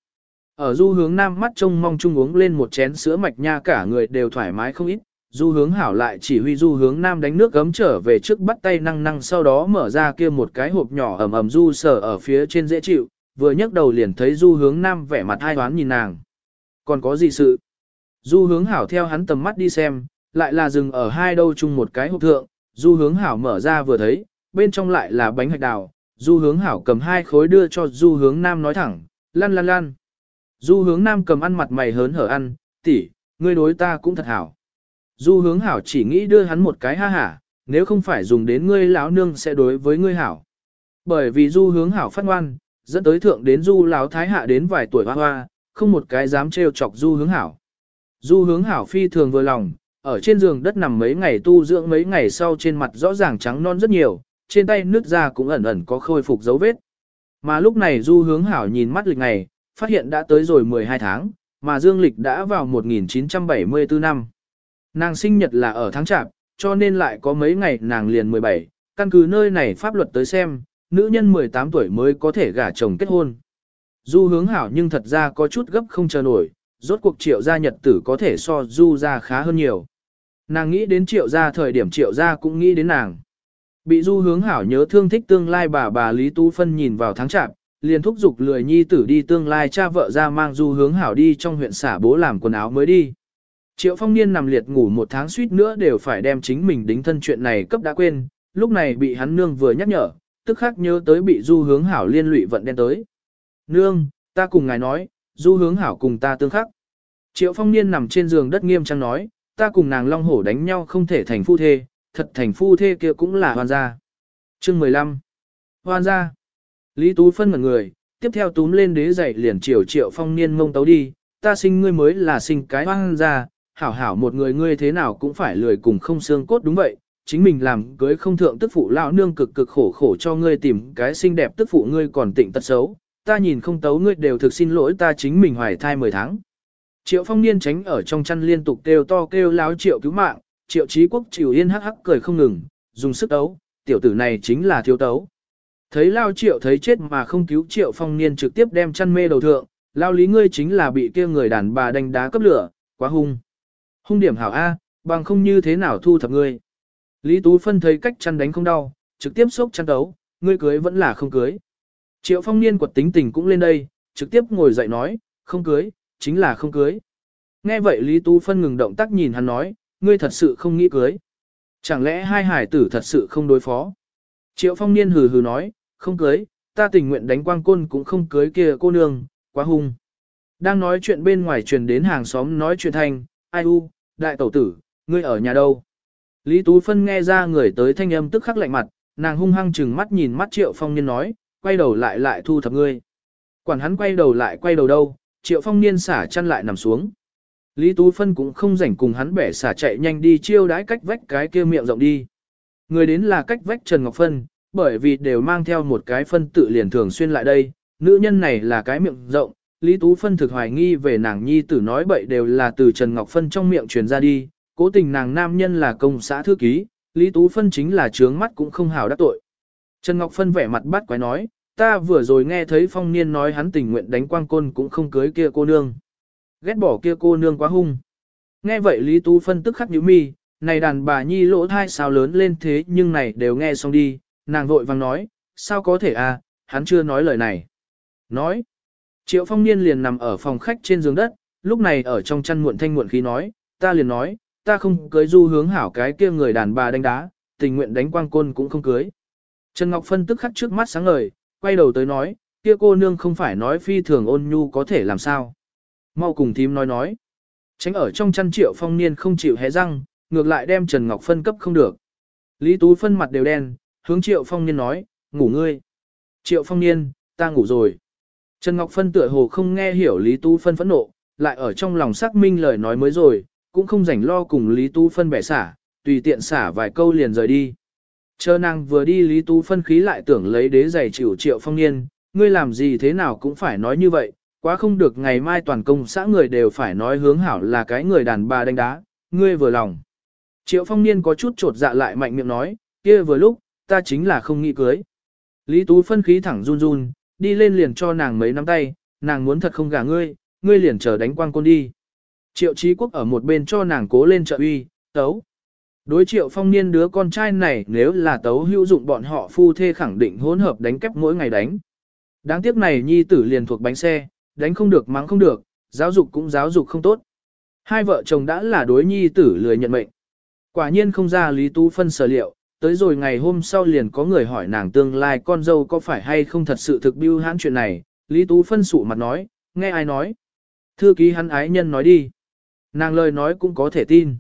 S1: Ở du hướng nam mắt trông mong chung uống lên một chén sữa mạch nha cả người đều thoải mái không ít, du hướng hảo lại chỉ huy du hướng nam đánh nước gấm trở về trước bắt tay năng năng sau đó mở ra kia một cái hộp nhỏ ẩm ẩm du sở ở phía trên dễ chịu, vừa nhấc đầu liền thấy du hướng nam vẻ mặt hai toán nhìn nàng. Còn có gì sự? Du hướng hảo theo hắn tầm mắt đi xem, lại là dừng ở hai đâu chung một cái hộp thượng, du hướng hảo mở ra vừa thấy, bên trong lại là bánh hạch đào, du hướng hảo cầm hai khối đưa cho du hướng nam nói thẳng, lăn lăn lăn. Du hướng nam cầm ăn mặt mày hớn hở ăn, tỷ, ngươi đối ta cũng thật hảo. Du hướng hảo chỉ nghĩ đưa hắn một cái ha hả, nếu không phải dùng đến ngươi lão nương sẽ đối với ngươi hảo. Bởi vì du hướng hảo phát ngoan, dẫn tới thượng đến du lão thái hạ đến vài tuổi hoa hoa, không một cái dám trêu chọc du hướng hảo. Du hướng hảo phi thường vừa lòng, ở trên giường đất nằm mấy ngày tu dưỡng mấy ngày sau trên mặt rõ ràng trắng non rất nhiều, trên tay nước da cũng ẩn ẩn có khôi phục dấu vết. Mà lúc này du hướng hảo nhìn mắt lịch ngày, phát hiện đã tới rồi 12 tháng, mà dương lịch đã vào 1974 năm. Nàng sinh nhật là ở tháng chạp, cho nên lại có mấy ngày nàng liền 17, căn cứ nơi này pháp luật tới xem, nữ nhân 18 tuổi mới có thể gả chồng kết hôn. Du hướng hảo nhưng thật ra có chút gấp không chờ nổi, rốt cuộc triệu gia nhật tử có thể so du ra khá hơn nhiều. Nàng nghĩ đến triệu gia thời điểm triệu gia cũng nghĩ đến nàng. Bị du hướng hảo nhớ thương thích tương lai bà bà Lý Tú Phân nhìn vào tháng chạp, liền thúc giục lười nhi tử đi tương lai cha vợ ra mang du hướng hảo đi trong huyện xả bố làm quần áo mới đi. Triệu phong niên nằm liệt ngủ một tháng suýt nữa đều phải đem chính mình đính thân chuyện này cấp đã quên, lúc này bị hắn nương vừa nhắc nhở, tức khắc nhớ tới bị du hướng hảo liên lụy vận đen tới. Nương, ta cùng ngài nói, du hướng hảo cùng ta tương khắc. Triệu phong niên nằm trên giường đất nghiêm trang nói, ta cùng nàng long hổ đánh nhau không thể thành phu thê, thật thành phu thê kia cũng là hoàn gia. Chương 15 hoàn gia Lý Tú phân một người, tiếp theo túm lên đế dậy liền triệu triệu phong niên mông tấu đi, ta sinh ngươi mới là sinh cái hoàn gia, hảo hảo một người ngươi thế nào cũng phải lười cùng không xương cốt đúng vậy, chính mình làm cưới không thượng tức phụ lão nương cực cực khổ khổ cho ngươi tìm cái xinh đẹp tức phụ ngươi còn tịnh tật xấu, ta nhìn không tấu ngươi đều thực xin lỗi ta chính mình hoài thai 10 tháng. Triệu phong niên tránh ở trong chăn liên tục kêu to kêu láo triệu cứu mạng, triệu trí quốc triều yên hắc hắc cười không ngừng, dùng sức tấu, tiểu tử này chính là thiếu tấu. Thấy lao triệu thấy chết mà không cứu triệu phong niên trực tiếp đem chăn mê đầu thượng, lao lý ngươi chính là bị kia người đàn bà đánh đá cấp lửa, quá hung. Hung điểm hảo A, bằng không như thế nào thu thập ngươi. Lý Tú Phân thấy cách chăn đánh không đau, trực tiếp xúc chăn tấu, ngươi cưới vẫn là không cưới. Triệu phong niên quật tính tình cũng lên đây, trực tiếp ngồi dậy nói, không cưới, chính là không cưới. Nghe vậy Lý Tú Phân ngừng động tác nhìn hắn nói, ngươi thật sự không nghĩ cưới. Chẳng lẽ hai hải tử thật sự không đối phó? Triệu phong niên hừ hừ nói, không cưới, ta tình nguyện đánh quang côn cũng không cưới kia cô nương, quá hung. Đang nói chuyện bên ngoài truyền đến hàng xóm nói chuyện thanh, ai u, đại tẩu tử, ngươi ở nhà đâu? Lý Tú Phân nghe ra người tới thanh âm tức khắc lạnh mặt, nàng hung hăng chừng mắt nhìn mắt Triệu Phong Niên nói, quay đầu lại lại thu thập ngươi. Quản hắn quay đầu lại quay đầu đâu, Triệu Phong Niên xả chăn lại nằm xuống. Lý Tú Phân cũng không rảnh cùng hắn bẻ xả chạy nhanh đi chiêu đãi cách vách cái kia miệng rộng đi. Người đến là cách vách Trần Ngọc Phân, bởi vì đều mang theo một cái phân tự liền thường xuyên lại đây, nữ nhân này là cái miệng rộng, Lý Tú Phân thực hoài nghi về nàng nhi tử nói bậy đều là từ Trần Ngọc Phân trong miệng truyền ra đi, cố tình nàng nam nhân là công xã thư ký, Lý Tú Phân chính là trướng mắt cũng không hào đắc tội. Trần Ngọc Phân vẻ mặt bắt quái nói, ta vừa rồi nghe thấy phong niên nói hắn tình nguyện đánh quang côn cũng không cưới kia cô nương. Ghét bỏ kia cô nương quá hung. Nghe vậy Lý Tú Phân tức khắc nhíu mi, này đàn bà nhi lỗ thai sao lớn lên thế nhưng này đều nghe xong đi, nàng vội vàng nói, sao có thể à, hắn chưa nói lời này. Nói, triệu phong niên liền nằm ở phòng khách trên giường đất, lúc này ở trong chăn muộn thanh muộn khí nói, ta liền nói, ta không cưới du hướng hảo cái kia người đàn bà đánh đá, tình nguyện đánh quang côn cũng không cưới. Trần Ngọc Phân tức khắc trước mắt sáng ngời, quay đầu tới nói, kia cô nương không phải nói phi thường ôn nhu có thể làm sao. Mau cùng thím nói nói. Tránh ở trong chăn triệu phong niên không chịu hé răng, ngược lại đem Trần Ngọc Phân cấp không được. Lý Tú Phân mặt đều đen, hướng triệu phong niên nói, ngủ ngươi. Triệu phong niên, ta ngủ rồi. Trần Ngọc Phân tựa hồ không nghe hiểu Lý Tú Phân phẫn nộ, lại ở trong lòng xác minh lời nói mới rồi, cũng không rảnh lo cùng Lý Tú Phân bẻ xả, tùy tiện xả vài câu liền rời đi. Chờ nàng vừa đi Lý Tú Phân khí lại tưởng lấy đế giày chịu triệu phong niên, ngươi làm gì thế nào cũng phải nói như vậy, quá không được ngày mai toàn công xã người đều phải nói hướng hảo là cái người đàn bà đánh đá, ngươi vừa lòng. Triệu phong niên có chút trột dạ lại mạnh miệng nói, kia vừa lúc, ta chính là không nghĩ cưới. Lý Tú phân khí thẳng run run, đi lên liền cho nàng mấy nắm tay, nàng muốn thật không gả ngươi, ngươi liền chờ đánh quang côn đi. Triệu Chí Quốc ở một bên cho nàng cố lên trợ uy, tấu. Đối triệu phong niên đứa con trai này nếu là tấu hữu dụng bọn họ phu thê khẳng định hỗn hợp đánh kép mỗi ngày đánh. Đáng tiếc này nhi tử liền thuộc bánh xe, đánh không được mắng không được, giáo dục cũng giáo dục không tốt. Hai vợ chồng đã là đối nhi tử lười nhận mệnh. Quả nhiên không ra Lý Tú phân sở liệu, tới rồi ngày hôm sau liền có người hỏi nàng tương lai con dâu có phải hay không thật sự thực biêu hãn chuyện này, Lý Tú phân sụ mặt nói, nghe ai nói. Thư ký hắn ái nhân nói đi. Nàng lời nói cũng có thể tin.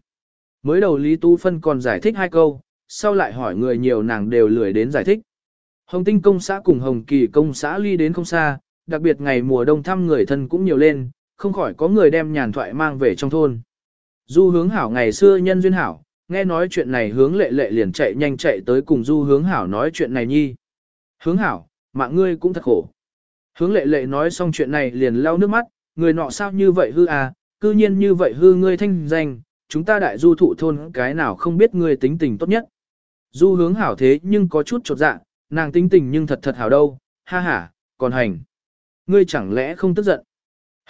S1: Mới đầu Lý Tú phân còn giải thích hai câu, sau lại hỏi người nhiều nàng đều lười đến giải thích. Hồng Tinh công xã cùng Hồng Kỳ công xã ly đến không xa, đặc biệt ngày mùa đông thăm người thân cũng nhiều lên, không khỏi có người đem nhàn thoại mang về trong thôn. Du hướng hảo ngày xưa nhân duyên hảo, nghe nói chuyện này hướng lệ lệ liền chạy nhanh chạy tới cùng du hướng hảo nói chuyện này nhi. Hướng hảo, mạng ngươi cũng thật khổ. Hướng lệ lệ nói xong chuyện này liền lau nước mắt, người nọ sao như vậy hư à, cư nhiên như vậy hư ngươi thanh danh, chúng ta đại du thụ thôn cái nào không biết ngươi tính tình tốt nhất. Du hướng hảo thế nhưng có chút chột dạ, nàng tính tình nhưng thật thật hảo đâu, ha ha, còn hành. Ngươi chẳng lẽ không tức giận?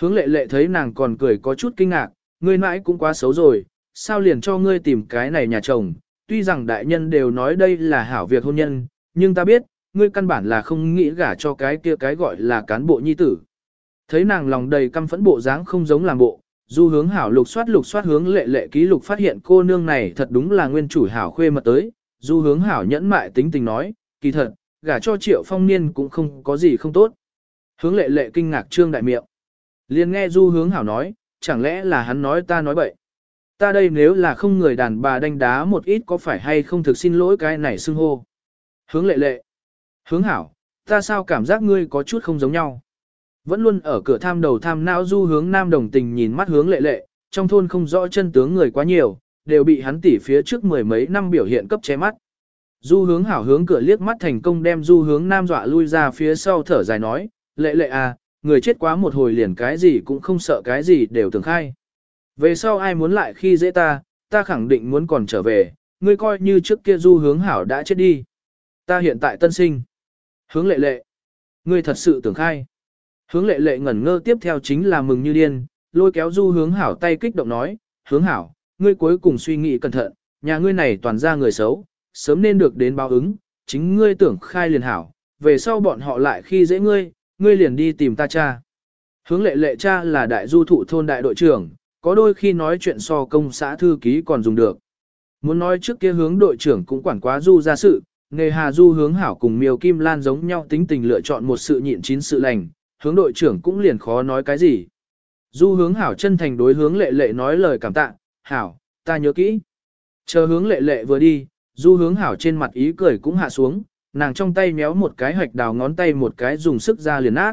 S1: Hướng lệ lệ thấy nàng còn cười có chút kinh ngạc, ngươi mãi cũng quá xấu rồi, sao liền cho ngươi tìm cái này nhà chồng, tuy rằng đại nhân đều nói đây là hảo việc hôn nhân, nhưng ta biết, ngươi căn bản là không nghĩ gả cho cái kia cái gọi là cán bộ nhi tử. Thấy nàng lòng đầy căm phẫn bộ dáng không giống làm bộ, du hướng hảo lục soát lục soát hướng lệ lệ ký lục phát hiện cô nương này thật đúng là nguyên chủ hảo khuê mật tới, du hướng hảo nhẫn mại tính tình nói, kỳ thật, gả cho triệu phong niên cũng không có gì không tốt. Hướng lệ lệ kinh ngạc trương đại miệng. liền nghe du hướng hảo nói, chẳng lẽ là hắn nói ta nói bậy. Ta đây nếu là không người đàn bà đánh đá một ít có phải hay không thực xin lỗi cái này xưng hô. Hướng lệ lệ. Hướng hảo, ta sao cảm giác ngươi có chút không giống nhau. Vẫn luôn ở cửa tham đầu tham não du hướng nam đồng tình nhìn mắt hướng lệ lệ, trong thôn không rõ chân tướng người quá nhiều, đều bị hắn tỉ phía trước mười mấy năm biểu hiện cấp che mắt. Du hướng hảo hướng cửa liếc mắt thành công đem du hướng nam dọa lui ra phía sau thở dài nói, lệ lệ à, người chết quá một hồi liền cái gì cũng không sợ cái gì đều tưởng khai. Về sau ai muốn lại khi dễ ta, ta khẳng định muốn còn trở về, ngươi coi như trước kia du hướng hảo đã chết đi. Ta hiện tại tân sinh. Hướng lệ lệ. Ngươi thật sự tưởng khai. Hướng lệ lệ ngẩn ngơ tiếp theo chính là mừng như điên, lôi kéo du hướng hảo tay kích động nói, hướng hảo, ngươi cuối cùng suy nghĩ cẩn thận, nhà ngươi này toàn ra người xấu, sớm nên được đến báo ứng, chính ngươi tưởng khai liền hảo, về sau bọn họ lại khi dễ ngươi, ngươi liền đi tìm ta cha. Hướng lệ lệ cha là đại du thụ thôn đại đội trưởng, có đôi khi nói chuyện so công xã thư ký còn dùng được. Muốn nói trước kia hướng đội trưởng cũng quản quá du ra sự, nghề hà du hướng hảo cùng miêu kim lan giống nhau tính tình lựa chọn một sự nhịn chín sự lành, hướng đội trưởng cũng liền khó nói cái gì. Du hướng hảo chân thành đối hướng lệ lệ nói lời cảm tạ, hảo, ta nhớ kỹ. Chờ hướng lệ lệ vừa đi, du hướng hảo trên mặt ý cười cũng hạ xuống, nàng trong tay méo một cái hoạch đào ngón tay một cái dùng sức ra liền nát.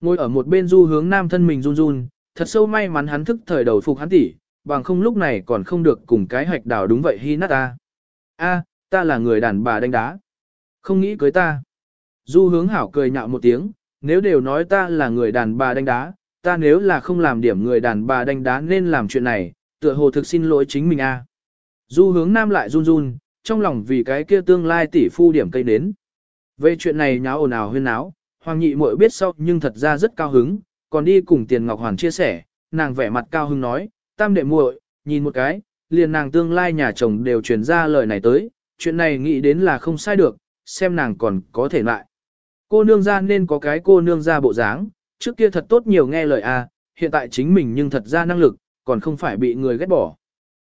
S1: Ngồi ở một bên du hướng nam thân mình run run, thật sâu may mắn hắn thức thời đầu phục hắn tỉ, bằng không lúc này còn không được cùng cái hoạch đào đúng vậy hy nát ta. A, ta là người đàn bà đánh đá. Không nghĩ cưới ta. Du hướng hảo cười nhạo một tiếng, nếu đều nói ta là người đàn bà đánh đá, ta nếu là không làm điểm người đàn bà đánh đá nên làm chuyện này, tựa hồ thực xin lỗi chính mình a. Du hướng nam lại run run, trong lòng vì cái kia tương lai tỷ phu điểm cây đến. Về chuyện này nháo ồn ào huyên náo, Hoàng nhị muội biết sau nhưng thật ra rất cao hứng, còn đi cùng Tiền Ngọc Hoàn chia sẻ, nàng vẻ mặt cao hứng nói, tam đệ muội, nhìn một cái, liền nàng tương lai nhà chồng đều truyền ra lời này tới, chuyện này nghĩ đến là không sai được, xem nàng còn có thể lại. Cô nương ra nên có cái cô nương ra bộ dáng, trước kia thật tốt nhiều nghe lời a, hiện tại chính mình nhưng thật ra năng lực, còn không phải bị người ghét bỏ.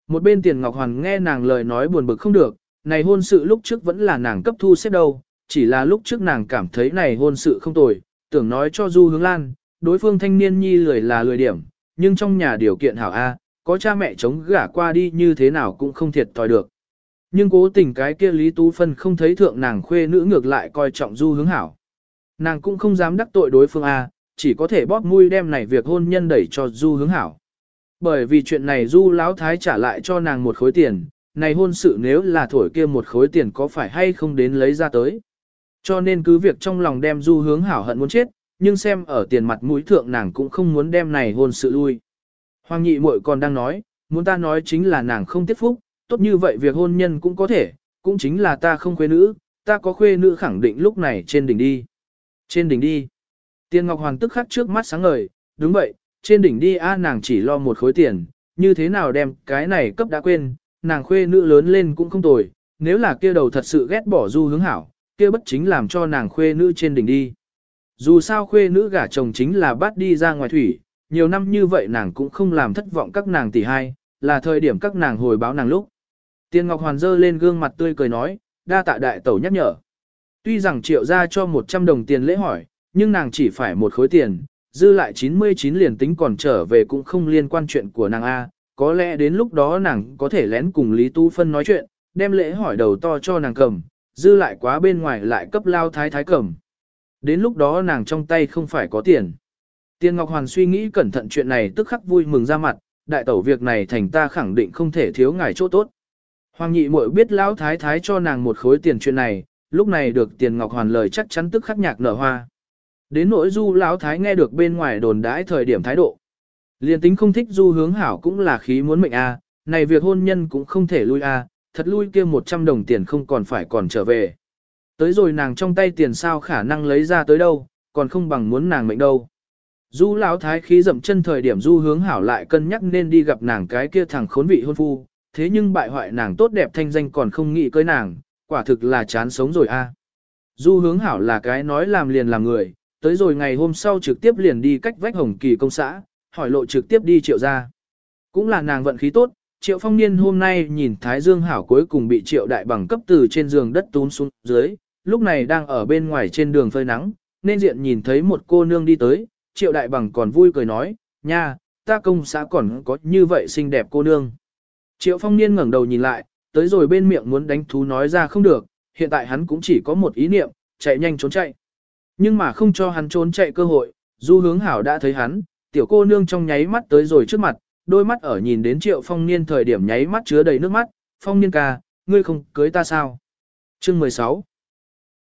S1: Một bên Tiền Ngọc Hoàn nghe nàng lời nói buồn bực không được, này hôn sự lúc trước vẫn là nàng cấp thu xếp đâu, chỉ là lúc trước nàng cảm thấy này hôn sự không tồi, tưởng nói cho Du Hướng Lan, đối phương thanh niên nhi lười là lười điểm, nhưng trong nhà điều kiện hảo A, có cha mẹ chống gả qua đi như thế nào cũng không thiệt thòi được. Nhưng cố tình cái kia Lý Tú Phân không thấy thượng nàng khuê nữ ngược lại coi trọng Du Hướng Hảo. Nàng cũng không dám đắc tội đối phương A, chỉ có thể bóp mũi đem này việc hôn nhân đẩy cho Du Hướng Hảo. Bởi vì chuyện này Du Lão Thái trả lại cho nàng một khối tiền, này hôn sự nếu là thổi kia một khối tiền có phải hay không đến lấy ra tới. Cho nên cứ việc trong lòng đem Du Hướng Hảo hận muốn chết, nhưng xem ở tiền mặt mũi thượng nàng cũng không muốn đem này hôn sự lui. Hoàng nhị muội còn đang nói, muốn ta nói chính là nàng không tiết phúc, tốt như vậy việc hôn nhân cũng có thể, cũng chính là ta không khuê nữ, ta có khuê nữ khẳng định lúc này trên đỉnh đi. Trên đỉnh đi. Tiên Ngọc Hoàng tức khắc trước mắt sáng ngời, đúng vậy, trên đỉnh đi a nàng chỉ lo một khối tiền, như thế nào đem cái này cấp đã quên, nàng khuê nữ lớn lên cũng không tồi, nếu là kia đầu thật sự ghét bỏ du hướng hảo, kia bất chính làm cho nàng khuê nữ trên đỉnh đi. Dù sao khuê nữ gả chồng chính là bắt đi ra ngoài thủy, nhiều năm như vậy nàng cũng không làm thất vọng các nàng tỷ hai, là thời điểm các nàng hồi báo nàng lúc. Tiên Ngọc Hoàn dơ lên gương mặt tươi cười nói, đa tạ đại tẩu nhắc nhở. Tuy rằng triệu ra cho 100 đồng tiền lễ hỏi, nhưng nàng chỉ phải một khối tiền, dư lại 99 liền tính còn trở về cũng không liên quan chuyện của nàng A, có lẽ đến lúc đó nàng có thể lén cùng Lý Tu Phân nói chuyện, đem lễ hỏi đầu to cho nàng cầm, dư lại quá bên ngoài lại cấp lao thái thái cầm. Đến lúc đó nàng trong tay không phải có tiền. Tiên Ngọc Hoàn suy nghĩ cẩn thận chuyện này tức khắc vui mừng ra mặt, đại tẩu việc này thành ta khẳng định không thể thiếu ngài chỗ tốt. Hoàng nhị muội biết lão thái thái cho nàng một khối tiền chuyện này, lúc này được tiền Ngọc Hoàn lời chắc chắn tức khắc nhạc nở hoa. Đến nỗi du lão thái nghe được bên ngoài đồn đãi thời điểm thái độ. Liên tính không thích du hướng hảo cũng là khí muốn mệnh a, này việc hôn nhân cũng không thể lui a, thật lui kia 100 đồng tiền không còn phải còn trở về. Tới rồi nàng trong tay tiền sao khả năng lấy ra tới đâu, còn không bằng muốn nàng mệnh đâu. Du lão thái khí dậm chân thời điểm du hướng hảo lại cân nhắc nên đi gặp nàng cái kia thằng khốn vị hôn phu, thế nhưng bại hoại nàng tốt đẹp thanh danh còn không nghĩ cưới nàng, quả thực là chán sống rồi a. Du hướng hảo là cái nói làm liền làm người, tới rồi ngày hôm sau trực tiếp liền đi cách vách hồng kỳ công xã, hỏi lộ trực tiếp đi triệu ra. Cũng là nàng vận khí tốt, triệu phong niên hôm nay nhìn Thái Dương hảo cuối cùng bị triệu đại bằng cấp từ trên giường đất tún xuống dưới, lúc này đang ở bên ngoài trên đường phơi nắng, nên diện nhìn thấy một cô nương đi tới, triệu đại bằng còn vui cười nói, nha, ta công xã còn có như vậy xinh đẹp cô nương. Triệu phong niên ngẩng đầu nhìn lại, tới rồi bên miệng muốn đánh thú nói ra không được, hiện tại hắn cũng chỉ có một ý niệm, chạy nhanh trốn chạy. Nhưng mà không cho hắn trốn chạy cơ hội, du hướng hảo đã thấy hắn, tiểu cô nương trong nháy mắt tới rồi trước mặt, đôi mắt ở nhìn đến triệu phong niên thời điểm nháy mắt chứa đầy nước mắt, phong niên ca, ngươi không cưới ta sao? Chương 16